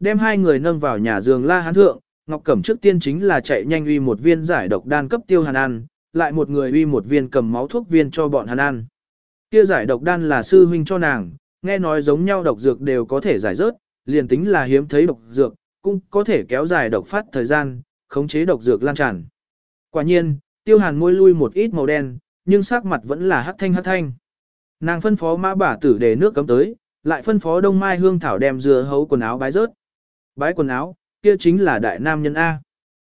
Đem hai người nâng vào nhà giường La Hán Thượng, Ngọc Cẩm trước tiên chính là chạy nhanh uy một viên giải độc đan cấp tiêu hàn ăn, lại một người uy một viên cầm máu thuốc viên cho bọn hàn ăn. Kia giải độc đan là sư huynh cho nàng, nghe nói giống nhau độc dược đều có thể giải rớt, liền tính là hiếm thấy độc dược, cũng có thể kéo dài độc phát thời gian, khống chế độc dược lan tràn. Quả nhiên, tiêu hàn môi lui một ít màu đen, nhưng sắc mặt vẫn là hát thanh hát thanh. Nàng phân phó mã bà tử để nước cấm tới, lại phân phó đông mai hương thảo đem dừa hấu quần áo bái rớt. Bái quần áo, kia chính là đại nam nhân A.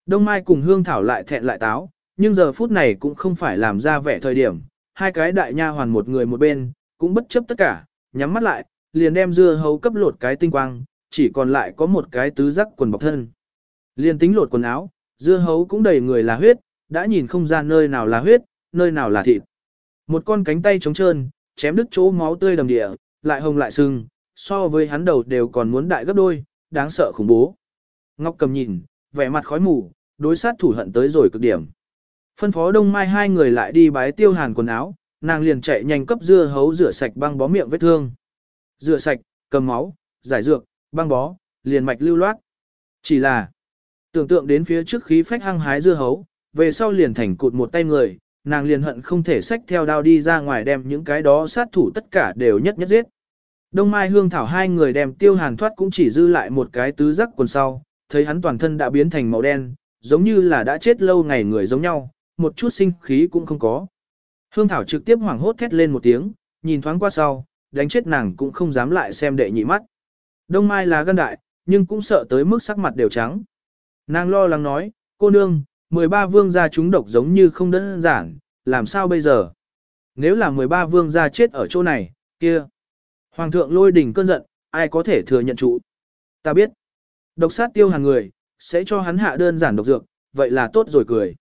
Đông Mai cùng Hương Thảo lại thẹn lại táo, nhưng giờ phút này cũng không phải làm ra vẻ thời điểm. Hai cái đại nha hoàn một người một bên, cũng bất chấp tất cả, nhắm mắt lại, liền đem dưa hấu cấp lột cái tinh quang, chỉ còn lại có một cái tứ giác quần bọc thân. Liền tính lột quần áo, dưa hấu cũng đầy người là huyết, đã nhìn không ra nơi nào là huyết, nơi nào là thịt. Một con cánh tay trống trơn, chém đứt chỗ máu tươi đầm địa, lại hồng lại sưng, so với hắn đầu đều còn muốn đại gấp đôi, đáng sợ khủng bố. Ngọc cầm nhìn, vẻ mặt khói mù, đối sát thủ hận tới rồi cực điểm. Phân phó đông mai hai người lại đi bái tiêu hàn quần áo, nàng liền chạy nhanh cấp dưa hấu rửa sạch băng bó miệng vết thương. Rửa sạch, cầm máu, giải dược, băng bó, liền mạch lưu loát. Chỉ là, tưởng tượng đến phía trước khí phách hăng hái dưa hấu, về sau liền thành cụt một tay người, nàng liền hận không thể xách theo đao đi ra ngoài đem những cái đó sát thủ tất cả đều nhất nhất giết. Đông Mai Hương Thảo hai người đem tiêu hàn thoát cũng chỉ dư lại một cái tứ giác quần sau, thấy hắn toàn thân đã biến thành màu đen, giống như là đã chết lâu ngày người giống nhau, một chút sinh khí cũng không có. Hương Thảo trực tiếp hoảng hốt thét lên một tiếng, nhìn thoáng qua sau, đánh chết nàng cũng không dám lại xem đệ nhị mắt. Đông Mai là gan đại, nhưng cũng sợ tới mức sắc mặt đều trắng. Nàng lo lắng nói, cô nương, 13 vương gia chúng độc giống như không đơn giản, làm sao bây giờ? Nếu là 13 vương gia chết ở chỗ này, kia... Hoàng thượng lôi đỉnh cơn giận, ai có thể thừa nhận trụ. Ta biết, độc sát tiêu hàng người, sẽ cho hắn hạ đơn giản độc dược, vậy là tốt rồi cười.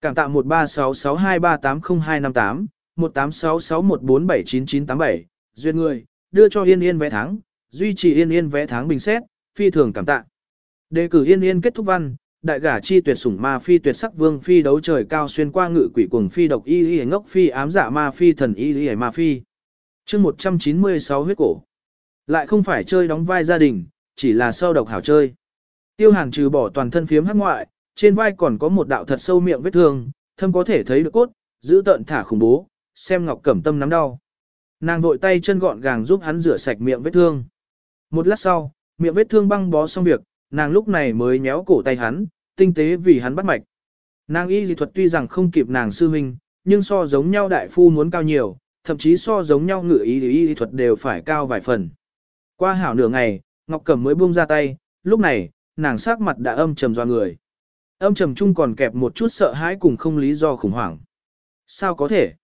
Cảm tạ 1366238028, 1866147997, duyên người, đưa cho Yên Yên vé tháng, duy trì Yên Yên vé tháng bình xét, phi thường cảm tạ. Đề cử Yên Yên kết thúc văn, đại gả chi tuyệt sủng ma phi tuyệt sắc vương phi đấu trời cao xuyên qua ngự quỷ cuồng phi độc y y ngốc phi ám dạ ma phi thần y y ma phi chương 196 huyết cổ. Lại không phải chơi đóng vai gia đình, chỉ là sâu độc hảo chơi. Tiêu Hàng trừ bỏ toàn thân phiếm hắc ngoại, trên vai còn có một đạo thật sâu miệng vết thương, thâm có thể thấy được cốt, giữ tận thả khủng bố, xem ngọc cẩm tâm nắm đau. Nàng vội tay chân gọn gàng giúp hắn rửa sạch miệng vết thương. Một lát sau, miệng vết thương băng bó xong việc, nàng lúc này mới nhéo cổ tay hắn, tinh tế vì hắn bắt mạch. Nàng y dị thuật tuy rằng không kịp nàng sư huynh, nhưng so giống nhau đại phu muốn cao nhiều, thậm chí so giống nhau ngự ý y thuật đều phải cao vài phần. Qua hảo nửa ngày, Ngọc Cẩm mới buông ra tay, lúc này, nàng sắc mặt đã âm trầm do người. Âm trầm chung còn kẹp một chút sợ hãi cùng không lý do khủng hoảng. Sao có thể?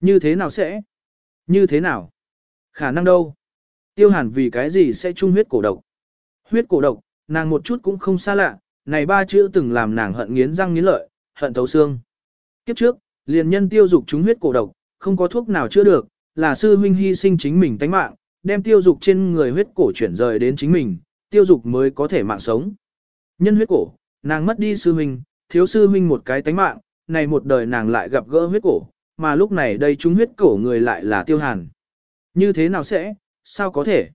Như thế nào sẽ? Như thế nào? Khả năng đâu? Tiêu hàn vì cái gì sẽ chung huyết cổ độc? Huyết cổ độc, nàng một chút cũng không xa lạ, này ba chữ từng làm nàng hận nghiến răng nghiến lợi, hận thấu xương. Kiếp trước, liền nhân tiêu dục chúng huyết cổ độc, không có thuốc nào chữa được, là sư huynh hy sinh chính mình tánh mạng, đem tiêu dục trên người huyết cổ chuyển rời đến chính mình, tiêu dục mới có thể mạng sống. Nhân huyết cổ, nàng mất đi sư huynh, thiếu sư huynh một cái tánh mạng, này một đời nàng lại gặp gỡ huyết cổ, mà lúc này đây chúng huyết cổ người lại là tiêu hàn. Như thế nào sẽ, sao có thể?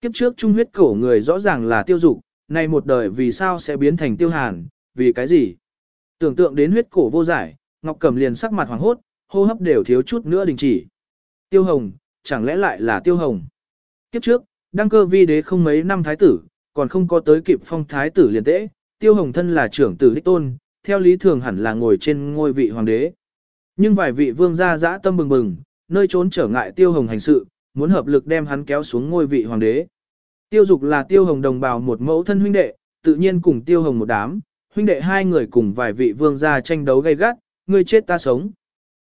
Kiếp trước trung huyết cổ người rõ ràng là tiêu dục, này một đời vì sao sẽ biến thành tiêu hàn, vì cái gì? Tưởng tượng đến huyết cổ vô giải, Ngọc Cẩm liền sắc mặt hoàng hốt, hô hấp đều thiếu chút nữa đình chỉ. Tiêu Hồng, chẳng lẽ lại là Tiêu Hồng? Kiếp trước, đăng cơ vi đế không mấy năm thái tử, còn không có tới kịp phong thái tử liền tễ, Tiêu Hồng thân là trưởng tử đích tôn, theo lý thường hẳn là ngồi trên ngôi vị hoàng đế. Nhưng vài vị vương gia dã tâm bừng bừng, nơi trốn trở ngại Tiêu Hồng hành sự, muốn hợp lực đem hắn kéo xuống ngôi vị hoàng đế. Tiêu Dục là Tiêu Hồng đồng bào một mẫu thân huynh đệ, tự nhiên cùng Tiêu Hồng một đám, huynh đệ hai người cùng vài vị vương gia tranh đấu gay gắt, ngươi chết ta sống.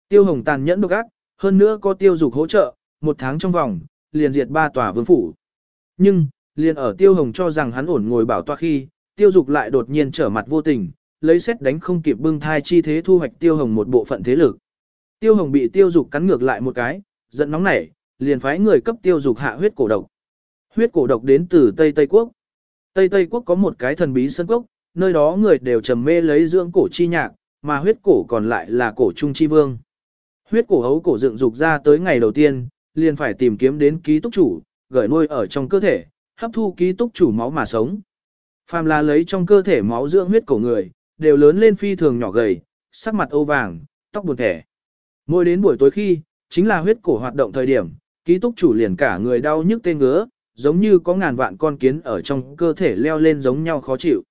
Tiêu hồng tàn nhẫn độc ác, hơn nữa có tiêu dục hỗ trợ, một tháng trong vòng, liền diệt ba tòa vương phủ. Nhưng, liền ở tiêu hồng cho rằng hắn ổn ngồi bảo toa khi, tiêu dục lại đột nhiên trở mặt vô tình, lấy xét đánh không kịp bưng thai chi thế thu hoạch tiêu hồng một bộ phận thế lực. Tiêu hồng bị tiêu dục cắn ngược lại một cái, giận nóng nảy, liền phái người cấp tiêu dục hạ huyết cổ độc. Huyết cổ độc đến từ Tây Tây Quốc. Tây Tây Quốc có một cái thần bí sân quốc, nơi đó người đều trầm mê lấy dưỡng cổ chi nhạc, mà huyết cổ còn lại là cổ trung chi vương. Huyết cổ hấu cổ dựng dục ra tới ngày đầu tiên, liền phải tìm kiếm đến ký túc chủ, gửi nuôi ở trong cơ thể, hấp thu ký túc chủ máu mà sống. Phàm là lấy trong cơ thể máu dưỡng huyết cổ người, đều lớn lên phi thường nhỏ gầy, sắc mặt ô vàng, tóc buồn thẻ. Mỗi đến buổi tối khi, chính là huyết cổ hoạt động thời điểm, ký túc chủ liền cả người đau nhức tê ngứa, giống như có ngàn vạn con kiến ở trong cơ thể leo lên giống nhau khó chịu.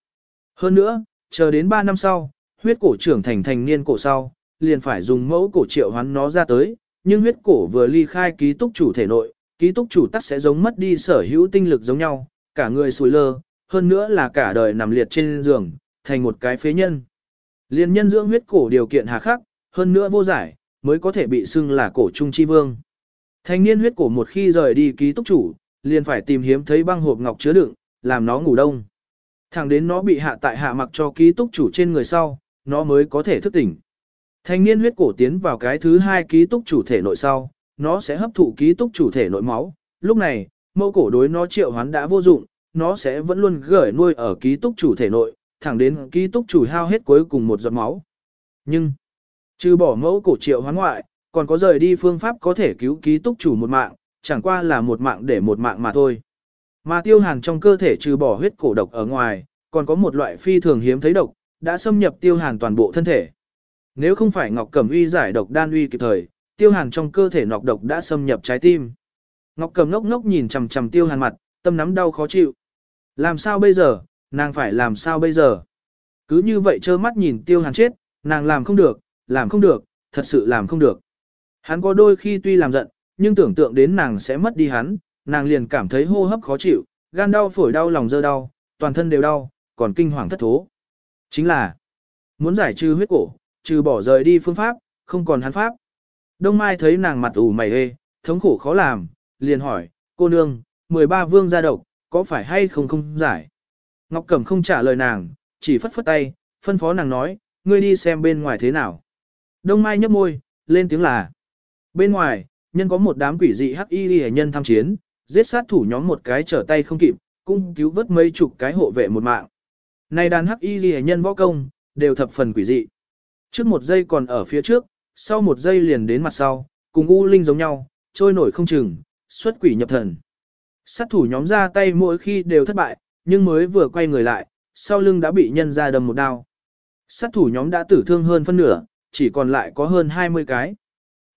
Hơn nữa, chờ đến 3 năm sau, huyết cổ trưởng thành thành niên cổ sau, liền phải dùng mẫu cổ triệu hoán nó ra tới, nhưng huyết cổ vừa ly khai ký túc chủ thể nội, ký túc chủ tắc sẽ giống mất đi sở hữu tinh lực giống nhau, cả người sùi lơ, hơn nữa là cả đời nằm liệt trên giường, thành một cái phế nhân. Liên nhân dưỡng huyết cổ điều kiện hà khắc, hơn nữa vô giải, mới có thể bị xưng là cổ trung chi vương. Thanh niên huyết cổ một khi rời đi ký túc chủ, liền phải tìm hiếm thấy băng hộp ngọc chứa đựng, làm nó ngủ đông. Thẳng đến nó bị hạ tại hạ mặc cho ký túc chủ trên người sau, nó mới có thể thức tỉnh. Thanh niên huyết cổ tiến vào cái thứ hai ký túc chủ thể nội sau, nó sẽ hấp thụ ký túc chủ thể nội máu, lúc này, mẫu cổ đối nó triệu hoán đã vô dụng, nó sẽ vẫn luôn gửi nuôi ở ký túc chủ thể nội, thẳng đến ký túc chủ hao hết cuối cùng một giọt máu. Nhưng, trừ bỏ mẫu cổ triệu hoán ngoại, còn có rời đi phương pháp có thể cứu ký túc chủ một mạng, chẳng qua là một mạng để một mạng mà thôi. Mà tiêu hàn trong cơ thể trừ bỏ huyết cổ độc ở ngoài, còn có một loại phi thường hiếm thấy độc, đã xâm nhập tiêu hàn toàn bộ thân thể. Nếu không phải Ngọc Cẩm Uy giải độc đan uy kịp thời, Tiêu Hàn trong cơ thể nọc độc đã xâm nhập trái tim. Ngọc Cẩm ngốc ngốc nhìn chằm chằm Tiêu Hàn mặt, tâm nắm đau khó chịu. Làm sao bây giờ, nàng phải làm sao bây giờ? Cứ như vậy trơ mắt nhìn Tiêu Hàn chết, nàng làm không được, làm không được, thật sự làm không được. Hắn có đôi khi tuy làm giận, nhưng tưởng tượng đến nàng sẽ mất đi hắn, nàng liền cảm thấy hô hấp khó chịu, gan đau phổi đau lòng dơ đau, toàn thân đều đau, còn kinh hoàng thất thố. Chính là, muốn giải trừ huyết cổ, trừ bỏ rời đi phương pháp, không còn hắn pháp. Đông Mai thấy nàng mặt ủ mày hê, thống khổ khó làm, liền hỏi, cô nương, 13 vương gia độc, có phải hay không không giải? Ngọc Cẩm không trả lời nàng, chỉ phất phất tay, phân phó nàng nói, ngươi đi xem bên ngoài thế nào. Đông Mai nhấp môi, lên tiếng là. Bên ngoài, nhân có một đám quỷ dị hắc y hệ nhân tham chiến, giết sát thủ nhóm một cái trở tay không kịp, cũng cứu vớt mấy chục cái hộ vệ một mạng. Này đàn hắc y hệ nhân võ công, đều thập phần quỷ dị. Trước một giây còn ở phía trước, sau một giây liền đến mặt sau, cùng U Linh giống nhau, trôi nổi không chừng, xuất quỷ nhập thần. Sát thủ nhóm ra tay mỗi khi đều thất bại, nhưng mới vừa quay người lại, sau lưng đã bị nhân ra đâm một đao. Sát thủ nhóm đã tử thương hơn phân nửa, chỉ còn lại có hơn 20 cái.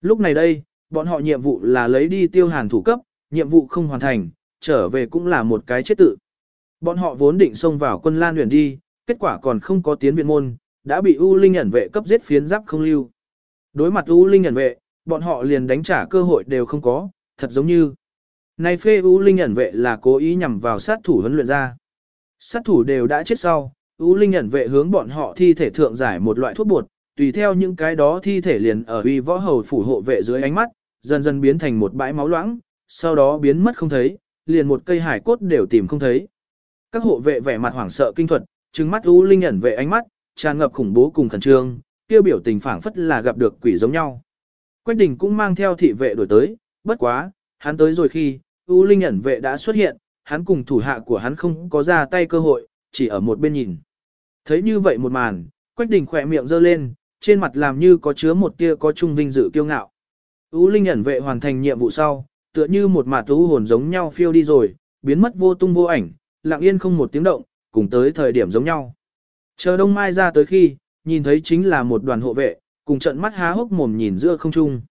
Lúc này đây, bọn họ nhiệm vụ là lấy đi tiêu hàn thủ cấp, nhiệm vụ không hoàn thành, trở về cũng là một cái chết tự. Bọn họ vốn định xông vào quân Lan huyền đi, kết quả còn không có tiến viện môn, đã bị U Linh ẩn vệ cấp giết phiến giáp không lưu. Đối mặt U Linh ẩn vệ, bọn họ liền đánh trả cơ hội đều không có, thật giống như. Này phê U Linh ẩn vệ là cố ý nhằm vào sát thủ huấn luyện ra. Sát thủ đều đã chết sau, U Linh ẩn vệ hướng bọn họ thi thể thượng giải một loại thuốc bột, tùy theo những cái đó thi thể liền ở uy võ hầu phủ hộ vệ dưới ánh mắt, dần dần biến thành một bãi máu loãng, sau đó biến mất không thấy, liền một cây hải cốt đều tìm không thấy. Các hộ vệ vẻ mặt hoảng sợ kinh thuật, trừng mắt U Linh ẩn vệ ánh mắt, tràn ngập khủng bố cùng khẩn trương, kia biểu tình phảng phất là gặp được quỷ giống nhau. Quách Đình cũng mang theo thị vệ đuổi tới, bất quá, hắn tới rồi khi, U Linh ẩn vệ đã xuất hiện, hắn cùng thủ hạ của hắn không có ra tay cơ hội, chỉ ở một bên nhìn. Thấy như vậy một màn, Quách Đình khỏe miệng giơ lên, trên mặt làm như có chứa một tia có trung vinh dự kiêu ngạo. U Linh ẩn vệ hoàn thành nhiệm vụ sau, tựa như một mạt thú hồn giống nhau phiêu đi rồi, biến mất vô tung vô ảnh, lặng yên không một tiếng động, cùng tới thời điểm giống nhau. Chờ đông mai ra tới khi, nhìn thấy chính là một đoàn hộ vệ, cùng trận mắt há hốc mồm nhìn giữa không trung.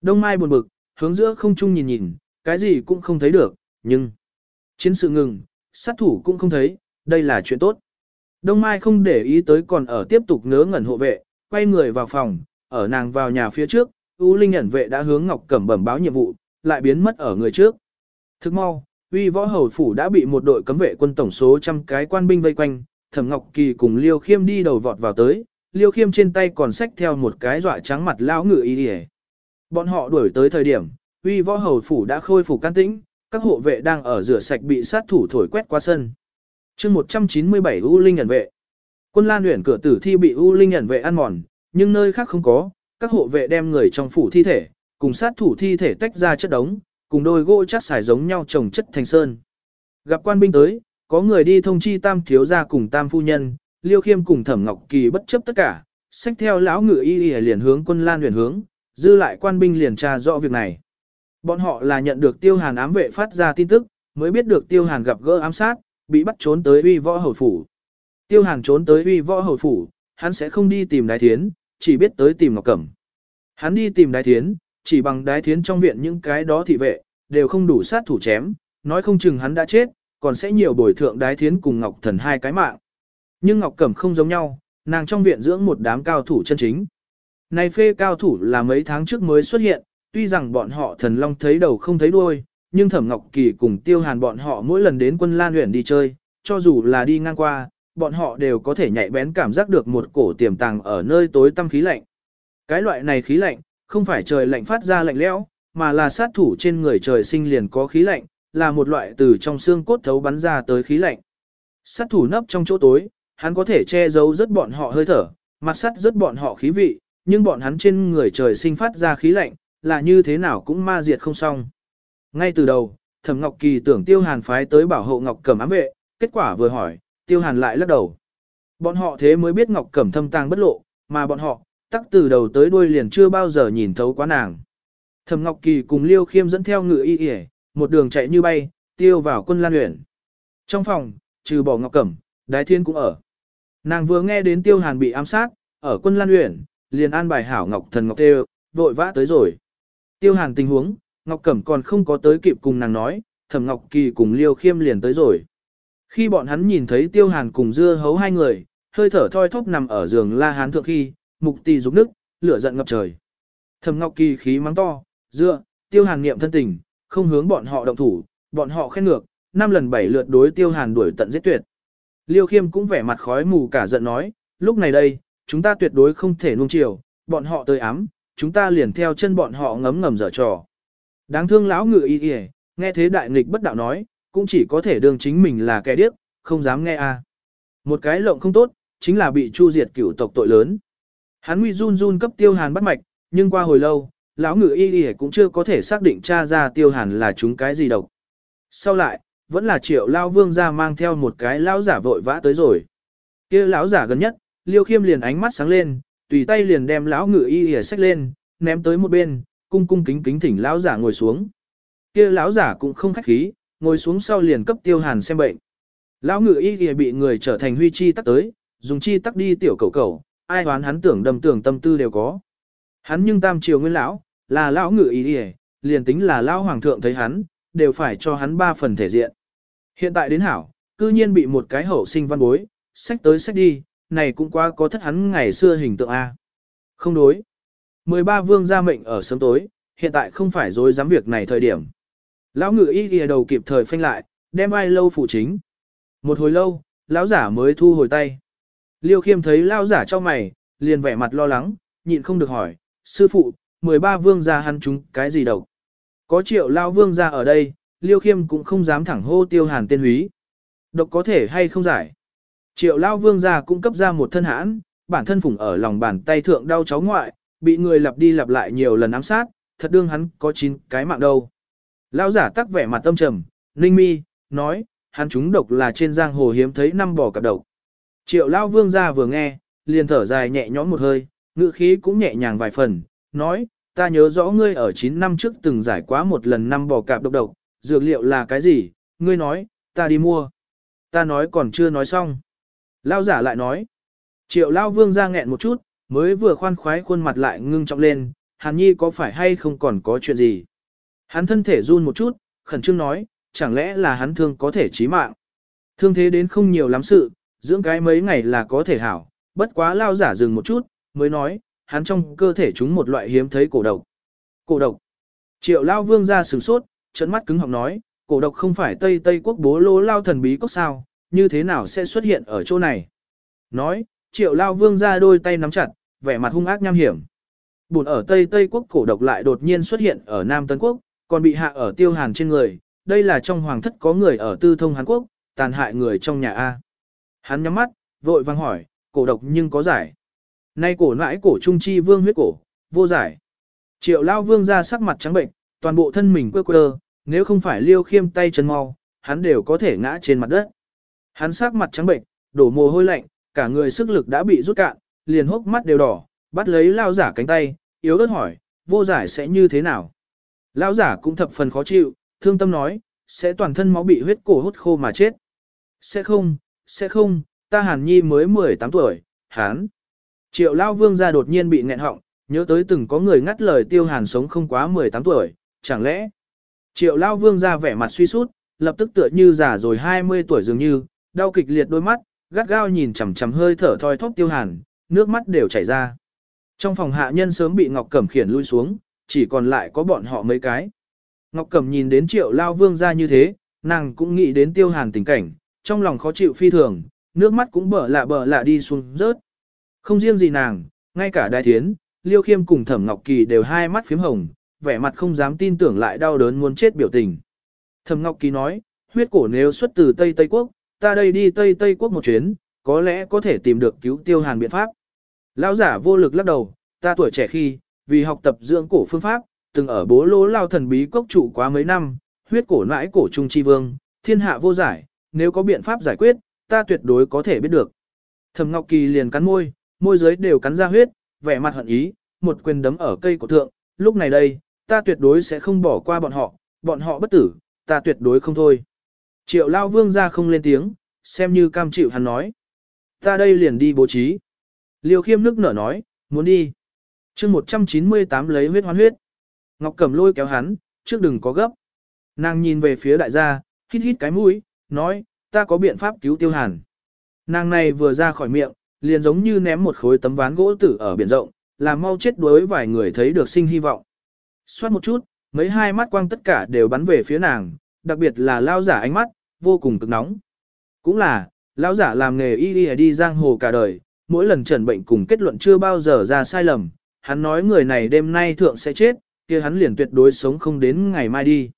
Đông mai buồn bực, hướng giữa không trung nhìn nhìn, cái gì cũng không thấy được, nhưng... Chiến sự ngừng, sát thủ cũng không thấy, đây là chuyện tốt. Đông Mai không để ý tới còn ở tiếp tục ngớ ngẩn hộ vệ, quay người vào phòng, ở nàng vào nhà phía trước, U Linh ẩn vệ đã hướng Ngọc Cẩm bẩm báo nhiệm vụ, lại biến mất ở người trước. Thức mau, uy võ hầu phủ đã bị một đội cấm vệ quân tổng số trăm cái quan binh vây quanh, Thẩm Ngọc Kỳ cùng Liêu Khiêm đi đầu vọt vào tới, Liêu Khiêm trên tay còn xách theo một cái dọa trắng mặt lão ngự y điề. Bọn họ đuổi tới thời điểm, uy võ hầu phủ đã khôi phục can tĩnh, các hộ vệ đang ở rửa sạch bị sát thủ thổi quét qua sân. chương 197 U Linh ẩn vệ. Quân Lan luyện cửa tử thi bị U Linh ẩn vệ ăn mòn, nhưng nơi khác không có, các hộ vệ đem người trong phủ thi thể, cùng sát thủ thi thể tách ra chất đống, cùng đôi gỗ chát xài giống nhau trồng chất thành sơn. Gặp quan binh tới, có người đi thông chi tam thiếu gia cùng tam phu nhân, liêu khiêm cùng thẩm ngọc kỳ bất chấp tất cả, sách theo lão ngự y y liền hướng quân lan huyền hướng, dư lại quan binh liền tra rõ việc này. Bọn họ là nhận được tiêu hàn ám vệ phát ra tin tức, mới biết được tiêu hàn gặp gỡ ám sát, bị bắt trốn tới uy võ hầu phủ. Tiêu hàn trốn tới uy võ hầu phủ, hắn sẽ không đi tìm đái thiến, chỉ biết tới tìm ngọc cẩm. Hắn đi tìm đái thiến, chỉ bằng đái thiến trong viện những cái đó thị vệ, đều không đủ sát thủ chém, nói không chừng hắn đã chết, còn sẽ nhiều bồi thượng đái thiến cùng Ngọc Thần hai cái mạng. Nhưng Ngọc Cẩm không giống nhau, nàng trong viện dưỡng một đám cao thủ chân chính. Này phê cao thủ là mấy tháng trước mới xuất hiện, tuy rằng bọn họ thần long thấy đầu không thấy đuôi, nhưng Thẩm Ngọc Kỳ cùng Tiêu Hàn bọn họ mỗi lần đến quân Lan huyện đi chơi, cho dù là đi ngang qua, bọn họ đều có thể nhạy bén cảm giác được một cổ tiềm tàng ở nơi tối tăm khí lạnh. Cái loại này khí lạnh, không phải trời lạnh phát ra lạnh lẽo, mà là sát thủ trên người trời sinh liền có khí lạnh, là một loại từ trong xương cốt thấu bắn ra tới khí lạnh. Sát thủ nấp trong chỗ tối, hắn có thể che giấu rất bọn họ hơi thở, mặt sắt rất bọn họ khí vị, nhưng bọn hắn trên người trời sinh phát ra khí lạnh, là như thế nào cũng ma diệt không xong. Ngay từ đầu, Thẩm Ngọc Kỳ tưởng Tiêu Hàn phái tới bảo hộ Ngọc Cẩm ám vệ, kết quả vừa hỏi, Tiêu Hàn lại lắc đầu. Bọn họ thế mới biết Ngọc Cẩm thâm tàng bất lộ, mà bọn họ, tắc từ đầu tới đuôi liền chưa bao giờ nhìn thấu quá nàng. Thẩm Ngọc Kỳ cùng Liêu Khiêm dẫn theo ngựa y y, một đường chạy như bay, tiêu vào quân lan luyện. Trong phòng, trừ bỏ Ngọc Cẩm, Đái Thiên cũng ở. Nàng vừa nghe đến Tiêu Hàn bị ám sát, ở quân lan luyện, liền an bài hảo Ngọc Thần Ngọc Tê, vội vã tới rồi. Tiêu Hàn tình huống, Ngọc Cẩm còn không có tới kịp cùng nàng nói, Thẩm Ngọc Kỳ cùng Liêu Khiêm liền tới rồi. Khi bọn hắn nhìn thấy Tiêu Hàn cùng Dưa Hấu hai người, hơi thở thoi thóp nằm ở giường La Hán thượng khi, mục tì rục nức, lửa giận ngập trời. Thẩm Ngọc Kỳ khí mắng to, "Dưa, Tiêu Hàn niệm thân tình, không hướng bọn họ động thủ, bọn họ khen ngược, năm lần bảy lượt đối tiêu hàn đuổi tận giết tuyệt. Liêu khiêm cũng vẻ mặt khói mù cả giận nói, lúc này đây, chúng ta tuyệt đối không thể nuông chiều, bọn họ tới ám, chúng ta liền theo chân bọn họ ngấm ngầm dở trò. Đáng thương lão ngự y y, nghe thế đại nghịch bất đạo nói, cũng chỉ có thể đương chính mình là kẻ điếc, không dám nghe a. À. Một cái lộng không tốt, chính là bị chu diệt cửu tộc tội lớn. Hắn nguy run run cấp tiêu hàn bắt mạch, nhưng qua hồi lâu, lão ngự y y cũng chưa có thể xác định tra ra tiêu hàn là chúng cái gì độc. Sau lại, vẫn là triệu lao vương ra mang theo một cái lão giả vội vã tới rồi. kia lão giả gần nhất, liêu khiêm liền ánh mắt sáng lên, tùy tay liền đem lão ngự y y xách lên, ném tới một bên, cung cung kính kính thỉnh lão giả ngồi xuống. kia lão giả cũng không khách khí, ngồi xuống sau liền cấp tiêu hàn xem bệnh. Lão ngự y y bị người trở thành huy chi tắc tới, dùng chi tắc đi tiểu cầu cầu, ai hoán hắn tưởng đầm tưởng tâm tư đều có. Hắn nhưng tam triều nguyên lão, là lão ngự ý ỉa liền tính là lão hoàng thượng thấy hắn, đều phải cho hắn ba phần thể diện. Hiện tại đến hảo, cư nhiên bị một cái hậu sinh văn bối sách tới sách đi, này cũng quá có thất hắn ngày xưa hình tượng a. Không đối. 13 vương gia mệnh ở sớm tối, hiện tại không phải dối dám việc này thời điểm. Lão ngự ý ỉa đầu kịp thời phanh lại, đem ai lâu phụ chính. Một hồi lâu, lão giả mới thu hồi tay. Liêu khiêm thấy lão giả cho mày, liền vẻ mặt lo lắng, nhịn không được hỏi, sư phụ 13 vương gia hắn chúng cái gì độc. Có triệu lao vương gia ở đây, liêu khiêm cũng không dám thẳng hô tiêu hàn tên húy. Độc có thể hay không giải. Triệu lao vương gia cũng cấp ra một thân hãn, bản thân phủng ở lòng bàn tay thượng đau cháu ngoại, bị người lặp đi lặp lại nhiều lần ám sát, thật đương hắn có chín cái mạng đâu. Lao giả tắc vẻ mặt tâm trầm, ninh mi, nói, hắn chúng độc là trên giang hồ hiếm thấy năm bò cặp độc. Triệu lao vương gia vừa nghe, liền thở dài nhẹ nhõm một hơi, ngữ khí cũng nhẹ nhàng vài phần, nói, ta nhớ rõ ngươi ở 9 năm trước từng giải quá một lần năm bò cạp độc độc, dược liệu là cái gì, ngươi nói, ta đi mua. Ta nói còn chưa nói xong. Lao giả lại nói, triệu Lao Vương ra nghẹn một chút, mới vừa khoan khoái khuôn mặt lại ngưng trọng lên, Hàn Nhi có phải hay không còn có chuyện gì. Hắn thân thể run một chút, khẩn trương nói, chẳng lẽ là hắn thương có thể chí mạng. Thương thế đến không nhiều lắm sự, dưỡng cái mấy ngày là có thể hảo, bất quá Lao giả dừng một chút, mới nói, hắn trong cơ thể chúng một loại hiếm thấy cổ độc. Cổ độc. Triệu Lao Vương ra sửng sốt, trận mắt cứng họng nói, cổ độc không phải Tây Tây quốc bố lô lao thần bí cốc sao, như thế nào sẽ xuất hiện ở chỗ này. Nói, Triệu Lao Vương ra đôi tay nắm chặt, vẻ mặt hung ác nham hiểm. Bùn ở Tây Tây quốc cổ độc lại đột nhiên xuất hiện ở Nam Tân Quốc, còn bị hạ ở tiêu hàn trên người, đây là trong hoàng thất có người ở tư thông Hàn Quốc, tàn hại người trong nhà A. Hắn nhắm mắt, vội vang hỏi, cổ độc nhưng có giải. Nay cổ nãi cổ trung chi vương huyết cổ, vô giải. Triệu lao vương ra sắc mặt trắng bệnh, toàn bộ thân mình quơ quơ, nếu không phải liêu khiêm tay chân mau, hắn đều có thể ngã trên mặt đất. Hắn sắc mặt trắng bệnh, đổ mồ hôi lạnh, cả người sức lực đã bị rút cạn, liền hốc mắt đều đỏ, bắt lấy lao giả cánh tay, yếu ớt hỏi, vô giải sẽ như thế nào? Lao giả cũng thập phần khó chịu, thương tâm nói, sẽ toàn thân máu bị huyết cổ hút khô mà chết. Sẽ không, sẽ không, ta hàn nhi mới 18 tuổi, hắn. Triệu Lao Vương ra đột nhiên bị nghẹn họng, nhớ tới từng có người ngắt lời tiêu hàn sống không quá 18 tuổi, chẳng lẽ. Triệu Lao Vương ra vẻ mặt suy sút, lập tức tựa như già rồi 20 tuổi dường như, đau kịch liệt đôi mắt, gắt gao nhìn chằm chằm hơi thở thoi thóp tiêu hàn, nước mắt đều chảy ra. Trong phòng hạ nhân sớm bị Ngọc Cẩm khiển lui xuống, chỉ còn lại có bọn họ mấy cái. Ngọc Cẩm nhìn đến triệu lao vương ra như thế, nàng cũng nghĩ đến tiêu hàn tình cảnh, trong lòng khó chịu phi thường, nước mắt cũng bở lạ bở lạ đi xuống rớt. Không riêng gì nàng, ngay cả đại thiến, liêu khiêm cùng thẩm ngọc kỳ đều hai mắt phím hồng, vẻ mặt không dám tin tưởng lại đau đớn muốn chết biểu tình. Thẩm ngọc kỳ nói, huyết cổ nếu xuất từ Tây Tây Quốc, ta đây đi Tây Tây Quốc một chuyến, có lẽ có thể tìm được cứu tiêu hàn biện pháp. Lão giả vô lực lắc đầu, ta tuổi trẻ khi, vì học tập dưỡng cổ phương pháp, từng ở bố lỗ lao thần bí cốc trụ quá mấy năm, huyết cổ nãi cổ trung chi vương, thiên hạ vô giải, nếu có biện pháp giải quyết, ta tuyệt đối có thể biết được. Thẩm Ngọc Kỳ liền cắn môi, môi dưới đều cắn ra huyết, vẻ mặt hận ý, một quyền đấm ở cây cổ thượng, lúc này đây, ta tuyệt đối sẽ không bỏ qua bọn họ, bọn họ bất tử, ta tuyệt đối không thôi. Triệu lao vương ra không lên tiếng, xem như cam chịu hắn nói. Ta đây liền đi bố trí. Liêu khiêm nức nở nói, muốn đi. chương 198 lấy huyết hoán huyết. Ngọc cầm lôi kéo hắn, trước đừng có gấp. Nàng nhìn về phía đại gia, hít hít cái mũi, nói, ta có biện pháp cứu tiêu hàn. Nàng này vừa ra khỏi miệng, liền giống như ném một khối tấm ván gỗ tử ở biển rộng, làm mau chết đuối vài người thấy được sinh hy vọng. Xoát một chút, mấy hai mắt quang tất cả đều bắn về phía nàng, đặc biệt là lao giả ánh mắt, vô cùng cực nóng. Cũng là, lão giả làm nghề y đi, đi giang hồ cả đời, mỗi lần trần bệnh cùng kết luận chưa bao giờ ra sai lầm, hắn nói người này đêm nay thượng sẽ chết, kia hắn liền tuyệt đối sống không đến ngày mai đi.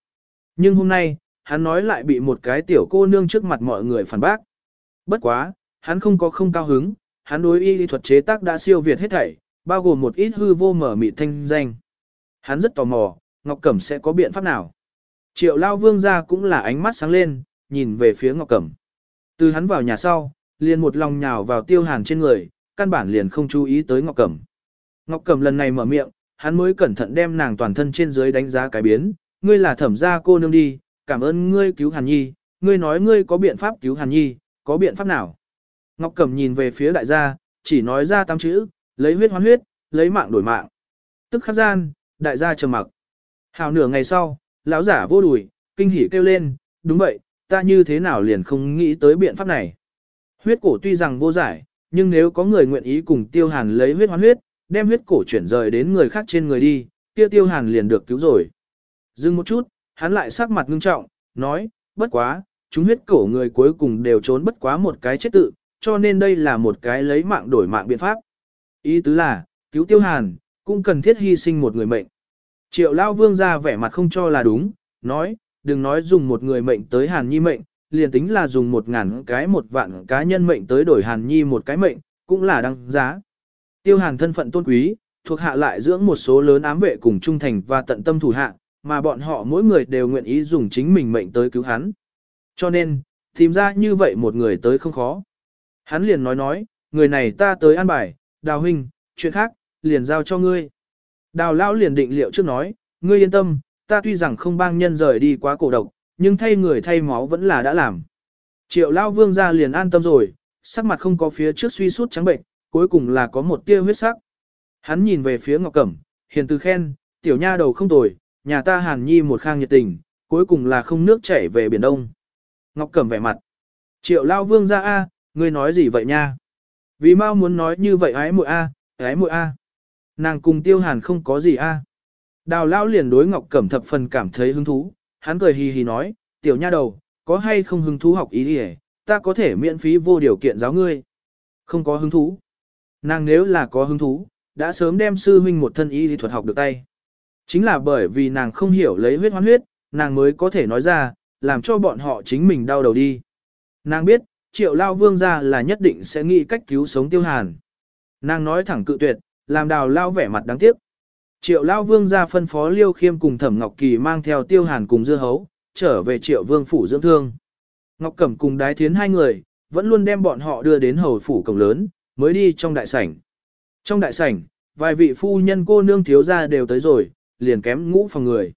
Nhưng hôm nay, hắn nói lại bị một cái tiểu cô nương trước mặt mọi người phản bác. Bất quá, hắn không có không cao hứng, hắn đối y lý thuật chế tác đã siêu việt hết thảy, bao gồm một ít hư vô mở mịt thanh danh. Hắn rất tò mò, Ngọc Cẩm sẽ có biện pháp nào. Triệu Lao Vương ra cũng là ánh mắt sáng lên, nhìn về phía Ngọc Cẩm. Từ hắn vào nhà sau, liền một lòng nhào vào tiêu hàn trên người, căn bản liền không chú ý tới Ngọc Cẩm. Ngọc Cẩm lần này mở miệng, hắn mới cẩn thận đem nàng toàn thân trên dưới đánh giá cái biến, ngươi là thẩm gia cô nương đi, cảm ơn ngươi cứu Hàn Nhi, ngươi nói ngươi có biện pháp cứu Hàn Nhi, có biện pháp nào? Ngọc Cẩm nhìn về phía đại gia, chỉ nói ra tám chữ, lấy huyết hoán huyết, lấy mạng đổi mạng. Tức khắc gian, đại gia trầm mặc. Hào nửa ngày sau, lão giả vô đùi, kinh hỉ kêu lên, đúng vậy, ta như thế nào liền không nghĩ tới biện pháp này. Huyết cổ tuy rằng vô giải, nhưng nếu có người nguyện ý cùng tiêu hàn lấy huyết hoán huyết, đem huyết cổ chuyển rời đến người khác trên người đi, kia tiêu hàn liền được cứu rồi. Dừng một chút, hắn lại sắc mặt ngưng trọng, nói, bất quá, chúng huyết cổ người cuối cùng đều trốn bất quá một cái chết tự, cho nên đây là một cái lấy mạng đổi mạng biện pháp. Ý tứ là, cứu tiêu hàn, cũng cần thiết hy sinh một người mệnh. Triệu Lao Vương ra vẻ mặt không cho là đúng, nói, đừng nói dùng một người mệnh tới hàn nhi mệnh, liền tính là dùng một ngàn cái một vạn cá nhân mệnh tới đổi hàn nhi một cái mệnh, cũng là đăng giá. Tiêu hàn thân phận tôn quý, thuộc hạ lại dưỡng một số lớn ám vệ cùng trung thành và tận tâm thủ hạ, mà bọn họ mỗi người đều nguyện ý dùng chính mình mệnh tới cứu hắn. Cho nên, tìm ra như vậy một người tới không khó. Hắn liền nói nói, người này ta tới an bài, đào huynh, chuyện khác, liền giao cho ngươi. Đào lão liền định liệu trước nói, ngươi yên tâm, ta tuy rằng không bang nhân rời đi quá cổ độc, nhưng thay người thay máu vẫn là đã làm. Triệu lão vương ra liền an tâm rồi, sắc mặt không có phía trước suy sút trắng bệnh, cuối cùng là có một tia huyết sắc. Hắn nhìn về phía Ngọc Cẩm, hiền từ khen, tiểu nha đầu không tồi, nhà ta hàn nhi một khang nhiệt tình, cuối cùng là không nước chảy về biển đông. Ngọc Cẩm vẻ mặt. Triệu lão vương ra A, ngươi nói gì vậy nha? Vì mau muốn nói như vậy ái muội a, à, ái muội a. Nàng cùng tiêu hàn không có gì a. Đào lão liền đối ngọc cẩm thập phần cảm thấy hứng thú, hắn cười hì hì nói, tiểu nha đầu, có hay không hứng thú học ý đi ta có thể miễn phí vô điều kiện giáo ngươi. Không có hứng thú. Nàng nếu là có hứng thú, đã sớm đem sư huynh một thân y lý thuật học được tay. Chính là bởi vì nàng không hiểu lấy huyết hoán huyết, nàng mới có thể nói ra, làm cho bọn họ chính mình đau đầu đi. Nàng biết, triệu lao vương ra là nhất định sẽ nghĩ cách cứu sống tiêu hàn. Nàng nói thẳng cự tuyệt, làm đào lao vẻ mặt đáng tiếc. Triệu lao vương ra phân phó liêu khiêm cùng thẩm ngọc kỳ mang theo tiêu hàn cùng dưa hấu, trở về triệu vương phủ dưỡng thương. Ngọc Cẩm cùng đái thiến hai người, vẫn luôn đem bọn họ đưa đến hầu phủ cổng lớn, mới đi trong đại sảnh. Trong đại sảnh, vài vị phu nhân cô nương thiếu ra đều tới rồi, liền kém ngũ phòng người.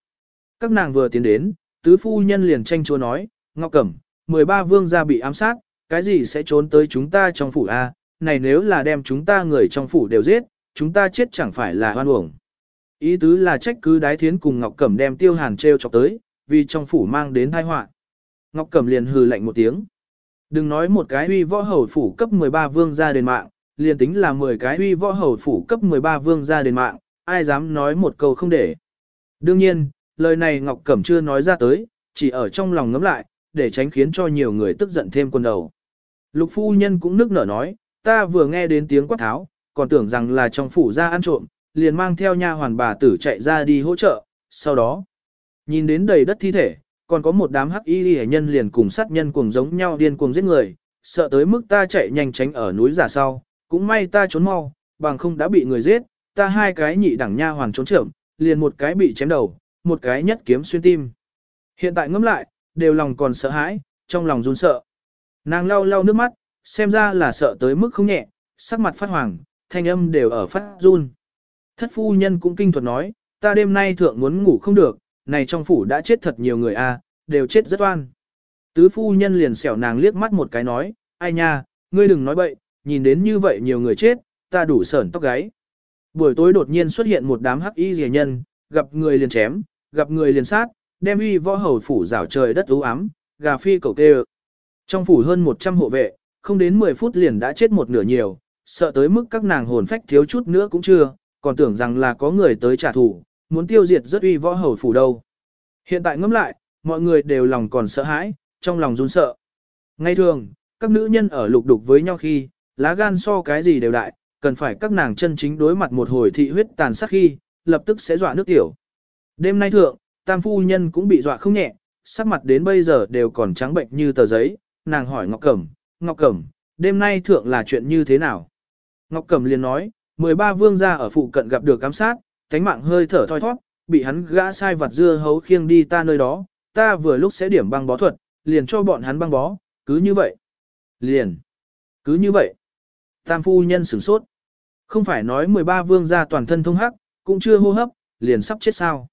Các nàng vừa tiến đến, tứ phu nhân liền tranh chúa nói, Ngọc Cẩm, 13 vương gia bị ám sát, cái gì sẽ trốn tới chúng ta trong phủ A, này nếu là đem chúng ta người trong phủ đều giết, chúng ta chết chẳng phải là hoan uổng. Ý tứ là trách cứ đái thiến cùng Ngọc Cẩm đem tiêu hàn treo chọc tới, vì trong phủ mang đến tai họa Ngọc Cẩm liền hừ lạnh một tiếng. Đừng nói một cái uy võ hầu phủ cấp 13 vương ra đền mạng, liền tính là 10 cái uy võ hầu phủ cấp 13 vương ra đền mạng, ai dám nói một câu không để. Đương nhiên, lời này Ngọc Cẩm chưa nói ra tới, chỉ ở trong lòng ngấm lại, để tránh khiến cho nhiều người tức giận thêm quân đầu. Lục phu nhân cũng nức nở nói, ta vừa nghe đến tiếng quát tháo, còn tưởng rằng là trong phủ ra ăn trộm, liền mang theo nha hoàn bà tử chạy ra đi hỗ trợ, sau đó, nhìn đến đầy đất thi thể, còn có một đám hắc y hệ nhân liền cùng sát nhân cuồng giống nhau điên cuồng giết người, sợ tới mức ta chạy nhanh tránh ở núi giả sau, cũng may ta trốn mau, bằng không đã bị người giết, ta hai cái nhị đẳng nha hoàn trốn trưởng, liền một cái bị chém đầu, một cái nhất kiếm xuyên tim. Hiện tại ngẫm lại, đều lòng còn sợ hãi, trong lòng run sợ. Nàng lau lau nước mắt, xem ra là sợ tới mức không nhẹ, sắc mặt phát hoàng, thanh âm đều ở phát run. Thất phu nhân cũng kinh thuật nói, ta đêm nay thượng muốn ngủ không được, này trong phủ đã chết thật nhiều người a, đều chết rất oan. Tứ phu nhân liền xẻo nàng liếc mắt một cái nói, ai nha, ngươi đừng nói bậy, nhìn đến như vậy nhiều người chết, ta đủ sởn tóc gáy. Buổi tối đột nhiên xuất hiện một đám hắc y rìa nhân, gặp người liền chém, gặp người liền sát, đem uy võ hầu phủ rảo trời đất u ám, gà phi cầu kê trong phủ hơn 100 hộ vệ, không đến 10 phút liền đã chết một nửa nhiều, sợ tới mức các nàng hồn phách thiếu chút nữa cũng chưa, còn tưởng rằng là có người tới trả thù, muốn tiêu diệt rất uy võ hầu phủ đâu. Hiện tại ngẫm lại, mọi người đều lòng còn sợ hãi, trong lòng run sợ. Ngay thường, các nữ nhân ở lục đục với nhau khi, lá gan so cái gì đều đại, cần phải các nàng chân chính đối mặt một hồi thị huyết tàn sát khi, lập tức sẽ dọa nước tiểu. Đêm nay thượng, tam phu nhân cũng bị dọa không nhẹ, sắc mặt đến bây giờ đều còn trắng bệnh như tờ giấy, nàng hỏi Ngọc Cẩm, Ngọc Cẩm, đêm nay thượng là chuyện như thế nào? Ngọc Cẩm liền nói, 13 vương gia ở phụ cận gặp được cám sát, cánh mạng hơi thở thoi thoát, bị hắn gã sai vặt dưa hấu khiêng đi ta nơi đó, ta vừa lúc sẽ điểm băng bó thuật, liền cho bọn hắn băng bó, cứ như vậy. Liền. Cứ như vậy. Tam phu nhân sửng sốt. Không phải nói 13 vương gia toàn thân thông hắc, cũng chưa hô hấp, liền sắp chết sao.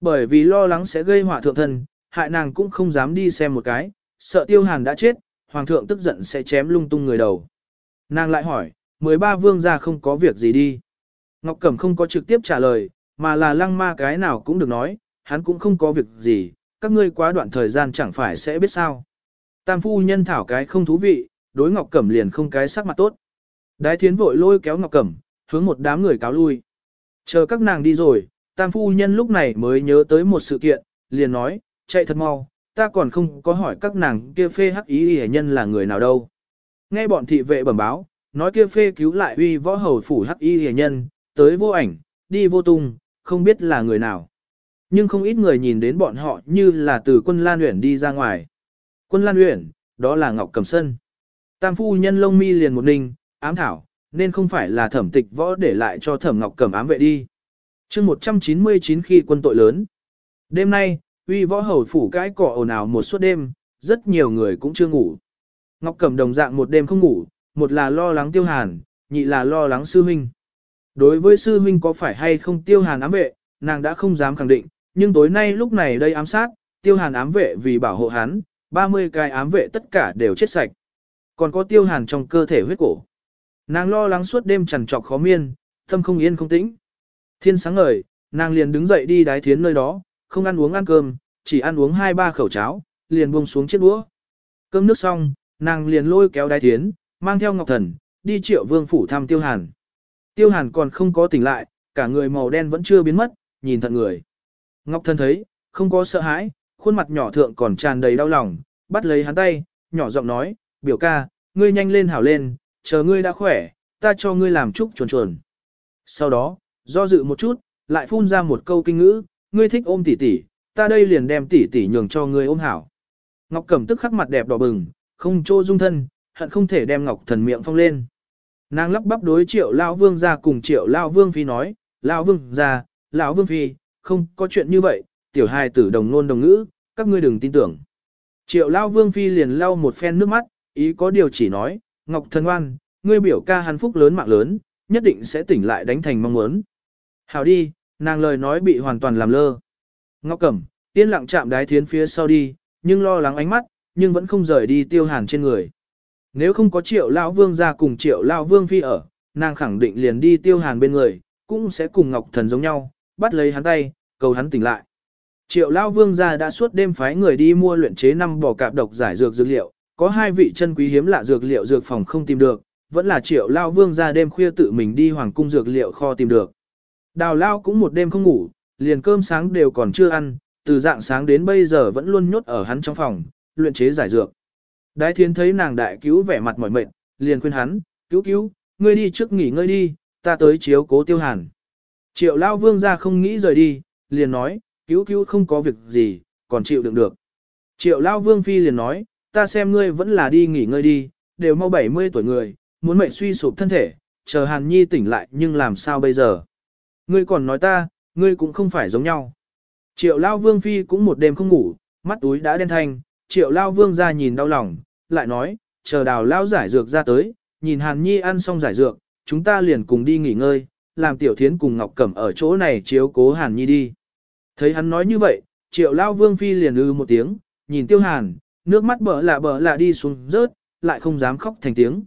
Bởi vì lo lắng sẽ gây họa thượng thần, hại nàng cũng không dám đi xem một cái, sợ tiêu hàn đã chết, hoàng thượng tức giận sẽ chém lung tung người đầu. Nàng lại hỏi, 13 vương gia không có việc gì đi. Ngọc Cẩm không có trực tiếp trả lời, mà là lăng ma cái nào cũng được nói, hắn cũng không có việc gì, các ngươi quá đoạn thời gian chẳng phải sẽ biết sao. Tam phu nhân thảo cái không thú vị, đối Ngọc Cẩm liền không cái sắc mặt tốt. Đái thiến vội lôi kéo Ngọc Cẩm, hướng một đám người cáo lui. Chờ các nàng đi rồi, tam phu nhân lúc này mới nhớ tới một sự kiện, liền nói, chạy thật mau, ta còn không có hỏi các nàng kia phê hắc ý hề nhân là người nào đâu. Nghe bọn thị vệ bẩm báo, nói kia phê cứu lại uy võ hầu phủ hắc y hề nhân, tới vô ảnh, đi vô tung, không biết là người nào. Nhưng không ít người nhìn đến bọn họ như là từ quân Lan Uyển đi ra ngoài. Quân Lan Uyển, đó là Ngọc Cầm Sân. Tam phu nhân lông mi liền một ninh, ám thảo, nên không phải là thẩm tịch võ để lại cho thẩm Ngọc Cầm ám vệ đi. chương 199 khi quân tội lớn. Đêm nay, uy võ hầu phủ cái cỏ ồn ào một suốt đêm, rất nhiều người cũng chưa ngủ. Ngọc Cẩm đồng dạng một đêm không ngủ, một là lo lắng tiêu hàn, nhị là lo lắng sư huynh. Đối với sư huynh có phải hay không tiêu hàn ám vệ, nàng đã không dám khẳng định, nhưng tối nay lúc này đây ám sát, tiêu hàn ám vệ vì bảo hộ hắn, 30 cái ám vệ tất cả đều chết sạch. Còn có tiêu hàn trong cơ thể huyết cổ. Nàng lo lắng suốt đêm trằn trọc khó miên, tâm không yên không tĩnh. Thiên sáng ngời, nàng liền đứng dậy đi đái thiến nơi đó, không ăn uống ăn cơm, chỉ ăn uống hai ba khẩu cháo, liền buông xuống chiếc đũa. Cơm nước xong, nàng liền lôi kéo đái thiến, mang theo Ngọc Thần, đi triệu vương phủ thăm Tiêu Hàn. Tiêu Hàn còn không có tỉnh lại, cả người màu đen vẫn chưa biến mất, nhìn thật người. Ngọc Thần thấy, không có sợ hãi, khuôn mặt nhỏ thượng còn tràn đầy đau lòng, bắt lấy hắn tay, nhỏ giọng nói, biểu ca, ngươi nhanh lên hảo lên, chờ ngươi đã khỏe, ta cho ngươi làm chúc chuồn chuồn. Sau đó, do dự một chút, lại phun ra một câu kinh ngữ, ngươi thích ôm tỷ tỷ, ta đây liền đem tỷ tỷ nhường cho ngươi ôm hảo. Ngọc Cẩm tức khắc mặt đẹp đỏ bừng, không chỗ dung thân, hận không thể đem Ngọc Thần miệng phong lên. Nàng lắp bắp đối Triệu lão vương gia cùng Triệu lão vương phi nói, "Lão vương gia, lão vương phi, không có chuyện như vậy, tiểu hài tử đồng ngôn đồng ngữ, các ngươi đừng tin tưởng." Triệu lão vương phi liền lau một phen nước mắt, ý có điều chỉ nói, "Ngọc Thần ngoan, ngươi biểu ca hắn phúc lớn mạng lớn, nhất định sẽ tỉnh lại đánh thành mong muốn." "Hảo đi, nàng lời nói bị hoàn toàn làm lơ. Ngọc Cẩm, yên lặng chạm đái thiến phía sau đi, nhưng lo lắng ánh mắt, nhưng vẫn không rời đi tiêu hàn trên người. Nếu không có triệu lão vương ra cùng triệu lão vương phi ở, nàng khẳng định liền đi tiêu hàn bên người, cũng sẽ cùng Ngọc Thần giống nhau, bắt lấy hắn tay, cầu hắn tỉnh lại. Triệu lão vương ra đã suốt đêm phái người đi mua luyện chế năm bò cạp độc giải dược dược liệu, có hai vị chân quý hiếm lạ dược liệu dược phòng không tìm được, vẫn là triệu lão vương ra đêm khuya tự mình đi hoàng cung dược liệu kho tìm được. Đào lao cũng một đêm không ngủ, liền cơm sáng đều còn chưa ăn, từ dạng sáng đến bây giờ vẫn luôn nhốt ở hắn trong phòng, luyện chế giải dược. Đái Thiên thấy nàng đại cứu vẻ mặt mỏi mệt, liền khuyên hắn, cứu cứu, ngươi đi trước nghỉ ngơi đi, ta tới chiếu cố tiêu hàn. Triệu lao vương ra không nghĩ rời đi, liền nói, cứu cứu không có việc gì, còn chịu đựng được. Triệu lao vương phi liền nói, ta xem ngươi vẫn là đi nghỉ ngơi đi, đều mau 70 tuổi người, muốn mệnh suy sụp thân thể, chờ hàn nhi tỉnh lại nhưng làm sao bây giờ. Ngươi còn nói ta, ngươi cũng không phải giống nhau. Triệu Lao Vương Phi cũng một đêm không ngủ, mắt túi đã đen thanh, Triệu Lao Vương ra nhìn đau lòng, lại nói, chờ đào Lao giải dược ra tới, nhìn Hàn Nhi ăn xong giải dược, chúng ta liền cùng đi nghỉ ngơi, làm Tiểu Thiến cùng Ngọc Cẩm ở chỗ này chiếu cố Hàn Nhi đi. Thấy hắn nói như vậy, Triệu Lao Vương Phi liền ư một tiếng, nhìn Tiêu Hàn, nước mắt bở lạ bở lạ đi xuống rớt, lại không dám khóc thành tiếng.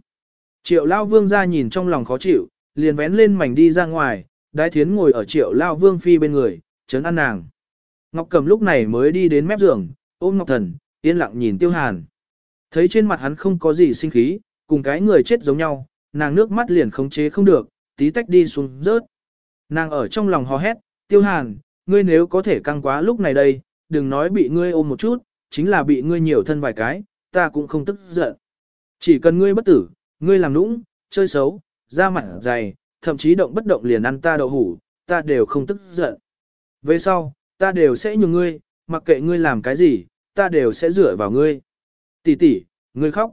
Triệu Lao Vương ra nhìn trong lòng khó chịu, liền vén lên mảnh đi ra ngoài, đái thiến ngồi ở triệu lao vương phi bên người, chấn an nàng. Ngọc cầm lúc này mới đi đến mép giường, ôm Ngọc thần, yên lặng nhìn tiêu hàn. Thấy trên mặt hắn không có gì sinh khí, cùng cái người chết giống nhau, nàng nước mắt liền khống chế không được, tí tách đi xuống rớt. Nàng ở trong lòng hò hét, tiêu hàn, ngươi nếu có thể căng quá lúc này đây, đừng nói bị ngươi ôm một chút, chính là bị ngươi nhiều thân vài cái, ta cũng không tức giận. Chỉ cần ngươi bất tử, ngươi làm nũng, chơi xấu, da mặt dày, thậm chí động bất động liền ăn ta đậu hủ, ta đều không tức giận. Về sau, ta đều sẽ nhường ngươi, mặc kệ ngươi làm cái gì, ta đều sẽ dựa vào ngươi. Tỷ tỷ, ngươi khóc.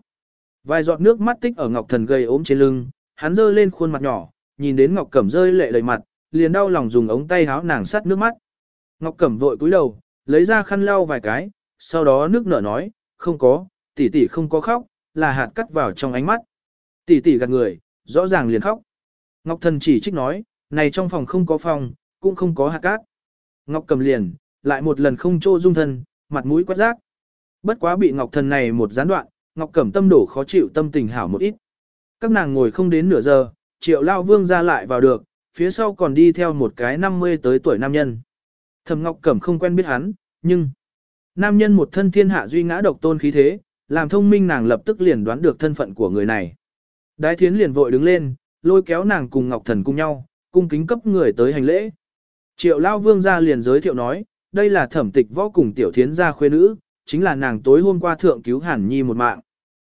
Vài giọt nước mắt tích ở Ngọc Thần gầy ốm trên lưng, hắn rơi lên khuôn mặt nhỏ, nhìn đến Ngọc Cẩm rơi lệ đầy mặt, liền đau lòng dùng ống tay háo nàng sắt nước mắt. Ngọc Cẩm vội cúi đầu, lấy ra khăn lau vài cái, sau đó nước nở nói, không có, tỷ tỷ không có khóc, là hạt cắt vào trong ánh mắt. Tỷ tỷ gật người, rõ ràng liền khóc. Ngọc Thần chỉ trích nói, này trong phòng không có phòng, cũng không có hạt cát. Ngọc cầm liền, lại một lần không trô dung thân, mặt mũi quét rác. Bất quá bị Ngọc Thần này một gián đoạn, Ngọc Cẩm tâm đổ khó chịu tâm tình hảo một ít. Các nàng ngồi không đến nửa giờ, triệu lao vương ra lại vào được, phía sau còn đi theo một cái 50 tới tuổi nam nhân. Thầm Ngọc Cẩm không quen biết hắn, nhưng... Nam nhân một thân thiên hạ duy ngã độc tôn khí thế, làm thông minh nàng lập tức liền đoán được thân phận của người này. Đái thiến liền vội đứng lên, lôi kéo nàng cùng Ngọc Thần cùng nhau, cung kính cấp người tới hành lễ. Triệu Lao Vương ra liền giới thiệu nói, đây là thẩm tịch võ cùng tiểu thiến gia khuê nữ, chính là nàng tối hôm qua thượng cứu hẳn Nhi một mạng.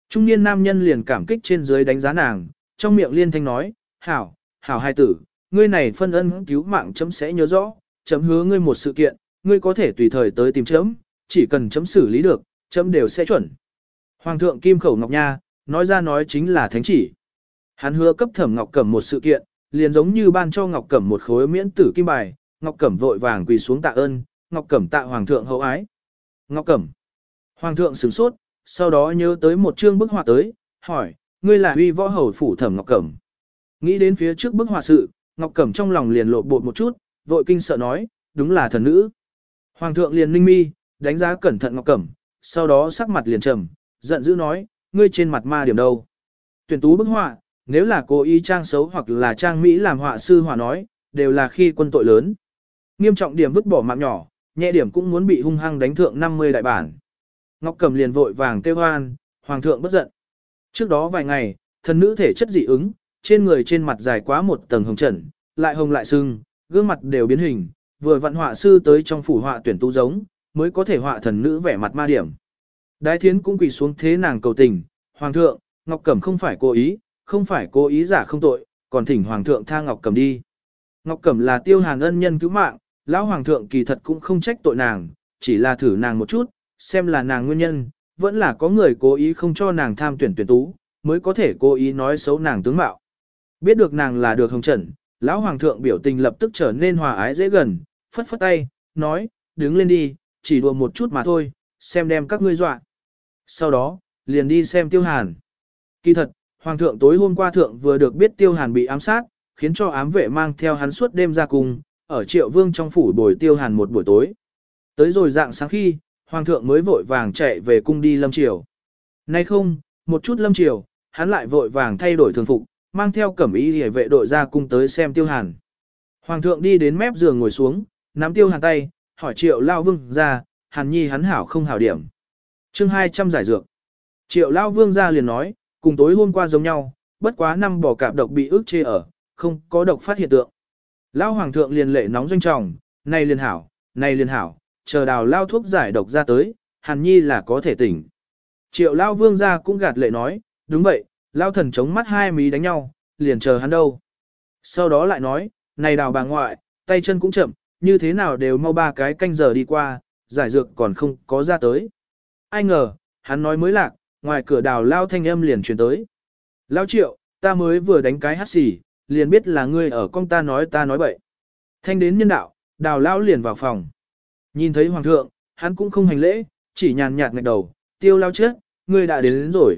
Trung niên nam nhân liền cảm kích trên dưới đánh giá nàng, trong miệng liên thanh nói, hảo, hảo hai tử, ngươi này phân ân cứu mạng chấm sẽ nhớ rõ, chấm hứa ngươi một sự kiện, ngươi có thể tùy thời tới tìm chấm, chỉ cần chấm xử lý được, chấm đều sẽ chuẩn. Hoàng thượng Kim Khẩu Ngọc Nha, nói ra nói chính là thánh chỉ. Hắn hứa cấp Thẩm Ngọc Cẩm một sự kiện, liền giống như ban cho Ngọc Cẩm một khối miễn tử kim bài, Ngọc Cẩm vội vàng quỳ xuống tạ ơn, Ngọc Cẩm tạ hoàng thượng hậu ái. Ngọc Cẩm. Hoàng thượng sửng sốt, sau đó nhớ tới một chương bức họa tới, hỏi, ngươi là uy võ hầu phủ Thẩm Ngọc Cẩm. Nghĩ đến phía trước bức họa sự, Ngọc Cẩm trong lòng liền lộ bột một chút, vội kinh sợ nói, đúng là thần nữ. Hoàng thượng liền ninh mi, đánh giá cẩn thận Ngọc Cẩm, sau đó sắc mặt liền trầm, giận dữ nói, ngươi trên mặt ma điểm đâu? Tuyển tú bức họa, nếu là cố ý trang xấu hoặc là trang Mỹ làm họa sư hòa nói, đều là khi quân tội lớn. Nghiêm trọng điểm vứt bỏ mạng nhỏ, nhẹ điểm cũng muốn bị hung hăng đánh thượng 50 đại bản. Ngọc Cầm liền vội vàng kêu hoan, hoàng thượng bất giận. Trước đó vài ngày, thần nữ thể chất dị ứng, trên người trên mặt dài quá một tầng hồng trần, lại hồng lại sưng, gương mặt đều biến hình, vừa vận họa sư tới trong phủ họa tuyển tu giống, mới có thể họa thần nữ vẻ mặt ma điểm. Đái thiến cũng quỳ xuống thế nàng cầu tình, hoàng thượng, Ngọc Cẩm không phải cố ý, không phải cố ý giả không tội, còn thỉnh hoàng thượng tha Ngọc Cẩm đi. Ngọc Cẩm là tiêu hàn ân nhân cứu mạng, lão hoàng thượng kỳ thật cũng không trách tội nàng, chỉ là thử nàng một chút, xem là nàng nguyên nhân, vẫn là có người cố ý không cho nàng tham tuyển tuyển tú, mới có thể cố ý nói xấu nàng tướng mạo. Biết được nàng là được hồng trần, lão hoàng thượng biểu tình lập tức trở nên hòa ái dễ gần, phất phất tay, nói, đứng lên đi, chỉ đùa một chút mà thôi, xem đem các ngươi dọa. Sau đó, liền đi xem tiêu hàn. Kỳ thật, Hoàng thượng tối hôm qua thượng vừa được biết Tiêu Hàn bị ám sát, khiến cho ám vệ mang theo hắn suốt đêm ra cùng, ở Triệu Vương trong phủ bồi Tiêu Hàn một buổi tối. Tới rồi dạng sáng khi, Hoàng thượng mới vội vàng chạy về cung đi lâm triều. Nay không, một chút lâm triều, hắn lại vội vàng thay đổi thường phục, mang theo cẩm y hề vệ đội ra cung tới xem Tiêu Hàn. Hoàng thượng đi đến mép giường ngồi xuống, nắm Tiêu Hàn tay, hỏi Triệu Lao Vương ra, Hàn Nhi hắn hảo không hảo điểm. chương 200 giải dược. Triệu Lao Vương ra liền nói, cùng tối hôm qua giống nhau, bất quá năm bỏ cạp độc bị ức chế ở, không có độc phát hiện tượng. Lão hoàng thượng liền lệ nóng doanh trọng, này liền hảo, này liền hảo, chờ đào lao thuốc giải độc ra tới, hàn nhi là có thể tỉnh. Triệu lao vương gia cũng gạt lệ nói, đúng vậy, lao thần chống mắt hai mí đánh nhau, liền chờ hắn đâu. Sau đó lại nói, này đào bà ngoại, tay chân cũng chậm, như thế nào đều mau ba cái canh giờ đi qua, giải dược còn không có ra tới. Ai ngờ, hắn nói mới lạc, ngoài cửa đào lao thanh âm liền truyền tới. Lao triệu, ta mới vừa đánh cái hát xì, liền biết là ngươi ở con ta nói ta nói bậy. Thanh đến nhân đạo, đào lao liền vào phòng. Nhìn thấy hoàng thượng, hắn cũng không hành lễ, chỉ nhàn nhạt ngạch đầu, tiêu lao chết, ngươi đã đến, đến rồi.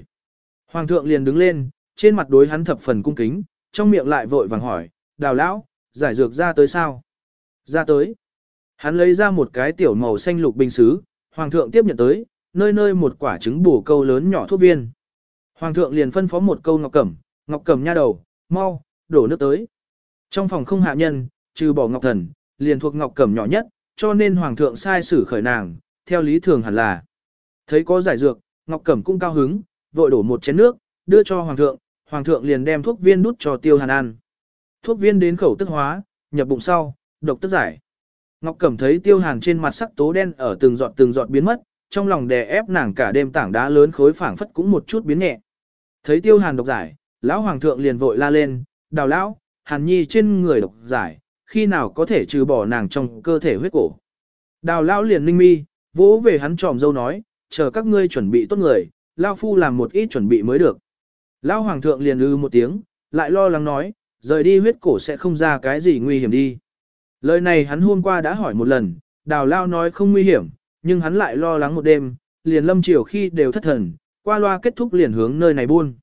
Hoàng thượng liền đứng lên, trên mặt đối hắn thập phần cung kính, trong miệng lại vội vàng hỏi, đào lão, giải dược ra tới sao? Ra tới. Hắn lấy ra một cái tiểu màu xanh lục bình xứ, hoàng thượng tiếp nhận tới, nơi nơi một quả trứng bổ câu lớn nhỏ thuốc viên. Hoàng thượng liền phân phó một câu Ngọc Cẩm, Ngọc Cẩm nha đầu, mau, đổ nước tới. Trong phòng không hạ nhân, trừ bỏ Ngọc Thần, liền thuộc Ngọc Cẩm nhỏ nhất, cho nên Hoàng thượng sai xử khởi nàng, theo lý thường hẳn là. Thấy có giải dược, Ngọc Cẩm cũng cao hứng, vội đổ một chén nước, đưa cho Hoàng thượng, Hoàng thượng liền đem thuốc viên nút cho Tiêu Hàn ăn. Thuốc viên đến khẩu tức hóa, nhập bụng sau, độc tức giải. Ngọc Cẩm thấy Tiêu Hàn trên mặt sắc tố đen ở từng giọt từng giọt biến mất, trong lòng đè ép nàng cả đêm tảng đá lớn khối phảng phất cũng một chút biến nhẹ. Thấy tiêu hàn độc giải, lão hoàng thượng liền vội la lên, đào lão, hàn nhi trên người độc giải, khi nào có thể trừ bỏ nàng trong cơ thể huyết cổ. Đào lão liền ninh mi, vỗ về hắn tròm dâu nói, chờ các ngươi chuẩn bị tốt người, lao phu làm một ít chuẩn bị mới được. Lão hoàng thượng liền ư một tiếng, lại lo lắng nói, rời đi huyết cổ sẽ không ra cái gì nguy hiểm đi. Lời này hắn hôm qua đã hỏi một lần, đào lao nói không nguy hiểm, nhưng hắn lại lo lắng một đêm, liền lâm chiều khi đều thất thần, qua loa kết thúc liền hướng nơi này buôn.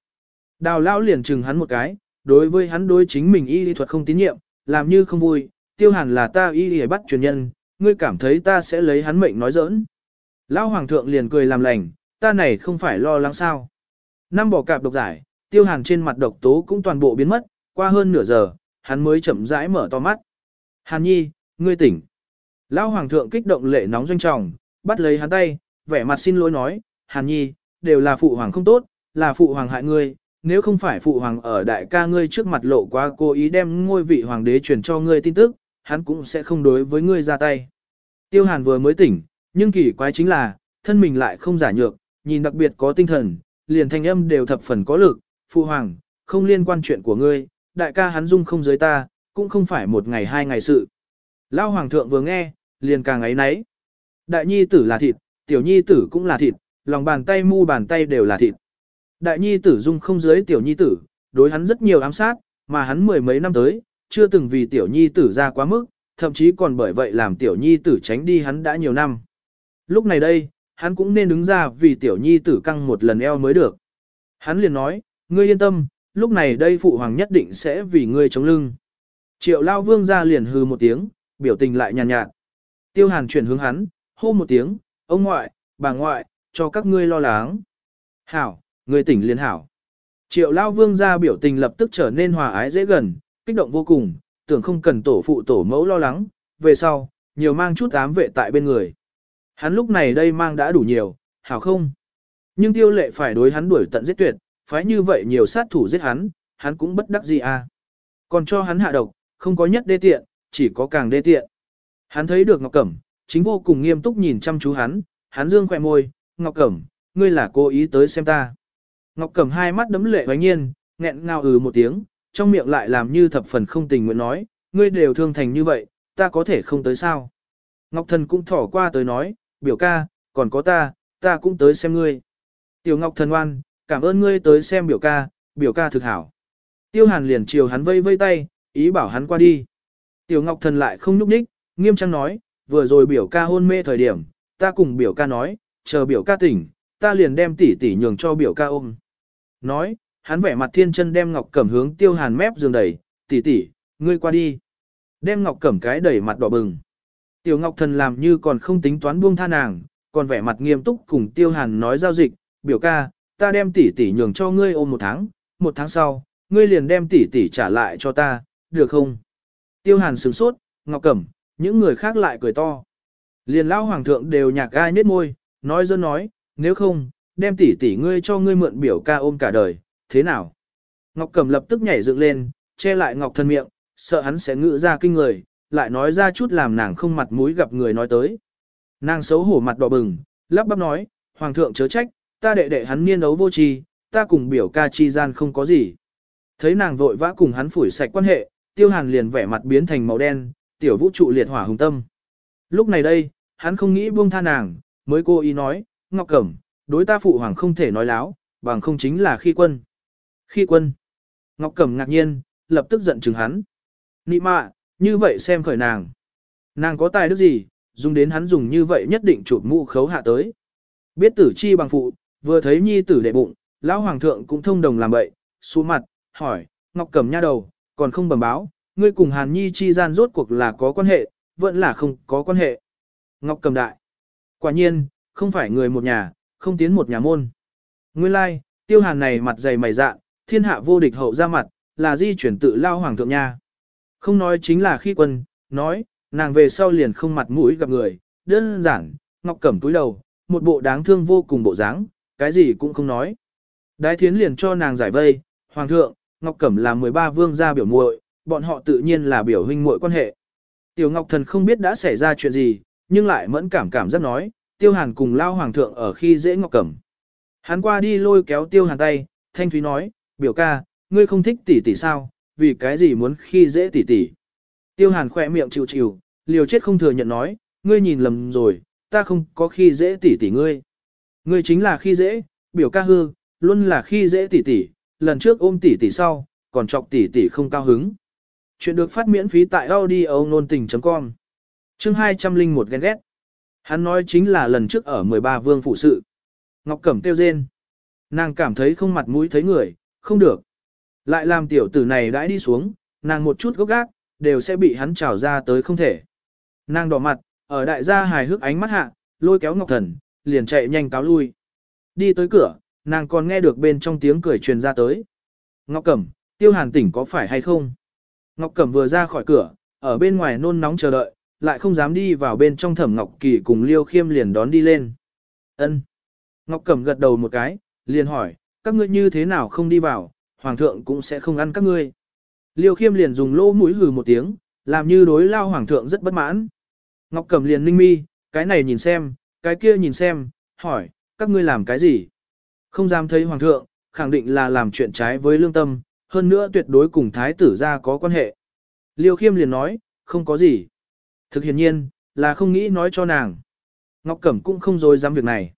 Đào lao liền chừng hắn một cái, đối với hắn đối chính mình y lý thuật không tín nhiệm, làm như không vui, tiêu hàn là ta y lý bắt truyền nhân, ngươi cảm thấy ta sẽ lấy hắn mệnh nói giỡn. Lão hoàng thượng liền cười làm lành, ta này không phải lo lắng sao. Năm bỏ cạp độc giải, tiêu hàn trên mặt độc tố cũng toàn bộ biến mất, qua hơn nửa giờ, hắn mới chậm rãi mở to mắt. Hàn nhi, ngươi tỉnh. Lão hoàng thượng kích động lệ nóng doanh trọng, bắt lấy hắn tay, vẻ mặt xin lỗi nói, Hàn Nhi, đều là phụ hoàng không tốt, là phụ hoàng hại ngươi, nếu không phải phụ hoàng ở đại ca ngươi trước mặt lộ quá cố ý đem ngôi vị hoàng đế truyền cho ngươi tin tức, hắn cũng sẽ không đối với ngươi ra tay. Tiêu Hàn vừa mới tỉnh, nhưng kỳ quái chính là, thân mình lại không giả nhược, nhìn đặc biệt có tinh thần, liền thanh âm đều thập phần có lực, phụ hoàng, không liên quan chuyện của ngươi, đại ca hắn dung không giới ta, cũng không phải một ngày hai ngày sự. Lao hoàng thượng vừa nghe, liền càng ấy nấy. Đại nhi tử là thịt, tiểu nhi tử cũng là thịt, lòng bàn tay mu bàn tay đều là thịt. Đại nhi tử dung không dưới tiểu nhi tử, đối hắn rất nhiều ám sát, mà hắn mười mấy năm tới, chưa từng vì tiểu nhi tử ra quá mức, thậm chí còn bởi vậy làm tiểu nhi tử tránh đi hắn đã nhiều năm. Lúc này đây, hắn cũng nên đứng ra vì tiểu nhi tử căng một lần eo mới được. Hắn liền nói, ngươi yên tâm, lúc này đây phụ hoàng nhất định sẽ vì ngươi chống lưng. Triệu lao vương ra liền hư một tiếng, biểu tình lại nhàn nhạt, nhạt. Tiêu hàn chuyển hướng hắn, hô một tiếng, ông ngoại, bà ngoại, cho các ngươi lo lắng. Hảo, người tỉnh liền hảo. Triệu Lao Vương ra biểu tình lập tức trở nên hòa ái dễ gần, kích động vô cùng, tưởng không cần tổ phụ tổ mẫu lo lắng, về sau, nhiều mang chút ám vệ tại bên người. Hắn lúc này đây mang đã đủ nhiều, hảo không? Nhưng tiêu lệ phải đối hắn đuổi tận giết tuyệt, phái như vậy nhiều sát thủ giết hắn, hắn cũng bất đắc gì à. Còn cho hắn hạ độc, không có nhất đê tiện, chỉ có càng đê tiện. Hắn thấy được Ngọc Cẩm, chính vô cùng nghiêm túc nhìn chăm chú hắn, hắn dương khỏe môi, Ngọc Cẩm, ngươi là cố ý tới xem ta. Ngọc Cẩm hai mắt đấm lệ hoánh nhiên, nghẹn ngào ừ một tiếng, trong miệng lại làm như thập phần không tình nguyện nói, ngươi đều thương thành như vậy, ta có thể không tới sao. Ngọc Thần cũng thỏ qua tới nói, biểu ca, còn có ta, ta cũng tới xem ngươi. Tiểu Ngọc Thần oan, cảm ơn ngươi tới xem biểu ca, biểu ca thực hảo. Tiêu Hàn liền chiều hắn vây vây tay, ý bảo hắn qua đi. Tiểu Ngọc Thần lại không nhúc đích, nghiêm trang nói, vừa rồi biểu ca hôn mê thời điểm, ta cùng biểu ca nói, chờ biểu ca tỉnh, ta liền đem tỷ tỷ nhường cho biểu ca ôm. Nói, hắn vẻ mặt thiên chân đem Ngọc Cẩm hướng Tiêu Hàn mép giường đẩy, "Tỷ tỷ, ngươi qua đi." Đem Ngọc Cẩm cái đẩy mặt đỏ bừng. Tiểu Ngọc Thần làm như còn không tính toán buông tha nàng, còn vẻ mặt nghiêm túc cùng Tiêu Hàn nói giao dịch, "Biểu ca, ta đem tỷ tỷ nhường cho ngươi ôm một tháng, một tháng sau, ngươi liền đem tỷ tỷ trả lại cho ta, được không?" Tiêu Hàn sửng sốt, "Ngọc Cẩm, những người khác lại cười to. Liền lão hoàng thượng đều nhạc ai nết môi, nói dân nói, nếu không, đem tỷ tỷ ngươi cho ngươi mượn biểu ca ôm cả đời, thế nào? Ngọc Cẩm lập tức nhảy dựng lên, che lại Ngọc thân miệng, sợ hắn sẽ ngự ra kinh người, lại nói ra chút làm nàng không mặt mũi gặp người nói tới. Nàng xấu hổ mặt đỏ bừng, lắp bắp nói, hoàng thượng chớ trách, ta đệ đệ hắn niên đấu vô tri, ta cùng biểu ca chi gian không có gì. Thấy nàng vội vã cùng hắn phủi sạch quan hệ, Tiêu Hàn liền vẻ mặt biến thành màu đen, tiểu vũ trụ liệt hỏa hùng tâm. Lúc này đây, hắn không nghĩ buông tha nàng, mới cô ý nói, Ngọc Cẩm, đối ta phụ hoàng không thể nói láo, bằng không chính là khi quân. Khi quân. Ngọc Cẩm ngạc nhiên, lập tức giận chừng hắn. Nị mạ, như vậy xem khởi nàng. Nàng có tài đức gì, dùng đến hắn dùng như vậy nhất định chụp mũ khấu hạ tới. Biết tử chi bằng phụ, vừa thấy nhi tử đệ bụng, lão hoàng thượng cũng thông đồng làm vậy, xuống mặt, hỏi, Ngọc Cẩm nha đầu, còn không bẩm báo, ngươi cùng Hàn Nhi chi gian rốt cuộc là có quan hệ, vẫn là không có quan hệ. Ngọc cầm đại. Quả nhiên, không phải người một nhà, không tiến một nhà môn. Nguyên lai, like, tiêu hàn này mặt dày mày dạ, thiên hạ vô địch hậu ra mặt, là di chuyển tự lao hoàng thượng nha. Không nói chính là khi quân, nói, nàng về sau liền không mặt mũi gặp người, đơn giản, ngọc Cầm túi đầu, một bộ đáng thương vô cùng bộ dáng, cái gì cũng không nói. Đái thiến liền cho nàng giải vây, hoàng thượng, ngọc Cầm là 13 vương gia biểu muội bọn họ tự nhiên là biểu huynh muội quan hệ. Tiểu Ngọc Thần không biết đã xảy ra chuyện gì, nhưng lại mẫn cảm cảm rất nói, Tiêu Hàn cùng lao hoàng thượng ở khi dễ Ngọc Cẩm. Hắn qua đi lôi kéo Tiêu Hàn tay, Thanh Thúy nói, biểu ca, ngươi không thích tỷ tỷ sao, vì cái gì muốn khi dễ tỷ tỷ. Tiêu Hàn khỏe miệng chịu chịu, liều chết không thừa nhận nói, ngươi nhìn lầm rồi, ta không có khi dễ tỷ tỷ ngươi. Ngươi chính là khi dễ, biểu ca hư, luôn là khi dễ tỷ tỷ, lần trước ôm tỷ tỷ sau, còn chọc tỷ tỷ không cao hứng. Chuyện được phát miễn phí tại audio nôn tình.com Chương 201 ghen ghét Hắn nói chính là lần trước ở 13 vương phụ sự. Ngọc Cẩm kêu rên. Nàng cảm thấy không mặt mũi thấy người, không được. Lại làm tiểu tử này đãi đi xuống, nàng một chút gốc gác, đều sẽ bị hắn trào ra tới không thể. Nàng đỏ mặt, ở đại gia hài hước ánh mắt hạ, lôi kéo Ngọc Thần, liền chạy nhanh cáo lui. Đi tới cửa, nàng còn nghe được bên trong tiếng cười truyền ra tới. Ngọc Cẩm, tiêu hàn tỉnh có phải hay không? Ngọc Cẩm vừa ra khỏi cửa, ở bên ngoài nôn nóng chờ đợi, lại không dám đi vào bên trong Thẩm Ngọc Kỳ cùng Liêu Khiêm liền đón đi lên. Ân. Ngọc Cẩm gật đầu một cái, liền hỏi, các ngươi như thế nào không đi vào, hoàng thượng cũng sẽ không ăn các ngươi. Liêu Khiêm liền dùng lỗ mũi hừ một tiếng, làm như đối lao hoàng thượng rất bất mãn. Ngọc Cẩm liền ninh mi, cái này nhìn xem, cái kia nhìn xem, hỏi, các ngươi làm cái gì? Không dám thấy hoàng thượng, khẳng định là làm chuyện trái với lương tâm, hơn nữa tuyệt đối cùng thái tử gia có quan hệ. Liêu khiêm liền nói, không có gì. Thực hiện nhiên, là không nghĩ nói cho nàng. Ngọc Cẩm cũng không dối dám việc này.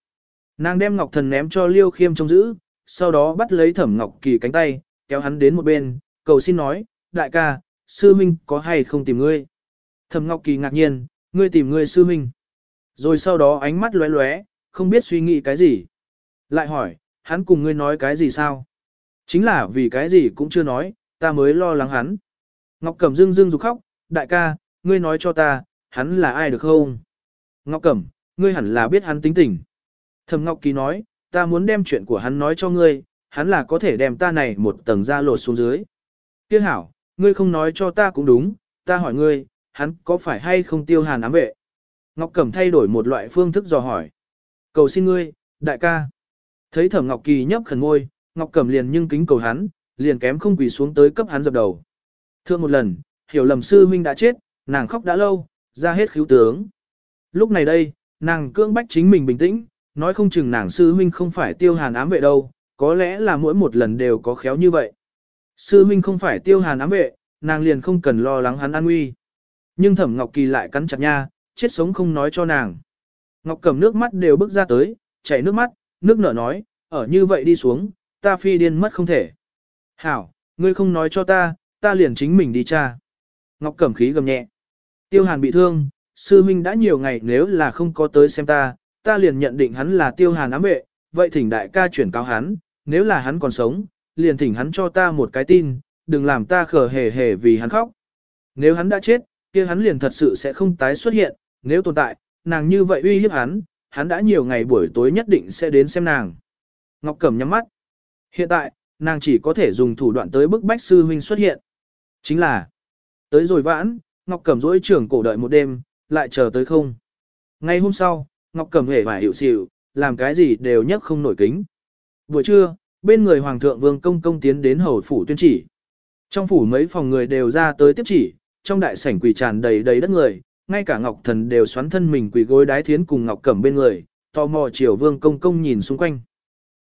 Nàng đem Ngọc Thần ném cho Liêu Khiêm trông giữ, sau đó bắt lấy Thẩm Ngọc Kỳ cánh tay, kéo hắn đến một bên, cầu xin nói, đại ca, sư minh có hay không tìm ngươi? Thẩm Ngọc Kỳ ngạc nhiên, ngươi tìm ngươi sư minh. Rồi sau đó ánh mắt lóe lóe, không biết suy nghĩ cái gì. Lại hỏi, hắn cùng ngươi nói cái gì sao? Chính là vì cái gì cũng chưa nói, ta mới lo lắng hắn. Ngọc Cẩm dưng dưng rụt khóc, đại ca, ngươi nói cho ta, hắn là ai được không? Ngọc Cẩm, ngươi hẳn là biết hắn tính tình. Thầm Ngọc Kỳ nói, ta muốn đem chuyện của hắn nói cho ngươi, hắn là có thể đem ta này một tầng ra lột xuống dưới. Tiếc hảo, ngươi không nói cho ta cũng đúng, ta hỏi ngươi, hắn có phải hay không tiêu hàn ám vệ? Ngọc Cẩm thay đổi một loại phương thức dò hỏi. Cầu xin ngươi, đại ca. Thấy Thẩm Ngọc Kỳ nhấp khẩn ngôi, Ngọc Cẩm liền nhưng kính cầu hắn, liền kém không quỳ xuống tới cấp hắn dập đầu. Thương một lần, hiểu lầm sư huynh đã chết, nàng khóc đã lâu, ra hết khíu tướng. Lúc này đây, nàng cưỡng bách chính mình bình tĩnh, nói không chừng nàng sư huynh không phải tiêu hàn ám vệ đâu, có lẽ là mỗi một lần đều có khéo như vậy. Sư huynh không phải tiêu hàn ám vệ, nàng liền không cần lo lắng hắn an nguy. Nhưng thẩm Ngọc Kỳ lại cắn chặt nha, chết sống không nói cho nàng. Ngọc Cẩm nước mắt đều bước ra tới, chảy nước mắt, nước nở nói, ở như vậy đi xuống, ta phi điên mất không thể. Hảo, ngươi không nói cho ta, ta liền chính mình đi cha. Ngọc Cẩm khí gầm nhẹ. Tiêu Hàn bị thương, sư huynh đã nhiều ngày nếu là không có tới xem ta, ta liền nhận định hắn là Tiêu Hàn ám vệ, vậy thỉnh đại ca chuyển cáo hắn, nếu là hắn còn sống, liền thỉnh hắn cho ta một cái tin, đừng làm ta khở hề hề vì hắn khóc. Nếu hắn đã chết, kia hắn liền thật sự sẽ không tái xuất hiện, nếu tồn tại, nàng như vậy uy hiếp hắn, hắn đã nhiều ngày buổi tối nhất định sẽ đến xem nàng. Ngọc Cẩm nhắm mắt, Hiện tại, nàng chỉ có thể dùng thủ đoạn tới bức bách sư huynh xuất hiện. Chính là, tới rồi vãn, Ngọc Cẩm rỗi trưởng cổ đợi một đêm, lại chờ tới không. Ngày hôm sau, Ngọc Cẩm hề và hiệu xịu, làm cái gì đều nhấc không nổi kính. vừa trưa, bên người Hoàng thượng Vương Công Công tiến đến hầu phủ tuyên chỉ. Trong phủ mấy phòng người đều ra tới tiếp chỉ, trong đại sảnh quỳ tràn đầy đầy đất người, ngay cả Ngọc Thần đều xoắn thân mình quỳ gối đái thiến cùng Ngọc Cẩm bên người, tò mò chiều Vương Công Công nhìn xung quanh.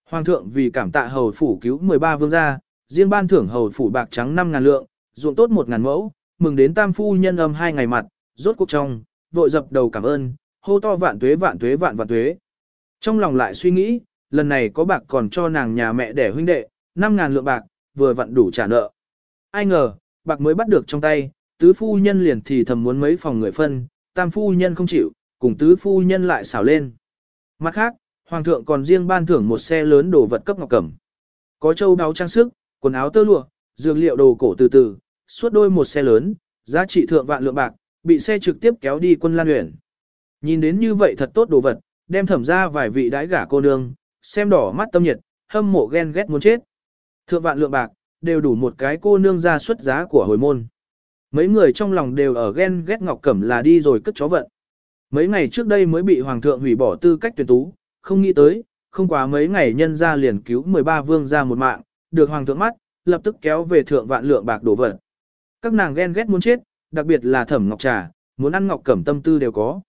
Hoàng thượng vì cảm tạ hầu phủ cứu 13 vương gia, riêng ban thưởng hầu phủ bạc trắng 5.000 lượng, ruộng tốt 1.000 mẫu, mừng đến tam phu nhân âm hai ngày mặt, rốt cuộc trong, vội dập đầu cảm ơn, hô to vạn tuế vạn tuế vạn vạn tuế. Trong lòng lại suy nghĩ, lần này có bạc còn cho nàng nhà mẹ đẻ huynh đệ, 5.000 lượng bạc, vừa vặn đủ trả nợ. Ai ngờ, bạc mới bắt được trong tay, tứ phu nhân liền thì thầm muốn mấy phòng người phân, tam phu nhân không chịu, cùng tứ phu nhân lại xảo lên. Mặt khác, Hoàng thượng còn riêng ban thưởng một xe lớn đồ vật cấp ngọc cẩm. Có châu đáo trang sức, quần áo tơ lụa, dược liệu đồ cổ từ từ, suốt đôi một xe lớn, giá trị thượng vạn lượng bạc, bị xe trực tiếp kéo đi quân lan huyện. Nhìn đến như vậy thật tốt đồ vật, đem thẩm ra vài vị đãi gả cô nương, xem đỏ mắt tâm nhiệt, hâm mộ ghen ghét muốn chết. Thượng vạn lượng bạc, đều đủ một cái cô nương ra xuất giá của hồi môn. Mấy người trong lòng đều ở ghen ghét Ngọc Cẩm là đi rồi cất chó vận. Mấy ngày trước đây mới bị Hoàng thượng hủy bỏ tư cách tuyển tú, không nghĩ tới, không quá mấy ngày nhân ra liền cứu 13 vương ra một mạng, được hoàng thượng mắt, lập tức kéo về thượng vạn lượng bạc đổ vật. Các nàng ghen ghét muốn chết, đặc biệt là thẩm ngọc trà, muốn ăn ngọc cẩm tâm tư đều có.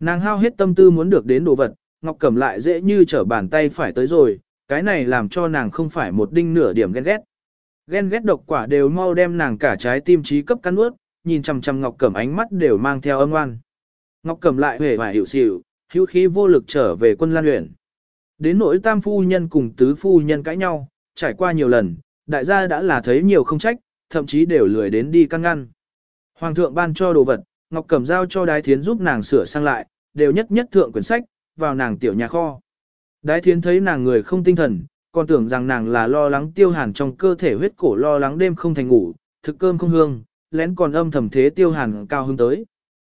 Nàng hao hết tâm tư muốn được đến đồ vật, ngọc cẩm lại dễ như trở bàn tay phải tới rồi, cái này làm cho nàng không phải một đinh nửa điểm ghen ghét. Ghen ghét độc quả đều mau đem nàng cả trái tim trí cấp cắn ướt, nhìn chằm chằm ngọc cẩm ánh mắt đều mang theo âm oan. Ngọc cẩm lại hề và hiểu xỉu, hữu khí vô lực trở về quân lan luyện, Đến nỗi tam phu nhân cùng tứ phu nhân cãi nhau, trải qua nhiều lần, đại gia đã là thấy nhiều không trách, thậm chí đều lười đến đi căng ngăn. Hoàng thượng ban cho đồ vật, Ngọc Cẩm giao cho Đái Thiến giúp nàng sửa sang lại, đều nhất nhất thượng quyển sách, vào nàng tiểu nhà kho. Đái Thiến thấy nàng người không tinh thần, còn tưởng rằng nàng là lo lắng tiêu hàn trong cơ thể huyết cổ lo lắng đêm không thành ngủ, thực cơm không hương, lén còn âm thầm thế tiêu hàn cao hương tới.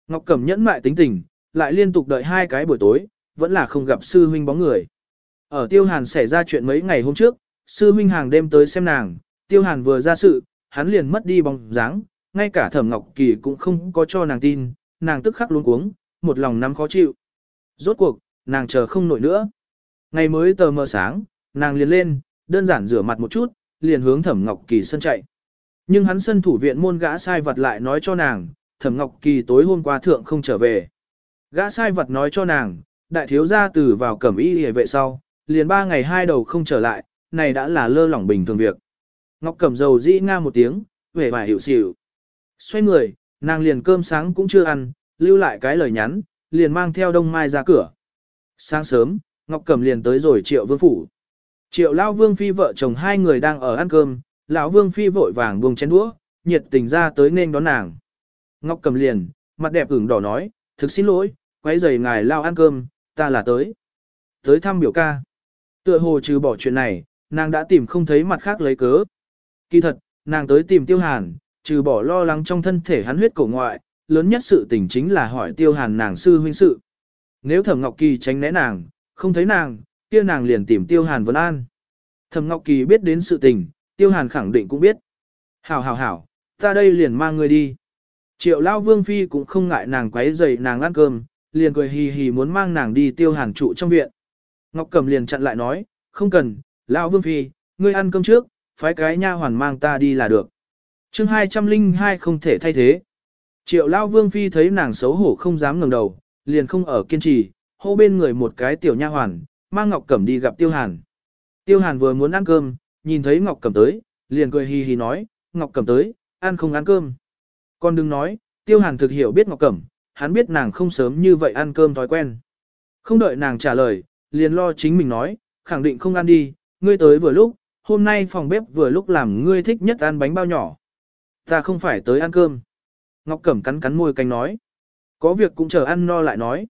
Ngọc Cẩm nhẫn mại tính tình, lại liên tục đợi hai cái buổi tối, vẫn là không gặp sư huynh bóng người. Ở Tiêu Hàn xảy ra chuyện mấy ngày hôm trước, sư huynh hàng đêm tới xem nàng, Tiêu Hàn vừa ra sự, hắn liền mất đi bóng dáng, ngay cả Thẩm Ngọc Kỳ cũng không có cho nàng tin, nàng tức khắc luống cuống, một lòng nắm khó chịu. Rốt cuộc, nàng chờ không nổi nữa. Ngày mới tờ mờ sáng, nàng liền lên, đơn giản rửa mặt một chút, liền hướng Thẩm Ngọc Kỳ sân chạy. Nhưng hắn sân thủ viện môn gã sai vật lại nói cho nàng, Thẩm Ngọc Kỳ tối hôm qua thượng không trở về. Gã sai vật nói cho nàng, đại thiếu gia từ vào cẩm y hề vệ sau, liền ba ngày hai đầu không trở lại, này đã là lơ lỏng bình thường việc. Ngọc cẩm dầu dĩ nga một tiếng, vẻ vải hiệu xỉu. Xoay người, nàng liền cơm sáng cũng chưa ăn, lưu lại cái lời nhắn, liền mang theo đông mai ra cửa. Sáng sớm, Ngọc Cẩm liền tới rồi triệu vương phủ. Triệu lao vương phi vợ chồng hai người đang ở ăn cơm, lão vương phi vội vàng buông chén đũa, nhiệt tình ra tới nên đón nàng. Ngọc Cẩm liền, mặt đẹp ửng đỏ nói, thực xin lỗi, quấy giày ngài lao ăn cơm, ta là tới. Tới thăm biểu ca. Tựa hồ trừ bỏ chuyện này, nàng đã tìm không thấy mặt khác lấy cớ. Kỳ thật, nàng tới tìm tiêu hàn, trừ bỏ lo lắng trong thân thể hắn huyết cổ ngoại, lớn nhất sự tình chính là hỏi tiêu hàn nàng sư huynh sự. Nếu thẩm ngọc kỳ tránh né nàng, không thấy nàng, kia nàng liền tìm tiêu hàn vấn an. Thẩm ngọc kỳ biết đến sự tình, tiêu hàn khẳng định cũng biết. Hảo hảo hảo, ta đây liền mang người đi. Triệu Lao Vương Phi cũng không ngại nàng quấy dậy nàng ăn cơm, liền cười hì hì muốn mang nàng đi tiêu hàn trụ trong viện. Ngọc Cẩm liền chặn lại nói, không cần, lão vương phi, ngươi ăn cơm trước, phái cái nha hoàn mang ta đi là được. chương 202 không thể thay thế. Triệu lão vương phi thấy nàng xấu hổ không dám ngẩng đầu, liền không ở kiên trì, hô bên người một cái tiểu nha hoàn, mang Ngọc Cẩm đi gặp tiêu hàn. Tiêu hàn vừa muốn ăn cơm, nhìn thấy Ngọc Cẩm tới, liền cười hì hì nói, Ngọc Cẩm tới, ăn không ăn cơm. Con đừng nói, tiêu hàn thực hiểu biết Ngọc Cẩm, hắn biết nàng không sớm như vậy ăn cơm thói quen. Không đợi nàng trả lời, liền lo chính mình nói, khẳng định không ăn đi, ngươi tới vừa lúc, hôm nay phòng bếp vừa lúc làm ngươi thích nhất ăn bánh bao nhỏ. Ta không phải tới ăn cơm. Ngọc Cẩm cắn cắn môi canh nói. Có việc cũng chờ ăn no lại nói.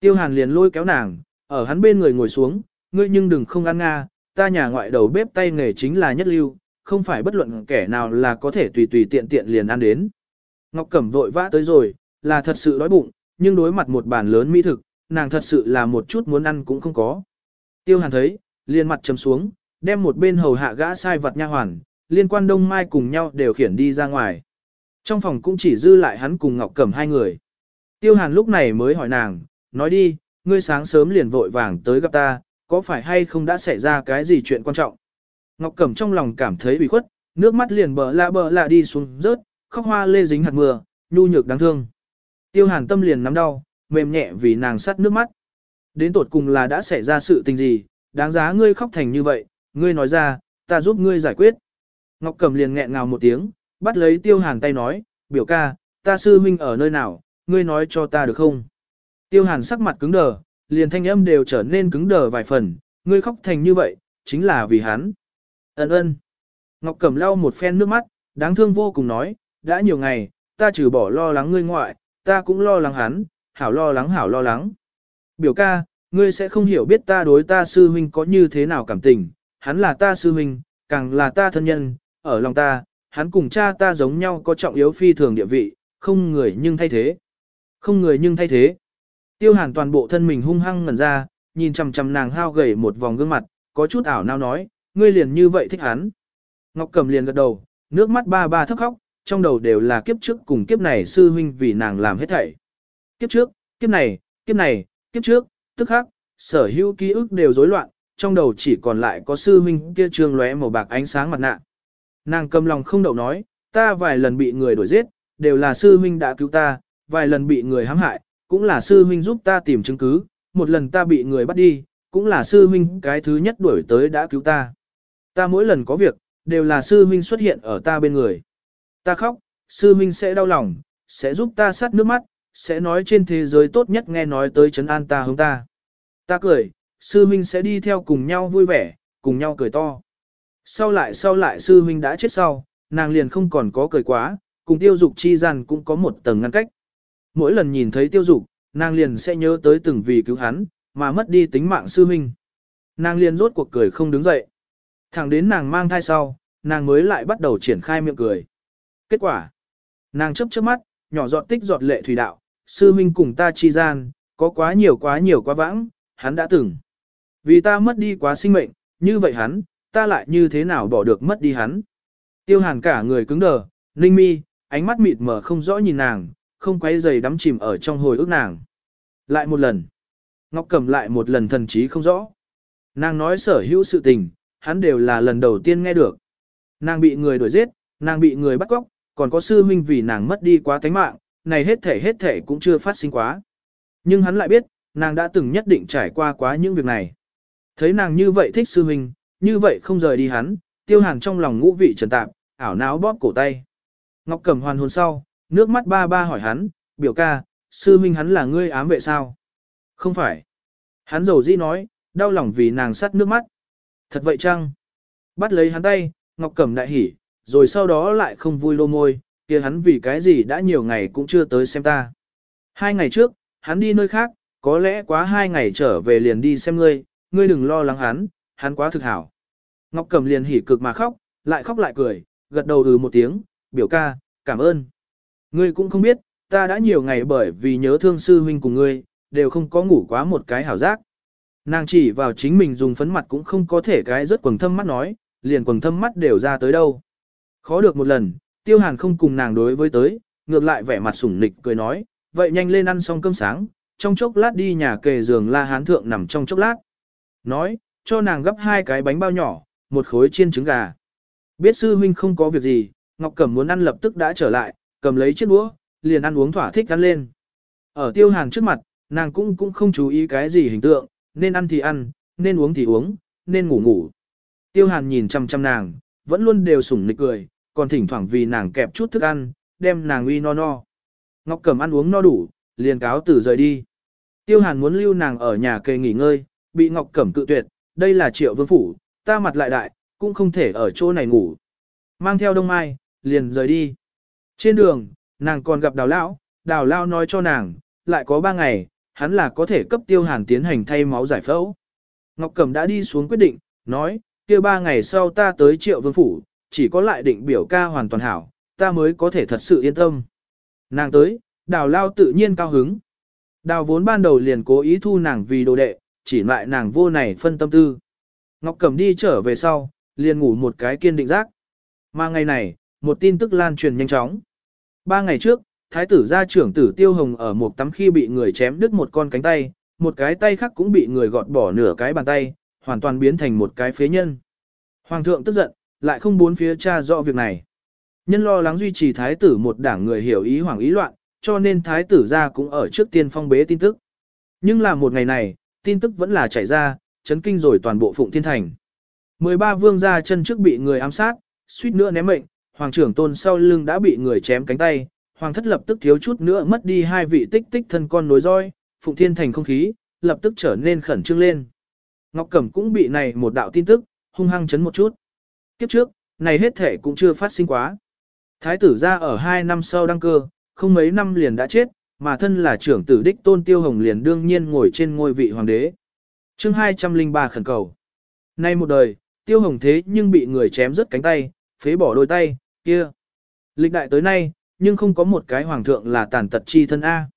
Tiêu Hàn liền lôi kéo nàng, ở hắn bên người ngồi xuống, ngươi nhưng đừng không ăn nga, ta nhà ngoại đầu bếp tay nghề chính là nhất lưu, không phải bất luận kẻ nào là có thể tùy tùy tiện tiện liền ăn đến. Ngọc Cẩm vội vã tới rồi, là thật sự đói bụng, nhưng đối mặt một bàn lớn mỹ thực, nàng thật sự là một chút muốn ăn cũng không có. Tiêu Hàn thấy, liền mặt chấm xuống, đem một bên hầu hạ gã sai vật nha hoàn, liên quan Đông Mai cùng nhau đều khiển đi ra ngoài. Trong phòng cũng chỉ dư lại hắn cùng Ngọc Cẩm hai người. Tiêu Hàn lúc này mới hỏi nàng, nói đi, ngươi sáng sớm liền vội vàng tới gặp ta, có phải hay không đã xảy ra cái gì chuyện quan trọng? Ngọc Cẩm trong lòng cảm thấy bị khuất, nước mắt liền bờ lạ bờ lạ đi xuống rớt, khóc hoa lê dính hạt mưa, nhu nhược đáng thương. Tiêu hàn tâm liền nắm đau, mềm nhẹ vì nàng sắt nước mắt. Đến tột cùng là đã xảy ra sự tình gì, đáng giá ngươi khóc thành như vậy, ngươi nói ra, ta giúp ngươi giải quyết. Ngọc Cẩm liền nghẹn ngào một tiếng, bắt lấy tiêu hàn tay nói, biểu ca, ta sư huynh ở nơi nào, ngươi nói cho ta được không? Tiêu hàn sắc mặt cứng đờ, liền thanh âm đều trở nên cứng đờ vài phần, ngươi khóc thành như vậy, chính là vì hắn. Ấn ơn. Ngọc Cẩm lau một phen nước mắt, đáng thương vô cùng nói, đã nhiều ngày, ta trừ bỏ lo lắng ngươi ngoại, ta cũng lo lắng hắn, hảo lo lắng hảo lo lắng. Biểu ca, ngươi sẽ không hiểu biết ta đối ta sư huynh có như thế nào cảm tình, hắn là ta sư huynh, càng là ta thân nhân, ở lòng ta, hắn cùng cha ta giống nhau có trọng yếu phi thường địa vị, không người nhưng thay thế. Không người nhưng thay thế. Tiêu hàn toàn bộ thân mình hung hăng ngẩn ra, nhìn chằm chằm nàng hao gầy một vòng gương mặt, có chút ảo nao nói, ngươi liền như vậy thích hắn. Ngọc cầm liền gật đầu, nước mắt ba ba thức khóc, trong đầu đều là kiếp trước cùng kiếp này sư huynh vì nàng làm hết thảy. Kiếp trước, kiếp này, kiếp này, kiếp trước, tức khắc, sở hữu ký ức đều rối loạn, trong đầu chỉ còn lại có sư huynh kia trương lóe màu bạc ánh sáng mặt nạ. Nàng cầm lòng không đậu nói, ta vài lần bị người đuổi giết, đều là sư huynh đã cứu ta, vài lần bị người hãm hại, cũng là sư huynh giúp ta tìm chứng cứ, một lần ta bị người bắt đi, cũng là sư huynh cái thứ nhất đuổi tới đã cứu ta. Ta mỗi lần có việc, đều là sư huynh xuất hiện ở ta bên người. Ta khóc, sư minh sẽ đau lòng, sẽ giúp ta sát nước mắt, sẽ nói trên thế giới tốt nhất nghe nói tới trấn an ta hướng ta. Ta cười, sư minh sẽ đi theo cùng nhau vui vẻ, cùng nhau cười to. Sau lại sau lại sư minh đã chết sau, nàng liền không còn có cười quá, cùng tiêu dục chi gian cũng có một tầng ngăn cách. Mỗi lần nhìn thấy tiêu dục, nàng liền sẽ nhớ tới từng vì cứu hắn, mà mất đi tính mạng sư minh. Nàng liền rốt cuộc cười không đứng dậy. Thẳng đến nàng mang thai sau, nàng mới lại bắt đầu triển khai miệng cười. Kết quả, nàng chớp chớp mắt, nhỏ giọt tích giọt lệ thủy đạo, sư huynh cùng ta chi gian, có quá nhiều quá nhiều quá vãng, hắn đã từng. Vì ta mất đi quá sinh mệnh, như vậy hắn, ta lại như thế nào bỏ được mất đi hắn. Tiêu hàn cả người cứng đờ, ninh mi, ánh mắt mịt mờ không rõ nhìn nàng, không quay giày đắm chìm ở trong hồi ức nàng. Lại một lần. Ngọc Cầm lại một lần thần trí không rõ. Nàng nói sở hữu sự tình, hắn đều là lần đầu tiên nghe được. Nàng bị người đuổi giết, nàng bị người bắt cóc, còn có sư huynh vì nàng mất đi quá tánh mạng, này hết thể hết thể cũng chưa phát sinh quá. Nhưng hắn lại biết, nàng đã từng nhất định trải qua quá những việc này. Thấy nàng như vậy thích sư huynh, như vậy không rời đi hắn, tiêu hàn trong lòng ngũ vị trần tạp, ảo não bóp cổ tay. Ngọc Cẩm hoàn hồn sau, nước mắt ba ba hỏi hắn, biểu ca, sư huynh hắn là ngươi ám vệ sao? Không phải. Hắn dầu dĩ nói, đau lòng vì nàng sắt nước mắt. Thật vậy chăng? Bắt lấy hắn tay, Ngọc Cẩm đại hỉ, rồi sau đó lại không vui lô môi, kia hắn vì cái gì đã nhiều ngày cũng chưa tới xem ta. Hai ngày trước, hắn đi nơi khác, có lẽ quá hai ngày trở về liền đi xem ngươi, ngươi đừng lo lắng hắn, hắn quá thực hảo. Ngọc Cầm liền hỉ cực mà khóc, lại khóc lại cười, gật đầu ừ một tiếng, biểu ca, cảm ơn. Ngươi cũng không biết, ta đã nhiều ngày bởi vì nhớ thương sư huynh cùng ngươi, đều không có ngủ quá một cái hảo giác. Nàng chỉ vào chính mình dùng phấn mặt cũng không có thể cái rất quầng thâm mắt nói, liền quầng thâm mắt đều ra tới đâu. Khó được một lần, tiêu hàn không cùng nàng đối với tới, ngược lại vẻ mặt sủng nịch cười nói, vậy nhanh lên ăn xong cơm sáng, trong chốc lát đi nhà kề giường la hán thượng nằm trong chốc lát. Nói, cho nàng gấp hai cái bánh bao nhỏ, một khối chiên trứng gà. Biết sư huynh không có việc gì, Ngọc Cẩm muốn ăn lập tức đã trở lại, cầm lấy chiếc đũa, liền ăn uống thỏa thích ăn lên. Ở tiêu hàn trước mặt, nàng cũng cũng không chú ý cái gì hình tượng, nên ăn thì ăn, nên uống thì uống, nên ngủ ngủ. Tiêu hàn nhìn chăm chăm nàng, vẫn luôn đều sủng nịch cười, còn thỉnh thoảng vì nàng kẹp chút thức ăn, đem nàng uy no no. Ngọc Cẩm ăn uống no đủ, liền cáo từ rời đi. Tiêu Hàn muốn lưu nàng ở nhà kề nghỉ ngơi, bị Ngọc Cẩm cự tuyệt, đây là triệu vương phủ, ta mặt lại đại, cũng không thể ở chỗ này ngủ. Mang theo Đông Mai, liền rời đi. Trên đường, nàng còn gặp Đào Lão, Đào Lão nói cho nàng, lại có 3 ngày, hắn là có thể cấp Tiêu Hàn tiến hành thay máu giải phẫu. Ngọc Cẩm đã đi xuống quyết định, nói, kia 3 ngày sau ta tới triệu vương phủ, chỉ có lại định biểu ca hoàn toàn hảo, ta mới có thể thật sự yên tâm. Nàng tới, đào lao tự nhiên cao hứng. Đào vốn ban đầu liền cố ý thu nàng vì đồ đệ, chỉ lại nàng vô này phân tâm tư. Ngọc Cẩm đi trở về sau, liền ngủ một cái kiên định giác. Mà ngày này, một tin tức lan truyền nhanh chóng. Ba ngày trước, thái tử gia trưởng tử Tiêu Hồng ở một tắm khi bị người chém đứt một con cánh tay, một cái tay khác cũng bị người gọt bỏ nửa cái bàn tay, hoàn toàn biến thành một cái phế nhân. Hoàng thượng tức giận, lại không bốn phía cha rõ việc này. Nhân lo lắng duy trì thái tử một đảng người hiểu ý hoảng ý loạn, cho nên thái tử ra cũng ở trước tiên phong bế tin tức. Nhưng là một ngày này, tin tức vẫn là chảy ra, chấn kinh rồi toàn bộ phụng thiên thành. 13 vương gia chân trước bị người ám sát, suýt nữa ném mệnh, hoàng trưởng tôn sau lưng đã bị người chém cánh tay, hoàng thất lập tức thiếu chút nữa mất đi hai vị tích tích thân con nối roi, phụng thiên thành không khí, lập tức trở nên khẩn trương lên. Ngọc Cẩm cũng bị này một đạo tin tức, hung hăng chấn một chút. Kiếp trước, này hết thể cũng chưa phát sinh quá. Thái tử ra ở 2 năm sau đăng cơ, không mấy năm liền đã chết, mà thân là trưởng tử đích tôn tiêu hồng liền đương nhiên ngồi trên ngôi vị hoàng đế. chương 203 khẩn cầu. Nay một đời, tiêu hồng thế nhưng bị người chém rớt cánh tay, phế bỏ đôi tay, kia. Lịch đại tới nay, nhưng không có một cái hoàng thượng là tàn tật chi thân A.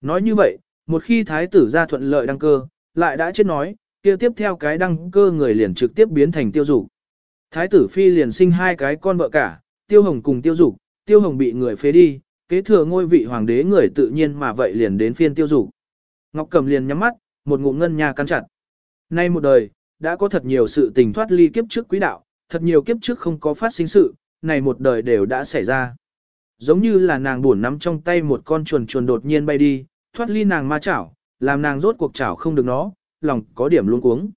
Nói như vậy, một khi thái tử ra thuận lợi đăng cơ, lại đã chết nói, kia tiếp theo cái đăng cơ người liền trực tiếp biến thành tiêu dục. Thái tử phi liền sinh hai cái con vợ cả, tiêu hồng cùng tiêu dục, tiêu hồng bị người phế đi, kế thừa ngôi vị hoàng đế người tự nhiên mà vậy liền đến phiên tiêu dục. Ngọc Cầm liền nhắm mắt, một ngụm ngân nhà cắn chặt. Nay một đời, đã có thật nhiều sự tình thoát ly kiếp trước quý đạo, thật nhiều kiếp trước không có phát sinh sự, này một đời đều đã xảy ra. Giống như là nàng buồn nắm trong tay một con chuồn chuồn đột nhiên bay đi, thoát ly nàng ma chảo, làm nàng rốt cuộc chảo không được nó, lòng có điểm luôn cuống.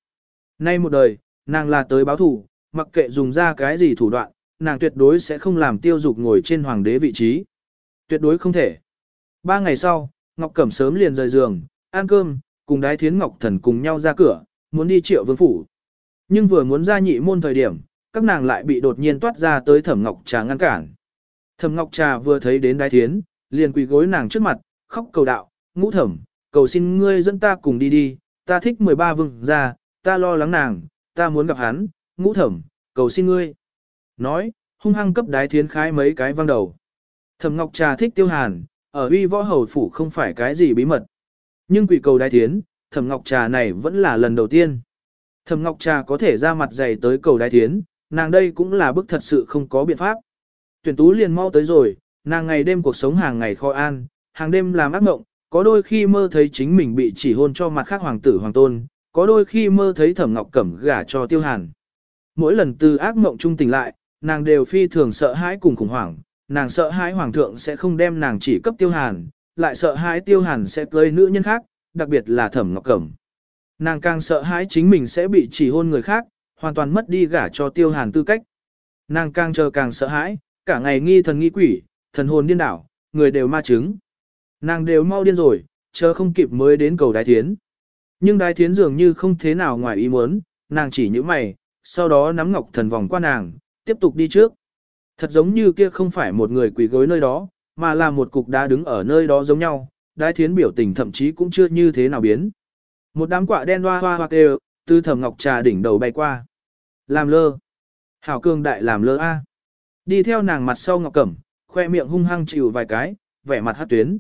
Nay một đời, nàng là tới báo thủ, mặc kệ dùng ra cái gì thủ đoạn, nàng tuyệt đối sẽ không làm tiêu dục ngồi trên hoàng đế vị trí. Tuyệt đối không thể. Ba ngày sau, Ngọc Cẩm sớm liền rời giường, ăn cơm, cùng đái thiến Ngọc Thần cùng nhau ra cửa, muốn đi triệu vương phủ. Nhưng vừa muốn ra nhị môn thời điểm, các nàng lại bị đột nhiên toát ra tới thẩm Ngọc Trà ngăn cản. Thẩm Ngọc Trà vừa thấy đến đái thiến, liền quỳ gối nàng trước mặt, khóc cầu đạo, ngũ thẩm, cầu xin ngươi dẫn ta cùng đi đi, ta thích 13 vương ra, ta lo lắng nàng, ta muốn gặp hắn, ngũ thẩm, cầu xin ngươi. Nói, hung hăng cấp đái thiến khai mấy cái văng đầu. Thẩm Ngọc Trà thích tiêu hàn, ở uy võ hầu phủ không phải cái gì bí mật. Nhưng quỷ cầu đái thiến, Thẩm Ngọc Trà này vẫn là lần đầu tiên. Thẩm Ngọc Trà có thể ra mặt dày tới cầu đái thiến, nàng đây cũng là bức thật sự không có biện pháp. Tuyển tú liền mau tới rồi, nàng ngày đêm cuộc sống hàng ngày kho an, hàng đêm làm ác mộng, có đôi khi mơ thấy chính mình bị chỉ hôn cho mặt khác hoàng tử hoàng tôn, có đôi khi mơ thấy Thẩm Ngọc Cẩm gả cho tiêu hàn mỗi lần từ ác mộng trung tỉnh lại, nàng đều phi thường sợ hãi cùng khủng hoảng, nàng sợ hãi hoàng thượng sẽ không đem nàng chỉ cấp tiêu hàn, lại sợ hãi tiêu hàn sẽ cưới nữ nhân khác, đặc biệt là thẩm ngọc cẩm. Nàng càng sợ hãi chính mình sẽ bị chỉ hôn người khác, hoàn toàn mất đi gả cho tiêu hàn tư cách. Nàng càng chờ càng sợ hãi, cả ngày nghi thần nghi quỷ, thần hồn điên đảo, người đều ma chứng. Nàng đều mau điên rồi, chờ không kịp mới đến cầu đái thiến. Nhưng đái thiến dường như không thế nào ngoài ý muốn, nàng chỉ như mày, sau đó nắm ngọc thần vòng qua nàng, tiếp tục đi trước. Thật giống như kia không phải một người quỳ gối nơi đó, mà là một cục đá đứng ở nơi đó giống nhau, đái thiến biểu tình thậm chí cũng chưa như thế nào biến. Một đám quạ đen hoa hoa hoa đều tư thẩm ngọc trà đỉnh đầu bay qua. Làm lơ. Hảo cường đại làm lơ A. Đi theo nàng mặt sau ngọc cẩm, khoe miệng hung hăng chịu vài cái, vẻ mặt hát tuyến.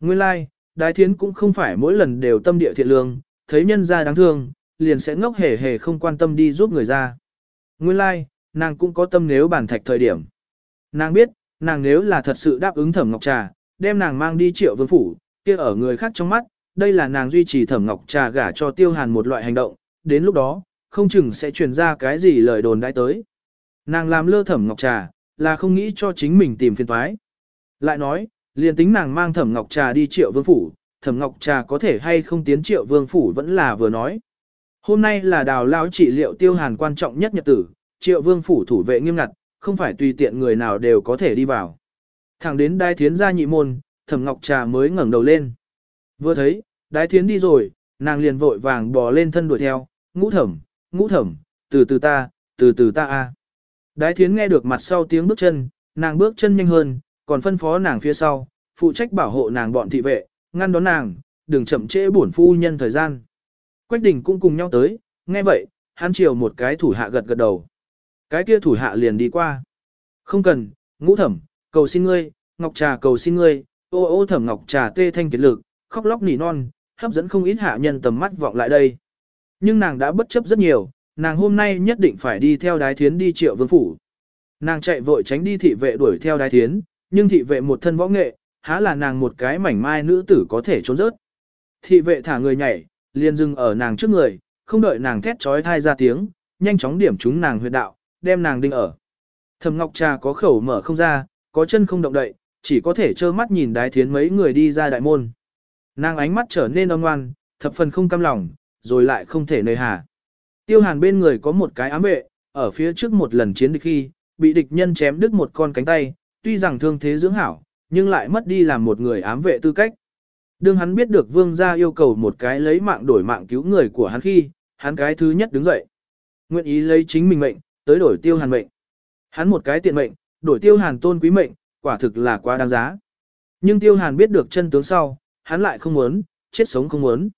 Nguyên lai, like, đái thiến cũng không phải mỗi lần đều tâm địa thiện lương, thấy nhân ra đáng thương, liền sẽ ngốc hề hề không quan tâm đi giúp người ra. Nguyên lai, like, nàng cũng có tâm nếu bản thạch thời điểm. Nàng biết, nàng nếu là thật sự đáp ứng thẩm ngọc trà, đem nàng mang đi triệu vương phủ, kia ở người khác trong mắt, đây là nàng duy trì thẩm ngọc trà gả cho tiêu hàn một loại hành động, đến lúc đó, không chừng sẽ truyền ra cái gì lời đồn đãi tới. Nàng làm lơ thẩm ngọc trà, là không nghĩ cho chính mình tìm phiền thoái. Lại nói, liền tính nàng mang thẩm ngọc trà đi triệu vương phủ, thẩm ngọc trà có thể hay không tiến triệu vương phủ vẫn là vừa nói. Hôm nay là đào lao trị liệu tiêu hàn quan trọng nhất nhật tử, triệu vương phủ thủ vệ nghiêm ngặt, không phải tùy tiện người nào đều có thể đi vào. Thẳng đến đai thiến ra nhị môn, thẩm ngọc trà mới ngẩng đầu lên. Vừa thấy, đái thiến đi rồi, nàng liền vội vàng bò lên thân đuổi theo, ngũ thẩm, ngũ thẩm, từ từ ta, từ từ ta a. À. Đái thiến nghe được mặt sau tiếng bước chân, nàng bước chân nhanh hơn, còn phân phó nàng phía sau, phụ trách bảo hộ nàng bọn thị vệ, ngăn đón nàng, đừng chậm trễ bổn phu nhân thời gian. Quách đình cũng cùng nhau tới, nghe vậy, hắn chiều một cái thủ hạ gật gật đầu. Cái kia thủ hạ liền đi qua. Không cần, ngũ thẩm, cầu xin ngươi, ngọc trà cầu xin ngươi, ô ô thẩm ngọc trà tê thanh kiệt lực, khóc lóc nỉ non, hấp dẫn không ít hạ nhân tầm mắt vọng lại đây. Nhưng nàng đã bất chấp rất nhiều, nàng hôm nay nhất định phải đi theo đái thiến đi triệu vương phủ. Nàng chạy vội tránh đi thị vệ đuổi theo đái thiến, nhưng thị vệ một thân võ nghệ, há là nàng một cái mảnh mai nữ tử có thể trốn rớt. Thị vệ thả người nhảy, liền dừng ở nàng trước người, không đợi nàng thét trói thai ra tiếng, nhanh chóng điểm trúng nàng huyệt đạo, đem nàng đinh ở. Thẩm Ngọc Trà có khẩu mở không ra, có chân không động đậy, chỉ có thể trơ mắt nhìn đái thiến mấy người đi ra đại môn. Nàng ánh mắt trở nên âm ngoan, thập phần không cam lòng, rồi lại không thể nơi hà. Tiêu hàn bên người có một cái ám vệ, ở phía trước một lần chiến địch khi, bị địch nhân chém đứt một con cánh tay, tuy rằng thương thế dưỡng hảo, nhưng lại mất đi làm một người ám vệ tư cách. Đương hắn biết được vương gia yêu cầu một cái lấy mạng đổi mạng cứu người của hắn khi, hắn cái thứ nhất đứng dậy. Nguyện ý lấy chính mình mệnh, tới đổi tiêu hàn mệnh. Hắn một cái tiện mệnh, đổi tiêu hàn tôn quý mệnh, quả thực là quá đáng giá. Nhưng tiêu hàn biết được chân tướng sau, hắn lại không muốn, chết sống không muốn.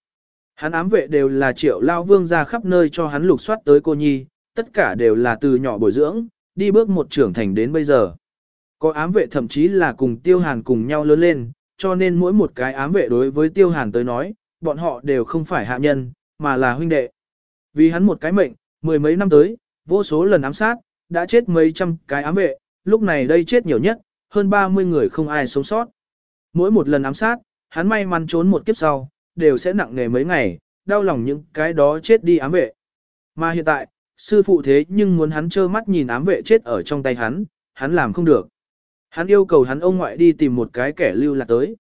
Hắn ám vệ đều là triệu lao vương gia khắp nơi cho hắn lục soát tới cô nhi, tất cả đều là từ nhỏ bồi dưỡng, đi bước một trưởng thành đến bây giờ. Có ám vệ thậm chí là cùng tiêu hàn cùng nhau lớn lên, cho nên mỗi một cái ám vệ đối với tiêu hàn tới nói, bọn họ đều không phải hạ nhân, mà là huynh đệ. Vì hắn một cái mệnh, mười mấy năm tới, vô số lần ám sát, đã chết mấy trăm cái ám vệ, lúc này đây chết nhiều nhất, hơn 30 người không ai sống sót. Mỗi một lần ám sát, hắn may mắn trốn một kiếp sau, đều sẽ nặng nề mấy ngày, đau lòng những cái đó chết đi ám vệ. Mà hiện tại, sư phụ thế nhưng muốn hắn trơ mắt nhìn ám vệ chết ở trong tay hắn, hắn làm không được. Hắn yêu cầu hắn ông ngoại đi tìm một cái kẻ lưu lạc tới.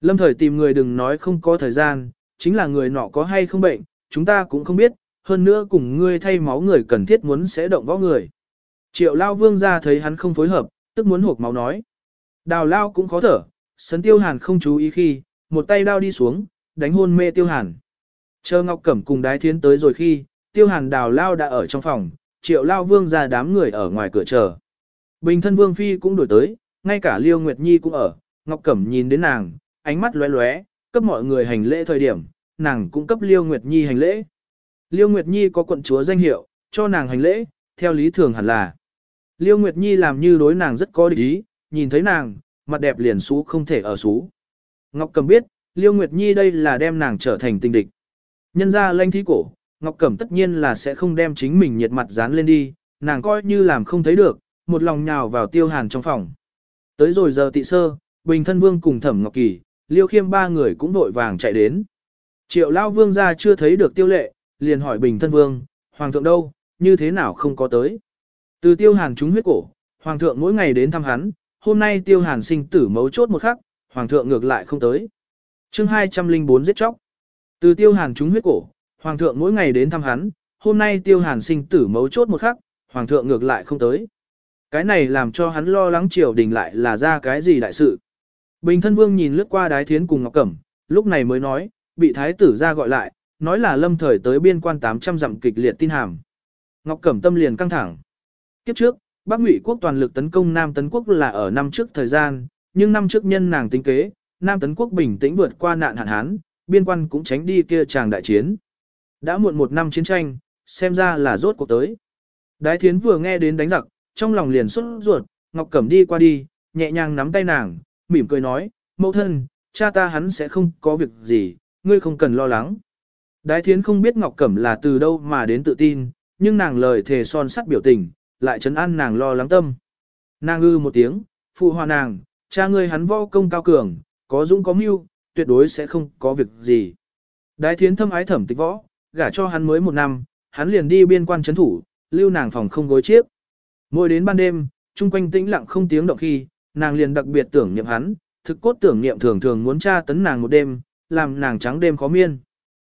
Lâm thời tìm người đừng nói không có thời gian, chính là người nọ có hay không bệnh, chúng ta cũng không biết, hơn nữa cùng ngươi thay máu người cần thiết muốn sẽ động võ người. Triệu Lao Vương ra thấy hắn không phối hợp, tức muốn hộp máu nói. Đào Lao cũng khó thở, sấn Tiêu Hàn không chú ý khi, một tay đao đi xuống, đánh hôn mê Tiêu Hàn. Chờ Ngọc Cẩm cùng đái thiến tới rồi khi, Tiêu Hàn Đào Lao đã ở trong phòng, Triệu Lao Vương ra đám người ở ngoài cửa chờ. Bình thân Vương Phi cũng đổi tới, ngay cả Liêu Nguyệt Nhi cũng ở, Ngọc Cẩm nhìn đến nàng, ánh mắt lóe lóe, cấp mọi người hành lễ thời điểm, nàng cũng cấp Liêu Nguyệt Nhi hành lễ. Liêu Nguyệt Nhi có quận chúa danh hiệu, cho nàng hành lễ, theo lý thường hẳn là. Liêu Nguyệt Nhi làm như đối nàng rất có địch ý, nhìn thấy nàng, mặt đẹp liền xú không thể ở xú. Ngọc Cẩm biết, Liêu Nguyệt Nhi đây là đem nàng trở thành tình địch. Nhân ra lanh thí cổ, Ngọc Cẩm tất nhiên là sẽ không đem chính mình nhiệt mặt dán lên đi, nàng coi như làm không thấy được, một lòng nhào vào tiêu hàn trong phòng. Tới rồi giờ tị sơ, Bình Thân Vương cùng Thẩm Ngọc Kỳ, Liêu Khiêm ba người cũng vội vàng chạy đến. Triệu Lao Vương ra chưa thấy được tiêu lệ, liền hỏi Bình Thân Vương, Hoàng thượng đâu, như thế nào không có tới. Từ tiêu hàn trúng huyết cổ, Hoàng thượng mỗi ngày đến thăm hắn, hôm nay tiêu hàn sinh tử mấu chốt một khắc, Hoàng thượng ngược lại không tới. chương 204 giết chóc. Từ tiêu hàn trúng huyết cổ, Hoàng thượng mỗi ngày đến thăm hắn, hôm nay tiêu hàn sinh tử mấu chốt một khắc, Hoàng thượng ngược lại không tới. Cái này làm cho hắn lo lắng triều đình lại là ra cái gì đại sự. Bình thân vương nhìn lướt qua đái thiến cùng Ngọc Cẩm, lúc này mới nói, bị thái tử ra gọi lại, nói là lâm thời tới biên quan 800 dặm kịch liệt tin hàm. Ngọc Cẩm tâm liền căng thẳng. Kiếp trước, Bắc Ngụy quốc toàn lực tấn công Nam Tấn quốc là ở năm trước thời gian, nhưng năm trước nhân nàng tính kế, Nam Tấn quốc bình tĩnh vượt qua nạn hạn hán, biên quan cũng tránh đi kia chàng đại chiến. Đã muộn một năm chiến tranh, xem ra là rốt cuộc tới. Đái Thiến vừa nghe đến đánh giặc, trong lòng liền xuất ruột, Ngọc Cẩm đi qua đi, nhẹ nhàng nắm tay nàng, mỉm cười nói, mẫu thân, cha ta hắn sẽ không có việc gì, ngươi không cần lo lắng. Đái thiến không biết Ngọc Cẩm là từ đâu mà đến tự tin, nhưng nàng lời thề son sắt biểu tình, lại trấn an nàng lo lắng tâm. Nàng ư một tiếng, phụ hòa nàng, cha ngươi hắn võ công cao cường, có dũng có mưu, tuyệt đối sẽ không có việc gì. Đái thiến thâm ái thẩm tịch võ, gả cho hắn mới một năm, hắn liền đi biên quan chấn thủ, lưu nàng phòng không gối chiếc. Mỗi đến ban đêm, chung quanh tĩnh lặng không tiếng động khi, nàng liền đặc biệt tưởng niệm hắn, thực cốt tưởng niệm thường thường muốn tra tấn nàng một đêm, làm nàng trắng đêm khó miên.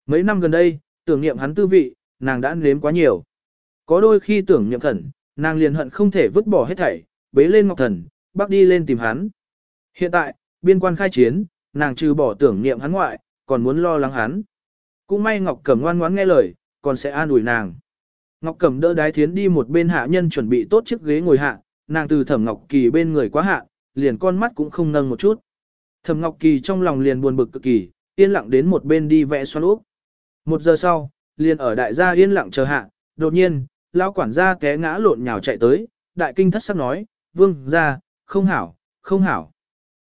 Mấy năm gần đây, tưởng niệm hắn tư vị, nàng đã nếm quá nhiều. Có đôi khi tưởng niệm thần, nàng liền hận không thể vứt bỏ hết thảy, bế lên ngọc thần, bắt đi lên tìm hắn. Hiện tại, biên quan khai chiến, nàng trừ bỏ tưởng niệm hắn ngoại, còn muốn lo lắng hắn. Cũng may Ngọc Cẩm ngoan ngoãn nghe lời, còn sẽ an ủi nàng. Ngọc Cẩm đỡ đái thiến đi một bên hạ nhân chuẩn bị tốt chiếc ghế ngồi hạ, nàng từ Thẩm Ngọc Kỳ bên người quá hạ, liền con mắt cũng không nâng một chút. Thẩm Ngọc Kỳ trong lòng liền buồn bực cực kỳ, yên lặng đến một bên đi vẽ xoắn úp. Một giờ sau, liền ở đại gia yên lặng chờ hạ, đột nhiên, lão quản gia té ngã lộn nhào chạy tới, đại kinh thất sắc nói, vương gia, không hảo, không hảo.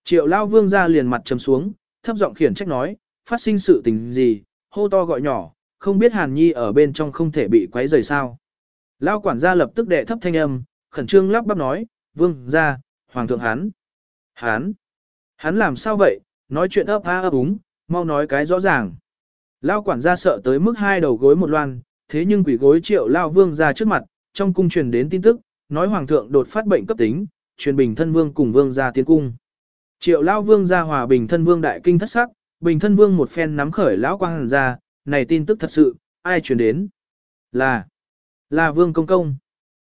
Triệu Lão vương gia liền mặt trầm xuống, thấp giọng khiển trách nói, phát sinh sự tình gì, hô to gọi nhỏ, không biết Hàn Nhi ở bên trong không thể bị quấy rầy sao. Lao quản gia lập tức đệ thấp thanh âm, khẩn trương lắp bắp nói, vương gia, hoàng thượng hắn. Hắn, hắn làm sao vậy, nói chuyện ấp a ấp úng, mau nói cái rõ ràng. Lao quản gia sợ tới mức hai đầu gối một loan, thế nhưng quỷ gối triệu Lao vương ra trước mặt, trong cung truyền đến tin tức, nói hoàng thượng đột phát bệnh cấp tính, truyền bình thân vương cùng vương ra tiến cung. Triệu Lao vương ra hòa bình thân vương đại kinh thất sắc, bình thân vương một phen nắm khởi lão quang hàn ra, này tin tức thật sự, ai truyền đến? Là, là Vương Công Công.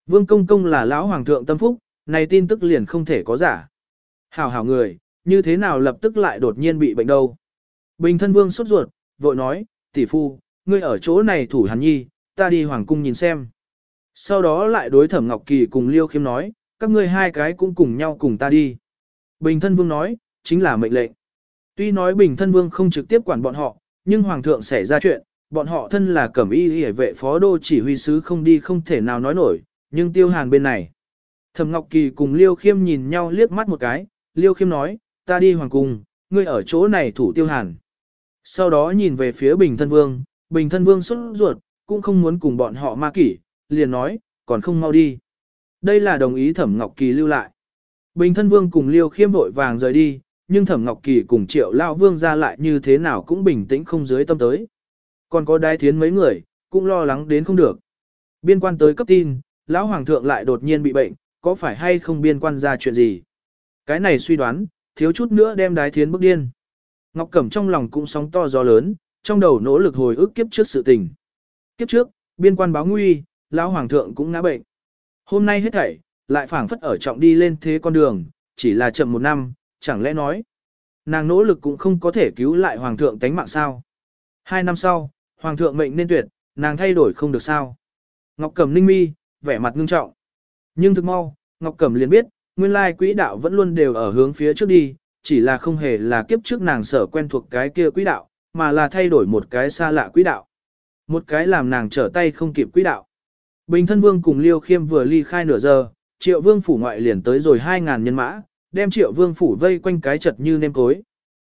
Vương Công Công là lão hoàng thượng tâm phúc, này tin tức liền không thể có giả. Hảo hảo người, như thế nào lập tức lại đột nhiên bị bệnh đâu? Bình thân Vương sốt ruột, vội nói, tỷ phu, ngươi ở chỗ này thủ hắn nhi, ta đi hoàng cung nhìn xem. Sau đó lại đối thẩm Ngọc Kỳ cùng Liêu Khiêm nói, các ngươi hai cái cũng cùng nhau cùng ta đi. Bình thân vương nói, chính là mệnh lệnh. Tuy nói bình thân vương không trực tiếp quản bọn họ, nhưng hoàng thượng xảy ra chuyện, bọn họ thân là cẩm y hệ vệ phó đô chỉ huy sứ không đi không thể nào nói nổi, nhưng tiêu hàn bên này. Thẩm Ngọc Kỳ cùng Liêu Khiêm nhìn nhau liếc mắt một cái, Liêu Khiêm nói, ta đi hoàng cung, ngươi ở chỗ này thủ tiêu hàn. Sau đó nhìn về phía Bình Thân Vương, Bình Thân Vương xuất ruột, cũng không muốn cùng bọn họ ma kỷ, liền nói, còn không mau đi. Đây là đồng ý Thẩm Ngọc Kỳ lưu lại. Bình Thân Vương cùng Liêu Khiêm vội vàng rời đi, nhưng Thẩm Ngọc Kỳ cùng Triệu Lao Vương ra lại như thế nào cũng bình tĩnh không dưới tâm tới. Còn có đai thiến mấy người, cũng lo lắng đến không được. Biên quan tới cấp tin, Lão Hoàng thượng lại đột nhiên bị bệnh, có phải hay không biên quan ra chuyện gì? Cái này suy đoán, thiếu chút nữa đem đái thiến bức điên. Ngọc Cẩm trong lòng cũng sóng to gió lớn, trong đầu nỗ lực hồi ức kiếp trước sự tình. Kiếp trước, biên quan báo nguy, lão hoàng thượng cũng ngã bệnh. Hôm nay hết thảy, lại phảng phất ở trọng đi lên thế con đường, chỉ là chậm một năm, chẳng lẽ nói, nàng nỗ lực cũng không có thể cứu lại hoàng thượng tánh mạng sao. Hai năm sau, hoàng thượng mệnh nên tuyệt, nàng thay đổi không được sao. Ngọc Cẩm ninh mi, vẻ mặt ngưng trọng. Nhưng thực mau, Ngọc Cẩm liền biết, nguyên lai quỹ đạo vẫn luôn đều ở hướng phía trước đi, chỉ là không hề là kiếp trước nàng sở quen thuộc cái kia quỹ đạo, mà là thay đổi một cái xa lạ quỹ đạo. Một cái làm nàng trở tay không kịp quỹ đạo. Bình thân vương cùng Liêu Khiêm vừa ly khai nửa giờ, triệu vương phủ ngoại liền tới rồi 2.000 nhân mã, đem triệu vương phủ vây quanh cái chật như nêm cối.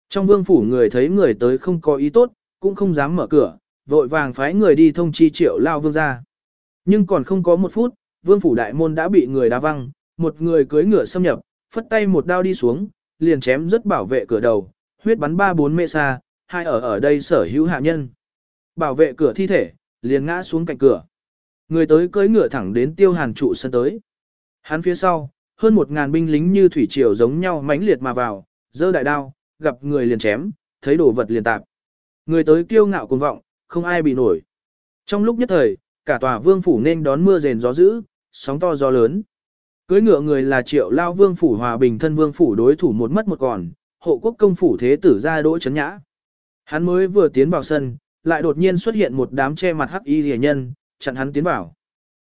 Trong vương phủ người thấy người tới không có ý tốt, cũng không dám mở cửa, vội vàng phái người đi thông chi triệu lao vương ra. Nhưng còn không có một phút, vương phủ đại môn đã bị người đá văng, một người cưới ngựa xâm nhập, phất tay một đao đi xuống, liền chém rất bảo vệ cửa đầu, huyết bắn ba bốn mê xa, hai ở ở đây sở hữu hạ nhân. Bảo vệ cửa thi thể, liền ngã xuống cạnh cửa. Người tới cưới ngựa thẳng đến tiêu hàn trụ sân tới. Hắn phía sau, hơn một ngàn binh lính như thủy triều giống nhau mãnh liệt mà vào, giơ đại đao, gặp người liền chém, thấy đồ vật liền tạp. Người tới kiêu ngạo cuồng vọng, không ai bị nổi. Trong lúc nhất thời, cả tòa vương phủ nên đón mưa rền gió dữ, sóng to gió lớn. Cưới ngựa người là triệu lao vương phủ hòa bình thân vương phủ đối thủ một mất một còn, hộ quốc công phủ thế tử ra đỗ chấn nhã. Hắn mới vừa tiến vào sân, lại đột nhiên xuất hiện một đám che mặt hắc y rẻ nhân, chặn hắn tiến vào.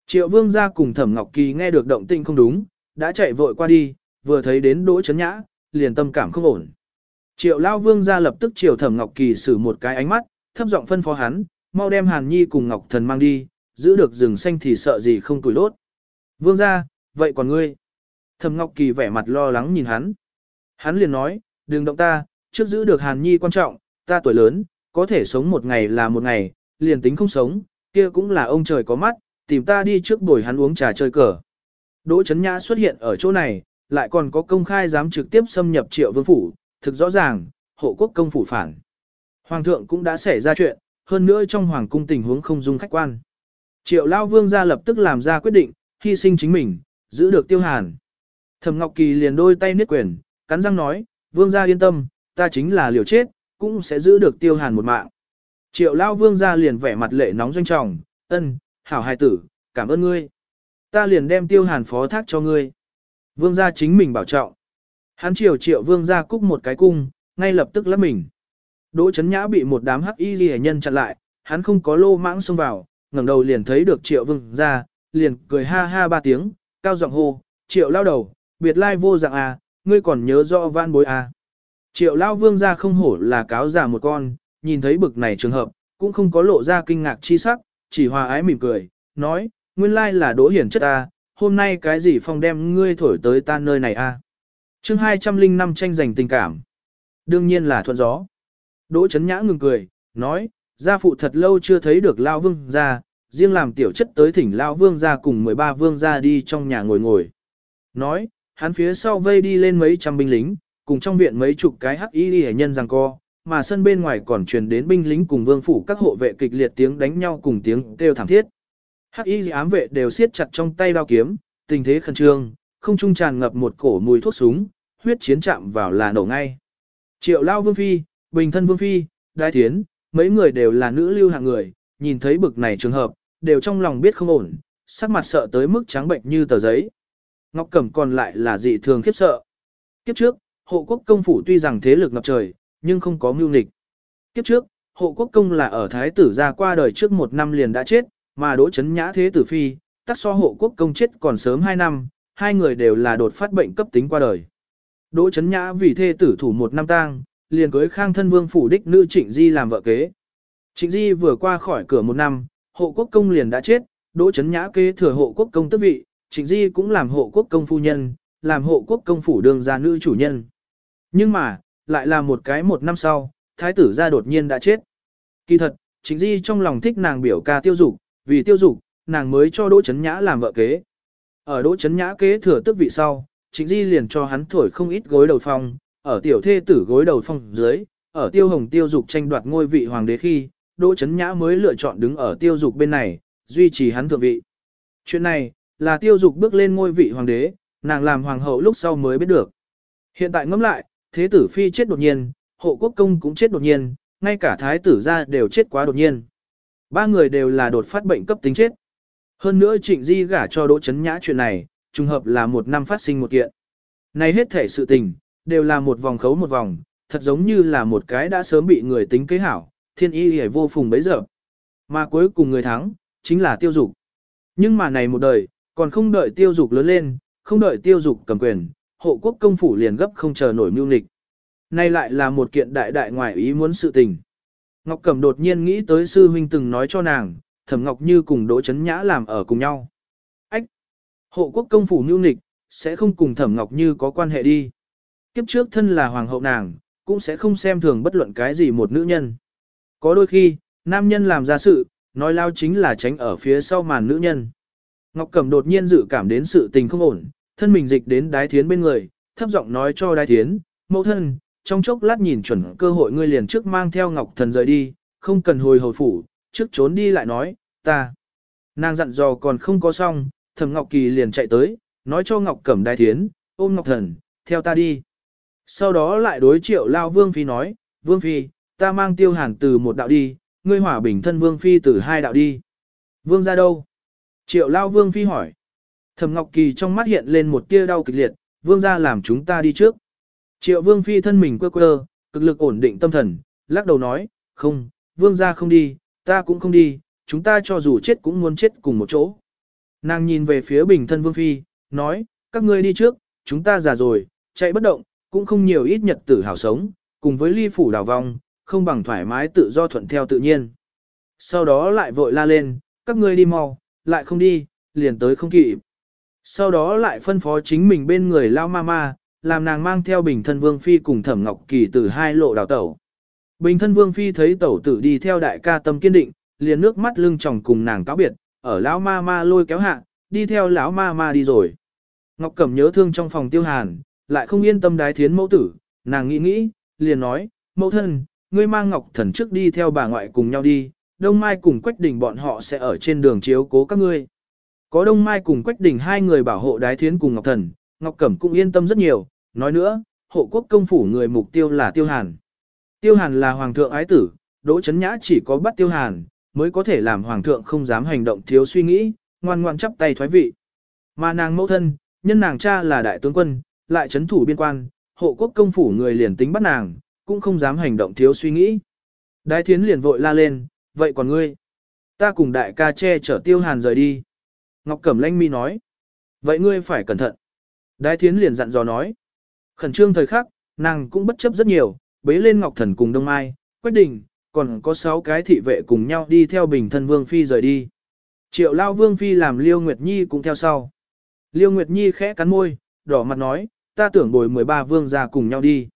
Triệu vương ra cùng thẩm ngọc kỳ nghe được động tinh không đúng, đã chạy vội qua đi, vừa thấy đến Đỗ Chấn Nhã, liền tâm cảm không ổn. Triệu Lao Vương ra lập tức chiều Thẩm Ngọc Kỳ sử một cái ánh mắt, thấp giọng phân phó hắn, mau đem Hàn Nhi cùng Ngọc Thần mang đi, giữ được rừng xanh thì sợ gì không tuổi lốt. Vương ra, vậy còn ngươi? Thẩm Ngọc Kỳ vẻ mặt lo lắng nhìn hắn. Hắn liền nói, đừng động ta, trước giữ được Hàn Nhi quan trọng, ta tuổi lớn, có thể sống một ngày là một ngày, liền tính không sống, kia cũng là ông trời có mắt, tìm ta đi trước bồi hắn uống trà chơi cờ. Đỗ Chấn Nhã xuất hiện ở chỗ này, lại còn có công khai dám trực tiếp xâm nhập triệu vương phủ, thực rõ ràng, hộ quốc công phủ phản. Hoàng thượng cũng đã xảy ra chuyện, hơn nữa trong hoàng cung tình huống không dung khách quan. Triệu Lao Vương ra lập tức làm ra quyết định, hy sinh chính mình, giữ được tiêu hàn. Thẩm Ngọc Kỳ liền đôi tay niết quyền, cắn răng nói, Vương gia yên tâm, ta chính là liều chết, cũng sẽ giữ được tiêu hàn một mạng. Triệu Lao Vương ra liền vẻ mặt lệ nóng doanh trọng, ân, hảo hài tử, cảm ơn ngươi ta liền đem tiêu hàn phó thác cho ngươi. Vương gia chính mình bảo trọng. Hắn triều triệu vương gia cúc một cái cung, ngay lập tức lắp mình. Đỗ chấn nhã bị một đám hắc y ghi nhân chặn lại, hắn không có lô mãng xông vào, ngẩng đầu liền thấy được triệu vương gia, liền cười ha ha ba tiếng, cao giọng hô, triệu lao đầu, biệt lai vô dạng à, ngươi còn nhớ rõ vãn bối à. Triệu lao vương gia không hổ là cáo giả một con, nhìn thấy bực này trường hợp, cũng không có lộ ra kinh ngạc chi sắc, chỉ hòa ái mỉm cười, nói, nguyên lai là đỗ hiển chất a. hôm nay cái gì phong đem ngươi thổi tới ta nơi này a? Chương hai trăm linh năm tranh giành tình cảm. Đương nhiên là thuận gió. Đỗ Trấn Nhã ngừng cười, nói, gia phụ thật lâu chưa thấy được lao vương gia, riêng làm tiểu chất tới thỉnh lao vương gia cùng 13 vương gia đi trong nhà ngồi ngồi. Nói, hắn phía sau vây đi lên mấy trăm binh lính, cùng trong viện mấy chục cái hắc y hệ nhân giằng co, mà sân bên ngoài còn truyền đến binh lính cùng vương phủ các hộ vệ kịch liệt tiếng đánh nhau cùng tiếng kêu thảm thiết. Hắc y ám vệ đều siết chặt trong tay đao kiếm, tình thế khẩn trương, không trung tràn ngập một cổ mùi thuốc súng, huyết chiến chạm vào là nổ ngay. Triệu lao vương phi, bình thân vương phi, đai thiến, mấy người đều là nữ lưu hạng người, nhìn thấy bực này trường hợp, đều trong lòng biết không ổn, sắc mặt sợ tới mức trắng bệnh như tờ giấy. Ngọc Cẩm còn lại là dị thường khiếp sợ. Kiếp trước, hộ quốc công phủ tuy rằng thế lực ngập trời, nhưng không có mưu nghịch. Kiếp trước, hộ quốc công là ở thái tử gia qua đời trước một năm liền đã chết, mà Đỗ Chấn Nhã thế tử phi, tắc so hộ quốc công chết còn sớm 2 năm, hai người đều là đột phát bệnh cấp tính qua đời. Đỗ Chấn Nhã vì thê tử thủ một năm tang, liền cưới Khang thân vương phủ đích nữ Trịnh Di làm vợ kế. Trịnh Di vừa qua khỏi cửa một năm, hộ quốc công liền đã chết, Đỗ Chấn Nhã kế thừa hộ quốc công tước vị, Trịnh Di cũng làm hộ quốc công phu nhân, làm hộ quốc công phủ Đường gia nữ chủ nhân. Nhưng mà, lại là một cái một năm sau, thái tử gia đột nhiên đã chết. Kỳ thật, Trịnh Di trong lòng thích nàng biểu ca tiêu dục, vì tiêu dục, nàng mới cho Đỗ Chấn Nhã làm vợ kế. Ở Đỗ Chấn Nhã kế thừa tước vị sau, Trịnh Di liền cho hắn thổi không ít gối đầu phong, ở tiểu thê tử gối đầu phong dưới, ở Tiêu Hồng Tiêu Dục tranh đoạt ngôi vị hoàng đế khi, Đỗ Chấn Nhã mới lựa chọn đứng ở Tiêu Dục bên này, duy trì hắn thượng vị. Chuyện này là Tiêu Dục bước lên ngôi vị hoàng đế, nàng làm hoàng hậu lúc sau mới biết được. Hiện tại ngẫm lại, thế tử phi chết đột nhiên, hộ quốc công cũng chết đột nhiên, ngay cả thái tử gia đều chết quá đột nhiên. Ba người đều là đột phát bệnh cấp tính chết. Hơn nữa trịnh di gả cho đỗ chấn nhã chuyện này, trùng hợp là một năm phát sinh một kiện. Này hết thể sự tình, đều là một vòng khấu một vòng, thật giống như là một cái đã sớm bị người tính kế hảo, thiên y hề vô phùng bấy giờ. Mà cuối cùng người thắng, chính là tiêu dục. Nhưng mà này một đời, còn không đợi tiêu dục lớn lên, không đợi tiêu dục cầm quyền, hộ quốc công phủ liền gấp không chờ nổi mưu nghịch. Này lại là một kiện đại đại ngoại ý muốn sự tình. Ngọc Cẩm đột nhiên nghĩ tới sư huynh từng nói cho nàng, Thẩm Ngọc Như cùng Đỗ Chấn Nhã làm ở cùng nhau. Ách! Hộ quốc công phủ nưu nịch, sẽ không cùng Thẩm Ngọc Như có quan hệ đi. Kiếp trước thân là hoàng hậu nàng, cũng sẽ không xem thường bất luận cái gì một nữ nhân. Có đôi khi, nam nhân làm ra sự, nói lao chính là tránh ở phía sau màn nữ nhân. Ngọc Cẩm đột nhiên dự cảm đến sự tình không ổn, thân mình dịch đến đái thiến bên người, thấp giọng nói cho đái thiến, mẫu thân, trong chốc lát nhìn chuẩn cơ hội ngươi liền trước mang theo Ngọc Thần rời đi, không cần hồi hồi phủ, trước trốn đi lại nói, ta. Nàng dặn dò còn không có xong, Thẩm Ngọc Kỳ liền chạy tới, nói cho Ngọc Cẩm đai Thiến, ôm Ngọc Thần, theo ta đi. Sau đó lại đối triệu lao Vương Phi nói, Vương Phi, ta mang tiêu hàn từ một đạo đi, ngươi hỏa bình thân Vương Phi từ hai đạo đi. Vương ra đâu? Triệu lao Vương Phi hỏi. Thẩm Ngọc Kỳ trong mắt hiện lên một tia đau kịch liệt, Vương ra làm chúng ta đi trước. Triệu vương phi thân mình quơ quơ, cực lực ổn định tâm thần, lắc đầu nói, không, vương gia không đi, ta cũng không đi, chúng ta cho dù chết cũng muốn chết cùng một chỗ. Nàng nhìn về phía bình thân vương phi, nói, các ngươi đi trước, chúng ta già rồi, chạy bất động, cũng không nhiều ít nhật tử hào sống, cùng với ly phủ đào vong, không bằng thoải mái tự do thuận theo tự nhiên. Sau đó lại vội la lên, các ngươi đi mau, lại không đi, liền tới không kịp. Sau đó lại phân phó chính mình bên người lao ma ma, làm nàng mang theo bình thân vương phi cùng thẩm ngọc kỳ từ hai lộ đào tẩu. Bình thân vương phi thấy tẩu tử đi theo đại ca tâm kiên định, liền nước mắt lưng tròng cùng nàng cáo biệt, ở lão ma ma lôi kéo hạ, đi theo lão ma ma đi rồi. Ngọc Cẩm nhớ thương trong phòng tiêu hàn, lại không yên tâm đái thiến mẫu tử, nàng nghĩ nghĩ, liền nói, mẫu thân, ngươi mang Ngọc thần trước đi theo bà ngoại cùng nhau đi, đông mai cùng quách đỉnh bọn họ sẽ ở trên đường chiếu cố các ngươi. Có đông mai cùng quách đỉnh hai người bảo hộ đái thiến cùng Ngọc thần, Ngọc Cẩm cũng yên tâm rất nhiều, nói nữa, hộ quốc công phủ người mục tiêu là Tiêu Hàn. Tiêu Hàn là hoàng thượng ái tử, Đỗ Chấn Nhã chỉ có bắt Tiêu Hàn, mới có thể làm hoàng thượng không dám hành động thiếu suy nghĩ, ngoan ngoan chắp tay thoái vị. Mà nàng mẫu thân, nhân nàng cha là đại tướng quân, lại chấn thủ biên quan, hộ quốc công phủ người liền tính bắt nàng, cũng không dám hành động thiếu suy nghĩ. Đái thiến liền vội la lên, vậy còn ngươi? Ta cùng đại ca che chở tiêu hàn rời đi. Ngọc Cẩm Lanh Mi nói, vậy ngươi phải cẩn thận. Đái thiến liền dặn dò nói. Khẩn trương thời khắc, nàng cũng bất chấp rất nhiều, bế lên Ngọc Thần cùng Đông Mai, quyết định còn có 6 cái thị vệ cùng nhau đi theo bình thân Vương Phi rời đi. Triệu Lao Vương Phi làm Liêu Nguyệt Nhi cũng theo sau. Liêu Nguyệt Nhi khẽ cắn môi, đỏ mặt nói, ta tưởng bồi 13 vương ra cùng nhau đi.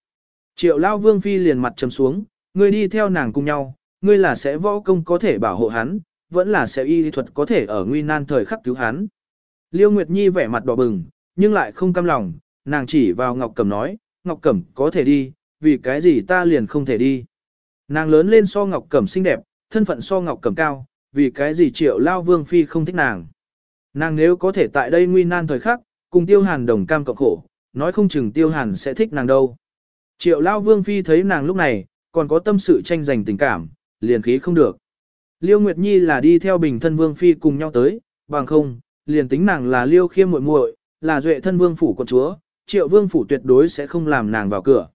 Triệu Lao Vương Phi liền mặt trầm xuống, ngươi đi theo nàng cùng nhau, ngươi là sẽ võ công có thể bảo hộ hắn, vẫn là sẽ y thuật có thể ở nguy nan thời khắc cứu hắn. Liêu Nguyệt Nhi vẻ mặt đỏ bừng, nhưng lại không cam lòng, nàng chỉ vào Ngọc Cẩm nói, Ngọc Cẩm có thể đi, vì cái gì ta liền không thể đi. Nàng lớn lên so Ngọc Cẩm xinh đẹp, thân phận so Ngọc Cẩm cao, vì cái gì triệu lao vương phi không thích nàng. Nàng nếu có thể tại đây nguy nan thời khắc, cùng tiêu hàn đồng cam cộng khổ, nói không chừng tiêu hàn sẽ thích nàng đâu. Triệu lao vương phi thấy nàng lúc này, còn có tâm sự tranh giành tình cảm, liền khí không được. Liêu Nguyệt Nhi là đi theo bình thân vương phi cùng nhau tới, bằng không, liền tính nàng là liêu khiêm muội muội, là duệ thân vương phủ quận chúa, triệu vương phủ tuyệt đối sẽ không làm nàng vào cửa.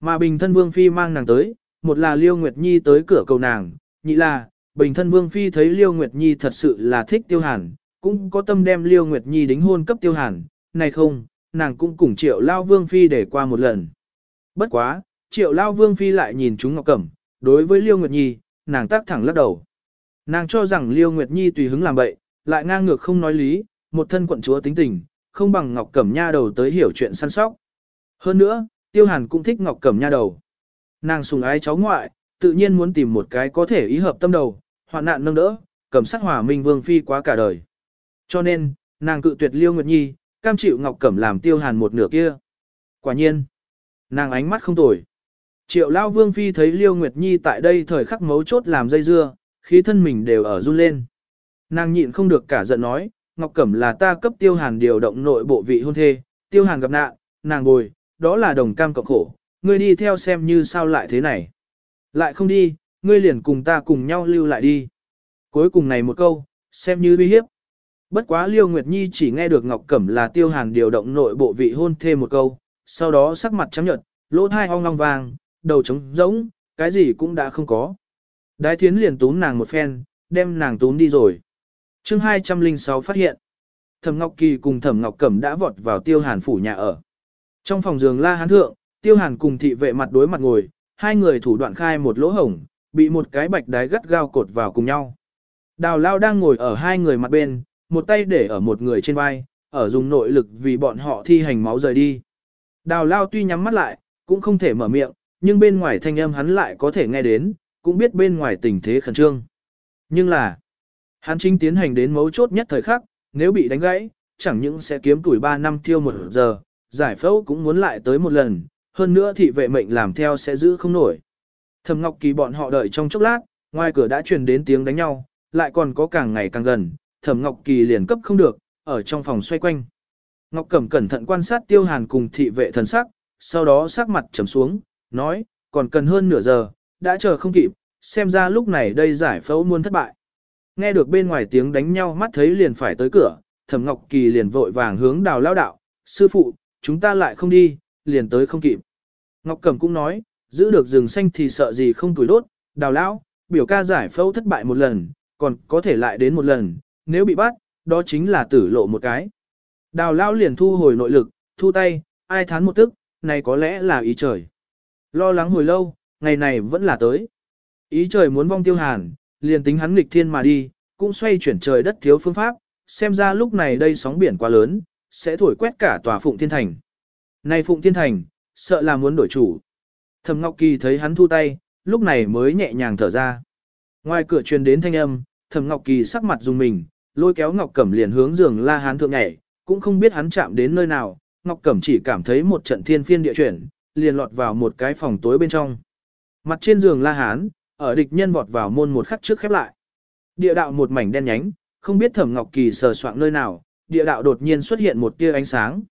Mà bình thân vương phi mang nàng tới, một là Liêu Nguyệt Nhi tới cửa cầu nàng, nhị là, bình thân vương phi thấy Liêu Nguyệt Nhi thật sự là thích tiêu hàn, cũng có tâm đem Liêu Nguyệt Nhi đính hôn cấp tiêu hàn, này không, nàng cũng cùng triệu lao vương phi để qua một lần. Bất quá, triệu lao vương phi lại nhìn chúng ngọc cẩm, đối với Liêu Nguyệt Nhi, nàng tác thẳng lắc đầu. Nàng cho rằng Liêu Nguyệt Nhi tùy hứng làm bậy, lại ngang ngược không nói lý, một thân quận chúa tính tình, không bằng Ngọc Cẩm Nha đầu tới hiểu chuyện săn sóc. Hơn nữa, Tiêu Hàn cũng thích Ngọc Cẩm Nha đầu. Nàng sùng ái cháu ngoại, tự nhiên muốn tìm một cái có thể ý hợp tâm đầu, hoạn nạn nâng đỡ, cầm sát hòa minh vương phi quá cả đời. Cho nên, nàng cự tuyệt Liêu Nguyệt Nhi, cam chịu Ngọc Cẩm làm Tiêu Hàn một nửa kia. Quả nhiên, nàng ánh mắt không tồi. Triệu Lao Vương Phi thấy Liêu Nguyệt Nhi tại đây thời khắc mấu chốt làm dây dưa, khí thân mình đều ở run lên. Nàng nhịn không được cả giận nói, Ngọc Cẩm là ta cấp Tiêu Hàn điều động nội bộ vị hôn thê, Tiêu Hàn gặp nạn, nàng bồi, đó là đồng cam cộng khổ, ngươi đi theo xem như sao lại thế này. Lại không đi, ngươi liền cùng ta cùng nhau lưu lại đi. Cuối cùng này một câu, xem như uy hiếp. Bất quá Liêu Nguyệt Nhi chỉ nghe được Ngọc Cẩm là Tiêu Hàn điều động nội bộ vị hôn thê một câu, sau đó sắc mặt trắng nhợt, lỗ thai ong long vàng, đầu trống rỗng, cái gì cũng đã không có. Đái thiến liền tún nàng một phen, đem nàng tún đi rồi chương 206 phát hiện, Thẩm Ngọc Kỳ cùng Thẩm Ngọc Cẩm đã vọt vào Tiêu Hàn phủ nhà ở. Trong phòng giường La Hán Thượng, Tiêu Hàn cùng thị vệ mặt đối mặt ngồi, hai người thủ đoạn khai một lỗ hổng, bị một cái bạch đái gắt gao cột vào cùng nhau. Đào Lao đang ngồi ở hai người mặt bên, một tay để ở một người trên vai, ở dùng nội lực vì bọn họ thi hành máu rời đi. Đào Lao tuy nhắm mắt lại, cũng không thể mở miệng, nhưng bên ngoài thanh âm hắn lại có thể nghe đến, cũng biết bên ngoài tình thế khẩn trương. Nhưng là, Hắn Trinh tiến hành đến mấu chốt nhất thời khắc, nếu bị đánh gãy, chẳng những sẽ kiếm tuổi 3 năm tiêu một giờ, giải phẫu cũng muốn lại tới một lần, hơn nữa thị vệ mệnh làm theo sẽ giữ không nổi. Thẩm Ngọc Kỳ bọn họ đợi trong chốc lát, ngoài cửa đã truyền đến tiếng đánh nhau, lại còn có càng ngày càng gần, Thẩm Ngọc Kỳ liền cấp không được, ở trong phòng xoay quanh. Ngọc Cẩm cẩn thận quan sát Tiêu Hàn cùng thị vệ thần sắc, sau đó sắc mặt trầm xuống, nói, còn cần hơn nửa giờ, đã chờ không kịp, xem ra lúc này đây giải phẫu muốn thất bại. Nghe được bên ngoài tiếng đánh nhau mắt thấy liền phải tới cửa, Thẩm Ngọc Kỳ liền vội vàng hướng đào lao đạo, sư phụ, chúng ta lại không đi, liền tới không kịp. Ngọc Cẩm cũng nói, giữ được rừng xanh thì sợ gì không tuổi đốt, đào lão biểu ca giải phẫu thất bại một lần, còn có thể lại đến một lần, nếu bị bắt, đó chính là tử lộ một cái. Đào Lão liền thu hồi nội lực, thu tay, ai thán một tức, này có lẽ là ý trời. Lo lắng hồi lâu, ngày này vẫn là tới. Ý trời muốn vong tiêu hàn, liền tính hắn nghịch thiên mà đi, cũng xoay chuyển trời đất thiếu phương pháp, xem ra lúc này đây sóng biển quá lớn, sẽ thổi quét cả tòa Phụng Thiên Thành. Này Phụng Thiên Thành, sợ là muốn đổi chủ. Thẩm Ngọc Kỳ thấy hắn thu tay, lúc này mới nhẹ nhàng thở ra. Ngoài cửa truyền đến thanh âm, Thẩm Ngọc Kỳ sắc mặt dùng mình, lôi kéo Ngọc Cẩm liền hướng giường La Hán thượng nhảy, cũng không biết hắn chạm đến nơi nào, Ngọc Cẩm chỉ cảm thấy một trận thiên phiên địa chuyển, liền lọt vào một cái phòng tối bên trong. Mặt trên giường La Hán, ở địch nhân vọt vào môn một khắc trước khép lại. Địa đạo một mảnh đen nhánh, không biết Thẩm Ngọc Kỳ sờ soạng nơi nào, địa đạo đột nhiên xuất hiện một tia ánh sáng.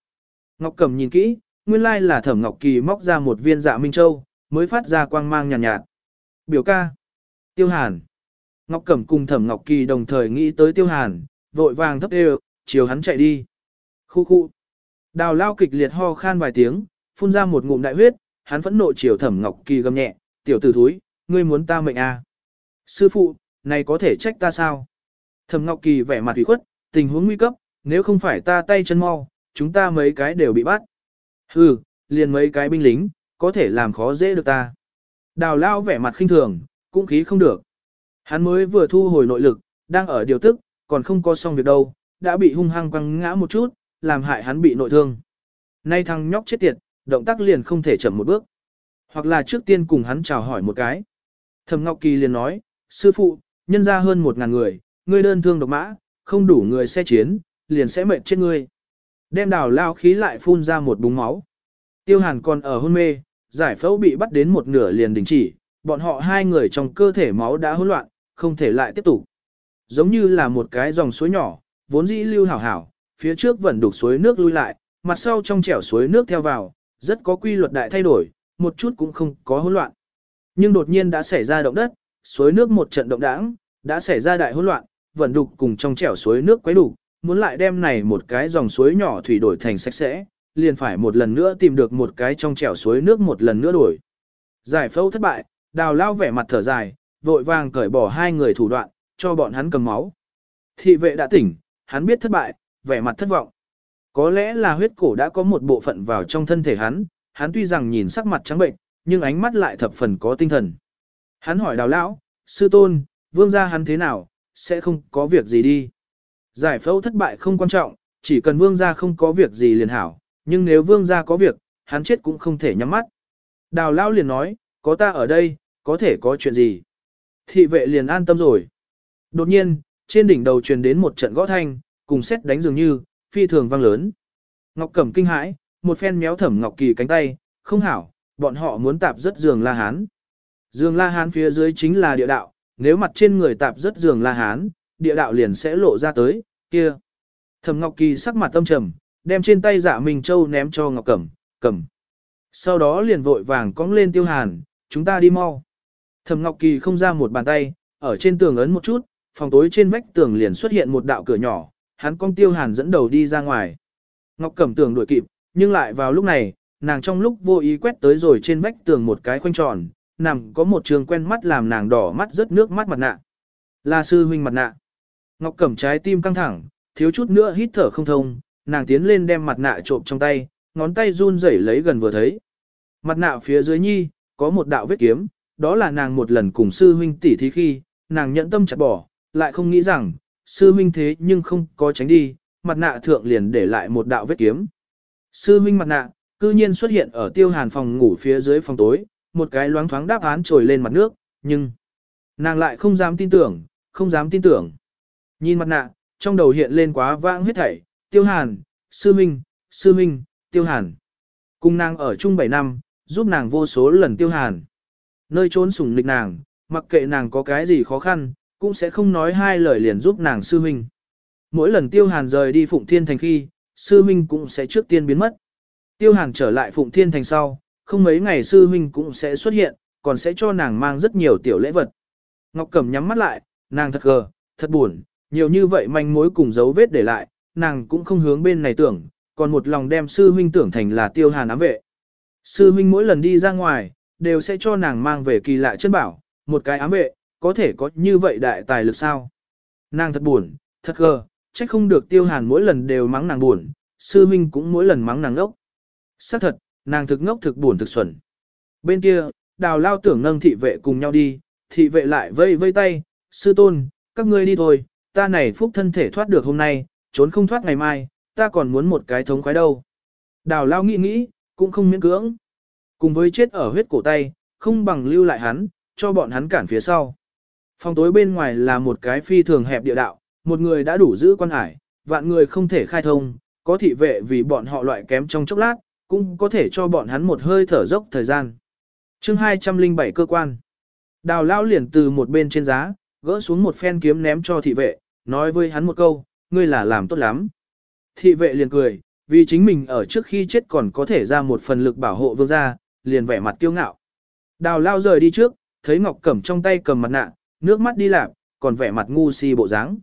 Ngọc Cầm nhìn kỹ, nguyên lai là Thẩm Ngọc Kỳ móc ra một viên dạ minh châu, mới phát ra quang mang nhàn nhạt, nhạt. Biểu ca, Tiêu Hàn. Ngọc Cẩm cùng Thẩm Ngọc Kỳ đồng thời nghĩ tới Tiêu Hàn, vội vàng thấp đều, chiều hắn chạy đi. Khu khu. Đào lao kịch liệt ho khan vài tiếng, phun ra một ngụm đại huyết, hắn phẫn nộ chiều Thẩm Ngọc Kỳ gầm nhẹ, tiểu tử thúi, ngươi muốn ta mệnh à. Sư phụ, này có thể trách ta sao? Thẩm Ngọc Kỳ vẻ mặt ủy khuất, tình huống nguy cấp, nếu không phải ta tay chân mau, chúng ta mấy cái đều bị bắt. Hừ, liền mấy cái binh lính, có thể làm khó dễ được ta. Đào lao vẻ mặt khinh thường, cũng khí không được. Hắn mới vừa thu hồi nội lực, đang ở điều tức, còn không có xong việc đâu, đã bị hung hăng quăng ngã một chút, làm hại hắn bị nội thương. Nay thằng nhóc chết tiệt, động tác liền không thể chậm một bước. Hoặc là trước tiên cùng hắn chào hỏi một cái. Thẩm Ngọc Kỳ liền nói, sư phụ, nhân ra hơn một ngàn người, ngươi đơn thương độc mã, không đủ người xe chiến, liền sẽ mệt chết ngươi. Đem đào lao khí lại phun ra một búng máu. Tiêu hàn còn ở hôn mê, giải phẫu bị bắt đến một nửa liền đình chỉ, bọn họ hai người trong cơ thể máu đã hỗn loạn, không thể lại tiếp tục. Giống như là một cái dòng suối nhỏ, vốn dĩ lưu hảo hảo, phía trước vẫn đục suối nước lui lại, mặt sau trong trẻo suối nước theo vào, rất có quy luật đại thay đổi, một chút cũng không có hỗn loạn. Nhưng đột nhiên đã xảy ra động đất, suối nước một trận động đãng, đã xảy ra đại hỗn loạn, vận đục cùng trong trẻo suối nước quấy đủ, muốn lại đem này một cái dòng suối nhỏ thủy đổi thành sạch sẽ, liền phải một lần nữa tìm được một cái trong trẻo suối nước một lần nữa đổi. Giải phẫu thất bại, đào lao vẻ mặt thở dài, vội vàng cởi bỏ hai người thủ đoạn, cho bọn hắn cầm máu. Thị vệ đã tỉnh, hắn biết thất bại, vẻ mặt thất vọng. Có lẽ là huyết cổ đã có một bộ phận vào trong thân thể hắn, hắn tuy rằng nhìn sắc mặt trắng bệnh, nhưng ánh mắt lại thập phần có tinh thần. Hắn hỏi đào lão, sư tôn, vương gia hắn thế nào, sẽ không có việc gì đi. Giải phẫu thất bại không quan trọng, chỉ cần vương gia không có việc gì liền hảo, nhưng nếu vương gia có việc, hắn chết cũng không thể nhắm mắt. Đào lão liền nói, có ta ở đây, có thể có chuyện gì. Thị vệ liền an tâm rồi. Đột nhiên, trên đỉnh đầu truyền đến một trận gõ thanh, cùng xét đánh dường như, phi thường vang lớn. Ngọc Cẩm kinh hãi, một phen méo thẩm Ngọc Kỳ cánh tay, không hảo, bọn họ muốn tạp rất giường La Hán. Giường La Hán phía dưới chính là địa đạo, nếu mặt trên người tạp rất giường La Hán, địa đạo liền sẽ lộ ra tới, kia. Thẩm Ngọc Kỳ sắc mặt tâm trầm, đem trên tay Dạ Minh Châu ném cho Ngọc Cẩm, "Cẩm." Sau đó liền vội vàng cong lên Tiêu Hàn, "Chúng ta đi mau." Thẩm Ngọc Kỳ không ra một bàn tay, ở trên tường ấn một chút, phòng tối trên vách tường liền xuất hiện một đạo cửa nhỏ, hắn cong Tiêu Hàn dẫn đầu đi ra ngoài. Ngọc Cẩm tưởng đuổi kịp, nhưng lại vào lúc này, nàng trong lúc vô ý quét tới rồi trên vách tường một cái khoanh tròn, nằm có một trường quen mắt làm nàng đỏ mắt rớt nước mắt mặt nạ. Là sư huynh mặt nạ. Ngọc Cẩm trái tim căng thẳng, thiếu chút nữa hít thở không thông, nàng tiến lên đem mặt nạ trộm trong tay, ngón tay run rẩy lấy gần vừa thấy. Mặt nạ phía dưới nhi, có một đạo vết kiếm, đó là nàng một lần cùng sư huynh tỉ thí khi, nàng nhẫn tâm chặt bỏ, lại không nghĩ rằng, sư huynh thế nhưng không có tránh đi, mặt nạ thượng liền để lại một đạo vết kiếm. Sư huynh mặt nạ, cư nhiên xuất hiện ở tiêu hàn phòng ngủ phía dưới phòng tối, một cái loáng thoáng đáp án trồi lên mặt nước, nhưng nàng lại không dám tin tưởng, không dám tin tưởng. Nhìn mặt nạ, trong đầu hiện lên quá vãng huyết thảy, tiêu hàn, sư minh, sư minh, tiêu hàn. Cùng nàng ở chung 7 năm, giúp nàng vô số lần tiêu hàn. Nơi trốn sủng lịch nàng, mặc kệ nàng có cái gì khó khăn, cũng sẽ không nói hai lời liền giúp nàng sư minh. Mỗi lần tiêu hàn rời đi phụng thiên thành khi, sư minh cũng sẽ trước tiên biến mất. Tiêu Hàn trở lại Phụng Thiên Thành sau, không mấy ngày sư huynh cũng sẽ xuất hiện, còn sẽ cho nàng mang rất nhiều tiểu lễ vật. Ngọc Cẩm nhắm mắt lại, nàng thật gờ, thật buồn, nhiều như vậy manh mối cùng dấu vết để lại, nàng cũng không hướng bên này tưởng, còn một lòng đem sư huynh tưởng thành là Tiêu Hàn ám vệ. Sư huynh mỗi lần đi ra ngoài, đều sẽ cho nàng mang về kỳ lạ chân bảo, một cái ám vệ, có thể có như vậy đại tài lực sao? Nàng thật buồn, thật gờ, trách không được Tiêu Hàn mỗi lần đều mắng nàng buồn, sư huynh cũng mỗi lần mắng nàng ốc xác thật, nàng thực ngốc thực buồn thực xuẩn. Bên kia, đào lao tưởng nâng thị vệ cùng nhau đi, thị vệ lại vây vây tay, sư tôn, các ngươi đi thôi, ta này phúc thân thể thoát được hôm nay, trốn không thoát ngày mai, ta còn muốn một cái thống khoái đâu. Đào lao nghĩ nghĩ, cũng không miễn cưỡng. Cùng với chết ở huyết cổ tay, không bằng lưu lại hắn, cho bọn hắn cản phía sau. Phòng tối bên ngoài là một cái phi thường hẹp địa đạo, một người đã đủ giữ quan hải, vạn người không thể khai thông, có thị vệ vì bọn họ loại kém trong chốc lát, cũng có thể cho bọn hắn một hơi thở dốc thời gian. chương 207 cơ quan. Đào lao liền từ một bên trên giá, gỡ xuống một phen kiếm ném cho thị vệ, nói với hắn một câu, ngươi là làm tốt lắm. Thị vệ liền cười, vì chính mình ở trước khi chết còn có thể ra một phần lực bảo hộ vương gia, liền vẻ mặt kiêu ngạo. Đào lao rời đi trước, thấy Ngọc Cẩm trong tay cầm mặt nạ, nước mắt đi lạc, còn vẻ mặt ngu si bộ dáng.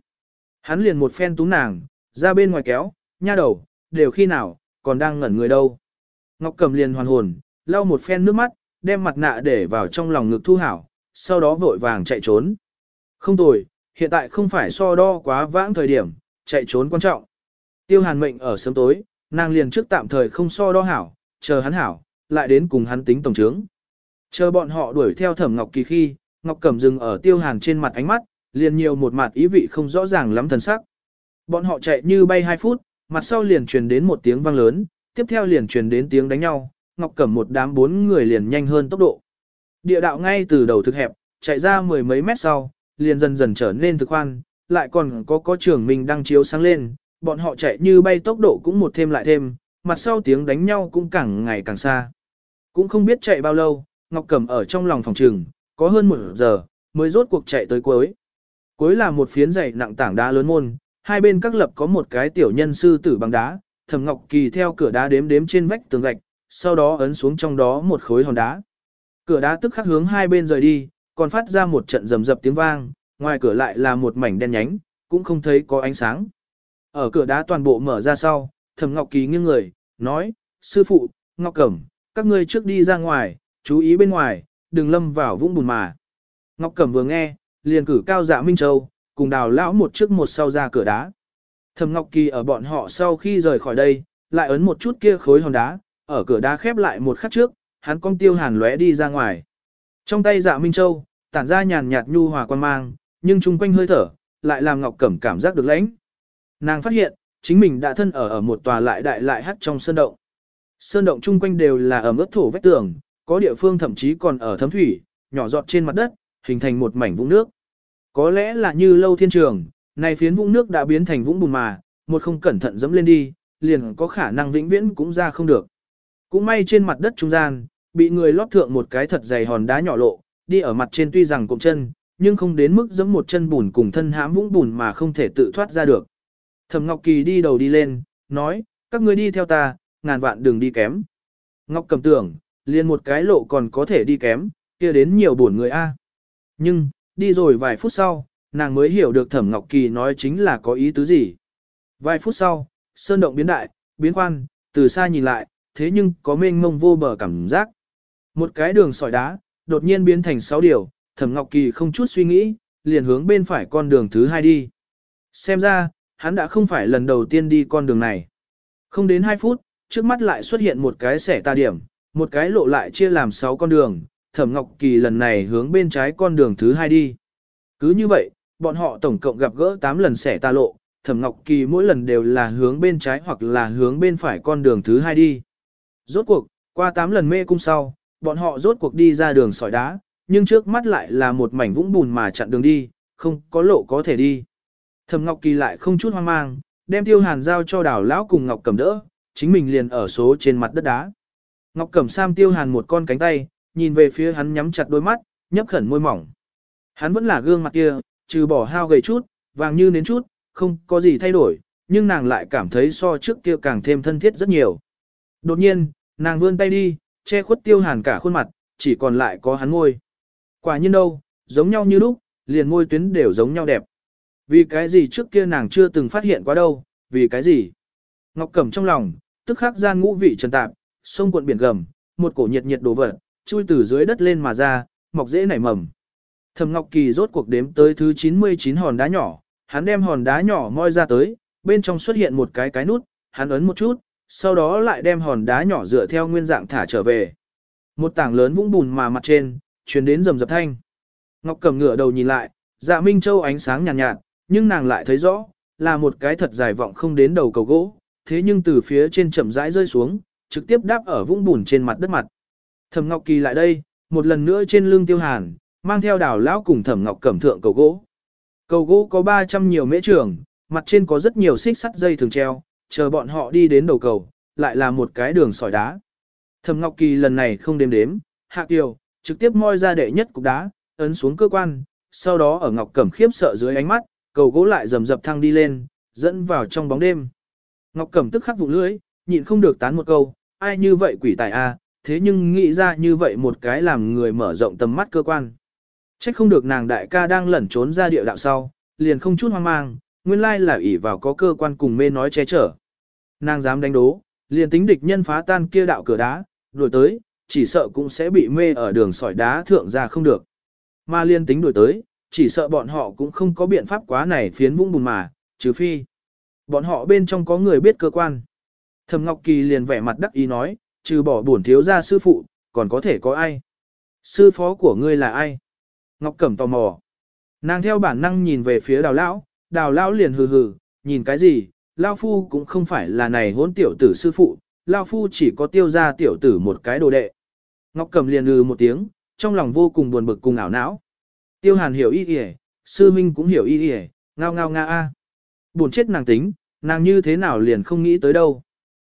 Hắn liền một phen túng nàng, ra bên ngoài kéo, nha đầu, đều khi nào, còn đang ngẩn người đâu. Ngọc Cầm liền hoàn hồn, lau một phen nước mắt, đem mặt nạ để vào trong lòng ngực thu hảo, sau đó vội vàng chạy trốn. Không tồi, hiện tại không phải so đo quá vãng thời điểm, chạy trốn quan trọng. Tiêu hàn mệnh ở sớm tối, nàng liền trước tạm thời không so đo hảo, chờ hắn hảo, lại đến cùng hắn tính tổng trướng. Chờ bọn họ đuổi theo thẩm Ngọc Kỳ khi, Ngọc Cẩm dừng ở tiêu hàn trên mặt ánh mắt, liền nhiều một mặt ý vị không rõ ràng lắm thần sắc. Bọn họ chạy như bay 2 phút, mặt sau liền truyền đến một tiếng vang lớn, tiếp theo liền truyền đến tiếng đánh nhau, Ngọc Cẩm một đám bốn người liền nhanh hơn tốc độ. Địa đạo ngay từ đầu thực hẹp, chạy ra mười mấy mét sau, liền dần dần trở nên thực khoan, lại còn có có trưởng mình đang chiếu sáng lên, bọn họ chạy như bay tốc độ cũng một thêm lại thêm, mặt sau tiếng đánh nhau cũng càng ngày càng xa. Cũng không biết chạy bao lâu, Ngọc Cẩm ở trong lòng phòng trường, có hơn một giờ, mới rốt cuộc chạy tới cuối. Cuối là một phiến dày nặng tảng đá lớn môn, hai bên các lập có một cái tiểu nhân sư tử bằng đá, Thẩm Ngọc Kỳ theo cửa đá đếm đếm trên vách tường gạch, sau đó ấn xuống trong đó một khối hòn đá. Cửa đá tức khắc hướng hai bên rời đi, còn phát ra một trận rầm rập tiếng vang, ngoài cửa lại là một mảnh đen nhánh, cũng không thấy có ánh sáng. Ở cửa đá toàn bộ mở ra sau, Thẩm Ngọc Kỳ nghiêng người, nói, sư phụ, Ngọc Cẩm, các ngươi trước đi ra ngoài, chú ý bên ngoài, đừng lâm vào vũng bùn mà. Ngọc Cẩm vừa nghe, liền cử cao dạ Minh Châu, cùng đào lão một trước một sau ra cửa đá. Thẩm Ngọc Kỳ ở bọn họ sau khi rời khỏi đây, lại ấn một chút kia khối hòn đá, ở cửa đá khép lại một khắc trước, hắn cong tiêu hàn lóe đi ra ngoài. Trong tay dạ Minh Châu, tản ra nhàn nhạt nhu hòa quan mang, nhưng chung quanh hơi thở, lại làm Ngọc Cẩm cảm giác được lãnh. Nàng phát hiện, chính mình đã thân ở ở một tòa lại đại lại hắt trong sơn động. Sơn động chung quanh đều là ẩm ướt thổ vách tường, có địa phương thậm chí còn ở thấm thủy, nhỏ giọt trên mặt đất, hình thành một mảnh vũng nước. Có lẽ là như lâu thiên trường, này phiến vũng nước đã biến thành vũng bùn mà, một không cẩn thận dẫm lên đi, liền có khả năng vĩnh viễn cũng ra không được. Cũng may trên mặt đất trung gian, bị người lót thượng một cái thật dày hòn đá nhỏ lộ, đi ở mặt trên tuy rằng cụm chân, nhưng không đến mức dẫm một chân bùn cùng thân hãm vũng bùn mà không thể tự thoát ra được. Thẩm Ngọc Kỳ đi đầu đi lên, nói, các ngươi đi theo ta, ngàn vạn đừng đi kém. Ngọc cầm tưởng, liền một cái lộ còn có thể đi kém, kia đến nhiều buồn người a. Nhưng, đi rồi vài phút sau, nàng mới hiểu được Thẩm Ngọc Kỳ nói chính là có ý tứ gì. Vài phút sau, sơn động biến đại, biến khoan, từ xa nhìn lại, thế nhưng có mênh mông vô bờ cảm giác. Một cái đường sỏi đá, đột nhiên biến thành sáu điều, Thẩm Ngọc Kỳ không chút suy nghĩ, liền hướng bên phải con đường thứ hai đi. Xem ra, hắn đã không phải lần đầu tiên đi con đường này. Không đến 2 phút, trước mắt lại xuất hiện một cái sẻ ta điểm, một cái lộ lại chia làm 6 con đường, Thẩm Ngọc Kỳ lần này hướng bên trái con đường thứ hai đi. Cứ như vậy, bọn họ tổng cộng gặp gỡ 8 lần xẻ ta lộ, Thẩm Ngọc Kỳ mỗi lần đều là hướng bên trái hoặc là hướng bên phải con đường thứ hai đi. Rốt cuộc, qua 8 lần mê cung sau, bọn họ rốt cuộc đi ra đường sỏi đá, nhưng trước mắt lại là một mảnh vũng bùn mà chặn đường đi, không có lộ có thể đi. Thẩm Ngọc Kỳ lại không chút hoang mang, đem Tiêu Hàn giao cho Đào lão cùng Ngọc Cẩm đỡ, chính mình liền ở số trên mặt đất đá. Ngọc Cẩm Sam Tiêu Hàn một con cánh tay, nhìn về phía hắn nhắm chặt đôi mắt, nhấp khẩn môi mỏng. Hắn vẫn là gương mặt kia, trừ bỏ hao gầy chút, vàng như nến chút, không có gì thay đổi, nhưng nàng lại cảm thấy so trước kia càng thêm thân thiết rất nhiều. Đột nhiên, nàng vươn tay đi, che khuất tiêu hàn cả khuôn mặt, chỉ còn lại có hắn ngôi. Quả nhiên đâu, giống nhau như lúc, liền ngôi tuyến đều giống nhau đẹp. Vì cái gì trước kia nàng chưa từng phát hiện qua đâu, vì cái gì? Ngọc Cẩm trong lòng, tức khắc gian ngũ vị trần tạp, sông cuộn biển gầm, một cổ nhiệt nhiệt đồ vật, chui từ dưới đất lên mà ra, mọc dễ nảy mầm. Thẩm Ngọc Kỳ rốt cuộc đếm tới thứ 99 hòn đá nhỏ, hắn đem hòn đá nhỏ moi ra tới, bên trong xuất hiện một cái cái nút, hắn ấn một chút, sau đó lại đem hòn đá nhỏ dựa theo nguyên dạng thả trở về. Một tảng lớn vũng bùn mà mặt trên, chuyển đến rầm rập thanh. Ngọc cầm ngửa đầu nhìn lại, dạ Minh Châu ánh sáng nhàn nhạt, nhạt, nhưng nàng lại thấy rõ, là một cái thật dài vọng không đến đầu cầu gỗ, thế nhưng từ phía trên chậm rãi rơi xuống, trực tiếp đáp ở vũng bùn trên mặt đất mặt. Thẩm Ngọc Kỳ lại đây, một lần nữa trên lưng Tiêu Hàn, mang theo đào lão cùng thẩm ngọc cẩm thượng cầu gỗ. Cầu gỗ có 300 nhiều mễ trường, mặt trên có rất nhiều xích sắt dây thường treo, chờ bọn họ đi đến đầu cầu, lại là một cái đường sỏi đá. Thẩm Ngọc Kỳ lần này không đếm đếm, Hạ Kiều, trực tiếp moi ra đệ nhất cục đá, ấn xuống cơ quan, sau đó ở Ngọc Cẩm khiếp sợ dưới ánh mắt, cầu gỗ lại dầm dập thăng đi lên, dẫn vào trong bóng đêm. Ngọc Cẩm tức khắc vụ lưới, nhịn không được tán một câu, ai như vậy quỷ tài a, thế nhưng nghĩ ra như vậy một cái làm người mở rộng tầm mắt cơ quan chắc không được nàng đại ca đang lẩn trốn ra địa đạo sau, liền không chút hoang mang, nguyên lai là ỷ vào có cơ quan cùng mê nói che chở. Nàng dám đánh đố, liền tính địch nhân phá tan kia đạo cửa đá, đuổi tới, chỉ sợ cũng sẽ bị mê ở đường sỏi đá thượng ra không được. Mà liền tính đuổi tới, chỉ sợ bọn họ cũng không có biện pháp quá này phiến vũng bùn mà, trừ phi. Bọn họ bên trong có người biết cơ quan. Thầm Ngọc Kỳ liền vẻ mặt đắc ý nói, trừ bỏ bổn thiếu ra sư phụ, còn có thể có ai? Sư phó của ngươi là ai? Ngọc Cẩm tò mò. Nàng theo bản năng nhìn về phía đào lão, đào lão liền hừ hừ, nhìn cái gì, lao phu cũng không phải là này hốn tiểu tử sư phụ, lao phu chỉ có tiêu ra tiểu tử một cái đồ đệ. Ngọc Cẩm liền ừ một tiếng, trong lòng vô cùng buồn bực cùng ảo não. Tiêu Hàn hiểu ý ý, sư minh cũng hiểu ý ý, ngao ngao nga a. Buồn chết nàng tính, nàng như thế nào liền không nghĩ tới đâu.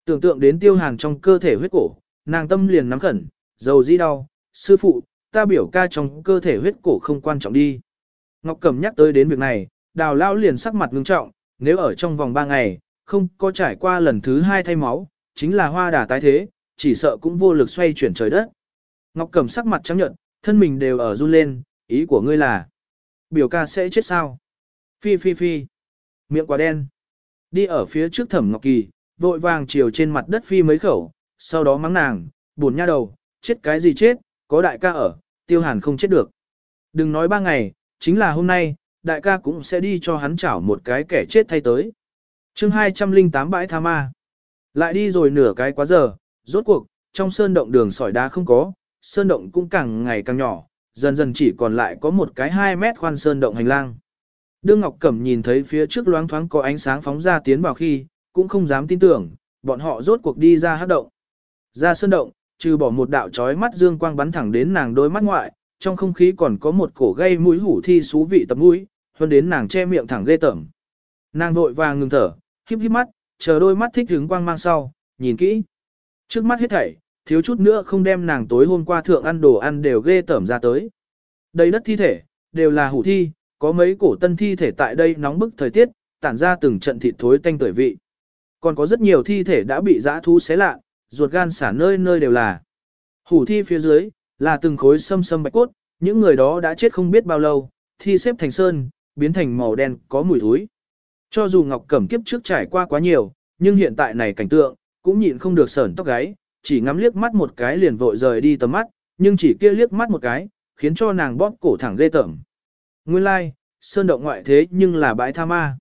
Tưởng tượng đến Tiêu Hàn trong cơ thể huyết cổ, nàng tâm liền nắm khẩn, dầu dĩ đau, sư phụ, ta biểu ca trong cơ thể huyết cổ không quan trọng đi. Ngọc Cẩm nhắc tới đến việc này, đào lao liền sắc mặt ngưng trọng, nếu ở trong vòng 3 ngày, không có trải qua lần thứ 2 thay máu, chính là hoa đà tái thế, chỉ sợ cũng vô lực xoay chuyển trời đất. Ngọc Cẩm sắc mặt chấp nhận, thân mình đều ở run lên, ý của ngươi là, biểu ca sẽ chết sao? Phi phi phi, miệng quá đen. Đi ở phía trước thẩm Ngọc Kỳ, vội vàng chiều trên mặt đất phi mấy khẩu, sau đó mắng nàng, buồn nha đầu, chết cái gì chết, có đại ca ở, tiêu hàn không chết được. Đừng nói ba ngày, chính là hôm nay, đại ca cũng sẽ đi cho hắn chảo một cái kẻ chết thay tới. chương 208 bãi tha ma. Lại đi rồi nửa cái quá giờ, rốt cuộc, trong sơn động đường sỏi đá không có, sơn động cũng càng ngày càng nhỏ, dần dần chỉ còn lại có một cái 2 mét khoan sơn động hành lang. Đương Ngọc Cẩm nhìn thấy phía trước loáng thoáng có ánh sáng phóng ra tiến vào khi, cũng không dám tin tưởng, bọn họ rốt cuộc đi ra hát động. Ra sơn động, trừ bỏ một đạo chói mắt dương quang bắn thẳng đến nàng đôi mắt ngoại, trong không khí còn có một cổ gây mũi hủ thi xú vị tập mũi, hơn đến nàng che miệng thẳng ghê tởm. Nàng vội vàng ngừng thở, híp híp mắt, chờ đôi mắt thích hứng quang mang sau, nhìn kỹ. Trước mắt hết thảy, thiếu chút nữa không đem nàng tối hôm qua thượng ăn đồ ăn đều ghê tởm ra tới. Đây đất thi thể, đều là hủ thi, có mấy cổ tân thi thể tại đây nóng bức thời tiết, tản ra từng trận thịt thối tanh tưởi vị. Còn có rất nhiều thi thể đã bị dã thú xé lạ, ruột gan xả nơi nơi đều là. Hủ thi phía dưới, là từng khối sâm sâm bạch cốt, những người đó đã chết không biết bao lâu, thi xếp thành sơn, biến thành màu đen có mùi thối. Cho dù Ngọc Cẩm kiếp trước trải qua quá nhiều, nhưng hiện tại này cảnh tượng, cũng nhịn không được sởn tóc gáy, chỉ ngắm liếc mắt một cái liền vội rời đi tầm mắt, nhưng chỉ kia liếc mắt một cái, khiến cho nàng bóp cổ thẳng ghê tởm. Nguyên lai, like, sơn động ngoại thế nhưng là bãi tha ma.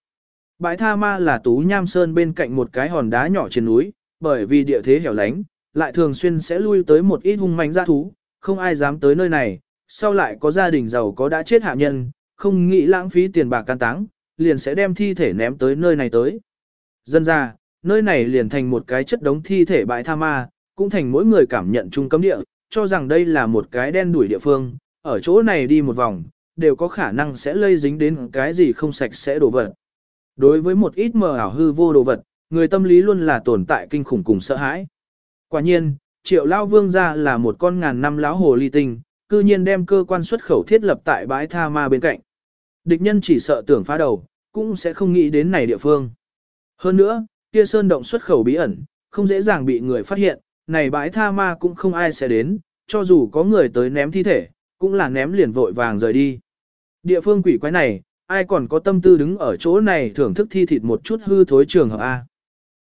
Bãi tha ma là tú nham sơn bên cạnh một cái hòn đá nhỏ trên núi, bởi vì địa thế hẻo lánh, lại thường xuyên sẽ lui tới một ít hung manh gia thú, không ai dám tới nơi này, sau lại có gia đình giàu có đã chết hạ nhân, không nghĩ lãng phí tiền bạc can táng, liền sẽ đem thi thể ném tới nơi này tới. Dân ra, nơi này liền thành một cái chất đống thi thể bãi tha ma, cũng thành mỗi người cảm nhận chung cấm địa, cho rằng đây là một cái đen đuổi địa phương, ở chỗ này đi một vòng, đều có khả năng sẽ lây dính đến cái gì không sạch sẽ đổ vật. Đối với một ít mờ ảo hư vô đồ vật, người tâm lý luôn là tồn tại kinh khủng cùng sợ hãi. Quả nhiên, triệu lão vương gia là một con ngàn năm lão hồ ly tinh, cư nhiên đem cơ quan xuất khẩu thiết lập tại bãi tha ma bên cạnh. Địch nhân chỉ sợ tưởng phá đầu, cũng sẽ không nghĩ đến này địa phương. Hơn nữa, kia sơn động xuất khẩu bí ẩn, không dễ dàng bị người phát hiện, này bãi tha ma cũng không ai sẽ đến, cho dù có người tới ném thi thể, cũng là ném liền vội vàng rời đi. Địa phương quỷ quái này, ai còn có tâm tư đứng ở chỗ này thưởng thức thi thịt một chút hư thối trường hợp A.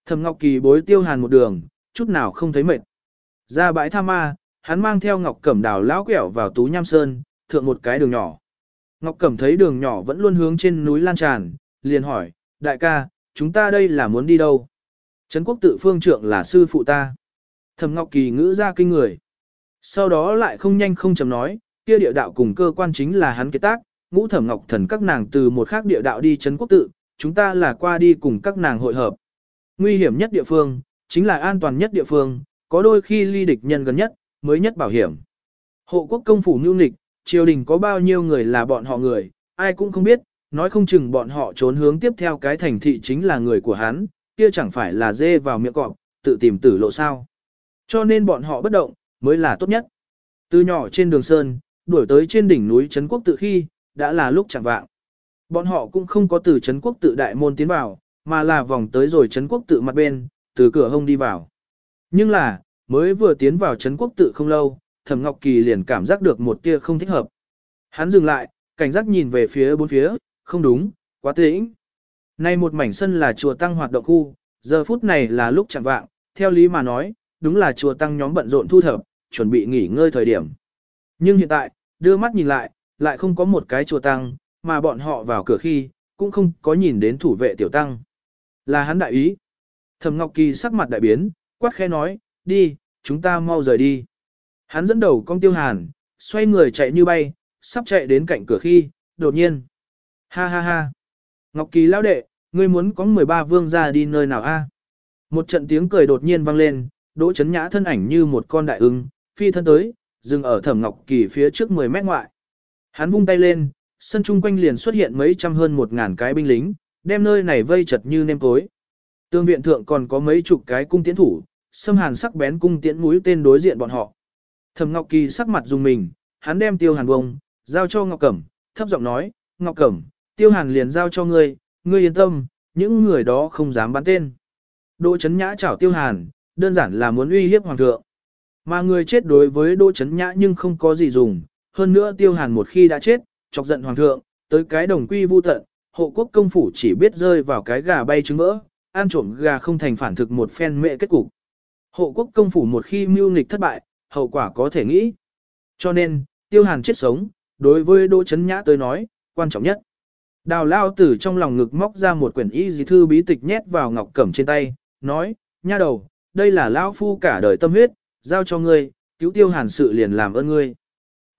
Thẩm Ngọc Kỳ bối Tiêu Hàn một đường, chút nào không thấy mệt. Ra bãi tha ma, hắn mang theo Ngọc Cẩm đào lão quẹo vào Tú Nham Sơn, thượng một cái đường nhỏ. Ngọc Cẩm thấy đường nhỏ vẫn luôn hướng trên núi lan tràn, liền hỏi, đại ca, chúng ta đây là muốn đi đâu? Trấn quốc tự phương trưởng là sư phụ ta. Thẩm Ngọc Kỳ ngữ ra kinh người. Sau đó lại không nhanh không chậm nói, kia địa đạo cùng cơ quan chính là hắn kế tác, ngũ thẩm ngọc thần các nàng từ một khác địa đạo đi trấn quốc tự, chúng ta là qua đi cùng các nàng hội hợp. Nguy hiểm nhất địa phương, chính là an toàn nhất địa phương, có đôi khi ly địch nhân gần nhất, mới nhất bảo hiểm. Hộ quốc công phủ nưu nịch, triều đình có bao nhiêu người là bọn họ người, ai cũng không biết, nói không chừng bọn họ trốn hướng tiếp theo cái thành thị chính là người của hắn, kia chẳng phải là dê vào miệng cọp, tự tìm tử lộ sao. Cho nên bọn họ bất động, mới là tốt nhất. Từ nhỏ trên đường Sơn, đuổi tới trên đỉnh núi Trấn Quốc tự khi, đã là lúc chẳng vạng. Bọn họ cũng không có từ Trấn Quốc tự đại môn tiến vào, mà là vòng tới rồi Trấn Quốc tự mặt bên, từ cửa hông đi vào. Nhưng là, mới vừa tiến vào Trấn Quốc tự không lâu, Thẩm Ngọc Kỳ liền cảm giác được một tia không thích hợp. Hắn dừng lại, cảnh giác nhìn về phía bốn phía, không đúng, quá tĩnh. Nay một mảnh sân là chùa tăng hoạt động khu, giờ phút này là lúc chẳng vạng, theo lý mà nói, đúng là chùa tăng nhóm bận rộn thu thập, chuẩn bị nghỉ ngơi thời điểm. Nhưng hiện tại, đưa mắt nhìn lại, lại không có một cái chùa tăng, mà bọn họ vào cửa khi, cũng không có nhìn đến thủ vệ tiểu tăng. Là hắn đại ý. Thẩm Ngọc Kỳ sắc mặt đại biến, quát khẽ nói, đi, chúng ta mau rời đi. Hắn dẫn đầu con tiêu hàn, xoay người chạy như bay, sắp chạy đến cạnh cửa khi, đột nhiên. Ha ha ha. Ngọc Kỳ lão đệ, ngươi muốn có 13 vương ra đi nơi nào a? Một trận tiếng cười đột nhiên vang lên, Đỗ Chấn Nhã thân ảnh như một con đại ưng, phi thân tới, dừng ở Thẩm Ngọc Kỳ phía trước 10 mét ngoại. Hắn vung tay lên, sân chung quanh liền xuất hiện mấy trăm hơn một ngàn cái binh lính, đem nơi này vây chật như nêm tối. Tương viện thượng còn có mấy chục cái cung tiễn thủ, xâm hàn sắc bén cung tiễn mũi tên đối diện bọn họ. Thẩm Ngọc Kỳ sắc mặt dùng mình, hắn đem Tiêu Hàn bông, giao cho Ngọc Cẩm, thấp giọng nói, Ngọc Cẩm, Tiêu Hàn liền giao cho ngươi, ngươi yên tâm, những người đó không dám bắn tên. Đỗ Chấn Nhã chảo Tiêu Hàn, đơn giản là muốn uy hiếp hoàng thượng. Mà người chết đối với Đỗ Chấn Nhã nhưng không có gì dùng, hơn nữa Tiêu Hàn một khi đã chết, chọc giận hoàng thượng, tới cái đồng quy vu tận, hộ quốc công phủ chỉ biết rơi vào cái gà bay trứng vỡ, ăn trộm gà không thành phản thực một phen mệ kết cục. Hộ quốc công phủ một khi mưu nghịch thất bại, hậu quả có thể nghĩ. Cho nên, tiêu hàn chết sống, đối với Đỗ Chấn Nhã tới nói, quan trọng nhất. Đào lao tử trong lòng ngực móc ra một quyển y dì thư bí tịch nhét vào ngọc cẩm trên tay, nói, nha đầu, đây là lao phu cả đời tâm huyết, giao cho ngươi, cứu tiêu hàn sự liền làm ơn ngươi.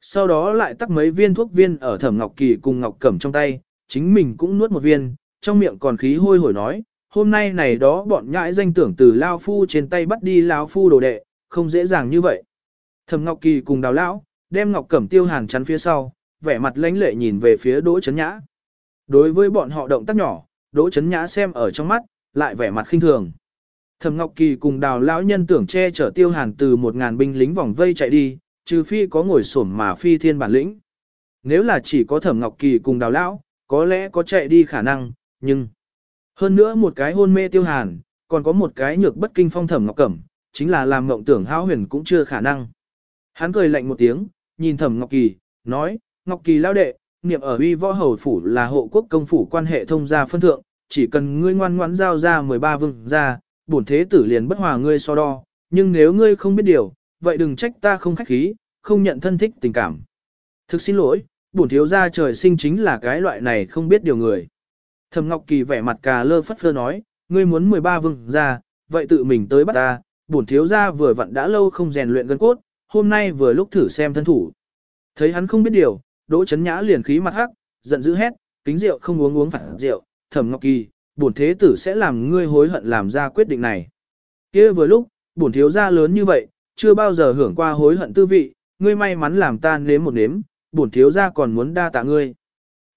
Sau đó lại tắt mấy viên thuốc viên ở thẩm ngọc kỳ cùng ngọc cẩm trong tay, chính mình cũng nuốt một viên, trong miệng còn khí hôi hổi nói, hôm nay này đó bọn nhãi danh tưởng từ Lao Phu trên tay bắt đi Lao Phu đồ đệ, không dễ dàng như vậy. Thẩm Ngọc Kỳ cùng đào lão, đem Ngọc Cẩm Tiêu Hàn chắn phía sau, vẻ mặt lãnh lệ nhìn về phía Đỗ Chấn Nhã. Đối với bọn họ động tác nhỏ, Đỗ Chấn Nhã xem ở trong mắt, lại vẻ mặt khinh thường. Thẩm Ngọc Kỳ cùng Đào lão nhân tưởng che chở Tiêu Hàn từ một ngàn binh lính vòng vây chạy đi, trừ phi có ngồi xổm mà phi thiên bản lĩnh. Nếu là chỉ có Thẩm Ngọc Kỳ cùng Đào lão, có lẽ có chạy đi khả năng, nhưng... Hơn nữa một cái hôn mê tiêu hàn, còn có một cái nhược bất kinh phong thẩm ngọc cẩm, chính là làm mộng tưởng hao huyền cũng chưa khả năng. Hắn cười lạnh một tiếng, nhìn thẩm ngọc kỳ, nói, ngọc kỳ lao đệ, niệm ở uy võ hầu phủ là hộ quốc công phủ quan hệ thông gia phân thượng, chỉ cần ngươi ngoan ngoãn giao ra 13 vương ra, bổn thế tử liền bất hòa ngươi so đo, nhưng nếu ngươi không biết điều, vậy đừng trách ta không khách khí, không nhận thân thích tình cảm. Thực xin lỗi, bổn thiếu gia trời sinh chính là cái loại này không biết điều người. Thẩm Ngọc Kỳ vẻ mặt cà lơ phất phơ nói, ngươi muốn 13 vương gia, vậy tự mình tới bắt ta, bổn thiếu gia vừa vặn đã lâu không rèn luyện gân cốt, hôm nay vừa lúc thử xem thân thủ. Thấy hắn không biết điều, Đỗ Chấn Nhã liền khí mặt hắc, giận dữ hét, kính rượu không uống uống phản rượu, Thẩm Ngọc Kỳ, bổn thế tử sẽ làm ngươi hối hận làm ra quyết định này. Kia vừa lúc, bổn thiếu gia lớn như vậy, chưa bao giờ hưởng qua hối hận tư vị, ngươi may mắn làm ta nếm một nếm, bổn thiếu gia còn muốn đa tạ ngươi.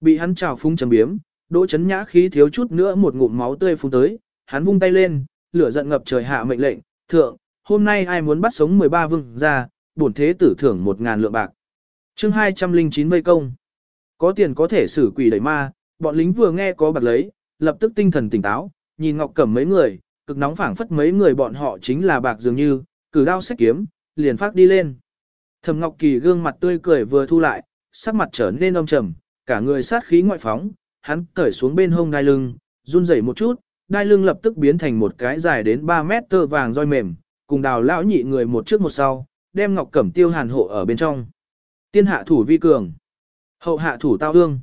Bị hắn trào phúng trầm biếm, Đỗ Chấn Nhã khí thiếu chút nữa một ngụm máu tươi phun tới, hắn vung tay lên, lửa giận ngập trời hạ mệnh lệnh, "Thượng, hôm nay ai muốn bắt sống 13 vương gia, bổn thế tử thưởng một ngàn lượng bạc." Chương 209 mây công. Có tiền có thể xử quỷ đẩy ma, bọn lính vừa nghe có bạc lấy, lập tức tinh thần tỉnh táo, nhìn Ngọc Cẩm mấy người, cực nóng phảng phất mấy người bọn họ chính là bạc dường như, cử đao xét kiếm, liền phát đi lên. Thẩm Ngọc Kỳ gương mặt tươi cười vừa thu lại, sắc mặt trở nên âm trầm, cả người sát khí ngoại phóng, hắn cởi xuống bên hông đai lưng, run rẩy một chút, đai lưng lập tức biến thành một cái dài đến 3 mét tơ vàng roi mềm, cùng đào lão nhị người một trước một sau, đem Ngọc Cẩm Tiêu Hàn hộ ở bên trong. Tiên hạ thủ vi cường, hậu hạ thủ tao ương.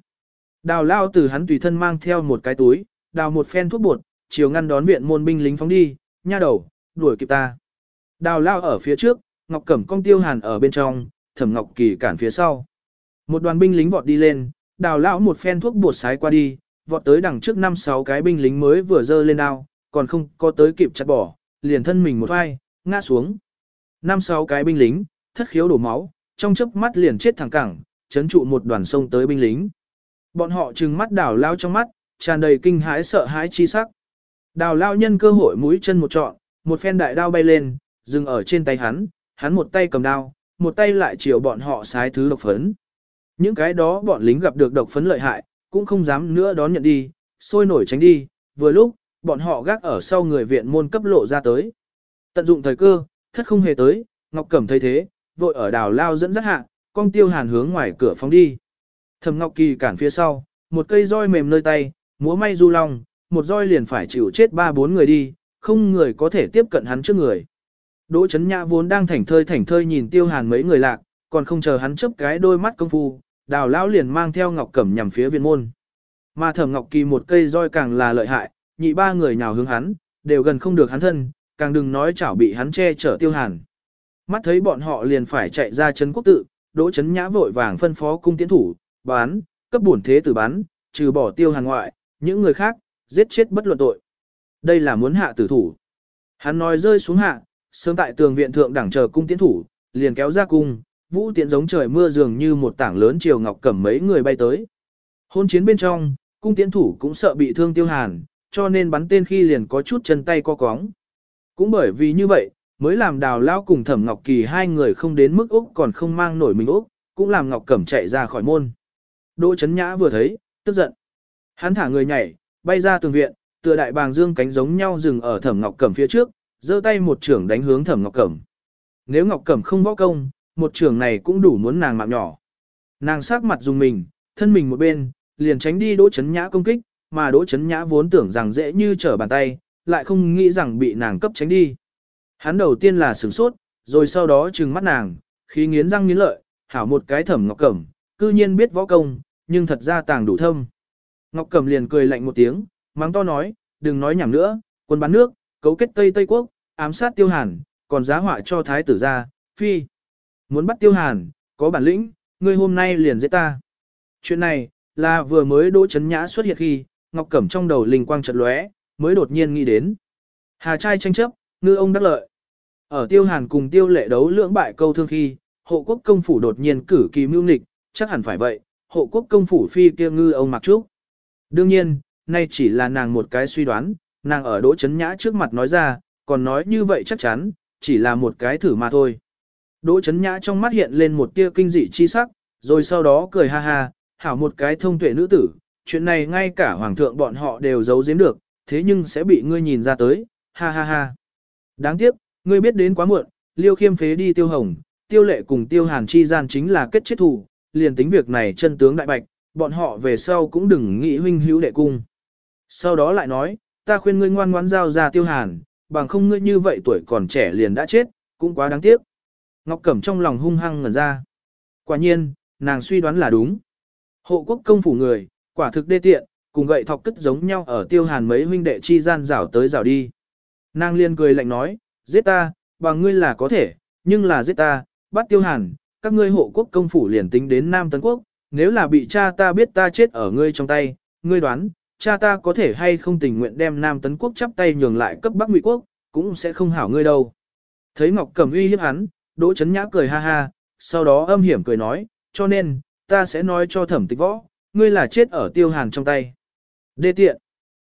Đào Lão từ hắn tùy thân mang theo một cái túi, đào một phen thuốc bột, chiều ngăn đón viện môn binh lính phóng đi, nha đầu, đuổi kịp ta. Đào Lão ở phía trước, Ngọc Cẩm Công Tiêu Hàn ở bên trong, Thẩm Ngọc Kỳ cản phía sau. Một đoàn binh lính vọt đi lên, đào lão một phen thuốc bột sái qua đi, vọt tới đằng trước năm sáu cái binh lính mới vừa dơ lên ao, còn không có tới kịp chặt bỏ, liền thân mình một vai, ngã xuống. Năm sáu cái binh lính, thất khiếu đổ máu, trong chớp mắt liền chết thẳng cẳng, chấn trụ một đoàn sông tới binh lính. Bọn họ trừng mắt đào lao trong mắt, tràn đầy kinh hãi sợ hãi chi sắc. Đào lao nhân cơ hội mũi chân một trọn, một phen đại đao bay lên, dừng ở trên tay hắn, hắn một tay cầm đao, một tay lại chiều bọn họ sái thứ độc phấn. Những cái đó bọn lính gặp được độc phấn lợi hại, cũng không dám nữa đón nhận đi, sôi nổi tránh đi, vừa lúc, bọn họ gác ở sau người viện môn cấp lộ ra tới. Tận dụng thời cơ, thất không hề tới, Ngọc Cẩm thấy thế, vội ở đào lao dẫn dắt hạ, con tiêu hàn hướng ngoài cửa phóng đi. Thầm Ngọc Kỳ cản phía sau, một cây roi mềm nơi tay, múa may du long, một roi liền phải chịu chết ba bốn người đi, không người có thể tiếp cận hắn trước người. Đỗ Chấn Nhã vốn đang thảnh thơi thảnh thơi nhìn Tiêu Hàn mấy người lạc, còn không chờ hắn chớp cái đôi mắt công phu, Đào lão liền mang theo Ngọc Cẩm nhằm phía viện môn. Mà Thẩm Ngọc Kỳ một cây roi càng là lợi hại, nhị ba người nhào hướng hắn, đều gần không được hắn thân, càng đừng nói chảo bị hắn che chở Tiêu Hàn. Mắt thấy bọn họ liền phải chạy ra trấn quốc tự, Đỗ Chấn Nhã vội vàng phân phó cung tiến thủ, bán, cấp bổn thế tử bán, trừ bỏ Tiêu Hàn ngoại, những người khác, giết chết bất luận tội. Đây là muốn hạ tử thủ. Hắn nói rơi xuống hạ, sớm tại tường viện thượng đẳng chờ cung tiến thủ, liền kéo ra cung, vũ tiễn giống trời mưa dường như một tảng lớn chiều ngọc cẩm mấy người bay tới. Hôn chiến bên trong, cung tiến thủ cũng sợ bị thương tiêu hàn, cho nên bắn tên khi liền có chút chân tay co cóng. Cũng bởi vì như vậy, mới làm đào lao cùng thẩm ngọc kỳ hai người không đến mức Úc còn không mang nổi mình Úc, cũng làm ngọc cẩm chạy ra khỏi môn. Đỗ chấn nhã vừa thấy, tức giận. Hắn thả người nhảy, bay ra tường viện, tựa đại bàng dương cánh giống nhau dừng ở thẩm ngọc cẩm phía trước, giơ tay một trưởng đánh hướng thẩm ngọc cẩm. Nếu ngọc cẩm không võ công, một trưởng này cũng đủ muốn nàng mạng nhỏ. Nàng sát mặt dùng mình, thân mình một bên, liền tránh đi đỗ chấn nhã công kích, mà đỗ chấn nhã vốn tưởng rằng dễ như trở bàn tay, lại không nghĩ rằng bị nàng cấp tránh đi. Hắn đầu tiên là sửng sốt, rồi sau đó trừng mắt nàng, khí nghiến răng nghiến lợi, hảo một cái thẩm ngọc cẩm, cư nhiên biết võ công, nhưng thật ra tàng đủ thâm. Ngọc Cẩm liền cười lạnh một tiếng, mắng to nói, đừng nói nhảm nữa, quân bán nước, cấu kết Tây Tây Quốc, ám sát Tiêu Hàn, còn giá họa cho thái tử ra, phi. Muốn bắt Tiêu Hàn, có bản lĩnh, ngươi hôm nay liền giết ta. Chuyện này, là vừa mới Đỗ Chấn Nhã xuất hiện khi, Ngọc Cẩm trong đầu linh quang chợt lóe, mới đột nhiên nghĩ đến. Hà trai tranh chấp, ngư ông đắc lợi. Ở Tiêu Hàn cùng Tiêu Lệ đấu lưỡng bại câu thương khi, hộ quốc công phủ đột nhiên cử kỳ mưu Nịch, chắc hẳn phải vậy, hộ quốc công phủ phi kia ngư ông mặc trúc. Đương nhiên, nay chỉ là nàng một cái suy đoán, nàng ở Đỗ Chấn Nhã trước mặt nói ra, còn nói như vậy chắc chắn, chỉ là một cái thử mà thôi. Đỗ Chấn Nhã trong mắt hiện lên một tia kinh dị chi sắc, rồi sau đó cười ha ha, hảo một cái thông tuệ nữ tử, chuyện này ngay cả hoàng thượng bọn họ đều giấu giếm được, thế nhưng sẽ bị ngươi nhìn ra tới, ha ha ha. Đáng tiếc, ngươi biết đến quá muộn, Liêu Khiêm phế đi Tiêu Hồng, Tiêu Lệ cùng Tiêu Hàn chi gian chính là kết chết thù, liền tính việc này chân tướng đại bạch, bọn họ về sau cũng đừng nghĩ huynh hữu đệ cung. Sau đó lại nói, ta khuyên ngươi ngoan ngoãn giao ra tiêu hàn, bằng không ngươi như vậy tuổi còn trẻ liền đã chết, cũng quá đáng tiếc. Ngọc Cẩm trong lòng hung hăng ngẩn ra. Quả nhiên, nàng suy đoán là đúng. Hộ quốc công phủ người, quả thực đê tiện, cùng gậy thọc cất giống nhau ở tiêu hàn mấy huynh đệ chi gian rảo tới rảo đi. Nàng liền cười lạnh nói, giết ta, bằng ngươi là có thể, nhưng là giết ta, bắt tiêu hàn, các ngươi hộ quốc công phủ liền tính đến Nam Tấn Quốc, nếu là bị cha ta biết ta chết ở ngươi trong tay, ngươi đoán, cha ta có thể hay không tình nguyện đem Nam Tấn Quốc chắp tay nhường lại cấp Bắc Ngụy Quốc, cũng sẽ không hảo ngươi đâu. Thấy Ngọc Cẩm uy hiếp hắn, Đỗ Chấn Nhã cười ha ha, sau đó âm hiểm cười nói, cho nên, ta sẽ nói cho thẩm tịch võ, ngươi là chết ở tiêu hàn trong tay. Đê tiện.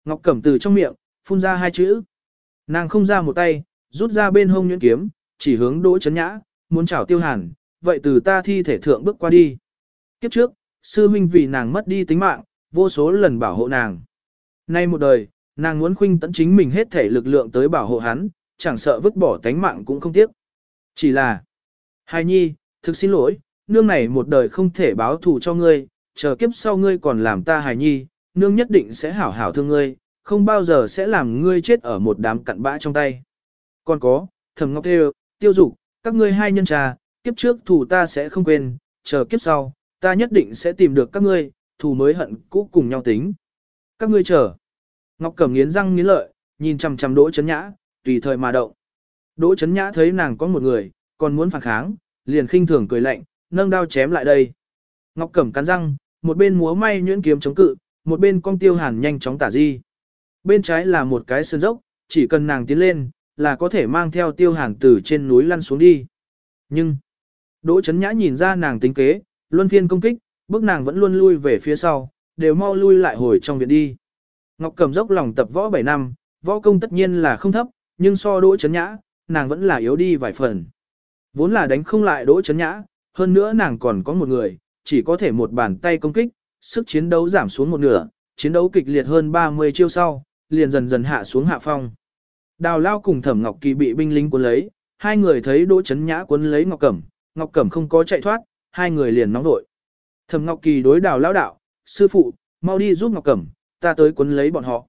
Ngọc Cẩm từ trong miệng, phun ra hai chữ. Nàng không ra một tay, rút ra bên hông nhuyễn kiếm, chỉ hướng Đỗ Chấn Nhã, muốn chảo tiêu hàn, vậy từ ta thi thể thượng bước qua đi. Kiếp trước, sư huynh vì nàng mất đi tính mạng, vô số lần bảo hộ nàng. Nay một đời, nàng muốn khuynh tận chính mình hết thể lực lượng tới bảo hộ hắn, chẳng sợ vứt bỏ tánh mạng cũng không tiếc. Chỉ là, hài nhi, thực xin lỗi, nương này một đời không thể báo thù cho ngươi, chờ kiếp sau ngươi còn làm ta hài nhi, nương nhất định sẽ hảo hảo thương ngươi, không bao giờ sẽ làm ngươi chết ở một đám cặn bã trong tay. Còn có, thầm ngọc tiêu, tiêu dục, các ngươi hai nhân trà, kiếp trước thù ta sẽ không quên, chờ kiếp sau, ta nhất định sẽ tìm được các ngươi, thù mới hận cũ cùng nhau tính. Các ngươi chờ. Ngọc Cẩm nghiến răng nghiến lợi, nhìn chằm chằm Đỗ Chấn Nhã, tùy thời mà động. Đỗ Chấn Nhã thấy nàng có một người, còn muốn phản kháng, liền khinh thường cười lạnh, nâng đao chém lại đây. Ngọc Cẩm cắn răng, một bên múa may nhuyễn kiếm chống cự, một bên cong tiêu hàn nhanh chóng tả di. Bên trái là một cái sơn dốc, chỉ cần nàng tiến lên, là có thể mang theo tiêu hàn từ trên núi lăn xuống đi. Nhưng, Đỗ Chấn Nhã nhìn ra nàng tính kế, luân phiên công kích, bước nàng vẫn luôn lui về phía sau, đều mau lui lại hồi trong viện đi. Ngọc Cẩm dốc lòng tập võ 7 năm, võ công tất nhiên là không thấp, nhưng so Đỗ Chấn Nhã, nàng vẫn là yếu đi vài phần. Vốn là đánh không lại Đỗ Chấn Nhã, hơn nữa nàng còn có một người, chỉ có thể một bàn tay công kích, sức chiến đấu giảm xuống một nửa, chiến đấu kịch liệt hơn 30 chiêu sau, liền dần dần hạ xuống hạ phong. Đào Lao cùng Thẩm Ngọc Kỳ bị binh lính cuốn lấy, hai người thấy Đỗ Chấn Nhã cuốn lấy Ngọc Cẩm, Ngọc Cẩm không có chạy thoát, hai người liền nóng vội. Thẩm Ngọc Kỳ đối đào lão đạo, sư phụ, mau đi giúp Ngọc Cẩm, ta tới quấn lấy bọn họ.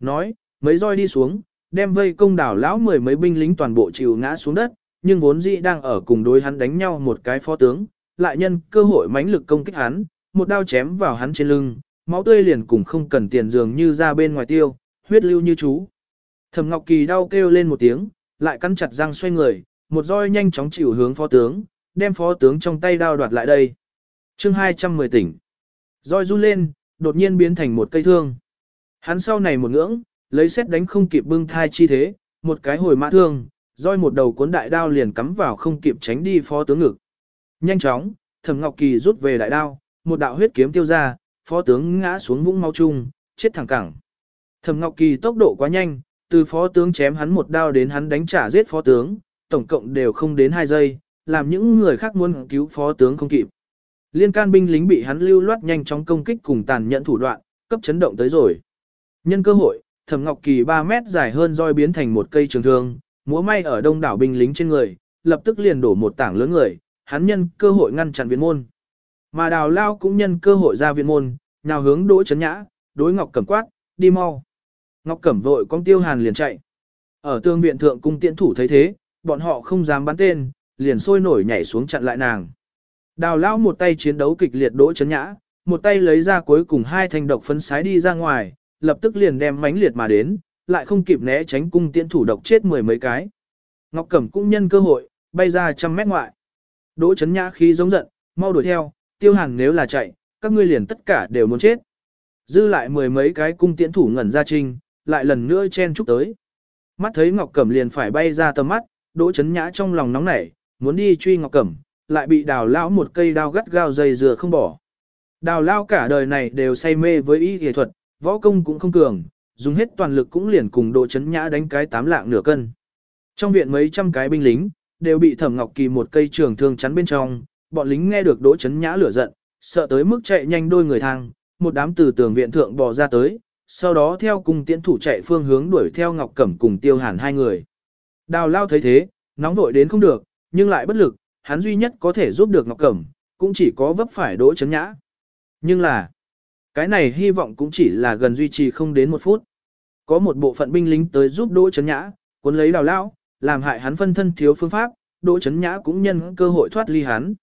Nói, mấy roi đi xuống, đem vây công đảo lão mười mấy binh lính toàn bộ chịu ngã xuống đất, nhưng vốn dĩ đang ở cùng đối hắn đánh nhau một cái phó tướng, lại nhân cơ hội mãnh lực công kích hắn, một đao chém vào hắn trên lưng, máu tươi liền cùng không cần tiền dường như ra bên ngoài tiêu, huyết lưu như chú. Thẩm Ngọc Kỳ đau kêu lên một tiếng, lại cắn chặt răng xoay người, một roi nhanh chóng chịu hướng phó tướng, đem phó tướng trong tay đao đoạt lại đây chương 210 tỉnh. Rồi run lên, đột nhiên biến thành một cây thương. Hắn sau này một ngưỡng, lấy xét đánh không kịp bưng thai chi thế, một cái hồi mã thương, roi một đầu cuốn đại đao liền cắm vào không kịp tránh đi phó tướng ngực. Nhanh chóng, Thẩm Ngọc Kỳ rút về đại đao, một đạo huyết kiếm tiêu ra, phó tướng ngã xuống vũng mau chung, chết thẳng cẳng. Thẩm Ngọc Kỳ tốc độ quá nhanh, từ phó tướng chém hắn một đao đến hắn đánh trả giết phó tướng, tổng cộng đều không đến 2 giây, làm những người khác muốn cứu phó tướng không kịp liên can binh lính bị hắn lưu loát nhanh chóng công kích cùng tàn nhẫn thủ đoạn, cấp chấn động tới rồi. Nhân cơ hội, Thẩm Ngọc Kỳ 3 mét dài hơn roi biến thành một cây trường thương, múa may ở đông đảo binh lính trên người, lập tức liền đổ một tảng lớn người, hắn nhân cơ hội ngăn chặn viện môn. Mà Đào Lao cũng nhân cơ hội ra viện môn, nào hướng Đỗ Chấn Nhã, đối Ngọc Cẩm quát, đi mau. Ngọc Cẩm vội con Tiêu Hàn liền chạy. Ở tương viện thượng cung tiễn thủ thấy thế, bọn họ không dám bắn tên, liền sôi nổi nhảy xuống chặn lại nàng. Đào lao một tay chiến đấu kịch liệt đỗ chấn nhã, một tay lấy ra cuối cùng hai thanh độc phấn sái đi ra ngoài, lập tức liền đem mánh liệt mà đến, lại không kịp né tránh cung tiễn thủ độc chết mười mấy cái. Ngọc Cẩm cũng nhân cơ hội, bay ra trăm mét ngoại. Đỗ chấn nhã khi giống giận, mau đuổi theo, tiêu hàng nếu là chạy, các ngươi liền tất cả đều muốn chết. Dư lại mười mấy cái cung tiễn thủ ngẩn ra trinh, lại lần nữa chen chúc tới. Mắt thấy Ngọc Cẩm liền phải bay ra tầm mắt, Đỗ Chấn Nhã trong lòng nóng nảy, muốn đi truy Ngọc Cẩm, lại bị đào lão một cây đao gắt gao dày dừa không bỏ. Đào lao cả đời này đều say mê với y y thuật, võ công cũng không cường, dùng hết toàn lực cũng liền cùng độ chấn nhã đánh cái tám lạng nửa cân. Trong viện mấy trăm cái binh lính, đều bị thẩm ngọc kỳ một cây trường thương chắn bên trong, bọn lính nghe được đỗ chấn nhã lửa giận, sợ tới mức chạy nhanh đôi người thang, một đám từ tường viện thượng bò ra tới, sau đó theo cùng tiễn thủ chạy phương hướng đuổi theo ngọc cẩm cùng tiêu hàn hai người. Đào lao thấy thế, nóng vội đến không được, nhưng lại bất lực, hắn duy nhất có thể giúp được Ngọc Cẩm, cũng chỉ có vấp phải đỗ chấn nhã. Nhưng là, cái này hy vọng cũng chỉ là gần duy trì không đến một phút. Có một bộ phận binh lính tới giúp đỗ chấn nhã, cuốn lấy đào lao, làm hại hắn phân thân thiếu phương pháp, đỗ chấn nhã cũng nhân cơ hội thoát ly hắn.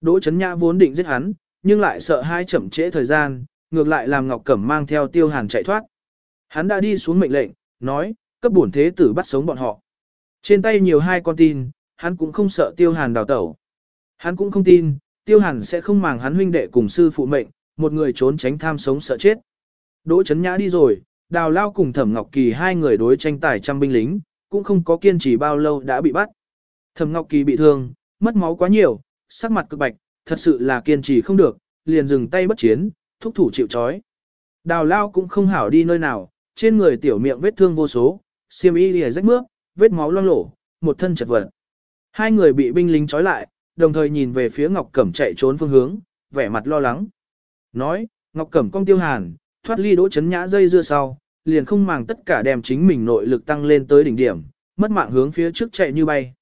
Đỗ chấn nhã vốn định giết hắn, nhưng lại sợ hai chậm trễ thời gian, ngược lại làm Ngọc Cẩm mang theo tiêu hàng chạy thoát. Hắn đã đi xuống mệnh lệnh, nói, cấp bổn thế tử bắt sống bọn họ. Trên tay nhiều hai con tin, hắn cũng không sợ tiêu hàn đào tẩu. Hắn cũng không tin, tiêu hàn sẽ không màng hắn huynh đệ cùng sư phụ mệnh, một người trốn tránh tham sống sợ chết. Đỗ chấn nhã đi rồi, đào lao cùng thẩm ngọc kỳ hai người đối tranh tài trăm binh lính, cũng không có kiên trì bao lâu đã bị bắt. Thẩm ngọc kỳ bị thương, mất máu quá nhiều, sắc mặt cực bạch, thật sự là kiên trì không được, liền dừng tay bất chiến, thúc thủ chịu chói Đào lao cũng không hảo đi nơi nào, trên người tiểu miệng vết thương vô số, xiêm y lìa rách mướp, vết máu loang lổ, một thân chật vật. Hai người bị binh lính trói lại, đồng thời nhìn về phía Ngọc Cẩm chạy trốn phương hướng, vẻ mặt lo lắng. Nói, Ngọc Cẩm cong tiêu hàn, thoát ly đỗ chấn nhã dây dưa sau, liền không màng tất cả đem chính mình nội lực tăng lên tới đỉnh điểm, mất mạng hướng phía trước chạy như bay.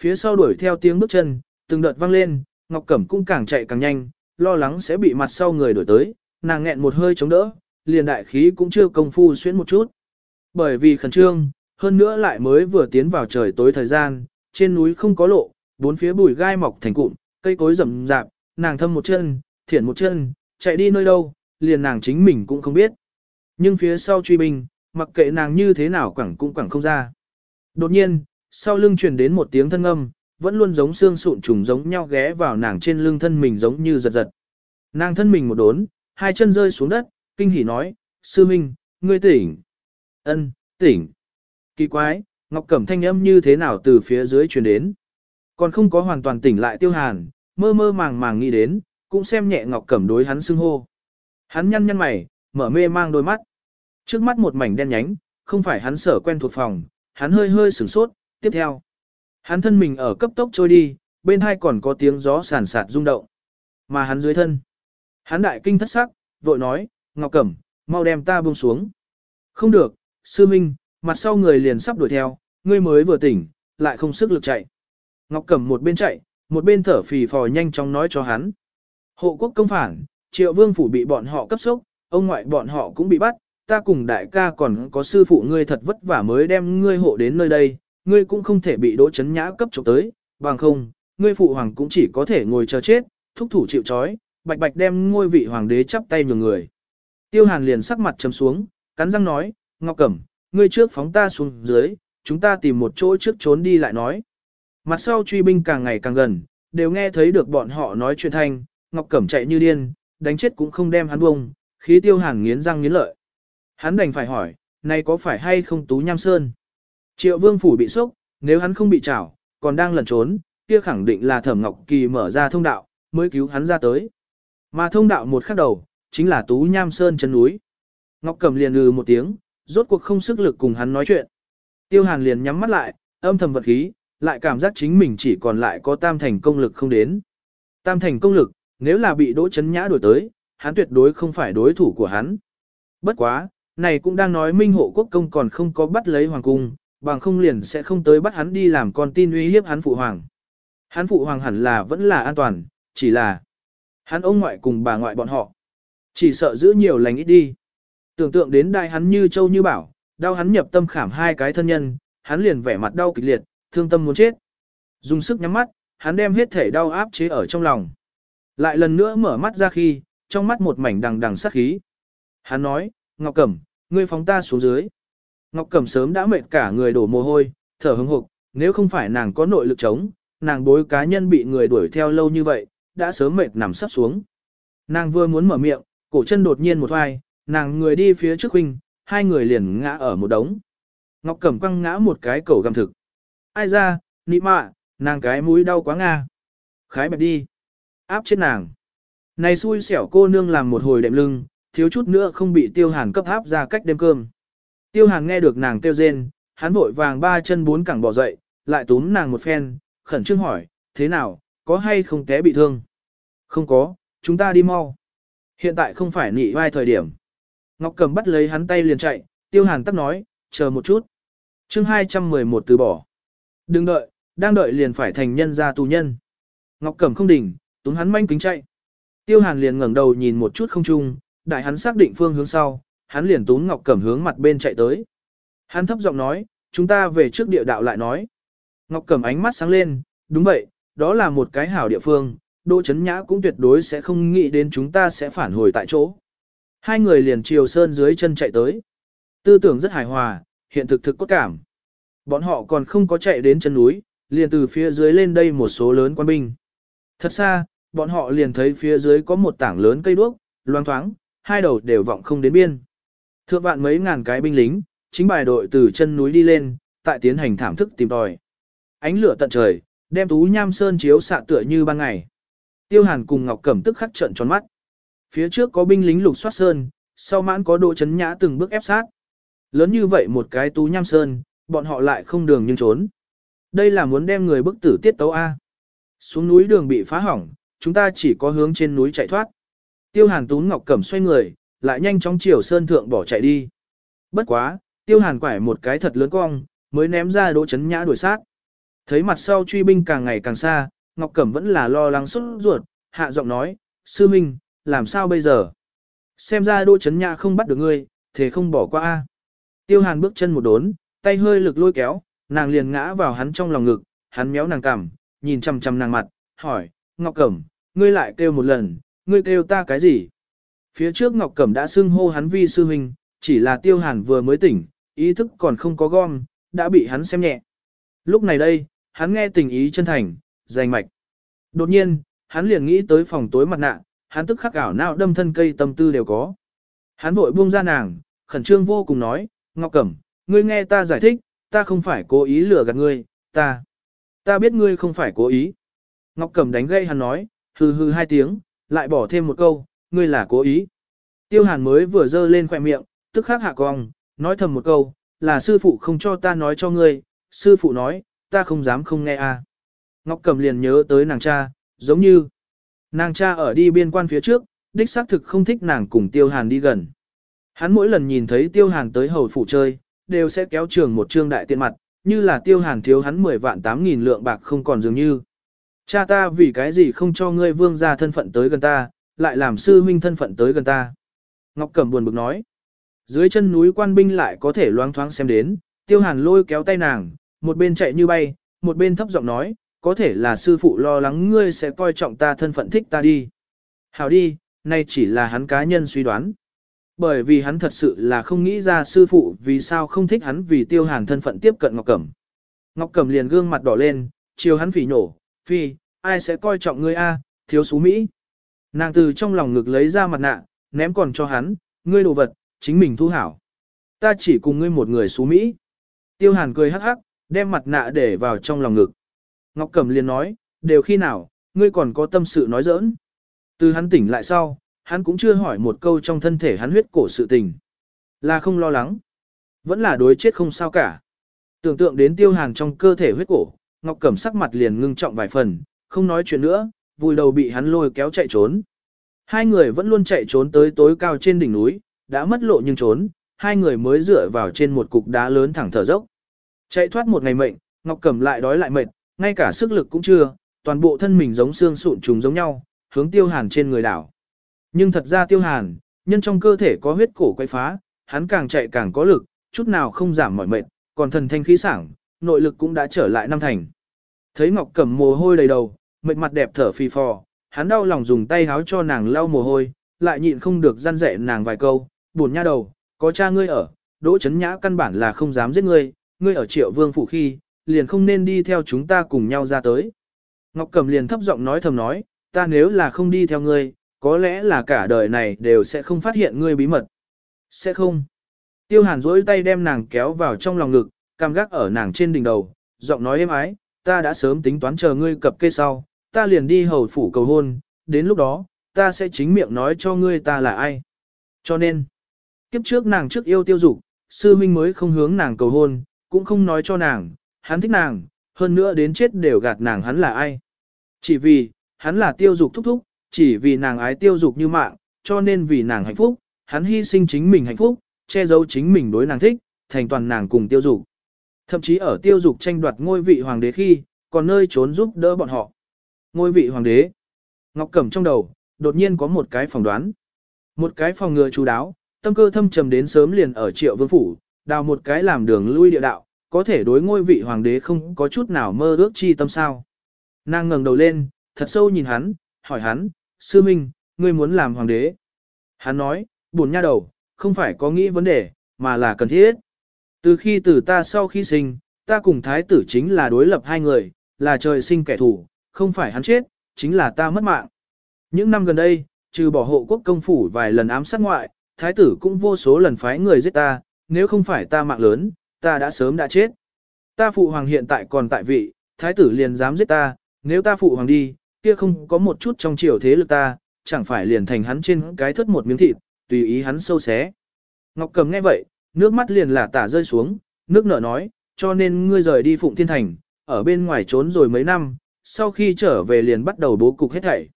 Phía sau đuổi theo tiếng bước chân, từng đợt vang lên, Ngọc Cẩm cũng càng chạy càng nhanh, lo lắng sẽ bị mặt sau người đuổi tới, nàng nghẹn một hơi chống đỡ, liền đại khí cũng chưa công phu xuyên một chút. Bởi vì khẩn trương, hơn nữa lại mới vừa tiến vào trời tối thời gian, trên núi không có lộ, bốn phía bụi gai mọc thành cụm, cây cối rậm rạp, nàng thâm một chân, thiển một chân, chạy đi nơi đâu, liền nàng chính mình cũng không biết. Nhưng phía sau truy binh, mặc kệ nàng như thế nào quẳng cũng quẳng không ra. Đột nhiên, sau lưng truyền đến một tiếng thân âm, vẫn luôn giống xương sụn trùng giống nhau ghé vào nàng trên lưng thân mình giống như giật giật. Nàng thân mình một đốn, hai chân rơi xuống đất, kinh hỉ nói, sư minh, ngươi tỉnh. ân tỉnh. Kỳ quái, Ngọc Cẩm thanh âm như thế nào từ phía dưới truyền đến. Còn không có hoàn toàn tỉnh lại tiêu hàn, mơ mơ màng màng nghĩ đến, cũng xem nhẹ Ngọc Cẩm đối hắn xưng hô. Hắn nhăn nhăn mày, mở mê mang đôi mắt. Trước mắt một mảnh đen nhánh, không phải hắn sở quen thuộc phòng, hắn hơi hơi sửng sốt, tiếp theo. Hắn thân mình ở cấp tốc trôi đi, bên hai còn có tiếng gió sàn sạt rung động. Mà hắn dưới thân. Hắn đại kinh thất sắc, vội nói, Ngọc Cẩm, mau đem ta buông xuống. Không được, sư minh, mặt sau người liền sắp đuổi theo, ngươi mới vừa tỉnh, lại không sức lực chạy. Ngọc Cẩm một bên chạy, một bên thở phì phò nhanh chóng nói cho hắn. Hộ quốc công phản, triệu vương phủ bị bọn họ cấp sốc, ông ngoại bọn họ cũng bị bắt, ta cùng đại ca còn có sư phụ ngươi thật vất vả mới đem ngươi hộ đến nơi đây, ngươi cũng không thể bị đỗ chấn nhã cấp trộm tới, bằng không, ngươi phụ hoàng cũng chỉ có thể ngồi chờ chết, thúc thủ chịu trói, bạch bạch đem ngôi vị hoàng đế chắp tay nhường người. Tiêu Hàn liền sắc mặt trầm xuống, cắn răng nói, Ngọc Cẩm, ngươi trước phóng ta xuống dưới, chúng ta tìm một chỗ trước trốn đi lại nói. Mặt sau truy binh càng ngày càng gần, đều nghe thấy được bọn họ nói chuyện thanh, Ngọc Cẩm chạy như điên, đánh chết cũng không đem hắn buông khí tiêu hàn nghiến răng nghiến lợi. Hắn đành phải hỏi, này có phải hay không Tú Nham Sơn? Triệu Vương Phủ bị sốc, nếu hắn không bị trảo, còn đang lẩn trốn, kia khẳng định là Thẩm Ngọc Kỳ mở ra thông đạo, mới cứu hắn ra tới. Mà thông đạo một khắc đầu, chính là Tú Nham Sơn chân núi. Ngọc Cẩm liền lừ một tiếng, rốt cuộc không sức lực cùng hắn nói chuyện. Tiêu hàn liền nhắm mắt lại, âm thầm vật khí, lại cảm giác chính mình chỉ còn lại có tam thành công lực không đến. Tam thành công lực, nếu là bị đỗ chấn nhã đuổi tới, hắn tuyệt đối không phải đối thủ của hắn. Bất quá, này cũng đang nói minh hộ quốc công còn không có bắt lấy hoàng cung, bằng không liền sẽ không tới bắt hắn đi làm con tin uy hiếp hắn phụ hoàng. Hắn phụ hoàng hẳn là vẫn là an toàn, chỉ là hắn ông ngoại cùng bà ngoại bọn họ. Chỉ sợ giữ nhiều lành ít đi. Tưởng tượng đến đại hắn như châu như bảo, đau hắn nhập tâm khảm hai cái thân nhân, hắn liền vẻ mặt đau kịch liệt, thương tâm muốn chết. Dùng sức nhắm mắt, hắn đem hết thể đau áp chế ở trong lòng. Lại lần nữa mở mắt ra khi, trong mắt một mảnh đằng đằng sát khí. Hắn nói, Ngọc Cẩm, ngươi phóng ta xuống dưới. Ngọc Cẩm sớm đã mệt cả người đổ mồ hôi, thở hứng hộp, nếu không phải nàng có nội lực chống, nàng bối cá nhân bị người đuổi theo lâu như vậy, đã sớm mệt nằm sắp xuống. Nàng vừa muốn mở miệng, cổ chân đột nhiên một hoài, nàng người đi phía trước huynh, hai người liền ngã ở một đống. Ngọc Cẩm quăng ngã một cái cầu găm thực. Ai ra, nị mạ, nàng cái mũi đau quá nga. Khái bẹp đi. Áp chết nàng. Này xui xẻo cô nương làm một hồi đệm lưng, thiếu chút nữa không bị tiêu hàn cấp áp ra cách đêm cơm. Tiêu hàn nghe được nàng kêu rên, hắn vội vàng ba chân bốn cẳng bỏ dậy, lại túm nàng một phen, khẩn trương hỏi, thế nào, có hay không té bị thương? Không có, chúng ta đi mau. Hiện tại không phải nị vai thời điểm. Ngọc Cầm bắt lấy hắn tay liền chạy, Tiêu Hàn tắt nói, chờ một chút. chương 211 từ bỏ. Đừng đợi, đang đợi liền phải thành nhân ra tù nhân. Ngọc Cầm không đỉnh, túm hắn manh kính chạy. Tiêu Hàn liền ngẩng đầu nhìn một chút không chung, đại hắn xác định phương hướng sau, hắn liền túm Ngọc Cẩm hướng mặt bên chạy tới. Hắn thấp giọng nói, chúng ta về trước địa đạo lại nói. Ngọc Cẩm ánh mắt sáng lên, đúng vậy, đó là một cái hảo địa phương, Đỗ Chấn Nhã cũng tuyệt đối sẽ không nghĩ đến chúng ta sẽ phản hồi tại chỗ. Hai người liền chiều sơn dưới chân chạy tới. Tư tưởng rất hài hòa, hiện thực thực cốt cảm. Bọn họ còn không có chạy đến chân núi, liền từ phía dưới lên đây một số lớn quan binh. Thật xa, bọn họ liền thấy phía dưới có một tảng lớn cây đuốc, loang thoáng, hai đầu đều vọng không đến biên. Thượng vạn mấy ngàn cái binh lính, chính bài đội từ chân núi đi lên, tại tiến hành thảm thức tìm tòi. Ánh lửa tận trời, đem tú nham sơn chiếu xạ tựa như ban ngày. Tiêu Hàn cùng Ngọc Cẩm tức khắc trận tròn mắt. Phía trước có binh lính lục soát sơn, sau mãn có độ chấn nhã từng bước ép sát. Lớn như vậy một cái tú nham sơn, bọn họ lại không đường nhưng trốn. Đây là muốn đem người bức tử tiết tấu A. Xuống núi đường bị phá hỏng, chúng ta chỉ có hướng trên núi chạy thoát. Tiêu hàn tú ngọc cẩm xoay người, lại nhanh chóng chiều sơn thượng bỏ chạy đi. Bất quá, tiêu hàn quải một cái thật lớn cong, mới ném ra đỗ chấn nhã đuổi sát. Thấy mặt sau truy binh càng ngày càng xa, Ngọc Cẩm vẫn là lo lắng xuất ruột, hạ giọng nói, sư minh, làm sao bây giờ? Xem ra Đỗ Chấn Nhã không bắt được ngươi, thế không bỏ qua a. Tiêu Hàn bước chân một đốn, tay hơi lực lôi kéo, nàng liền ngã vào hắn trong lòng ngực, hắn méo nàng cằm, nhìn chằm chằm nàng mặt, hỏi, "Ngọc Cẩm, ngươi lại kêu một lần, ngươi kêu ta cái gì?" Phía trước Ngọc Cẩm đã xưng hô hắn vi sư huynh, chỉ là Tiêu Hàn vừa mới tỉnh, ý thức còn không có gom, đã bị hắn xem nhẹ. Lúc này đây, hắn nghe tình ý chân thành, dày mạch. Đột nhiên, hắn liền nghĩ tới phòng tối mặt nạ, hắn tức khắc ảo não đâm thân cây tâm tư đều có. Hắn vội buông ra nàng, khẩn trương vô cùng nói, Ngọc Cẩm, ngươi nghe ta giải thích, ta không phải cố ý lừa gạt ngươi, ta, ta biết ngươi không phải cố ý. Ngọc Cẩm đánh gây hắn nói, hừ hừ hai tiếng, lại bỏ thêm một câu, ngươi là cố ý. Tiêu hàn mới vừa dơ lên khỏe miệng, tức khắc hạ cong, nói thầm một câu, là sư phụ không cho ta nói cho ngươi, sư phụ nói, ta không dám không nghe à. Ngọc Cẩm liền nhớ tới nàng cha, giống như, Nàng cha ở đi biên quan phía trước, đích xác thực không thích nàng cùng Tiêu Hàn đi gần. Hắn mỗi lần nhìn thấy Tiêu Hàn tới hầu phủ chơi, đều sẽ kéo trường một trương đại tiện mặt, như là Tiêu Hàn thiếu hắn 10 vạn 8 nghìn lượng bạc không còn dường như. Cha ta vì cái gì không cho ngươi vương gia thân phận tới gần ta, lại làm sư huynh thân phận tới gần ta. Ngọc Cẩm buồn bực nói. Dưới chân núi quan binh lại có thể loáng thoáng xem đến, Tiêu Hàn lôi kéo tay nàng, một bên chạy như bay, một bên thấp giọng nói, có thể là sư phụ lo lắng ngươi sẽ coi trọng ta thân phận thích ta đi. Hảo đi, nay chỉ là hắn cá nhân suy đoán. Bởi vì hắn thật sự là không nghĩ ra sư phụ vì sao không thích hắn vì tiêu hàn thân phận tiếp cận Ngọc Cẩm. Ngọc Cẩm liền gương mặt đỏ lên, chiều hắn phỉ nổ, phi, ai sẽ coi trọng ngươi a thiếu xú Mỹ. Nàng từ trong lòng ngực lấy ra mặt nạ, ném còn cho hắn, ngươi đồ vật, chính mình thu hảo. Ta chỉ cùng ngươi một người xú Mỹ. Tiêu hàn cười hắc hắc, đem mặt nạ để vào trong lòng ngực. Ngọc Cẩm liền nói, đều khi nào, ngươi còn có tâm sự nói giỡn. Từ hắn tỉnh lại sau, hắn cũng chưa hỏi một câu trong thân thể hắn huyết cổ sự tình. Là không lo lắng, vẫn là đối chết không sao cả. Tưởng tượng đến tiêu hàng trong cơ thể huyết cổ, Ngọc Cẩm sắc mặt liền ngưng trọng vài phần, không nói chuyện nữa, vùi đầu bị hắn lôi kéo chạy trốn. Hai người vẫn luôn chạy trốn tới tối cao trên đỉnh núi, đã mất lộ nhưng trốn, hai người mới dựa vào trên một cục đá lớn thẳng thở dốc. Chạy thoát một ngày mệnh, Ngọc Cẩm lại đói lại mệt, ngay cả sức lực cũng chưa, toàn bộ thân mình giống xương sụn trùng giống nhau, hướng tiêu hàn trên người đảo. Nhưng thật ra tiêu hàn, nhân trong cơ thể có huyết cổ quay phá, hắn càng chạy càng có lực, chút nào không giảm mỏi mệt, còn thần thanh khí sảng, nội lực cũng đã trở lại năm thành. Thấy Ngọc Cẩm mồ hôi đầy đầu, mệt mặt đẹp thở phì phò, hắn đau lòng dùng tay háo cho nàng lau mồ hôi, lại nhịn không được gian dạy nàng vài câu, buồn nha đầu, có cha ngươi ở, đỗ chấn nhã căn bản là không dám giết ngươi, ngươi ở triệu vương phủ khi, liền không nên đi theo chúng ta cùng nhau ra tới. Ngọc Cẩm liền thấp giọng nói thầm nói, ta nếu là không đi theo ngươi, có lẽ là cả đời này đều sẽ không phát hiện ngươi bí mật. Sẽ không. Tiêu hàn rỗi tay đem nàng kéo vào trong lòng ngực, cam gác ở nàng trên đỉnh đầu, giọng nói êm ái, ta đã sớm tính toán chờ ngươi cập kê sau, ta liền đi hầu phủ cầu hôn, đến lúc đó, ta sẽ chính miệng nói cho ngươi ta là ai. Cho nên, kiếp trước nàng trước yêu tiêu dục, sư minh mới không hướng nàng cầu hôn, cũng không nói cho nàng, hắn thích nàng, hơn nữa đến chết đều gạt nàng hắn là ai. Chỉ vì, hắn là tiêu dục thúc thúc, chỉ vì nàng ái tiêu dục như mạng, cho nên vì nàng hạnh phúc, hắn hy sinh chính mình hạnh phúc, che giấu chính mình đối nàng thích, thành toàn nàng cùng tiêu dục. Thậm chí ở tiêu dục tranh đoạt ngôi vị hoàng đế khi, còn nơi trốn giúp đỡ bọn họ. Ngôi vị hoàng đế. Ngọc Cẩm trong đầu, đột nhiên có một cái phỏng đoán. Một cái phòng ngừa chú đáo, tâm cơ thâm trầm đến sớm liền ở triệu vương phủ, đào một cái làm đường lui địa đạo, có thể đối ngôi vị hoàng đế không có chút nào mơ ước chi tâm sao. Nàng ngẩng đầu lên, thật sâu nhìn hắn, hỏi hắn, sư minh, ngươi muốn làm hoàng đế. Hắn nói, buồn nha đầu, không phải có nghĩ vấn đề, mà là cần thiết. Từ khi tử ta sau khi sinh, ta cùng thái tử chính là đối lập hai người, là trời sinh kẻ thù, không phải hắn chết, chính là ta mất mạng. Những năm gần đây, trừ bỏ hộ quốc công phủ vài lần ám sát ngoại, thái tử cũng vô số lần phái người giết ta, nếu không phải ta mạng lớn, ta đã sớm đã chết. Ta phụ hoàng hiện tại còn tại vị, thái tử liền dám giết ta, nếu ta phụ hoàng đi, kia không có một chút trong triều thế lực ta, chẳng phải liền thành hắn trên cái thất một miếng thịt, tùy ý hắn sâu xé. Ngọc Cầm nghe vậy, nước mắt liền là tả rơi xuống, nước nở nói, cho nên ngươi rời đi Phụng Thiên Thành, ở bên ngoài trốn rồi mấy năm, sau khi trở về liền bắt đầu bố cục hết thảy.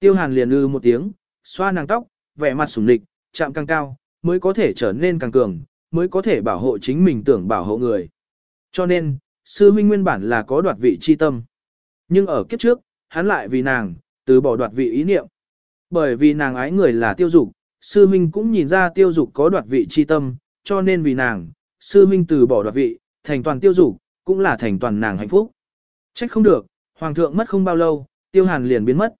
Tiêu Hàn liền ư một tiếng, xoa nàng tóc, vẻ mặt sủng lịch, chạm càng cao, mới có thể trở nên càng cường, mới có thể bảo hộ chính mình tưởng bảo hộ người. Cho nên, sư huynh nguyên bản là có đoạt vị chi tâm. Nhưng ở kiếp trước, hắn lại vì nàng, từ bỏ đoạt vị ý niệm. Bởi vì nàng ái người là tiêu dục, sư huynh cũng nhìn ra tiêu dục có đoạt vị chi tâm, cho nên vì nàng, sư huynh từ bỏ đoạt vị, thành toàn tiêu dục, cũng là thành toàn nàng hạnh phúc. Trách không được, hoàng thượng mất không bao lâu, tiêu hàn liền biến mất.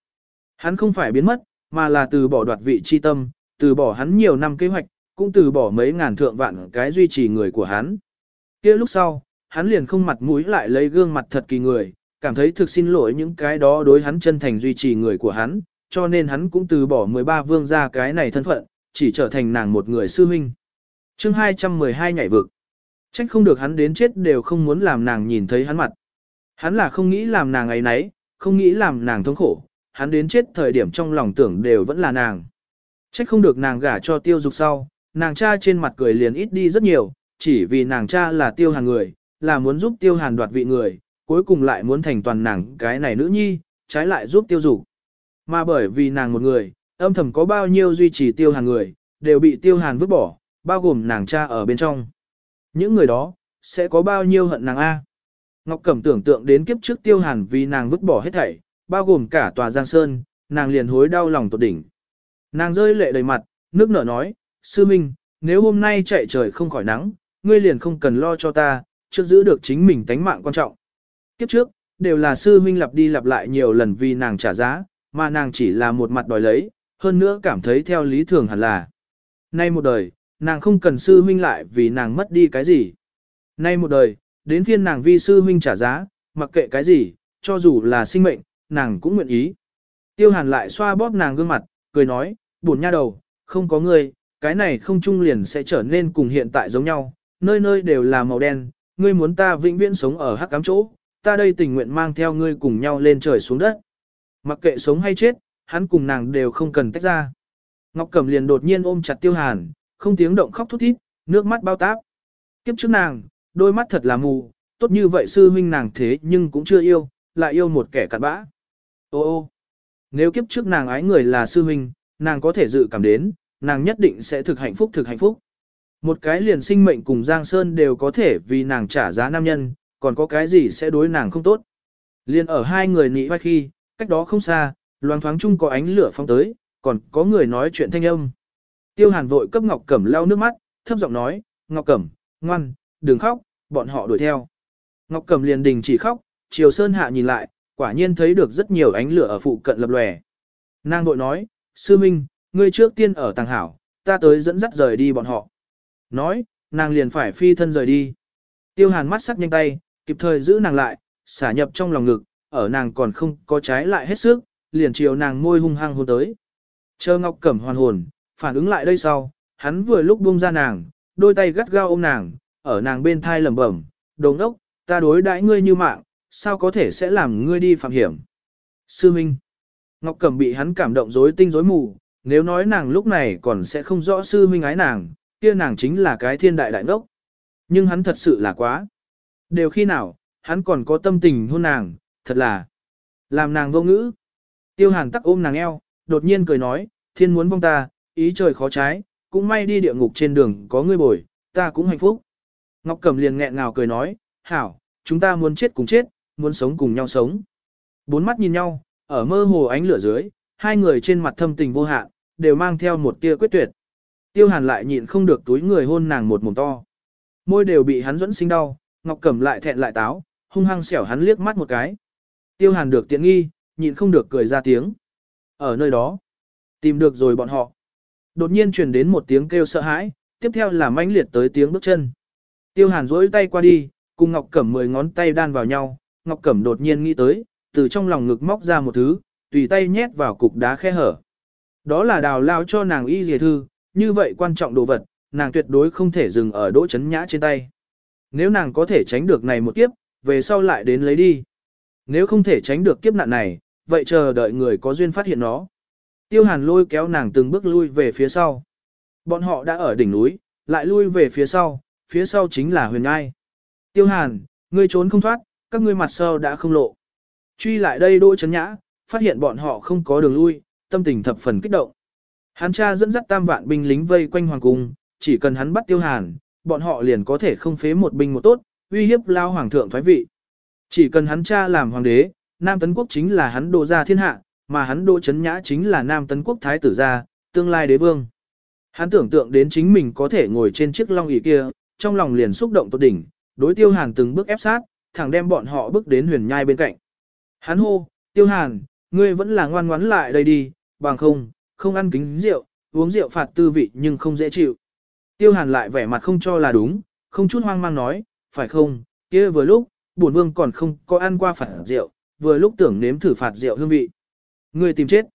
Hắn không phải biến mất, mà là từ bỏ đoạt vị chi tâm, từ bỏ hắn nhiều năm kế hoạch, cũng từ bỏ mấy ngàn thượng vạn cái duy trì người của hắn. kia lúc sau, hắn liền không mặt mũi lại lấy gương mặt thật kỳ người, cảm thấy thực xin lỗi những cái đó đối hắn chân thành duy trì người của hắn, cho nên hắn cũng từ bỏ 13 vương ra cái này thân phận, chỉ trở thành nàng một người sư huynh. chương 212 nhảy vực. Trách không được hắn đến chết đều không muốn làm nàng nhìn thấy hắn mặt. Hắn là không nghĩ làm nàng ấy nấy, không nghĩ làm nàng thống khổ, hắn đến chết thời điểm trong lòng tưởng đều vẫn là nàng. Trách không được nàng gả cho tiêu dục sau, nàng cha trên mặt cười liền ít đi rất nhiều, chỉ vì nàng cha là tiêu hàn người, là muốn giúp tiêu hàn đoạt vị người, cuối cùng lại muốn thành toàn nàng cái này nữ nhi, trái lại giúp tiêu dục. Mà bởi vì nàng một người, âm thầm có bao nhiêu duy trì tiêu hàn người, đều bị tiêu hàn vứt bỏ, bao gồm nàng cha ở bên trong. Những người đó, sẽ có bao nhiêu hận nàng A. Ngọc Cẩm tưởng tượng đến kiếp trước tiêu hàn vì nàng vứt bỏ hết thảy, bao gồm cả tòa Giang Sơn, nàng liền hối đau lòng tột đỉnh. Nàng rơi lệ đầy mặt, nước nở nói, Sư Minh, nếu hôm nay chạy trời không khỏi nắng, ngươi liền không cần lo cho ta, trước giữ được chính mình tánh mạng quan trọng. Kiếp trước, đều là sư huynh lặp đi lặp lại nhiều lần vì nàng trả giá, mà nàng chỉ là một mặt đòi lấy, hơn nữa cảm thấy theo lý thường hẳn là. Nay một đời, nàng không cần sư huynh lại vì nàng mất đi cái gì. Nay một đời, đến phiên nàng vi sư huynh trả giá, mặc kệ cái gì, cho dù là sinh mệnh, nàng cũng nguyện ý. Tiêu hàn lại xoa bóp nàng gương mặt, cười nói, buồn nha đầu, không có ngươi, cái này không trung liền sẽ trở nên cùng hiện tại giống nhau, nơi nơi đều là màu đen, ngươi muốn ta vĩnh viễn sống ở hắc cám chỗ, ta đây tình nguyện mang theo ngươi cùng nhau lên trời xuống đất. Mặc kệ sống hay chết, hắn cùng nàng đều không cần tách ra. Ngọc Cẩm liền đột nhiên ôm chặt Tiêu Hàn, không tiếng động khóc thút thít, nước mắt bao táp. Kiếp trước nàng, đôi mắt thật là mù, tốt như vậy sư huynh nàng thế nhưng cũng chưa yêu, lại yêu một kẻ cặn bã. Ô ô, nếu kiếp trước nàng ái người là sư huynh, nàng có thể dự cảm đến, nàng nhất định sẽ thực hạnh phúc thực hạnh phúc. Một cái liền sinh mệnh cùng Giang Sơn đều có thể vì nàng trả giá nam nhân, còn có cái gì sẽ đối nàng không tốt. Liền ở hai người nị vai khi, cách đó không xa, loang thoáng chung có ánh lửa phong tới, còn có người nói chuyện thanh âm. Tiêu Hàn vội cấp Ngọc Cẩm lau nước mắt, thấp giọng nói, Ngọc Cẩm, ngoan, đừng khóc, bọn họ đuổi theo. Ngọc Cẩm liền đình chỉ khóc, Triều Sơn Hạ nhìn lại, quả nhiên thấy được rất nhiều ánh lửa ở phụ cận lập lòe. Nàng vội nói, Sư Minh, ngươi trước tiên ở tàng hảo, ta tới dẫn dắt rời đi bọn họ. Nói, nàng liền phải phi thân rời đi. Tiêu hàn mắt sắc nhanh tay, kịp thời giữ nàng lại, xả nhập trong lòng ngực, ở nàng còn không có trái lại hết sức, liền chiều nàng môi hung hăng hôn tới. Chờ ngọc cẩm hoàn hồn, phản ứng lại đây sau, hắn vừa lúc buông ra nàng, đôi tay gắt gao ôm nàng, ở nàng bên thai lẩm bẩm, đồ ngốc, ta đối đãi ngươi như mạng, sao có thể sẽ làm ngươi đi phạm hiểm. Sư Minh Ngọc Cẩm bị hắn cảm động rối tinh rối mù, nếu nói nàng lúc này còn sẽ không rõ sư huynh ái nàng, kia nàng chính là cái thiên đại đại ngốc. Nhưng hắn thật sự là quá. Đều khi nào, hắn còn có tâm tình hôn nàng, thật là làm nàng vô ngữ. Tiêu hàn tắc ôm nàng eo, đột nhiên cười nói, thiên muốn vong ta, ý trời khó trái, cũng may đi địa ngục trên đường có người bồi, ta cũng hạnh phúc. Ngọc Cẩm liền nghẹn ngào cười nói, hảo, chúng ta muốn chết cùng chết, muốn sống cùng nhau sống. Bốn mắt nhìn nhau, ở mơ hồ ánh lửa dưới, hai người trên mặt thâm tình vô hạn, đều mang theo một tia quyết tuyệt. Tiêu Hàn lại nhịn không được túi người hôn nàng một mồm to. Môi đều bị hắn dẫn sinh đau, Ngọc Cẩm lại thẹn lại táo, hung hăng xẻo hắn liếc mắt một cái. Tiêu Hàn được tiện nghi, nhịn không được cười ra tiếng. Ở nơi đó, tìm được rồi bọn họ. Đột nhiên truyền đến một tiếng kêu sợ hãi, tiếp theo là mãnh liệt tới tiếng bước chân. Tiêu Hàn duỗi tay qua đi, cùng Ngọc Cẩm mười ngón tay đan vào nhau, Ngọc Cẩm đột nhiên nghĩ tới, từ trong lòng ngực móc ra một thứ, tùy tay nhét vào cục đá khe hở. Đó là đào lao cho nàng y dìa thư, như vậy quan trọng đồ vật, nàng tuyệt đối không thể dừng ở đỗ chấn nhã trên tay. Nếu nàng có thể tránh được này một kiếp, về sau lại đến lấy đi. Nếu không thể tránh được kiếp nạn này, vậy chờ đợi người có duyên phát hiện nó. Tiêu hàn lôi kéo nàng từng bước lui về phía sau. Bọn họ đã ở đỉnh núi, lại lui về phía sau, phía sau chính là huyền ngai. Tiêu hàn, ngươi trốn không thoát, các ngươi mặt sau đã không lộ. Truy lại đây đỗ chấn nhã, phát hiện bọn họ không có đường lui, tâm tình thập phần kích động. Hắn cha dẫn dắt tam vạn binh lính vây quanh hoàng cung, chỉ cần hắn bắt tiêu hàn, bọn họ liền có thể không phế một binh một tốt, uy hiếp lao hoàng thượng thoái vị. Chỉ cần hắn cha làm hoàng đế, Nam Tấn Quốc chính là hắn đô gia thiên hạ, mà hắn đô chấn nhã chính là Nam Tấn Quốc thái tử gia, tương lai đế vương. Hắn tưởng tượng đến chính mình có thể ngồi trên chiếc long ỷ kia, trong lòng liền xúc động tột đỉnh, đối tiêu hàn từng bước ép sát, thẳng đem bọn họ bước đến huyền nhai bên cạnh. Hắn hô, tiêu hàn, ngươi vẫn là ngoan ngoãn lại đây đi, bằng không, không ăn kính rượu, uống rượu phạt tư vị nhưng không dễ chịu. Tiêu Hàn lại vẻ mặt không cho là đúng, không chút hoang mang nói, phải không, kia vừa lúc, bổn vương còn không có ăn qua phạt rượu, vừa lúc tưởng nếm thử phạt rượu hương vị. Ngươi tìm chết.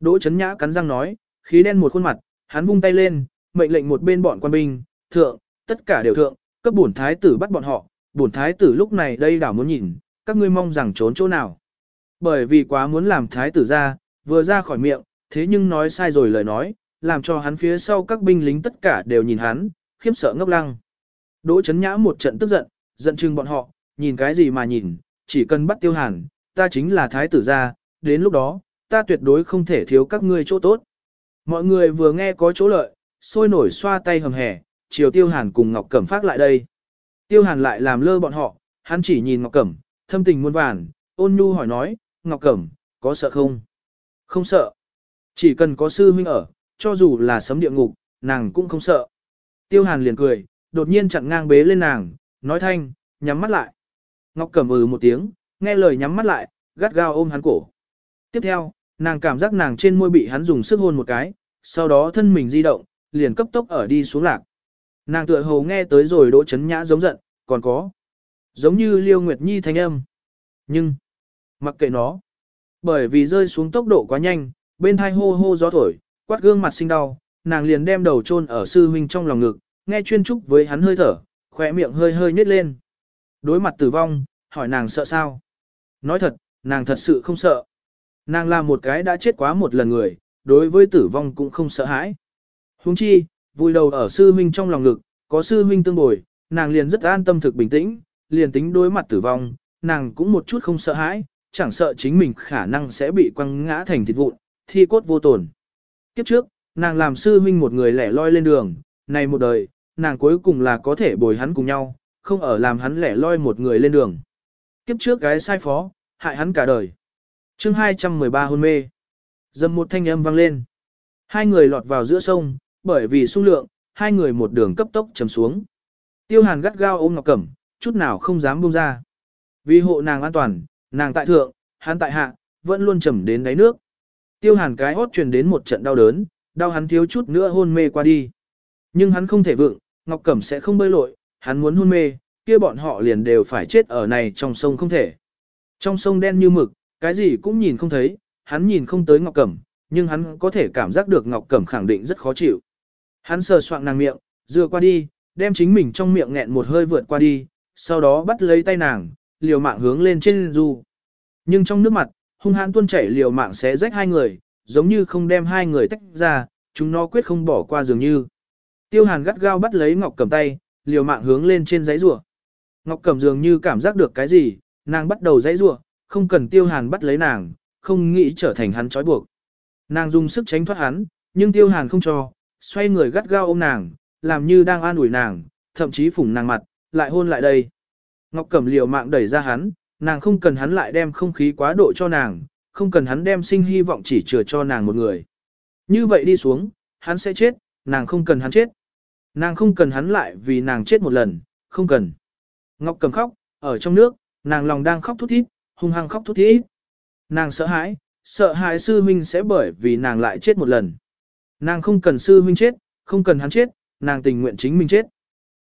Đỗ Chấn Nhã cắn răng nói, khí đen một khuôn mặt, hắn vung tay lên, mệnh lệnh một bên bọn quan binh, thượng, tất cả đều thượng, cấp bổn thái tử bắt bọn họ, bổn thái tử lúc này đây đảo muốn nhìn, các ngươi mong rằng trốn chỗ nào bởi vì quá muốn làm thái tử ra, vừa ra khỏi miệng, thế nhưng nói sai rồi lời nói, làm cho hắn phía sau các binh lính tất cả đều nhìn hắn, khiếp sợ ngốc lăng. Đỗ chấn nhã một trận tức giận, giận chừng bọn họ, nhìn cái gì mà nhìn, chỉ cần bắt tiêu hàn, ta chính là thái tử gia, đến lúc đó, ta tuyệt đối không thể thiếu các ngươi chỗ tốt. Mọi người vừa nghe có chỗ lợi, sôi nổi xoa tay hầm hẻ, chiều tiêu hàn cùng Ngọc Cẩm phát lại đây. Tiêu hàn lại làm lơ bọn họ, hắn chỉ nhìn Ngọc Cẩm, thâm tình muôn vàn, ôn nhu hỏi nói, Ngọc Cẩm, có sợ không? Không sợ. Chỉ cần có sư huynh ở, cho dù là sấm địa ngục, nàng cũng không sợ. Tiêu Hàn liền cười, đột nhiên chặn ngang bế lên nàng, nói thanh, nhắm mắt lại. Ngọc Cẩm ừ một tiếng, nghe lời nhắm mắt lại, gắt gao ôm hắn cổ. Tiếp theo, nàng cảm giác nàng trên môi bị hắn dùng sức hôn một cái, sau đó thân mình di động, liền cấp tốc ở đi xuống lạc. Nàng tựa hồ nghe tới rồi Đỗ Chấn Nhã giống giận, còn có giống như Liêu Nguyệt Nhi thanh âm. Nhưng mặc kệ nó. Bởi vì rơi xuống tốc độ quá nhanh, bên hai hô hô gió thổi, quát gương mặt sinh đau, nàng liền đem đầu chôn ở sư huynh trong lòng ngực, nghe chuyên trúc với hắn hơi thở, khỏe miệng hơi hơi nhếch lên. Đối mặt tử vong, hỏi nàng sợ sao? Nói thật, nàng thật sự không sợ. Nàng là một cái đã chết quá một lần người, đối với tử vong cũng không sợ hãi. Huống chi, vui đầu ở sư huynh trong lòng ngực, có sư huynh tương bồi, nàng liền rất an tâm thực bình tĩnh, liền tính đối mặt tử vong, nàng cũng một chút không sợ hãi, chẳng sợ chính mình khả năng sẽ bị quăng ngã thành thịt vụn, thi cốt vô tổn. Kiếp trước, nàng làm sư huynh một người lẻ loi lên đường, này một đời, nàng cuối cùng là có thể bồi hắn cùng nhau, không ở làm hắn lẻ loi một người lên đường. Kiếp trước gái sai phó, hại hắn cả đời. chương 213 hôn mê. Dầm một thanh âm vang lên. Hai người lọt vào giữa sông, bởi vì sung lượng, hai người một đường cấp tốc chầm xuống. Tiêu hàn gắt gao ôm ngọc cẩm, chút nào không dám buông ra. Vì hộ nàng an toàn, nàng tại thượng, hắn tại hạ, vẫn luôn chầm đến đáy nước. Tiêu hàn cái hót truyền đến một trận đau đớn, đau hắn thiếu chút nữa hôn mê qua đi. Nhưng hắn không thể vượng, Ngọc Cẩm sẽ không bơi lội, hắn muốn hôn mê, kia bọn họ liền đều phải chết ở này trong sông không thể. Trong sông đen như mực, cái gì cũng nhìn không thấy, hắn nhìn không tới Ngọc Cẩm, nhưng hắn có thể cảm giác được Ngọc Cẩm khẳng định rất khó chịu. Hắn sờ soạn nàng miệng, dựa qua đi, đem chính mình trong miệng nghẹn một hơi vượt qua đi, sau đó bắt lấy tay nàng, liều mạng hướng lên trên du. Nhưng trong nước mặt, hung hãn tuôn chảy liều mạng xé rách hai người, giống như không đem hai người tách ra, chúng nó quyết không bỏ qua dường như. Tiêu Hàn gắt gao bắt lấy Ngọc Cầm tay, liều mạng hướng lên trên giấy rùa. Ngọc Cầm dường như cảm giác được cái gì, nàng bắt đầu giấy rùa, không cần Tiêu Hàn bắt lấy nàng, không nghĩ trở thành hắn trói buộc. Nàng dùng sức tránh thoát hắn, nhưng Tiêu Hàn không cho, xoay người gắt gao ôm nàng, làm như đang an ủi nàng, thậm chí phủng nàng mặt, lại hôn lại đây. Ngọc Cẩm liều mạng đẩy ra hắn, nàng không cần hắn lại đem không khí quá độ cho nàng, không cần hắn đem sinh hy vọng chỉ chừa cho nàng một người. Như vậy đi xuống, hắn sẽ chết, nàng không cần hắn chết. Nàng không cần hắn lại vì nàng chết một lần, không cần. Ngọc Cẩm khóc, ở trong nước, nàng lòng đang khóc thút thít, hung hăng khóc thút thít. Nàng sợ hãi, sợ hãi sư huynh sẽ bởi vì nàng lại chết một lần. Nàng không cần sư huynh chết, không cần hắn chết, nàng tình nguyện chính mình chết.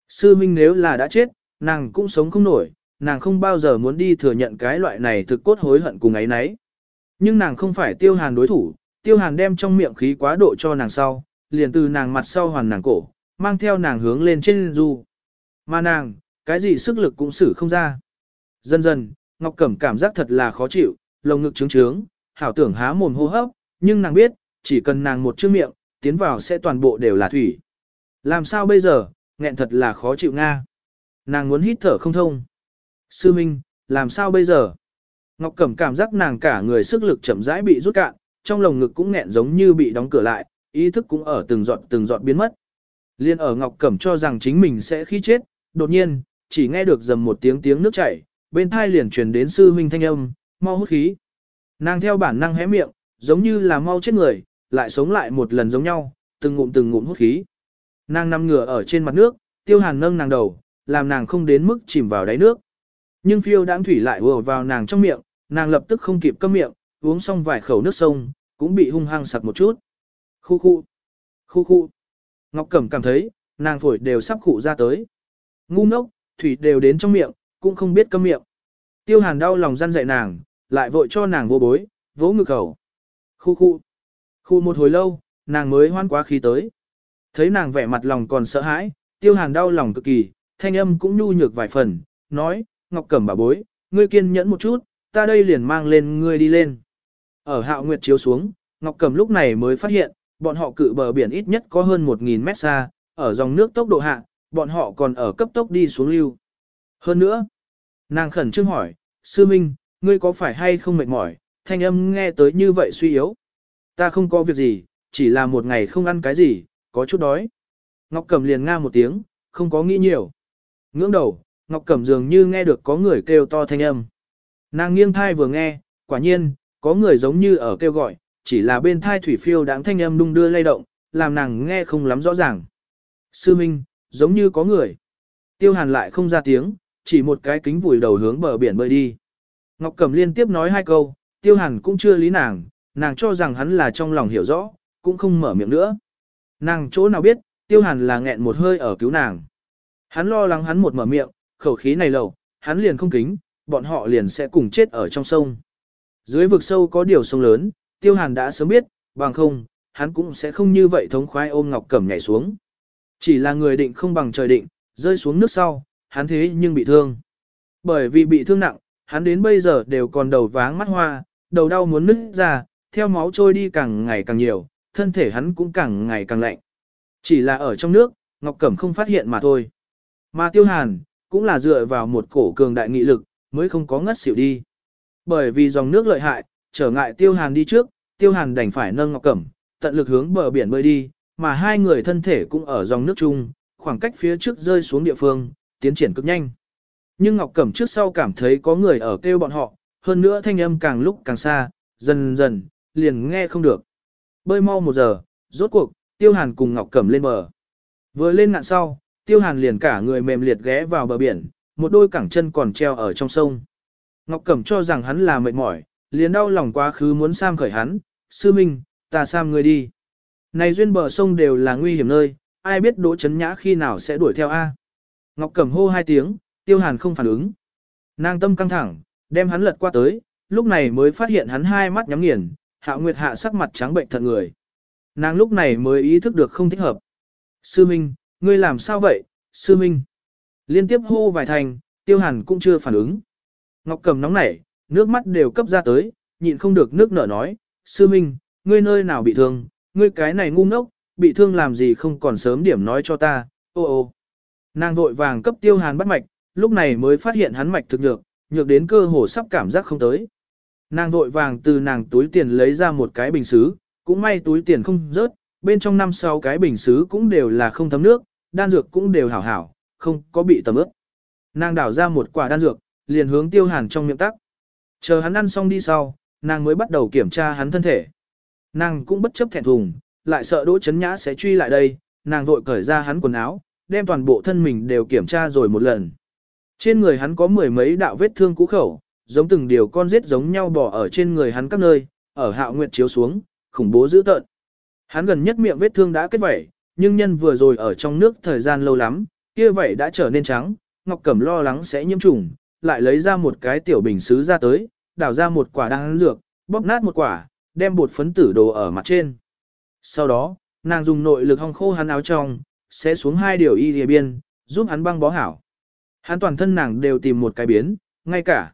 Sư huynh nếu là đã chết, nàng cũng sống không nổi, nàng không bao giờ muốn đi thừa nhận cái loại này thực cốt hối hận cùng ấy nấy. Nhưng nàng không phải tiêu hàn đối thủ, tiêu hàn đem trong miệng khí quá độ cho nàng sau, liền từ nàng mặt sau hoàn nàng cổ, mang theo nàng hướng lên trên du. Mà nàng, cái gì sức lực cũng xử không ra. Dần dần, Ngọc Cẩm cảm giác thật là khó chịu, lồng ngực trướng trướng, hảo tưởng há mồm hô hấp, nhưng nàng biết, chỉ cần nàng một chữ miệng, tiến vào sẽ toàn bộ đều là thủy. Làm sao bây giờ, nghẹn thật là khó chịu Nga nàng muốn hít thở không thông. Sư Minh, làm sao bây giờ? Ngọc Cẩm cảm giác nàng cả người sức lực chậm rãi bị rút cạn, trong lồng ngực cũng nghẹn giống như bị đóng cửa lại, ý thức cũng ở từng giọt từng giọt biến mất. Liên ở Ngọc Cẩm cho rằng chính mình sẽ khi chết, đột nhiên, chỉ nghe được dầm một tiếng tiếng nước chảy, bên thai liền truyền đến sư huynh thanh âm, mau hút khí. Nàng theo bản năng hé miệng, giống như là mau chết người, lại sống lại một lần giống nhau, từng ngụm từng ngụm hút khí. Nàng nằm ngửa ở trên mặt nước, Tiêu Hàn nâng nàng đầu, làm nàng không đến mức chìm vào đáy nước. Nhưng phiêu đáng thủy lại vừa vào nàng trong miệng, nàng lập tức không kịp câm miệng, uống xong vài khẩu nước sông, cũng bị hung hăng sặc một chút. Khu khu, khu khu. Ngọc Cẩm cảm thấy, nàng phổi đều sắp khụ ra tới. Ngu ngốc, thủy đều đến trong miệng, cũng không biết câm miệng. Tiêu hàn đau lòng răn dạy nàng, lại vội cho nàng vô bối, vỗ ngực khẩu. Khu khu. Khu một hồi lâu, nàng mới hoan quá khí tới. Thấy nàng vẻ mặt lòng còn sợ hãi, tiêu hàn đau lòng cực kỳ, thanh âm cũng nhu nhược vài phần, nói, Ngọc Cẩm bà bối, ngươi kiên nhẫn một chút, ta đây liền mang lên ngươi đi lên. Ở hạo nguyệt chiếu xuống, Ngọc Cẩm lúc này mới phát hiện, bọn họ cự bờ biển ít nhất có hơn 1.000 mét xa, ở dòng nước tốc độ hạ, bọn họ còn ở cấp tốc đi xuống lưu. Hơn nữa, nàng khẩn trương hỏi, sư minh, ngươi có phải hay không mệt mỏi, thanh âm nghe tới như vậy suy yếu. Ta không có việc gì, chỉ là một ngày không ăn cái gì, có chút đói. Ngọc Cẩm liền nga một tiếng, không có nghĩ nhiều. Ngưỡng đầu, Ngọc Cẩm dường như nghe được có người kêu to thanh âm. Nàng nghiêng thai vừa nghe, quả nhiên, có người giống như ở kêu gọi, chỉ là bên thai thủy phiêu đáng thanh âm đung đưa lay động, làm nàng nghe không lắm rõ ràng. Sư Minh, giống như có người. Tiêu hàn lại không ra tiếng, chỉ một cái kính vùi đầu hướng bờ biển bơi đi. Ngọc Cẩm liên tiếp nói hai câu, tiêu hàn cũng chưa lý nàng, nàng cho rằng hắn là trong lòng hiểu rõ, cũng không mở miệng nữa. Nàng chỗ nào biết, tiêu hàn là nghẹn một hơi ở cứu nàng. Hắn lo lắng hắn một mở miệng, khẩu khí này lầu, hắn liền không kính, bọn họ liền sẽ cùng chết ở trong sông. Dưới vực sâu có điều sông lớn, tiêu hàn đã sớm biết, bằng không, hắn cũng sẽ không như vậy thống khoái ôm ngọc cẩm nhảy xuống. Chỉ là người định không bằng trời định, rơi xuống nước sau, hắn thế nhưng bị thương. Bởi vì bị thương nặng, hắn đến bây giờ đều còn đầu váng mắt hoa, đầu đau muốn nứt ra, theo máu trôi đi càng ngày càng nhiều, thân thể hắn cũng càng ngày càng lạnh. Chỉ là ở trong nước, Ngọc Cẩm không phát hiện mà thôi. Mà tiêu hàn, cũng là dựa vào một cổ cường đại nghị lực, mới không có ngất xỉu đi. Bởi vì dòng nước lợi hại, trở ngại tiêu hàn đi trước, tiêu hàn đành phải nâng ngọc cẩm, tận lực hướng bờ biển bơi đi, mà hai người thân thể cũng ở dòng nước chung, khoảng cách phía trước rơi xuống địa phương, tiến triển cực nhanh. Nhưng Ngọc Cẩm trước sau cảm thấy có người ở kêu bọn họ, hơn nữa thanh âm càng lúc càng xa, dần dần, liền nghe không được. Bơi mau một giờ, rốt cuộc, Tiêu Hàn cùng Ngọc Cẩm lên bờ. Vừa lên ngạn sau, tiêu hàn liền cả người mềm liệt ghé vào bờ biển, một đôi cẳng chân còn treo ở trong sông. Ngọc Cẩm cho rằng hắn là mệt mỏi, liền đau lòng quá khứ muốn Sam khởi hắn, sư minh, ta Sam người đi. Này duyên bờ sông đều là nguy hiểm nơi, ai biết đỗ chấn nhã khi nào sẽ đuổi theo A. Ngọc Cẩm hô hai tiếng, tiêu hàn không phản ứng. Nàng tâm căng thẳng, đem hắn lật qua tới, lúc này mới phát hiện hắn hai mắt nhắm nghiền, hạ nguyệt hạ sắc mặt trắng bệnh thật người. Nàng lúc này mới ý thức được không thích hợp. Sư Minh, ngươi làm sao vậy, sư minh? Liên tiếp hô vài thành, tiêu hàn cũng chưa phản ứng. Ngọc cầm nóng nảy, nước mắt đều cấp ra tới, nhịn không được nước nở nói, sư minh, ngươi nơi nào bị thương, ngươi cái này ngu ngốc, bị thương làm gì không còn sớm điểm nói cho ta, ô ô. Nàng vội vàng cấp tiêu hàn bắt mạch, lúc này mới phát hiện hắn mạch thực nhược, nhược đến cơ hồ sắp cảm giác không tới. Nàng vội vàng từ nàng túi tiền lấy ra một cái bình xứ, cũng may túi tiền không rớt, bên trong năm sáu cái bình xứ cũng đều là không thấm nước, đan dược cũng đều hảo hảo, không có bị tầm ướt. Nàng đảo ra một quả đan dược, liền hướng tiêu hàn trong miệng tắc. Chờ hắn ăn xong đi sau, nàng mới bắt đầu kiểm tra hắn thân thể. Nàng cũng bất chấp thẹn thùng, lại sợ Đỗ Chấn Nhã sẽ truy lại đây, nàng vội cởi ra hắn quần áo, đem toàn bộ thân mình đều kiểm tra rồi một lần. Trên người hắn có mười mấy đạo vết thương cũ khẩu, giống từng điều con rết giống nhau bỏ ở trên người hắn các nơi, ở hạo nguyệt chiếu xuống, khủng bố dữ tợn. Hắn gần nhất miệng vết thương đã kết vẩy, nhưng nhân vừa rồi ở trong nước thời gian lâu lắm, kia vẩy đã trở nên trắng, Ngọc Cẩm lo lắng sẽ nhiễm trùng, lại lấy ra một cái tiểu bình sứ ra tới, đảo ra một quả đan dược, bóp nát một quả, đem bột phấn tử đồ ở mặt trên. Sau đó, nàng dùng nội lực hong khô hắn áo trong, sẽ xuống hai điều y địa biên, giúp hắn băng bó hảo. Hắn toàn thân nàng đều tìm một cái biến, ngay cả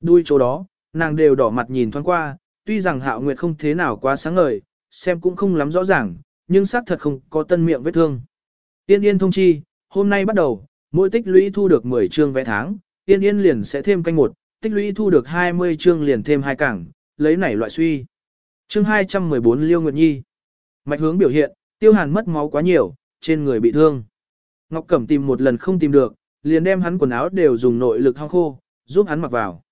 đuôi chỗ đó, nàng đều đỏ mặt nhìn thoáng qua, tuy rằng Hạo Nguyệt không thế nào quá sáng ngời, xem cũng không lắm rõ ràng, nhưng xác thật không có tân miệng vết thương. Tiên Yên thông chi, hôm nay bắt đầu, mỗi tích lũy thu được 10 chương vé tháng, Tiên Yên liền sẽ thêm canh một, tích lũy thu được 20 chương liền thêm hai cảng, lấy này loại suy. Chương 214 Liêu Nguyệt Nhi. Mạch hướng biểu hiện, Tiêu Hàn mất máu quá nhiều, trên người bị thương. Ngọc Cẩm tìm một lần không tìm được, liền đem hắn quần áo đều dùng nội lực hong khô, giúp hắn mặc vào.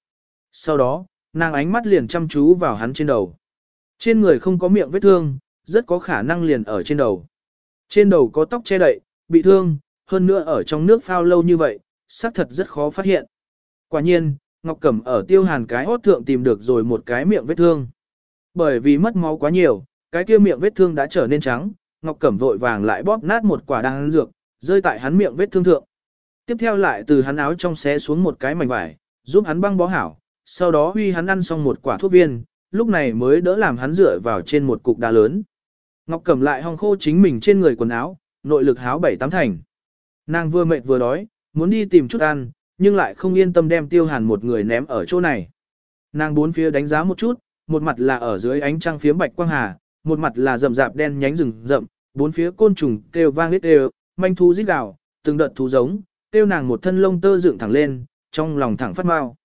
Sau đó, nàng ánh mắt liền chăm chú vào hắn trên đầu. Trên người không có miệng vết thương, rất có khả năng liền ở trên đầu. Trên đầu có tóc che đậy, bị thương, hơn nữa ở trong nước phao lâu như vậy, xác thật rất khó phát hiện. Quả nhiên, Ngọc Cẩm ở tiêu hàn cái hốt thượng tìm được rồi một cái miệng vết thương. Bởi vì mất máu quá nhiều, cái kia miệng vết thương đã trở nên trắng, Ngọc Cẩm vội vàng lại bóp nát một quả đan dược, rơi tại hắn miệng vết thương thượng. Tiếp theo lại từ hắn áo trong xé xuống một cái mảnh vải, giúp hắn băng bó hảo, sau đó huy hắn ăn xong một quả thuốc viên, lúc này mới đỡ làm hắn dựa vào trên một cục đá lớn. Ngọc cầm lại hong khô chính mình trên người quần áo, nội lực háo bảy tám thành. Nàng vừa mệt vừa đói, muốn đi tìm chút ăn, nhưng lại không yên tâm đem tiêu hàn một người ném ở chỗ này. Nàng bốn phía đánh giá một chút, một mặt là ở dưới ánh trăng phía bạch quang hà, một mặt là rậm rạp đen nhánh rừng rậm, bốn phía côn trùng kêu vang lít đều, manh thú rít gào, từng đợt thú giống, tiêu nàng một thân lông tơ dựng thẳng lên, trong lòng thẳng phát mau.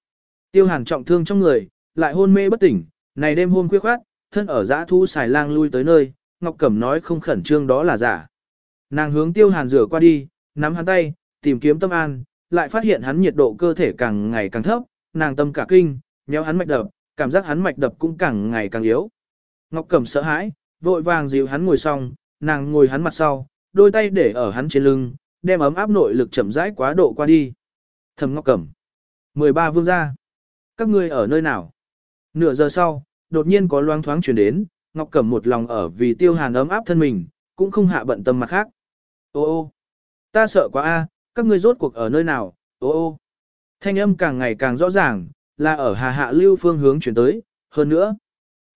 Tiêu hàn trọng thương trong người, lại hôn mê bất tỉnh, này đêm hôm khuya khoát, thân ở giã thu xài lang lui tới nơi, Ngọc Cẩm nói không khẩn trương đó là giả. Nàng hướng tiêu hàn rửa qua đi, nắm hắn tay, tìm kiếm tâm an, lại phát hiện hắn nhiệt độ cơ thể càng ngày càng thấp, nàng tâm cả kinh, nhéo hắn mạch đập, cảm giác hắn mạch đập cũng càng ngày càng yếu. Ngọc Cẩm sợ hãi, vội vàng dìu hắn ngồi xong, nàng ngồi hắn mặt sau, đôi tay để ở hắn trên lưng, đem ấm áp nội lực chậm rãi quá độ qua đi. thầm Ngọc Cẩm. 13 vương gia. Các ngươi ở nơi nào? Nửa giờ sau, đột nhiên có loang thoáng truyền đến, Ngọc Cẩm một lòng ở vì Tiêu Hàn ấm áp thân mình, cũng không hạ bận tâm mặt khác. Ô ô, ta sợ quá a, các ngươi rốt cuộc ở nơi nào? Ô ô. Thanh âm càng ngày càng rõ ràng, là ở Hà Hạ Lưu phương hướng chuyển tới, hơn nữa,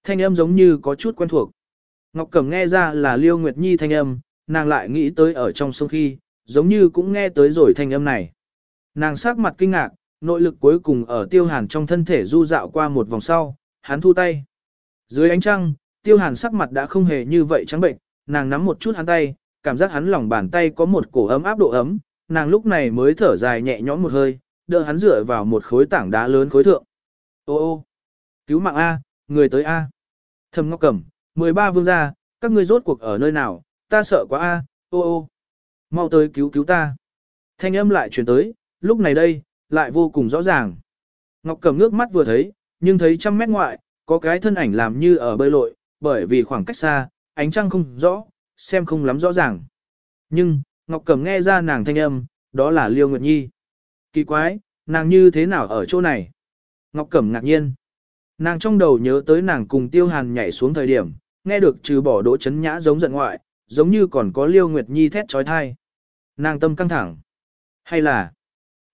thanh âm giống như có chút quen thuộc. Ngọc Cẩm nghe ra là Liêu Nguyệt Nhi thanh âm, nàng lại nghĩ tới ở trong sông khi, giống như cũng nghe tới rồi thanh âm này. Nàng sắc mặt kinh ngạc, nội lực cuối cùng ở tiêu hàn trong thân thể du dạo qua một vòng sau, hắn thu tay. Dưới ánh trăng, tiêu hàn sắc mặt đã không hề như vậy trắng bệnh, nàng nắm một chút hắn tay, cảm giác hắn lòng bàn tay có một cổ ấm áp độ ấm, nàng lúc này mới thở dài nhẹ nhõm một hơi, đỡ hắn dựa vào một khối tảng đá lớn khối thượng. Ô ô, cứu mạng A, người tới A. Thầm ngọc cẩm, 13 vương gia, các ngươi rốt cuộc ở nơi nào, ta sợ quá A, ô ô. Mau tới cứu cứu ta. Thanh âm lại truyền tới, lúc này đây, lại vô cùng rõ ràng. Ngọc cầm ngước mắt vừa thấy, nhưng thấy trăm mét ngoại, có cái thân ảnh làm như ở bơi lội, bởi vì khoảng cách xa, ánh trăng không rõ, xem không lắm rõ ràng. Nhưng, Ngọc Cẩm nghe ra nàng thanh âm, đó là Liêu Nguyệt Nhi. Kỳ quái, nàng như thế nào ở chỗ này? Ngọc Cẩm ngạc nhiên. Nàng trong đầu nhớ tới nàng cùng Tiêu Hàn nhảy xuống thời điểm, nghe được trừ bỏ đỗ chấn nhã giống giận ngoại, giống như còn có Liêu Nguyệt Nhi thét trói thai. Nàng tâm căng thẳng. Hay là,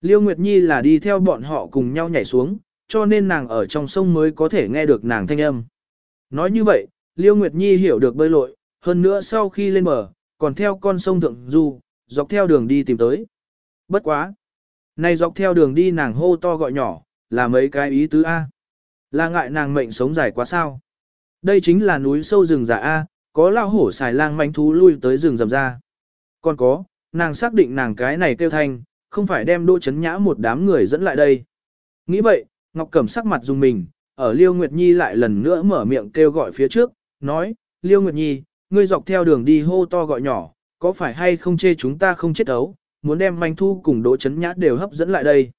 Liêu Nguyệt Nhi là đi theo bọn họ cùng nhau nhảy xuống, cho nên nàng ở trong sông mới có thể nghe được nàng thanh âm. Nói như vậy, Liêu Nguyệt Nhi hiểu được bơi lội, hơn nữa sau khi lên bờ, còn theo con sông Thượng Du, dọc theo đường đi tìm tới. Bất quá! Này dọc theo đường đi nàng hô to gọi nhỏ, là mấy cái ý tứ A. Là ngại nàng mệnh sống dài quá sao. Đây chính là núi sâu rừng già A, có lao hổ xài lang manh thú lui tới rừng rầm ra. Còn có, nàng xác định nàng cái này kêu thanh, không phải đem đỗ chấn nhã một đám người dẫn lại đây. Nghĩ vậy, Ngọc Cẩm sắc mặt dùng mình, ở Liêu Nguyệt Nhi lại lần nữa mở miệng kêu gọi phía trước, nói, Liêu Nguyệt Nhi, ngươi dọc theo đường đi hô to gọi nhỏ, có phải hay không chê chúng ta không chết ấu, muốn đem manh thu cùng đỗ chấn nhã đều hấp dẫn lại đây.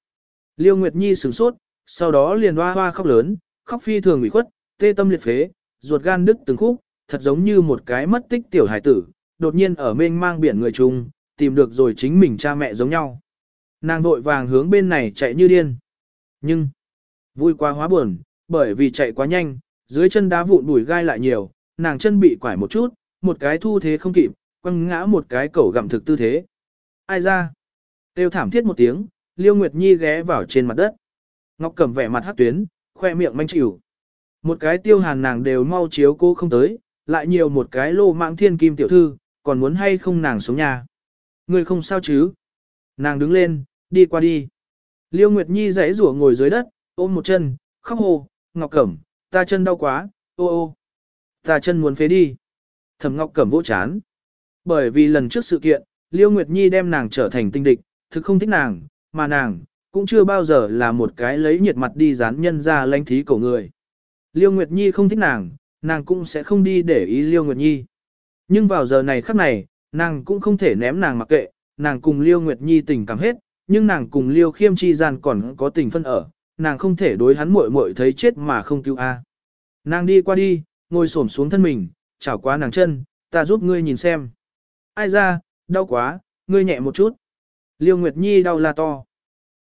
Liêu Nguyệt Nhi sửng sốt, sau đó liền hoa hoa khóc lớn, khóc phi thường bị khuất, tê tâm liệt phế, ruột gan đứt từng khúc, thật giống như một cái mất tích tiểu hải tử, đột nhiên ở mênh mang biển người chung, tìm được rồi chính mình cha mẹ giống nhau. Nàng vội vàng hướng bên này chạy như điên. Nhưng, Vui quá hóa buồn, bởi vì chạy quá nhanh, dưới chân đá vụn bùi gai lại nhiều, nàng chân bị quải một chút, một cái thu thế không kịp, quăng ngã một cái cẩu gặm thực tư thế. Ai ra? Tiêu thảm thiết một tiếng, Liêu Nguyệt Nhi ghé vào trên mặt đất. Ngọc cầm vẻ mặt hát tuyến, khoe miệng manh chịu. Một cái tiêu hàn nàng đều mau chiếu cô không tới, lại nhiều một cái lô mạng thiên kim tiểu thư, còn muốn hay không nàng xuống nhà. Người không sao chứ? Nàng đứng lên, đi qua đi. Liêu Nguyệt Nhi giãy rủa ngồi dưới đất, ôm một chân, khóc hồ, Ngọc Cẩm, ta chân đau quá, ô ô, ta chân muốn phế đi. Thẩm Ngọc Cẩm vỗ chán. Bởi vì lần trước sự kiện, Liêu Nguyệt Nhi đem nàng trở thành tinh địch, thực không thích nàng, mà nàng, cũng chưa bao giờ là một cái lấy nhiệt mặt đi dán nhân ra lanh thí cổ người. Liêu Nguyệt Nhi không thích nàng, nàng cũng sẽ không đi để ý Liêu Nguyệt Nhi. Nhưng vào giờ này khắc này, nàng cũng không thể ném nàng mặc kệ, nàng cùng Liêu Nguyệt Nhi tình cảm hết, nhưng nàng cùng Liêu Khiêm Chi giàn còn có tình phân ở, nàng không thể đối hắn muội muội thấy chết mà không cứu a. À. Nàng đi qua đi, ngồi xổm xuống thân mình, chảo quá nàng chân, ta giúp ngươi nhìn xem. Ai ra, đau quá, ngươi nhẹ một chút. Liêu Nguyệt Nhi đau la to.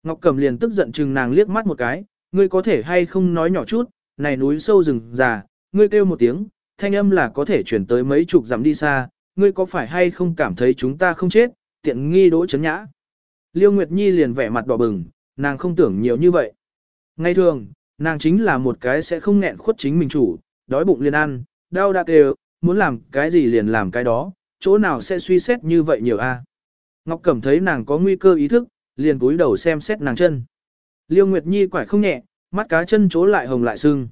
Ngọc Cẩm liền tức giận chừng nàng liếc mắt một cái, ngươi có thể hay không nói nhỏ chút, này núi sâu rừng già, ngươi kêu một tiếng, thanh âm là có thể chuyển tới mấy chục dặm đi xa, ngươi có phải hay không cảm thấy chúng ta không chết, tiện nghi đỗ chấn nhã. Liêu Nguyệt Nhi liền vẻ mặt đỏ bừng, nàng không tưởng nhiều như vậy. Ngay thường, nàng chính là một cái sẽ không nghẹn khuất chính mình chủ, đói bụng liền ăn, đau đã đều, muốn làm cái gì liền làm cái đó, chỗ nào sẽ suy xét như vậy nhiều a. Ngọc Cẩm thấy nàng có nguy cơ ý thức, liền cúi đầu xem xét nàng chân. Liêu Nguyệt Nhi quải không nhẹ, mắt cá chân chỗ lại hồng lại sưng.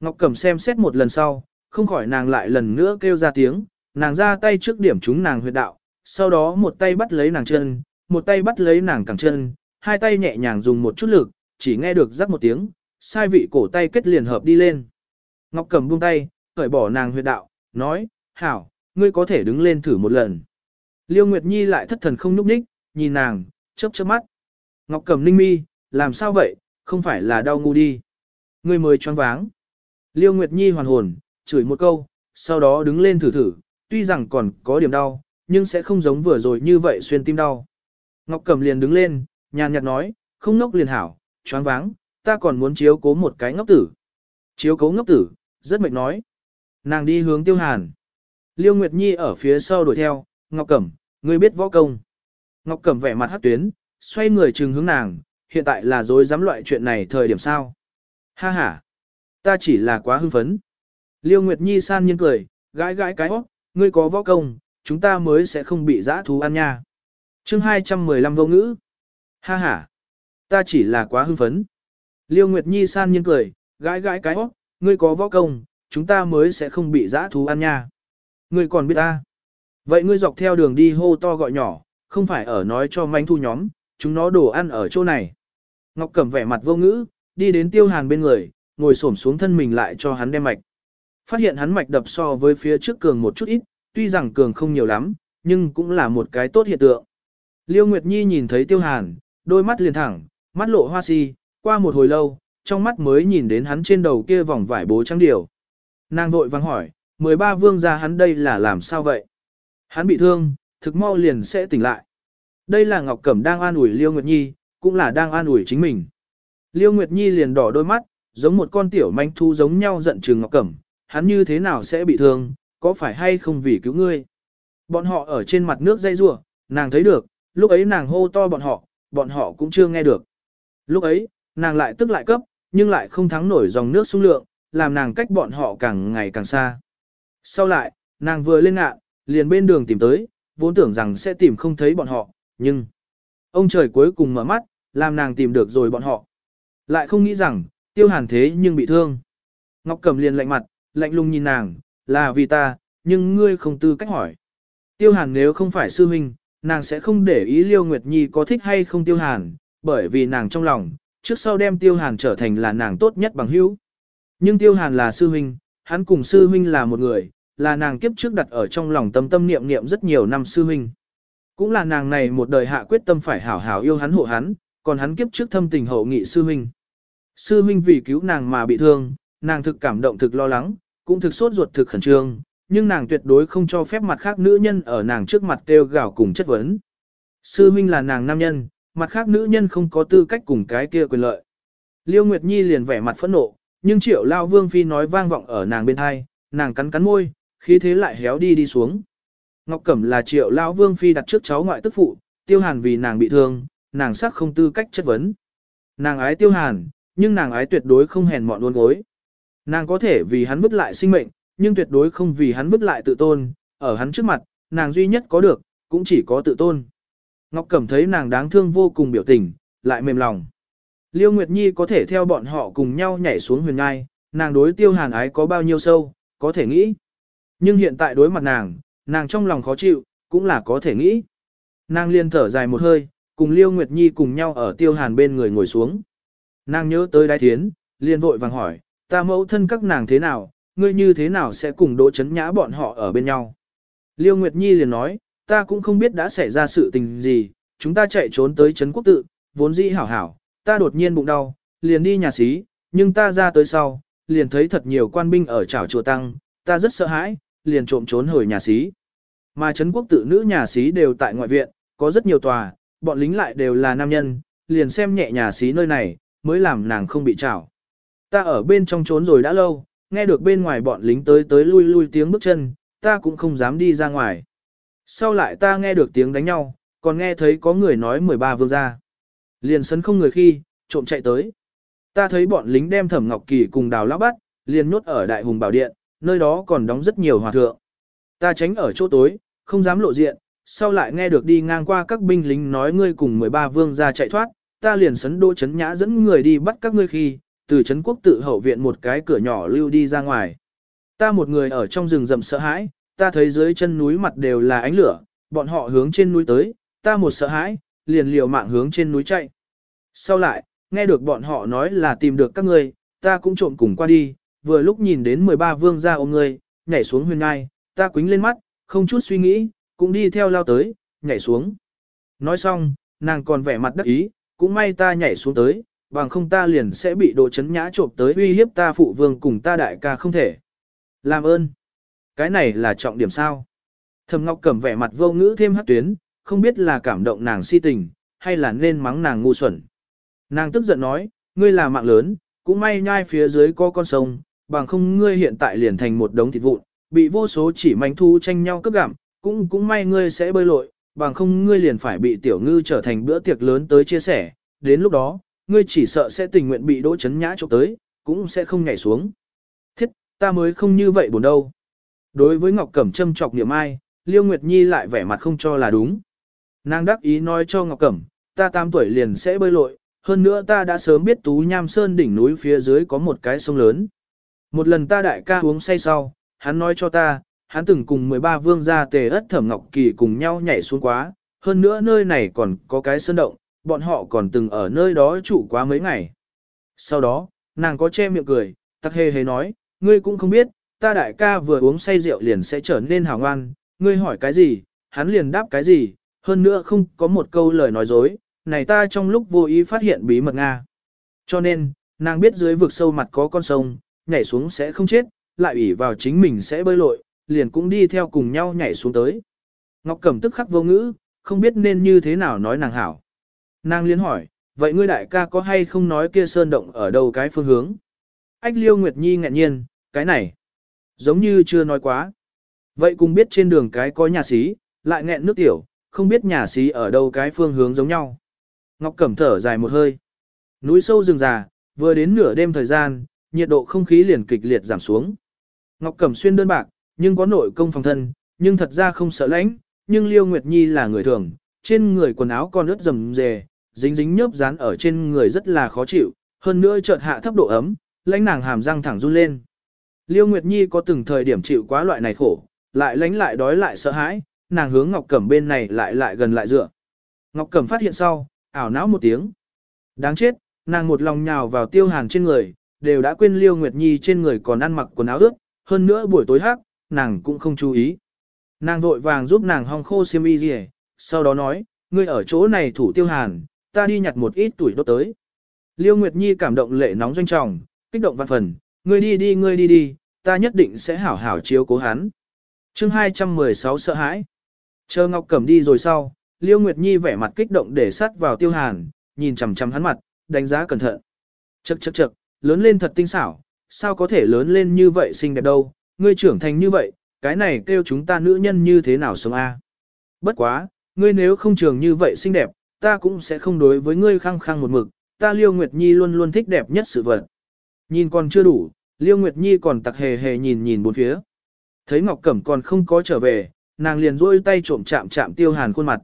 Ngọc Cẩm xem xét một lần sau, không khỏi nàng lại lần nữa kêu ra tiếng, nàng ra tay trước điểm chúng nàng huyệt đạo, sau đó một tay bắt lấy nàng chân, một tay bắt lấy nàng cẳng chân, hai tay nhẹ nhàng dùng một chút lực, chỉ nghe được rắc một tiếng, sai vị cổ tay kết liền hợp đi lên. Ngọc cầm buông tay, cởi bỏ nàng huyệt đạo, nói, hảo, ngươi có thể đứng lên thử một lần. Liêu Nguyệt Nhi lại thất thần không núp ních, nhìn nàng, chớp chớp mắt. Ngọc cầm ninh mi, làm sao vậy, không phải là đau ngu đi. Ngươi mời choáng váng. Liêu Nguyệt Nhi hoàn hồn, chửi một câu, sau đó đứng lên thử thử, tuy rằng còn có điểm đau, nhưng sẽ không giống vừa rồi như vậy xuyên tim đau. Ngọc cầm liền đứng lên, nhàn nhạt nói, không nốc liền hảo, choáng váng, ta còn muốn chiếu cố một cái ngốc tử. Chiếu cố ngốc tử, rất mệt nói. Nàng đi hướng tiêu hàn. Liêu Nguyệt Nhi ở phía sau đuổi theo, Ngọc Cẩm, ngươi biết võ công. Ngọc Cẩm vẻ mặt hát tuyến, xoay người trừng hướng nàng, hiện tại là dối dám loại chuyện này thời điểm sao. Ha ha, ta chỉ là quá hư phấn. Liêu Nguyệt Nhi san nhiên cười, gãi gãi cái óc, ngươi có võ công, chúng ta mới sẽ không bị giã thú ăn nha. chương 215 vô ngữ. Ha ha ta chỉ là quá hưng phấn. Liêu Nguyệt Nhi san nhiên cười, gãi gãi cái hót, ngươi có võ công, chúng ta mới sẽ không bị giã thú ăn nha. Ngươi còn biết ta. Vậy ngươi dọc theo đường đi hô to gọi nhỏ, không phải ở nói cho manh thu nhóm, chúng nó đổ ăn ở chỗ này. Ngọc Cẩm vẻ mặt vô ngữ, đi đến tiêu hàn bên người, ngồi xổm xuống thân mình lại cho hắn đem mạch. Phát hiện hắn mạch đập so với phía trước cường một chút ít, tuy rằng cường không nhiều lắm, nhưng cũng là một cái tốt hiện tượng. Liêu Nguyệt Nhi nhìn thấy tiêu hàn, đôi mắt liền thẳng, mắt lộ hoa si, qua một hồi lâu, trong mắt mới nhìn đến hắn trên đầu kia vòng vải bố trắng điều. Nàng vội vàng hỏi, 13 vương gia hắn đây là làm sao vậy? Hắn bị thương, thực mau liền sẽ tỉnh lại. Đây là Ngọc Cẩm đang an ủi Liêu Nguyệt Nhi, cũng là đang an ủi chính mình. Liêu Nguyệt Nhi liền đỏ đôi mắt, giống một con tiểu manh thu giống nhau giận trừng Ngọc Cẩm, hắn như thế nào sẽ bị thương, có phải hay không vì cứu ngươi? Bọn họ ở trên mặt nước dây rủa, nàng thấy được, lúc ấy nàng hô to bọn họ, bọn họ cũng chưa nghe được. Lúc ấy, nàng lại tức lại cấp, nhưng lại không thắng nổi dòng nước sung lượng, làm nàng cách bọn họ càng ngày càng xa. Sau lại, nàng vừa lên ngạn, liền bên đường tìm tới, vốn tưởng rằng sẽ tìm không thấy bọn họ, nhưng... Ông trời cuối cùng mở mắt, làm nàng tìm được rồi bọn họ. Lại không nghĩ rằng, tiêu hàn thế nhưng bị thương. Ngọc Cầm liền lạnh mặt, lạnh lùng nhìn nàng, là vì ta, nhưng ngươi không tư cách hỏi. Tiêu hàn nếu không phải sư huynh, nàng sẽ không để ý Liêu Nguyệt Nhi có thích hay không tiêu hàn, bởi vì nàng trong lòng, trước sau đem tiêu hàn trở thành là nàng tốt nhất bằng hữu. Nhưng tiêu hàn là sư huynh, hắn cùng sư huynh là một người, là nàng kiếp trước đặt ở trong lòng tâm tâm niệm niệm rất nhiều năm sư huynh. Cũng là nàng này một đời hạ quyết tâm phải hảo hảo yêu hắn hộ hắn, còn hắn kiếp trước thâm tình hậu nghị sư huynh. Sư huynh vì cứu nàng mà bị thương, nàng thực cảm động thực lo lắng, cũng thực sốt ruột thực khẩn trương, nhưng nàng tuyệt đối không cho phép mặt khác nữ nhân ở nàng trước mặt kêu gào cùng chất vấn. Sư huynh là nàng nam nhân, mặt khác nữ nhân không có tư cách cùng cái kia quyền lợi. Liêu Nguyệt Nhi liền vẻ mặt phẫn nộ, nhưng triệu lao vương phi nói vang vọng ở nàng bên thai, nàng cắn cắn môi, khí thế lại héo đi đi xuống. Ngọc Cẩm là triệu lao vương phi đặt trước cháu ngoại tức phụ, tiêu hàn vì nàng bị thương, nàng sắc không tư cách chất vấn. Nàng ái tiêu hàn, nhưng nàng ái tuyệt đối không hèn mọn luôn gối. Nàng có thể vì hắn vứt lại sinh mệnh, nhưng tuyệt đối không vì hắn vứt lại tự tôn, ở hắn trước mặt, nàng duy nhất có được, cũng chỉ có tự tôn. Ngọc Cẩm thấy nàng đáng thương vô cùng biểu tình, lại mềm lòng. Liêu Nguyệt Nhi có thể theo bọn họ cùng nhau nhảy xuống huyền ngai, nàng đối tiêu hàn ái có bao nhiêu sâu, có thể nghĩ. Nhưng hiện tại đối mặt nàng, nàng trong lòng khó chịu, cũng là có thể nghĩ. Nàng liên thở dài một hơi, cùng Liêu Nguyệt Nhi cùng nhau ở tiêu hàn bên người ngồi xuống. Nàng nhớ tới Đai thiến, liền vội vàng hỏi, ta mẫu thân các nàng thế nào, ngươi như thế nào sẽ cùng đỗ chấn nhã bọn họ ở bên nhau. Liêu Nguyệt Nhi liền nói, ta cũng không biết đã xảy ra sự tình gì, chúng ta chạy trốn tới Trấn Quốc Tự, vốn dĩ hảo hảo, ta đột nhiên bụng đau, liền đi nhà xí, nhưng ta ra tới sau, liền thấy thật nhiều quan binh ở trảo chùa tăng, ta rất sợ hãi, liền trộm trốn hồi nhà xí. Mà Trấn Quốc Tự nữ nhà xí đều tại ngoại viện, có rất nhiều tòa, bọn lính lại đều là nam nhân, liền xem nhẹ nhà xí nơi này, mới làm nàng không bị trảo. Ta ở bên trong trốn rồi đã lâu, nghe được bên ngoài bọn lính tới tới lui lui tiếng bước chân, ta cũng không dám đi ra ngoài sau lại ta nghe được tiếng đánh nhau, còn nghe thấy có người nói 13 vương gia. Liền sấn không người khi, trộm chạy tới. Ta thấy bọn lính đem Thẩm Ngọc Kỳ cùng đào lão bắt, liền nhốt ở Đại Hùng Bảo Điện, nơi đó còn đóng rất nhiều hòa thượng. Ta tránh ở chỗ tối, không dám lộ diện, sau lại nghe được đi ngang qua các binh lính nói ngươi cùng 13 vương gia chạy thoát, ta liền sấn đô chấn nhã dẫn người đi bắt các ngươi khi, từ chấn quốc tự hậu viện một cái cửa nhỏ lưu đi ra ngoài. Ta một người ở trong rừng rậm sợ hãi, ta thấy dưới chân núi mặt đều là ánh lửa, bọn họ hướng trên núi tới, ta một sợ hãi, liền liều mạng hướng trên núi chạy. Sau lại, nghe được bọn họ nói là tìm được các ngươi, ta cũng trộm cùng qua đi, vừa lúc nhìn đến 13 vương gia ôm ngươi, nhảy xuống huyền ngai, ta quính lên mắt, không chút suy nghĩ, cũng đi theo lao tới, nhảy xuống. Nói xong, nàng còn vẻ mặt đắc ý, cũng may ta nhảy xuống tới, bằng không ta liền sẽ bị đồ chấn nhã trộm tới uy hiếp ta phụ vương cùng ta đại ca không thể. Làm ơn cái này là trọng điểm sao. Thầm Ngọc cầm vẻ mặt vô ngữ thêm hát tuyến, không biết là cảm động nàng si tình, hay là nên mắng nàng ngu xuẩn. Nàng tức giận nói, ngươi là mạng lớn, cũng may nhai phía dưới có con sông, bằng không ngươi hiện tại liền thành một đống thịt vụn, bị vô số chỉ manh thu tranh nhau cướp gặm, cũng cũng may ngươi sẽ bơi lội, bằng không ngươi liền phải bị tiểu ngư trở thành bữa tiệc lớn tới chia sẻ, đến lúc đó, ngươi chỉ sợ sẽ tình nguyện bị đỗ chấn nhã chụp tới, cũng sẽ không nhảy xuống. Thiết, ta mới không như vậy buồn đâu. Đối với Ngọc Cẩm châm chọc niệm ai, Liêu Nguyệt Nhi lại vẻ mặt không cho là đúng. Nàng đắc ý nói cho Ngọc Cẩm, ta 8 tuổi liền sẽ bơi lội, hơn nữa ta đã sớm biết Tú Nham Sơn đỉnh núi phía dưới có một cái sông lớn. Một lần ta đại ca uống say sau, hắn nói cho ta, hắn từng cùng 13 vương gia tề ất thẩm Ngọc Kỳ cùng nhau nhảy xuống quá, hơn nữa nơi này còn có cái sơn động, bọn họ còn từng ở nơi đó trụ quá mấy ngày. Sau đó, nàng có che miệng cười, tắc hề hề nói, ngươi cũng không biết, ta đại ca vừa uống say rượu liền sẽ trở nên hào ngoan, ngươi hỏi cái gì, hắn liền đáp cái gì, hơn nữa không có một câu lời nói dối, này ta trong lúc vô ý phát hiện bí mật Nga. Cho nên, nàng biết dưới vực sâu mặt có con sông, nhảy xuống sẽ không chết, lại ủy vào chính mình sẽ bơi lội, liền cũng đi theo cùng nhau nhảy xuống tới. Ngọc Cẩm tức khắc vô ngữ, không biết nên như thế nào nói nàng hảo. Nàng liên hỏi, vậy ngươi đại ca có hay không nói kia sơn động ở đâu cái phương hướng? Ách Liêu Nguyệt Nhi ngạc nhiên, cái này giống như chưa nói quá. Vậy cùng biết trên đường cái có nhà xí, lại nghẹn nước tiểu, không biết nhà xí ở đâu cái phương hướng giống nhau. Ngọc Cẩm thở dài một hơi. Núi sâu rừng già, vừa đến nửa đêm thời gian, nhiệt độ không khí liền kịch liệt giảm xuống. Ngọc Cẩm xuyên đơn bạc, nhưng có nội công phòng thân, nhưng thật ra không sợ lạnh, nhưng Liêu Nguyệt Nhi là người thường, trên người quần áo còn ướt rầm rề, dính dính nhớp dán ở trên người rất là khó chịu, hơn nữa chợt hạ thấp độ ấm, lãnh nàng hàm răng thẳng run lên. Liêu Nguyệt Nhi có từng thời điểm chịu quá loại này khổ, lại lánh lại đói lại sợ hãi, nàng hướng Ngọc Cẩm bên này lại lại gần lại dựa. Ngọc Cẩm phát hiện sau, ảo não một tiếng. Đáng chết, nàng một lòng nhào vào tiêu hàn trên người, đều đã quên Liêu Nguyệt Nhi trên người còn ăn mặc quần áo ướt, hơn nữa buổi tối hát, nàng cũng không chú ý. Nàng vội vàng giúp nàng hong khô xiêm y gì, sau đó nói, ngươi ở chỗ này thủ tiêu hàn, ta đi nhặt một ít tuổi đốt tới. Liêu Nguyệt Nhi cảm động lệ nóng doanh trọng, kích động văn phần, ngươi đi đi ngươi đi đi, ta nhất định sẽ hảo hảo chiếu cố hắn. chương 216 sợ hãi. Chờ Ngọc Cẩm đi rồi sau, Liêu Nguyệt Nhi vẻ mặt kích động để sát vào tiêu hàn, nhìn chằm chằm hắn mặt, đánh giá cẩn thận. Chậc chậc chậc, lớn lên thật tinh xảo, sao có thể lớn lên như vậy xinh đẹp đâu, ngươi trưởng thành như vậy, cái này kêu chúng ta nữ nhân như thế nào sống a? Bất quá, ngươi nếu không trưởng như vậy xinh đẹp, ta cũng sẽ không đối với ngươi khăng khăng một mực, ta Liêu Nguyệt Nhi luôn luôn thích đẹp nhất sự vật. Nhìn còn chưa đủ, Liêu Nguyệt Nhi còn tặc hề hề nhìn nhìn bốn phía. Thấy Ngọc Cẩm còn không có trở về, nàng liền rôi tay trộm chạm chạm tiêu hàn khuôn mặt.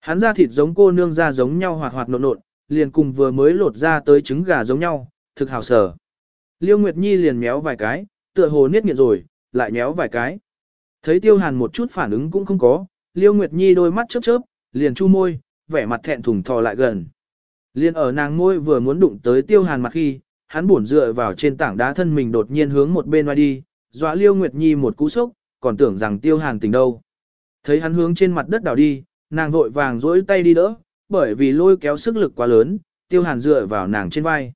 Hắn ra thịt giống cô nương ra giống nhau hoạt hoạt nộn nộn, liền cùng vừa mới lột ra tới trứng gà giống nhau, thực hào sở. Liêu Nguyệt Nhi liền méo vài cái, tựa hồ niết nghiệt rồi, lại méo vài cái. Thấy tiêu hàn một chút phản ứng cũng không có, Liêu Nguyệt Nhi đôi mắt chớp chớp, liền chu môi, vẻ mặt thẹn thùng thò lại gần. liền ở nàng môi vừa muốn đụng tới tiêu hàn mặt khi, hắn buồn dựa vào trên tảng đá thân mình đột nhiên hướng một bên ngoài đi, dọa Liêu Nguyệt Nhi một cú sốc, còn tưởng rằng Tiêu Hàn tỉnh đâu. Thấy hắn hướng trên mặt đất đảo đi, nàng vội vàng duỗi tay đi đỡ, bởi vì lôi kéo sức lực quá lớn, Tiêu Hàn dựa vào nàng trên vai.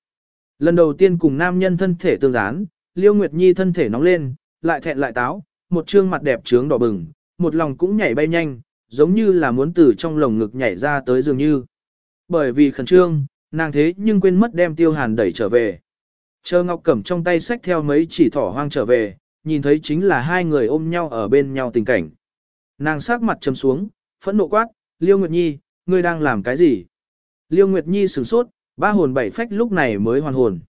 Lần đầu tiên cùng nam nhân thân thể tương gián, Liêu Nguyệt Nhi thân thể nóng lên, lại thẹn lại táo, một trương mặt đẹp trướng đỏ bừng, một lòng cũng nhảy bay nhanh, giống như là muốn từ trong lồng ngực nhảy ra tới dường như. Bởi vì khẩn trương, nàng thế nhưng quên mất đem tiêu hàn đẩy trở về. Chờ Ngọc Cẩm trong tay sách theo mấy chỉ thỏ hoang trở về, nhìn thấy chính là hai người ôm nhau ở bên nhau tình cảnh. Nàng sát mặt trầm xuống, phẫn nộ quát, Liêu Nguyệt Nhi, ngươi đang làm cái gì? Liêu Nguyệt Nhi sửng sốt, ba hồn bảy phách lúc này mới hoàn hồn.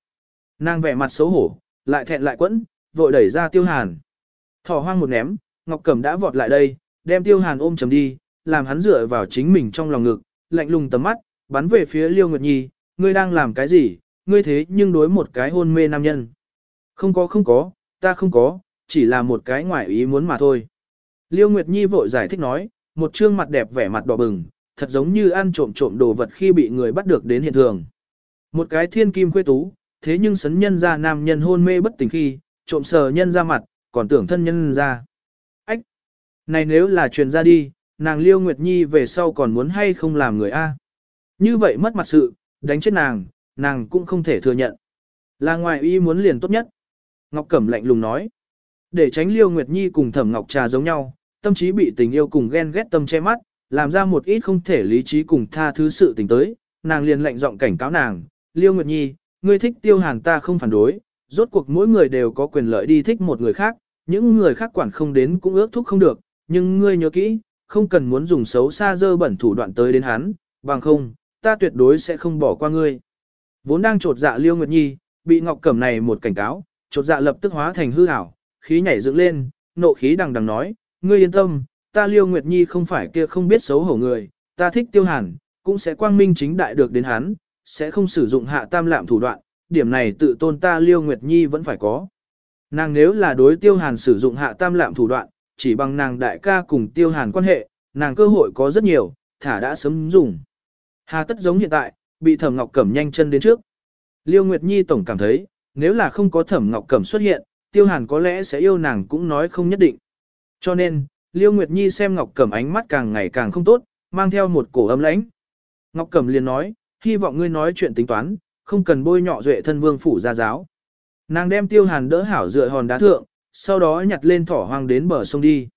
Nàng vẻ mặt xấu hổ, lại thẹn lại quẫn, vội đẩy ra tiêu hàn. Thỏ hoang một ném, Ngọc Cẩm đã vọt lại đây, đem tiêu hàn ôm chầm đi, làm hắn dựa vào chính mình trong lòng ngực, lạnh lùng tầm mắt, bắn về phía Liêu Nguyệt Nhi, ngươi đang làm cái gì, ngươi thế nhưng đối một cái hôn mê nam nhân. Không có không có, ta không có, chỉ là một cái ngoại ý muốn mà thôi. Liêu Nguyệt Nhi vội giải thích nói, một trương mặt đẹp vẻ mặt đỏ bừng, thật giống như ăn trộm trộm đồ vật khi bị người bắt được đến hiện thường. Một cái thiên kim khuê tú, thế nhưng sấn nhân ra nam nhân hôn mê bất tỉnh khi, trộm sờ nhân ra mặt, còn tưởng thân nhân ra. Ách! Này nếu là truyền ra đi, nàng Liêu Nguyệt Nhi về sau còn muốn hay không làm người A. Như vậy mất mặt sự, đánh chết nàng, nàng cũng không thể thừa nhận. Là ngoài y muốn liền tốt nhất. Ngọc Cẩm lạnh lùng nói. Để tránh Liêu Nguyệt Nhi cùng Thẩm Ngọc Trà giống nhau, tâm trí bị tình yêu cùng ghen ghét tâm che mắt, làm ra một ít không thể lý trí cùng tha thứ sự tình tới, nàng liền lạnh giọng cảnh cáo nàng, Liêu Nguyệt Nhi, ngươi thích tiêu hàng ta không phản đối, rốt cuộc mỗi người đều có quyền lợi đi thích một người khác, những người khác quản không đến cũng ước thúc không được, nhưng ngươi nhớ kỹ, không cần muốn dùng xấu xa dơ bẩn thủ đoạn tới đến hắn, bằng không, ta tuyệt đối sẽ không bỏ qua ngươi. Vốn đang trột dạ Liêu Nguyệt Nhi, bị Ngọc Cẩm này một cảnh cáo, trột dạ lập tức hóa thành hư ảo, khí nhảy dựng lên, nộ khí đằng đằng nói, ngươi yên tâm, ta Liêu Nguyệt Nhi không phải kia không biết xấu hổ người, ta thích Tiêu Hàn, cũng sẽ quang minh chính đại được đến hắn, sẽ không sử dụng hạ tam lạm thủ đoạn, điểm này tự tôn ta Liêu Nguyệt Nhi vẫn phải có. Nàng nếu là đối Tiêu Hàn sử dụng hạ tam lạm thủ đoạn, chỉ bằng nàng đại ca cùng Tiêu Hàn quan hệ, nàng cơ hội có rất nhiều, thả đã sớm dùng. Hà tất giống hiện tại, bị Thẩm Ngọc Cẩm nhanh chân đến trước. Liêu Nguyệt Nhi tổng cảm thấy, nếu là không có Thẩm Ngọc Cẩm xuất hiện, Tiêu Hàn có lẽ sẽ yêu nàng cũng nói không nhất định. Cho nên, Liêu Nguyệt Nhi xem Ngọc Cẩm ánh mắt càng ngày càng không tốt, mang theo một cổ ấm lãnh. Ngọc Cẩm liền nói, hy vọng ngươi nói chuyện tính toán, không cần bôi nhọ duệ thân vương phủ gia giáo. Nàng đem Tiêu Hàn đỡ hảo dựa hòn đá thượng, sau đó nhặt lên thỏ hoang đến bờ sông đi.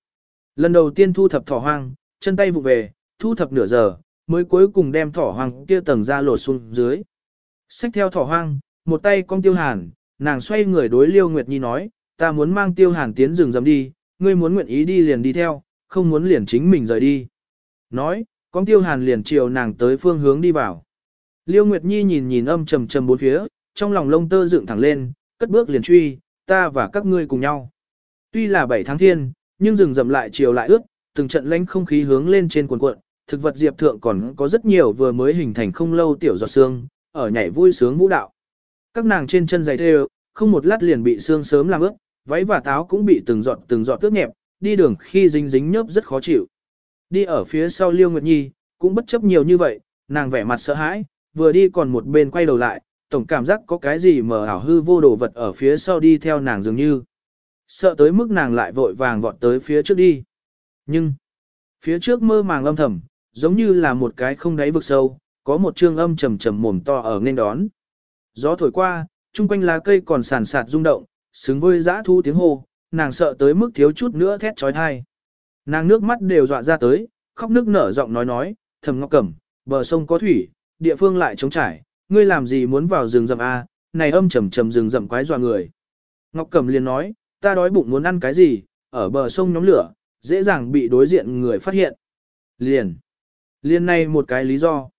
Lần đầu tiên thu thập thỏ hoang, chân tay vụ về, thu thập nửa giờ, mới cuối cùng đem thỏ hoang kia tầng ra lột xuống dưới. Xách theo thỏ hoang, một tay con tiêu hàn, nàng xoay người đối Liêu Nguyệt Nhi nói, ta muốn mang tiêu hàn tiến rừng rầm đi, ngươi muốn nguyện ý đi liền đi theo, không muốn liền chính mình rời đi. Nói, con tiêu hàn liền chiều nàng tới phương hướng đi vào. Liêu Nguyệt Nhi nhìn nhìn âm trầm trầm bốn phía, trong lòng lông tơ dựng thẳng lên, cất bước liền truy, ta và các ngươi cùng nhau. Tuy là bảy tháng thiên, nhưng rừng rậm lại chiều lại ướt, từng trận lánh không khí hướng lên trên cuồn cuộn, thực vật diệp thượng còn có rất nhiều vừa mới hình thành không lâu tiểu giọt xương, ở nhảy vui sướng vũ đạo. Các nàng trên chân giày thêu, không một lát liền bị xương sớm làm ướt, váy và táo cũng bị từng giọt từng giọt cướp nhẹp, đi đường khi dính dính nhớp rất khó chịu. Đi ở phía sau Liêu Nguyệt Nhi, cũng bất chấp nhiều như vậy, nàng vẻ mặt sợ hãi, vừa đi còn một bên quay đầu lại, tổng cảm giác có cái gì mờ ảo hư vô đồ vật ở phía sau đi theo nàng dường như. Sợ tới mức nàng lại vội vàng vọt tới phía trước đi. Nhưng, phía trước mơ màng âm thầm, giống như là một cái không đáy vực sâu, có một trương âm trầm trầm mồm to ở nên đón. Gió thổi qua, chung quanh lá cây còn sàn sạt rung động, xứng với dã thu tiếng hô, nàng sợ tới mức thiếu chút nữa thét trói thai. Nàng nước mắt đều dọa ra tới, khóc nước nở giọng nói nói, thầm ngọc cẩm, bờ sông có thủy, địa phương lại trống trải, ngươi làm gì muốn vào rừng rậm a? này âm trầm trầm rừng rậm quái dọa người. Ngọc Cẩm liền nói, ta đói bụng muốn ăn cái gì, ở bờ sông nhóm lửa, dễ dàng bị đối diện người phát hiện. Liền. Liên này một cái lý do.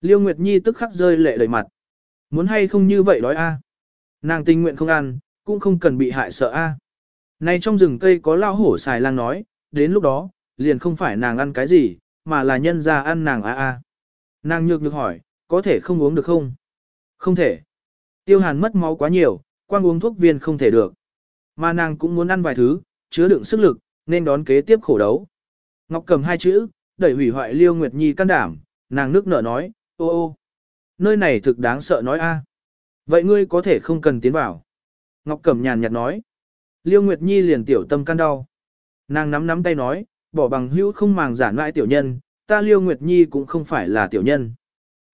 Liêu Nguyệt Nhi tức khắc rơi lệ đầy mặt. Muốn hay không như vậy đói a? Nàng tình nguyện không ăn, cũng không cần bị hại sợ a. này trong rừng cây có lao hổ xài lang nói, đến lúc đó, liền không phải nàng ăn cái gì, mà là nhân ra ăn nàng a a. Nàng nhược nhược hỏi, có thể không uống được không? Không thể. Tiêu hàn mất máu quá nhiều, quang uống thuốc viên không thể được. Mà nàng cũng muốn ăn vài thứ, chứa đựng sức lực, nên đón kế tiếp khổ đấu. Ngọc cầm hai chữ, đẩy hủy hoại Liêu Nguyệt Nhi can đảm, nàng nước nở nói, ô ô, nơi này thực đáng sợ nói a. Vậy ngươi có thể không cần tiến vào. Ngọc Cẩm nhàn nhạt nói. Liêu Nguyệt Nhi liền tiểu tâm can đau. Nàng nắm nắm tay nói, bỏ bằng hữu không màng giản lại tiểu nhân, ta Liêu Nguyệt Nhi cũng không phải là tiểu nhân.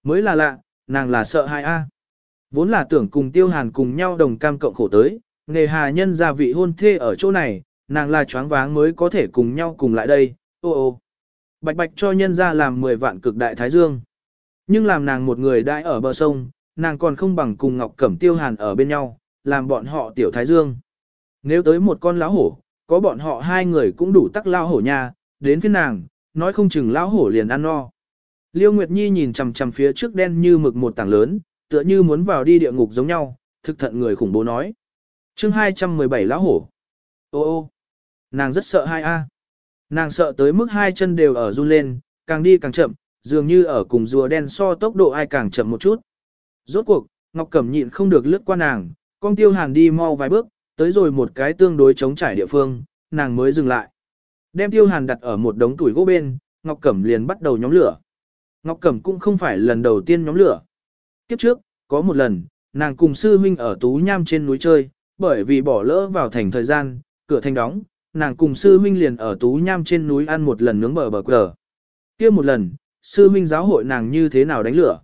Mới là lạ, nàng là sợ hại a. Vốn là tưởng cùng Tiêu Hàn cùng nhau đồng cam cộng khổ tới, nghề hà nhân gia vị hôn thê ở chỗ này, nàng là choáng váng mới có thể cùng nhau cùng lại đây, ô ô bạch bạch cho nhân ra làm 10 vạn cực đại thái dương. Nhưng làm nàng một người đại ở bờ sông, nàng còn không bằng cùng Ngọc Cẩm Tiêu Hàn ở bên nhau, làm bọn họ tiểu thái dương. Nếu tới một con lão hổ, có bọn họ hai người cũng đủ tắc lao hổ nha, đến phía nàng, nói không chừng lão hổ liền ăn no. Liêu Nguyệt Nhi nhìn chằm chằm phía trước đen như mực một tảng lớn, tựa như muốn vào đi địa ngục giống nhau, thực thận người khủng bố nói. chương 217 lão hổ. Ô ô, nàng rất sợ hai a. Nàng sợ tới mức hai chân đều ở run lên, càng đi càng chậm, dường như ở cùng rùa đen so tốc độ ai càng chậm một chút. Rốt cuộc, Ngọc Cẩm nhịn không được lướt qua nàng, con tiêu hàn đi mau vài bước, tới rồi một cái tương đối chống trải địa phương, nàng mới dừng lại. Đem tiêu hàn đặt ở một đống tuổi gỗ bên, Ngọc Cẩm liền bắt đầu nhóm lửa. Ngọc Cẩm cũng không phải lần đầu tiên nhóm lửa. Kiếp trước, có một lần, nàng cùng sư huynh ở Tú Nham trên núi chơi, bởi vì bỏ lỡ vào thành thời gian, cửa thành đóng, nàng cùng sư huynh liền ở Tú Nham trên núi ăn một lần nướng bờ bờ cờ. kia một lần, sư huynh giáo hội nàng như thế nào đánh lửa.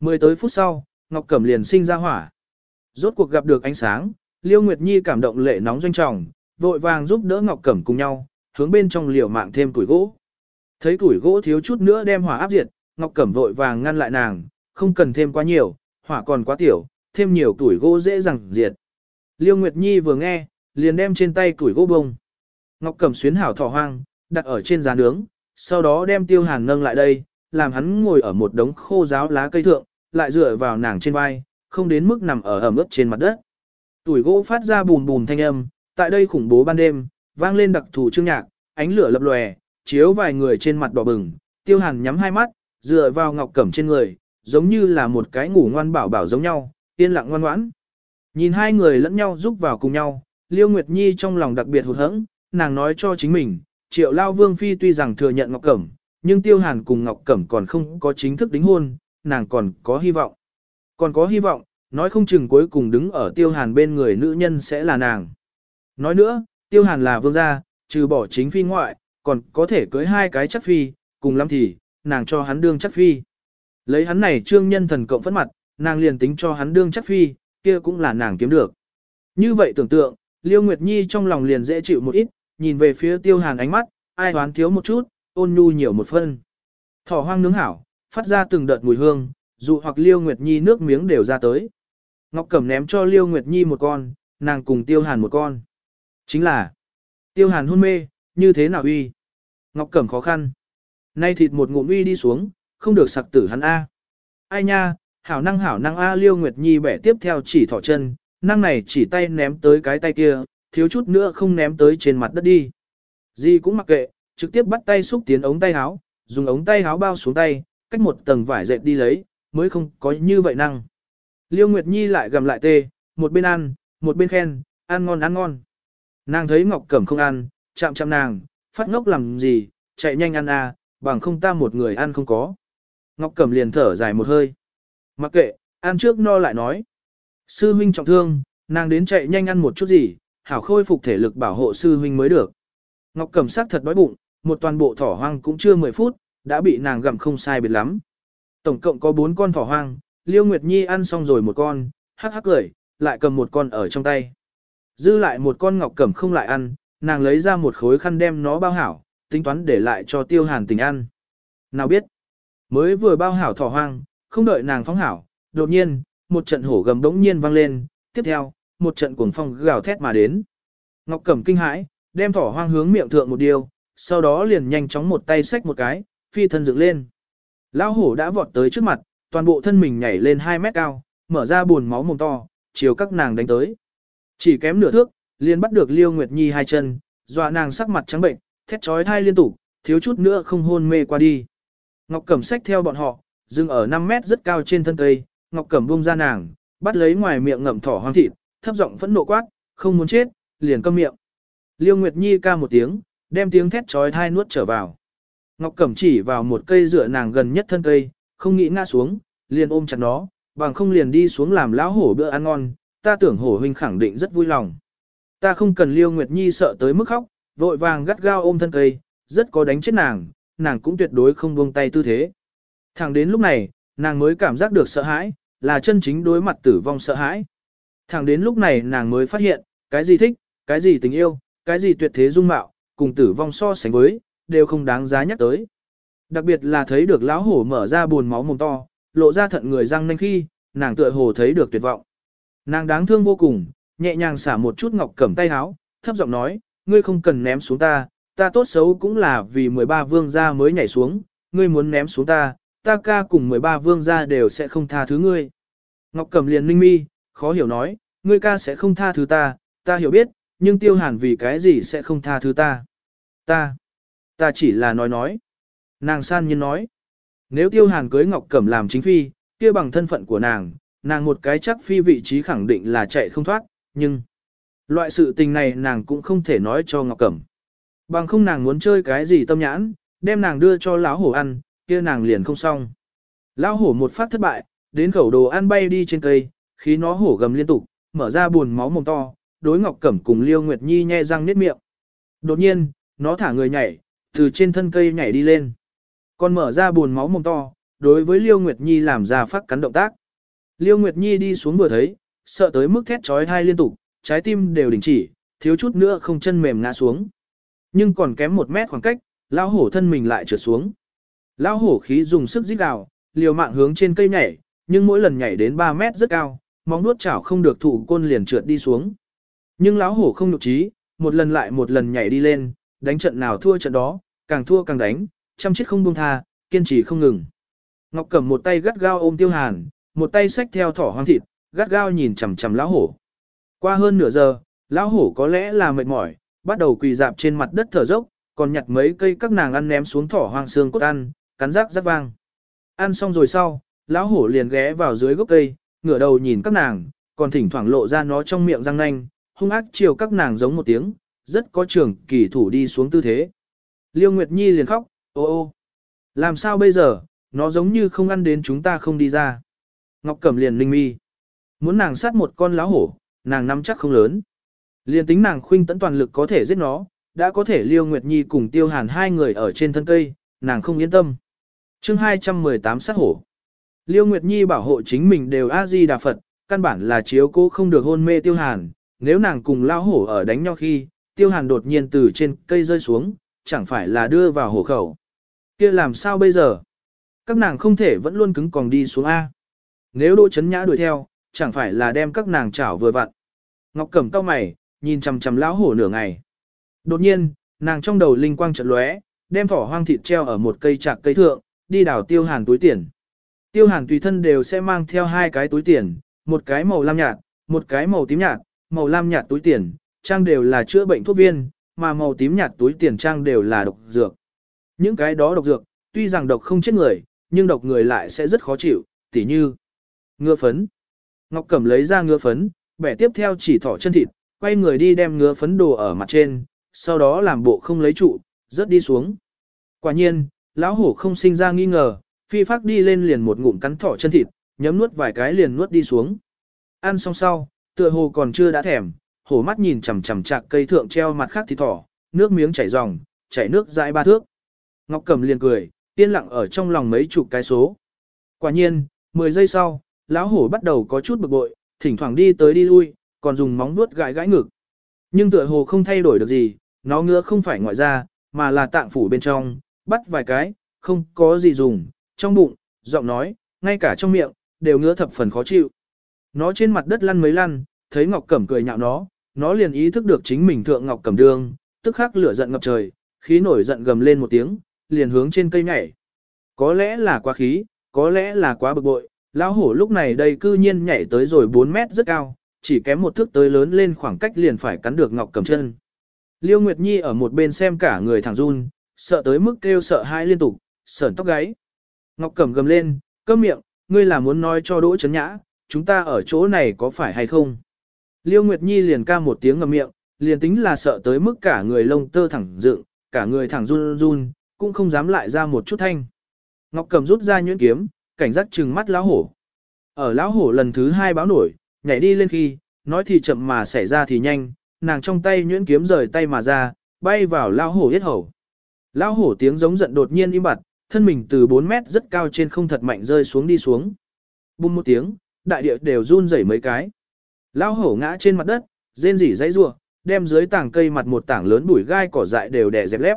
Mười tới phút sau, Ngọc Cẩm liền sinh ra hỏa. Rốt cuộc gặp được ánh sáng, Liêu Nguyệt Nhi cảm động lệ nóng doanh trọng, vội vàng giúp đỡ Ngọc Cẩm cùng nhau, hướng bên trong liều mạng thêm củi gỗ. Thấy củi gỗ thiếu chút nữa đem hỏa áp diệt, Ngọc Cẩm vội vàng ngăn lại nàng, không cần thêm quá nhiều, hỏa còn quá tiểu, thêm nhiều củi gỗ dễ dàng diệt. Liêu Nguyệt Nhi vừa nghe, liền đem trên tay củi gỗ bông. Ngọc Cẩm xuyến hảo thỏ hoang, đặt ở trên giá nướng, sau đó đem Tiêu Hàn nâng lại đây, làm hắn ngồi ở một đống khô giáo lá cây thượng, lại dựa vào nàng trên vai, không đến mức nằm ở ẩm ướt trên mặt đất. Tuổi gỗ phát ra bùn bùn thanh âm, tại đây khủng bố ban đêm, vang lên đặc thù chương nhạc, ánh lửa lập lòe, chiếu vài người trên mặt đỏ bừng, Tiêu Hàn nhắm hai mắt, dựa vào Ngọc Cẩm trên người, giống như là một cái ngủ ngoan bảo bảo giống nhau, yên lặng ngoan ngoãn. Nhìn hai người lẫn nhau giúp vào cùng nhau, Liêu Nguyệt Nhi trong lòng đặc biệt hụt hẫng, nàng nói cho chính mình, triệu lao vương phi tuy rằng thừa nhận Ngọc Cẩm, nhưng tiêu hàn cùng Ngọc Cẩm còn không có chính thức đính hôn, nàng còn có hy vọng. Còn có hy vọng, nói không chừng cuối cùng đứng ở tiêu hàn bên người nữ nhân sẽ là nàng. Nói nữa, tiêu hàn là vương gia, trừ bỏ chính phi ngoại, còn có thể cưới hai cái chắc phi, cùng lắm thì, nàng cho hắn đương chắc phi. Lấy hắn này trương nhân thần cộng phẫn mặt, nàng liền tính cho hắn đương chắc phi, kia cũng là nàng kiếm được. Như vậy tưởng tượng, Liêu Nguyệt Nhi trong lòng liền dễ chịu một ít, nhìn về phía tiêu hàn ánh mắt, ai đoán thiếu một chút, ôn nhu nhiều một phân. Thỏ hoang nướng hảo, phát ra từng đợt mùi hương, dụ hoặc Liêu Nguyệt Nhi nước miếng đều ra tới. Ngọc Cẩm ném cho Liêu Nguyệt Nhi một con, nàng cùng Tiêu Hàn một con. Chính là, Tiêu Hàn hôn mê, như thế nào uy? Ngọc Cẩm khó khăn. Nay thịt một ngụm uy đi xuống, không được sặc tử hắn A. Ai nha, hảo năng hảo năng A Liêu Nguyệt Nhi bẻ tiếp theo chỉ thỏ chân, năng này chỉ tay ném tới cái tay kia, thiếu chút nữa không ném tới trên mặt đất đi. Di cũng mặc kệ, trực tiếp bắt tay xúc tiến ống tay áo, dùng ống tay áo bao xuống tay, cách một tầng vải dệt đi lấy, mới không có như vậy năng. Liêu Nguyệt Nhi lại gầm lại tê, một bên ăn, một bên khen, ăn ngon ăn ngon. Nàng thấy Ngọc Cẩm không ăn, chạm chạm nàng, phát ngốc làm gì, chạy nhanh ăn à, bằng không ta một người ăn không có. Ngọc Cẩm liền thở dài một hơi. Mặc kệ, ăn trước no lại nói. Sư huynh trọng thương, nàng đến chạy nhanh ăn một chút gì, hảo khôi phục thể lực bảo hộ sư huynh mới được. Ngọc Cẩm sắc thật đói bụng, một toàn bộ thỏ hoang cũng chưa 10 phút, đã bị nàng gặm không sai biệt lắm. Tổng cộng có 4 con thỏ hoang, Liêu Nguyệt Nhi ăn xong rồi một con, hắc hắc cười, lại cầm một con ở trong tay. Dư lại một con Ngọc Cẩm không lại ăn, nàng lấy ra một khối khăn đem nó bao hảo, tính toán để lại cho Tiêu Hàn tình ăn. Nào biết, mới vừa bao hảo thỏ hoang, không đợi nàng phóng hảo, đột nhiên, một trận hổ gầm đống nhiên vang lên, tiếp theo, một trận cuồng phong gào thét mà đến. Ngọc Cẩm kinh hãi, đem thỏ hoang hướng miệng thượng một điều, sau đó liền nhanh chóng một tay xách một cái, phi thân dựng lên. Lão hổ đã vọt tới trước mặt, toàn bộ thân mình nhảy lên 2 mét cao, mở ra buồn máu mồm to, chiều các nàng đánh tới. Chỉ kém nửa thước, liền bắt được Liêu Nguyệt Nhi hai chân, dọa nàng sắc mặt trắng bệnh, thét chói thai liên tục, thiếu chút nữa không hôn mê qua đi. Ngọc Cẩm xách theo bọn họ, dừng ở 5 mét rất cao trên thân cây, Ngọc Cẩm buông ra nàng, bắt lấy ngoài miệng ngậm thỏ hoang thịt, thấp giọng phẫn nộ quát, không muốn chết, liền câm miệng. Liêu Nguyệt Nhi ca một tiếng, đem tiếng thét chói tai nuốt trở vào. Ngọc Cẩm chỉ vào một cây dựa nàng gần nhất thân cây, không nghĩ ngã xuống, liền ôm chặt nó, bằng không liền đi xuống làm lão hổ bữa ăn ngon, ta tưởng hổ huynh khẳng định rất vui lòng. Ta không cần Liêu Nguyệt Nhi sợ tới mức khóc, vội vàng gắt gao ôm thân cây, rất có đánh chết nàng, nàng cũng tuyệt đối không buông tay tư thế. Thẳng đến lúc này, nàng mới cảm giác được sợ hãi, là chân chính đối mặt tử vong sợ hãi. Thẳng đến lúc này nàng mới phát hiện, cái gì thích, cái gì tình yêu, cái gì tuyệt thế dung mạo, cùng tử vong so sánh với, đều không đáng giá nhắc tới. Đặc biệt là thấy được lão hổ mở ra buồn máu mồm to, lộ ra thận người răng nanh khi, nàng tựa hồ thấy được tuyệt vọng. Nàng đáng thương vô cùng, nhẹ nhàng xả một chút ngọc cầm tay háo, thấp giọng nói, ngươi không cần ném xuống ta, ta tốt xấu cũng là vì 13 vương gia mới nhảy xuống, ngươi muốn ném xuống ta, ta ca cùng 13 vương gia đều sẽ không tha thứ ngươi. Ngọc cầm liền ninh mi, khó hiểu nói, ngươi ca sẽ không tha thứ ta, ta hiểu biết, nhưng tiêu hàn vì cái gì sẽ không tha thứ ta. Ta, ta chỉ là nói nói. Nàng san nhiên nói, nếu tiêu hàn cưới Ngọc Cẩm làm chính phi, kia bằng thân phận của nàng, nàng một cái chắc phi vị trí khẳng định là chạy không thoát, nhưng... Loại sự tình này nàng cũng không thể nói cho Ngọc Cẩm. Bằng không nàng muốn chơi cái gì tâm nhãn, đem nàng đưa cho lão hổ ăn, kia nàng liền không xong. Lão hổ một phát thất bại, đến khẩu đồ ăn bay đi trên cây, khi nó hổ gầm liên tục, mở ra buồn máu mồm to, đối Ngọc Cẩm cùng Liêu Nguyệt Nhi nhe răng niết miệng. Đột nhiên, nó thả người nhảy, từ trên thân cây nhảy đi lên. Còn mở ra buồn máu mồm to, đối với Liêu Nguyệt Nhi làm ra phát cắn động tác. Liêu Nguyệt Nhi đi xuống vừa thấy, sợ tới mức thét trói thai liên tục, trái tim đều đình chỉ, thiếu chút nữa không chân mềm ngã xuống. Nhưng còn kém một mét khoảng cách, lao hổ thân mình lại trượt xuống. Lao hổ khí dùng sức rít gào, liều mạng hướng trên cây nhảy, nhưng mỗi lần nhảy đến 3 mét rất cao, móng nuốt chảo không được thụ côn liền trượt đi xuống. Nhưng lão hổ không nhục trí, một lần lại một lần nhảy đi lên, đánh trận nào thua trận đó, càng thua càng đánh, chăm chết không buông tha, kiên trì không ngừng. Ngọc cầm một tay gắt gao ôm tiêu hàn, một tay xách theo thỏ hoang thịt, gắt gao nhìn chằm chằm lão hổ. Qua hơn nửa giờ, lão hổ có lẽ là mệt mỏi, bắt đầu quỳ dạp trên mặt đất thở dốc, còn nhặt mấy cây các nàng ăn ném xuống thỏ hoang xương cốt ăn, cắn rác rắc vang. Ăn xong rồi sau, lão hổ liền ghé vào dưới gốc cây, ngửa đầu nhìn các nàng, còn thỉnh thoảng lộ ra nó trong miệng răng nanh, hung ác chiều các nàng giống một tiếng, rất có trường kỳ thủ đi xuống tư thế. Liêu Nguyệt Nhi liền khóc, ô ô, làm sao bây giờ, nó giống như không ăn đến chúng ta không đi ra. Ngọc Cẩm liền linh mi, muốn nàng sát một con láo hổ, nàng nắm chắc không lớn. Liền tính nàng khuynh tấn toàn lực có thể giết nó, đã có thể Liêu Nguyệt Nhi cùng Tiêu Hàn hai người ở trên thân cây, nàng không yên tâm. chương 218 sát hổ. Liêu Nguyệt Nhi bảo hộ chính mình đều A-di Đà Phật, căn bản là chiếu cô không được hôn mê tiêu hàn, nếu nàng cùng lao hổ ở đánh nhau khi, tiêu hàn đột nhiên từ trên cây rơi xuống, chẳng phải là đưa vào hổ khẩu. kia làm sao bây giờ? Các nàng không thể vẫn luôn cứng còn đi xuống A. Nếu Đỗ Chấn Nhã đuổi theo, chẳng phải là đem các nàng chảo vừa vặn. Ngọc Cẩm cao mày, nhìn chằm chằm lão hổ nửa ngày. Đột nhiên, nàng trong đầu linh quang chợt lóe, đem vỏ hoang thịt treo ở một cây trạc cây thượng, đi đào tiêu hàn túi tiền. Tiêu hàn tùy thân đều sẽ mang theo hai cái túi tiền, một cái màu lam nhạt, một cái màu tím nhạt, màu lam nhạt túi tiền, trang đều là chữa bệnh thuốc viên, mà màu tím nhạt túi tiền trang đều là độc dược. Những cái đó độc dược, tuy rằng độc không chết người, nhưng độc người lại sẽ rất khó chịu, tỉ như ngựa phấn. Ngọc Cẩm lấy ra ngựa phấn, bẻ tiếp theo chỉ thỏ chân thịt, quay người đi đem ngựa phấn đồ ở mặt trên, sau đó làm bộ không lấy trụ, rớt đi xuống. Quả nhiên, lão hổ không sinh ra nghi ngờ, phi Phác đi lên liền một ngụm cắn thỏ chân thịt, nhấm nuốt vài cái liền nuốt đi xuống. Ăn xong sau, tựa hồ còn chưa đã thèm, hổ mắt nhìn chằm chằm chạc cây thượng treo mặt khác thì thỏ, nước miếng chảy ròng, chảy nước dãi ba thước. Ngọc Cầm liền cười, yên lặng ở trong lòng mấy chục cái số. Quả nhiên, 10 giây sau, lão hổ bắt đầu có chút bực bội, thỉnh thoảng đi tới đi lui, còn dùng móng nuốt gãi gãi ngực. Nhưng tựa hồ không thay đổi được gì, nó ngứa không phải ngoại ra, mà là tạng phủ bên trong, bắt vài cái, không có gì dùng, trong bụng, giọng nói, ngay cả trong miệng, đều ngứa thập phần khó chịu. Nó trên mặt đất lăn mấy lăn, thấy Ngọc Cẩm cười nhạo nó, nó liền ý thức được chính mình thượng Ngọc Cẩm đường, tức khắc lửa giận ngập trời, khí nổi giận gầm lên một tiếng, liền hướng trên cây nhảy. Có lẽ là quá khí, có lẽ là quá bực bội, lão hổ lúc này đây cư nhiên nhảy tới rồi 4 mét rất cao, chỉ kém một thước tới lớn lên khoảng cách liền phải cắn được Ngọc Cẩm chân. Liêu Nguyệt Nhi ở một bên xem cả người thẳng run, sợ tới mức kêu sợ hãi liên tục, sởn tóc gáy. Ngọc Cẩm gầm lên, câm miệng, ngươi là muốn nói cho Đỗ Chấn Nhã, chúng ta ở chỗ này có phải hay không? Liêu Nguyệt Nhi liền ca một tiếng ngậm miệng, liền tính là sợ tới mức cả người lông tơ thẳng dựng, cả người thẳng run run, cũng không dám lại ra một chút thanh. Ngọc Cẩm rút ra nhuyễn kiếm, cảnh giác trừng mắt lão hổ. Ở lão hổ lần thứ hai báo nổi, nhảy đi lên khi, nói thì chậm mà xảy ra thì nhanh, nàng trong tay nhuyễn kiếm rời tay mà ra, bay vào lão hổ yết hầu. Lão hổ tiếng giống giận đột nhiên im bặt, Thân mình từ 4 mét rất cao trên không thật mạnh rơi xuống đi xuống. Bùm một tiếng, đại địa đều run rẩy mấy cái. Lao hổ ngã trên mặt đất, rên rỉ dãy rủa, đem dưới tảng cây mặt một tảng lớn bụi gai cỏ dại đều đè dẹp lép.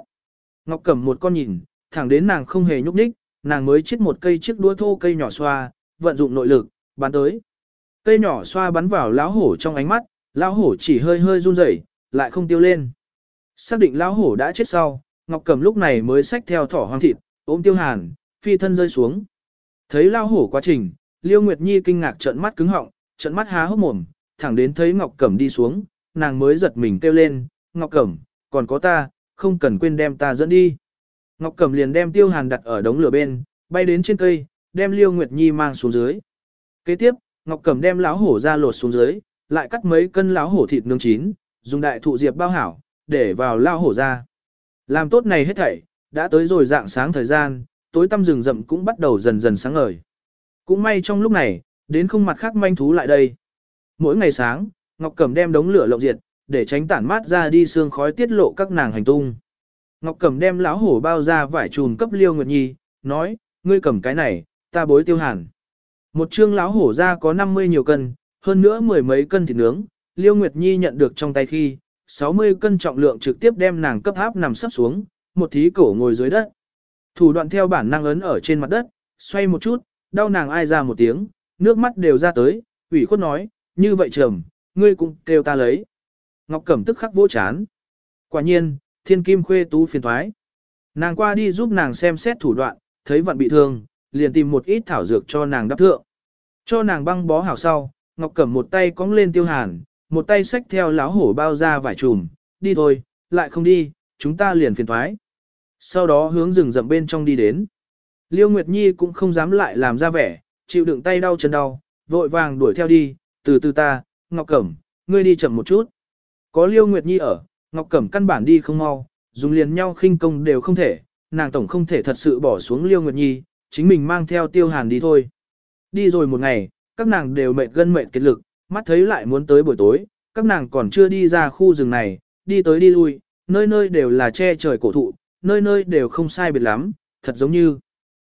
Ngọc cẩm một con nhìn, thẳng đến nàng không hề nhúc nhích, nàng mới chết một cây chiếc đũa thô cây nhỏ xoa, vận dụng nội lực, bắn tới. Cây nhỏ xoa bắn vào lão hổ trong ánh mắt, lão hổ chỉ hơi hơi run rẩy, lại không tiêu lên. Xác định lão hổ đã chết sau, Ngọc cẩm lúc này mới xách theo thỏ hoang thịt, ôm tiêu hàn, phi thân rơi xuống. Thấy lao hổ quá trình, Liêu Nguyệt Nhi kinh ngạc trợn mắt cứng họng, trợn mắt há hốc mồm, thẳng đến thấy Ngọc Cẩm đi xuống, nàng mới giật mình kêu lên, Ngọc Cẩm, còn có ta, không cần quên đem ta dẫn đi. Ngọc Cẩm liền đem tiêu hàn đặt ở đống lửa bên, bay đến trên cây, đem Liêu Nguyệt Nhi mang xuống dưới. Kế tiếp, Ngọc Cẩm đem lão hổ ra lột xuống dưới, lại cắt mấy cân lão hổ thịt nướng chín, dùng đại thụ diệp bao hảo, để vào lao hổ ra. Làm tốt này hết thảy, đã tới rồi dạng sáng thời gian, tối tăm rừng rậm cũng bắt đầu dần dần sáng ngời. Cũng may trong lúc này, đến không mặt khác manh thú lại đây. Mỗi ngày sáng, Ngọc Cẩm đem đống lửa lộng diệt, để tránh tản mát ra đi sương khói tiết lộ các nàng hành tung. Ngọc Cẩm đem lão hổ bao ra vải chùm cấp Liêu Nguyệt Nhi, nói, ngươi cầm cái này, ta bối tiêu hàn. Một chương lão hổ ra có 50 nhiều cân, hơn nữa mười mấy cân thịt nướng, Liêu Nguyệt Nhi nhận được trong tay khi, 60 cân trọng lượng trực tiếp đem nàng cấp áp nằm sắp xuống, một thí cổ ngồi dưới đất. Thủ đoạn theo bản năng ấn ở trên mặt đất, xoay một chút, đau nàng ai ra một tiếng, nước mắt đều ra tới, ủy khuất nói, như vậy trầm, ngươi cũng kêu ta lấy. Ngọc Cẩm tức khắc vỗ chán. Quả nhiên, thiên kim khuê tú phiền thoái. Nàng qua đi giúp nàng xem xét thủ đoạn, thấy vận bị thương, liền tìm một ít thảo dược cho nàng đắp thượng. Cho nàng băng bó hảo sau, Ngọc Cẩm một tay cong lên tiêu hàn, một tay xách theo láo hổ bao ra vải trùm, đi thôi, lại không đi, chúng ta liền phiền thoái. Sau đó hướng rừng rậm bên trong đi đến. Liêu Nguyệt Nhi cũng không dám lại làm ra vẻ, chịu đựng tay đau chân đau, vội vàng đuổi theo đi, từ từ ta, Ngọc Cẩm, ngươi đi chậm một chút. Có Liêu Nguyệt Nhi ở, Ngọc Cẩm căn bản đi không mau, dùng liền nhau khinh công đều không thể, nàng tổng không thể thật sự bỏ xuống Liêu Nguyệt Nhi, chính mình mang theo Tiêu Hàn đi thôi. Đi rồi một ngày, các nàng đều mệt gân mệt kết lực, mắt thấy lại muốn tới buổi tối, các nàng còn chưa đi ra khu rừng này, đi tới đi lui, nơi nơi đều là che trời cổ thụ, nơi nơi đều không sai biệt lắm, thật giống như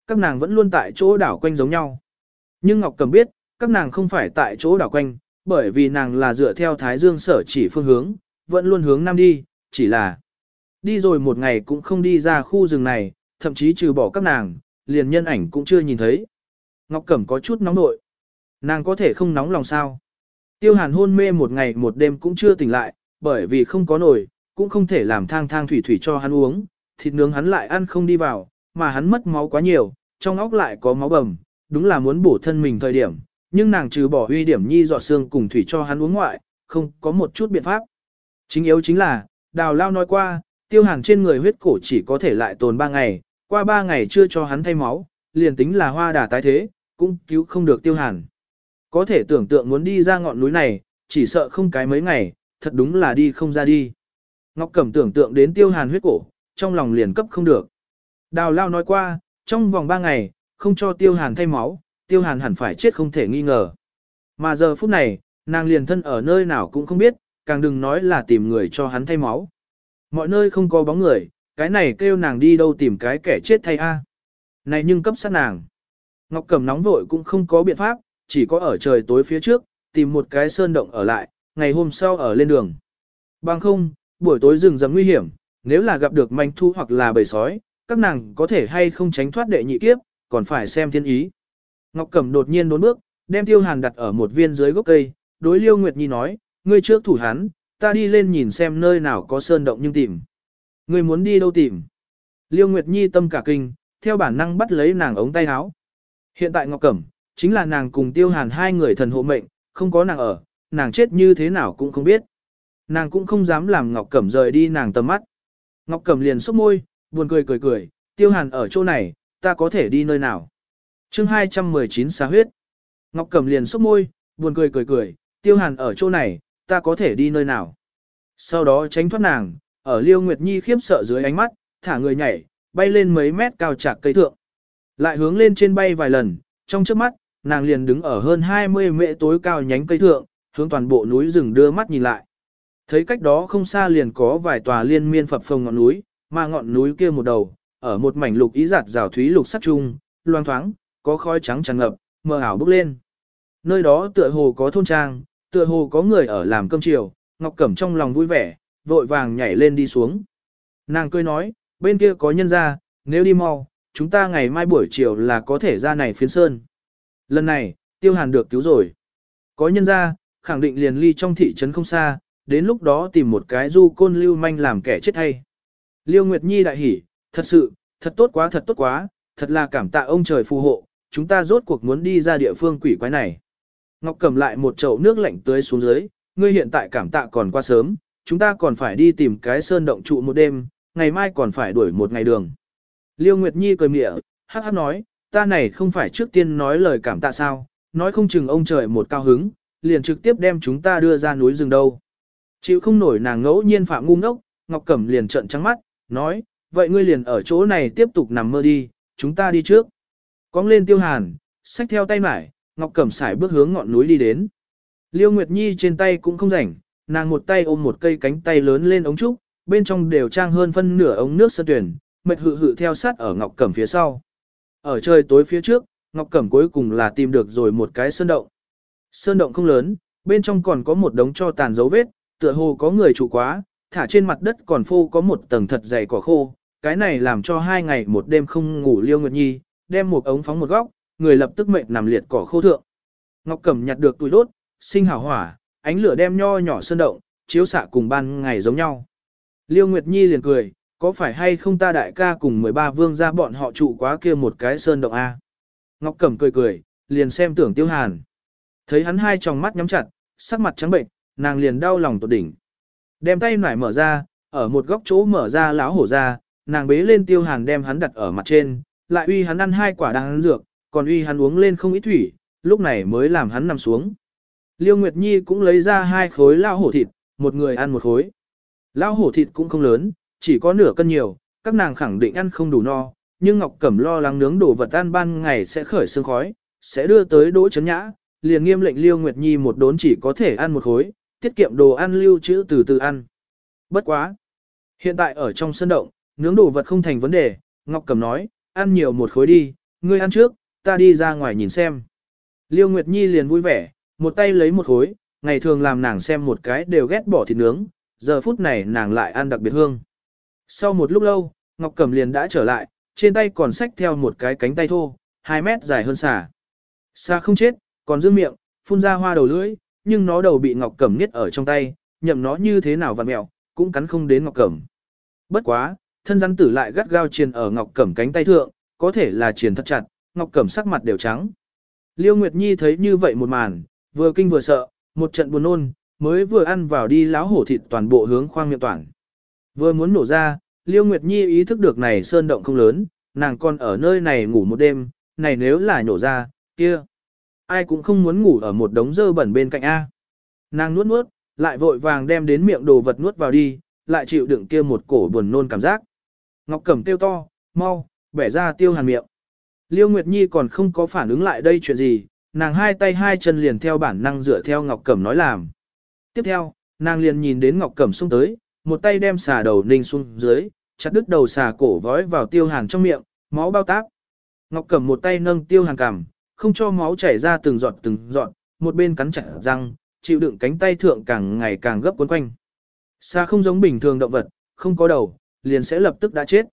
các nàng vẫn luôn tại chỗ đảo quanh giống nhau. Nhưng Ngọc Cầm biết, các nàng không phải tại chỗ đảo quanh, bởi vì nàng là dựa theo Thái Dương sở chỉ phương hướng, vẫn luôn hướng nam đi, chỉ là đi rồi một ngày cũng không đi ra khu rừng này, thậm chí trừ bỏ các nàng, liền nhân ảnh cũng chưa nhìn thấy. Ngọc Cẩm có chút nóng nội. Nàng có thể không nóng lòng sao? Tiêu Hàn hôn mê một ngày một đêm cũng chưa tỉnh lại, bởi vì không có nổi, cũng không thể làm thang thang thủy thủy cho hắn uống, thịt nướng hắn lại ăn không đi vào, mà hắn mất máu quá nhiều, trong óc lại có máu bầm, đúng là muốn bổ thân mình thời điểm, nhưng nàng trừ bỏ uy điểm nhi giọt xương cùng thủy cho hắn uống ngoại, không có một chút biện pháp. Chính yếu chính là, đào lao nói qua, tiêu hàn trên người huyết cổ chỉ có thể lại tồn 3 ngày, qua 3 ngày chưa cho hắn thay máu, liền tính là hoa đà tái thế, cũng cứu không được tiêu hàn. Có thể tưởng tượng muốn đi ra ngọn núi này, chỉ sợ không cái mấy ngày, thật đúng là đi không ra đi. Ngọc Cẩm tưởng tượng đến tiêu hàn huyết cổ, trong lòng liền cấp không được. Đào Lao nói qua, trong vòng 3 ngày, không cho Tiêu Hàn thay máu, Tiêu Hàn hẳn phải chết không thể nghi ngờ. Mà giờ phút này, nàng liền thân ở nơi nào cũng không biết, càng đừng nói là tìm người cho hắn thay máu. Mọi nơi không có bóng người, cái này kêu nàng đi đâu tìm cái kẻ chết thay a. Này nhưng cấp sát nàng. Ngọc Cẩm nóng vội cũng không có biện pháp, chỉ có ở trời tối phía trước, tìm một cái sơn động ở lại, ngày hôm sau ở lên đường. Bằng không, buổi tối rừng rầm nguy hiểm, nếu là gặp được manh thu hoặc là bầy sói, các nàng có thể hay không tránh thoát đệ nhị kiếp, còn phải xem thiên ý. Ngọc Cẩm đột nhiên đốn bước, đem Tiêu Hàn đặt ở một viên dưới gốc cây, đối Liêu Nguyệt Nhi nói, ngươi trước thủ hắn, ta đi lên nhìn xem nơi nào có sơn động nhưng tìm. Ngươi muốn đi đâu tìm? Liêu Nguyệt Nhi tâm cả kinh, theo bản năng bắt lấy nàng ống tay áo. Hiện tại Ngọc Cẩm, chính là nàng cùng Tiêu Hàn hai người thần hộ mệnh, không có nàng ở, nàng chết như thế nào cũng không biết. Nàng cũng không dám làm Ngọc Cẩm rời đi nàng tầm mắt. Ngọc Cẩm liền sốc môi, buồn cười cười cười, tiêu hàn ở chỗ này, ta có thể đi nơi nào. chương 219 xá huyết. Ngọc Cẩm liền sốc môi, buồn cười cười cười, tiêu hàn ở chỗ này, ta có thể đi nơi nào. Sau đó tránh thoát nàng, ở Liêu Nguyệt Nhi khiếp sợ dưới ánh mắt, thả người nhảy, bay lên mấy mét cao chạc cây thượng. Lại hướng lên trên bay vài lần, trong trước mắt, nàng liền đứng ở hơn 20 mễ tối cao nhánh cây thượng, hướng toàn bộ núi rừng đưa mắt nhìn lại. Thấy cách đó không xa liền có vài tòa liên miên phập phồng ngọn núi, mà ngọn núi kia một đầu, ở một mảnh lục ý giạt rào thúy lục sắc trung, loang thoáng, có khói trắng tràn ngập, mờ ảo bốc lên. Nơi đó tựa hồ có thôn trang, tựa hồ có người ở làm cơm chiều, Ngọc Cẩm trong lòng vui vẻ, vội vàng nhảy lên đi xuống. Nàng cười nói, bên kia có nhân ra, nếu đi mau, chúng ta ngày mai buổi chiều là có thể ra này phiến sơn. Lần này, Tiêu Hàn được cứu rồi. Có nhân ra, khẳng định liền ly trong thị trấn không xa, đến lúc đó tìm một cái du côn lưu manh làm kẻ chết thay. Liêu Nguyệt Nhi đại hỉ, thật sự, thật tốt quá thật tốt quá, thật là cảm tạ ông trời phù hộ, chúng ta rốt cuộc muốn đi ra địa phương quỷ quái này. Ngọc cầm lại một chậu nước lạnh tưới xuống dưới, ngươi hiện tại cảm tạ còn quá sớm, chúng ta còn phải đi tìm cái sơn động trụ một đêm, ngày mai còn phải đuổi một ngày đường. Liêu Nguyệt Nhi cười mỉa, hắc hắc nói, ta này không phải trước tiên nói lời cảm tạ sao, nói không chừng ông trời một cao hứng, liền trực tiếp đem chúng ta đưa ra núi rừng đâu. Chịu không nổi nàng ngẫu nhiên phạm ngu ngốc, Ngọc Cẩm liền trợn trắng mắt, nói, vậy ngươi liền ở chỗ này tiếp tục nằm mơ đi, chúng ta đi trước. Cong lên tiêu hàn, xách theo tay mải, Ngọc Cẩm xài bước hướng ngọn núi đi đến. Liêu Nguyệt Nhi trên tay cũng không rảnh, nàng một tay ôm một cây cánh tay lớn lên ống trúc, bên trong đều trang hơn phân nửa ống nước sơn tuyển, mệt hự hự theo sát ở Ngọc Cẩm phía sau. Ở trời tối phía trước, Ngọc Cẩm cuối cùng là tìm được rồi một cái sơn động. Sơn động không lớn, bên trong còn có một đống cho tàn dấu vết, tựa hồ có người trụ quá, thả trên mặt đất còn phô có một tầng thật dày cỏ khô, cái này làm cho hai ngày một đêm không ngủ Liêu Nguyệt Nhi, đem một ống phóng một góc, người lập tức mệt nằm liệt cỏ khô thượng. Ngọc Cẩm nhặt được túi đốt, sinh hào hỏa, ánh lửa đem nho nhỏ sơn động, chiếu xạ cùng ban ngày giống nhau. Liêu Nguyệt Nhi liền cười, có phải hay không ta đại ca cùng 13 vương gia bọn họ trụ quá kia một cái sơn động a. Ngọc Cẩm cười cười, liền xem Tưởng Tiêu Hàn. Thấy hắn hai tròng mắt nhắm chặt, sắc mặt trắng bệnh, nàng liền đau lòng tột đỉnh. Đem tay nải mở ra, ở một góc chỗ mở ra lão hổ ra, nàng bế lên tiêu hàn đem hắn đặt ở mặt trên, lại uy hắn ăn hai quả đan dược, còn uy hắn uống lên không ít thủy, lúc này mới làm hắn nằm xuống. Liêu Nguyệt Nhi cũng lấy ra hai khối lão hổ thịt, một người ăn một khối. Lão hổ thịt cũng không lớn, chỉ có nửa cân nhiều, các nàng khẳng định ăn không đủ no, nhưng Ngọc Cẩm lo lắng nướng đồ vật ăn ban ngày sẽ khởi sương khói, sẽ đưa tới đỗ chấn nhã, liền nghiêm lệnh Liêu Nguyệt Nhi một đốn chỉ có thể ăn một khối, tiết kiệm đồ ăn lưu trữ từ từ ăn. Bất quá. Hiện tại ở trong sân động, nướng đồ vật không thành vấn đề, Ngọc Cầm nói, ăn nhiều một khối đi, ngươi ăn trước, ta đi ra ngoài nhìn xem. Liêu Nguyệt Nhi liền vui vẻ, một tay lấy một khối, ngày thường làm nàng xem một cái đều ghét bỏ thịt nướng, giờ phút này nàng lại ăn đặc biệt hương. Sau một lúc lâu, Ngọc Cẩm liền đã trở lại, trên tay còn xách theo một cái cánh tay thô, 2 mét dài hơn xà. Xà không chết, còn giữ miệng, phun ra hoa đầu lưỡi, nhưng nó đầu bị ngọc cẩm niết ở trong tay, nhậm nó như thế nào vặn mẹo, cũng cắn không đến ngọc cẩm. Bất quá, thân rắn tử lại gắt gao triền ở ngọc cẩm cánh tay thượng, có thể là triền thật chặt, ngọc cẩm sắc mặt đều trắng. Liêu Nguyệt Nhi thấy như vậy một màn, vừa kinh vừa sợ, một trận buồn nôn, mới vừa ăn vào đi láo hổ thịt toàn bộ hướng khoang miệng toàn. Vừa muốn nổ ra, Liêu Nguyệt Nhi ý thức được này sơn động không lớn, nàng còn ở nơi này ngủ một đêm, này nếu là nổ ra, kia ai cũng không muốn ngủ ở một đống dơ bẩn bên cạnh A. Nàng nuốt nuốt, lại vội vàng đem đến miệng đồ vật nuốt vào đi, lại chịu đựng kia một cổ buồn nôn cảm giác. Ngọc Cẩm kêu to, mau, bẻ ra tiêu hàn miệng. Liêu Nguyệt Nhi còn không có phản ứng lại đây chuyện gì, nàng hai tay hai chân liền theo bản năng dựa theo Ngọc Cẩm nói làm. Tiếp theo, nàng liền nhìn đến Ngọc Cẩm xuống tới, một tay đem xà đầu ninh xuống dưới, chặt đứt đầu xà cổ vói vào tiêu hàn trong miệng, máu bao tác. Ngọc Cẩm một tay nâng tiêu hàn cằm, không cho máu chảy ra từng giọt từng giọt, một bên cắn chặt răng, chịu đựng cánh tay thượng càng ngày càng gấp cuốn quanh. Xa không giống bình thường động vật, không có đầu, liền sẽ lập tức đã chết.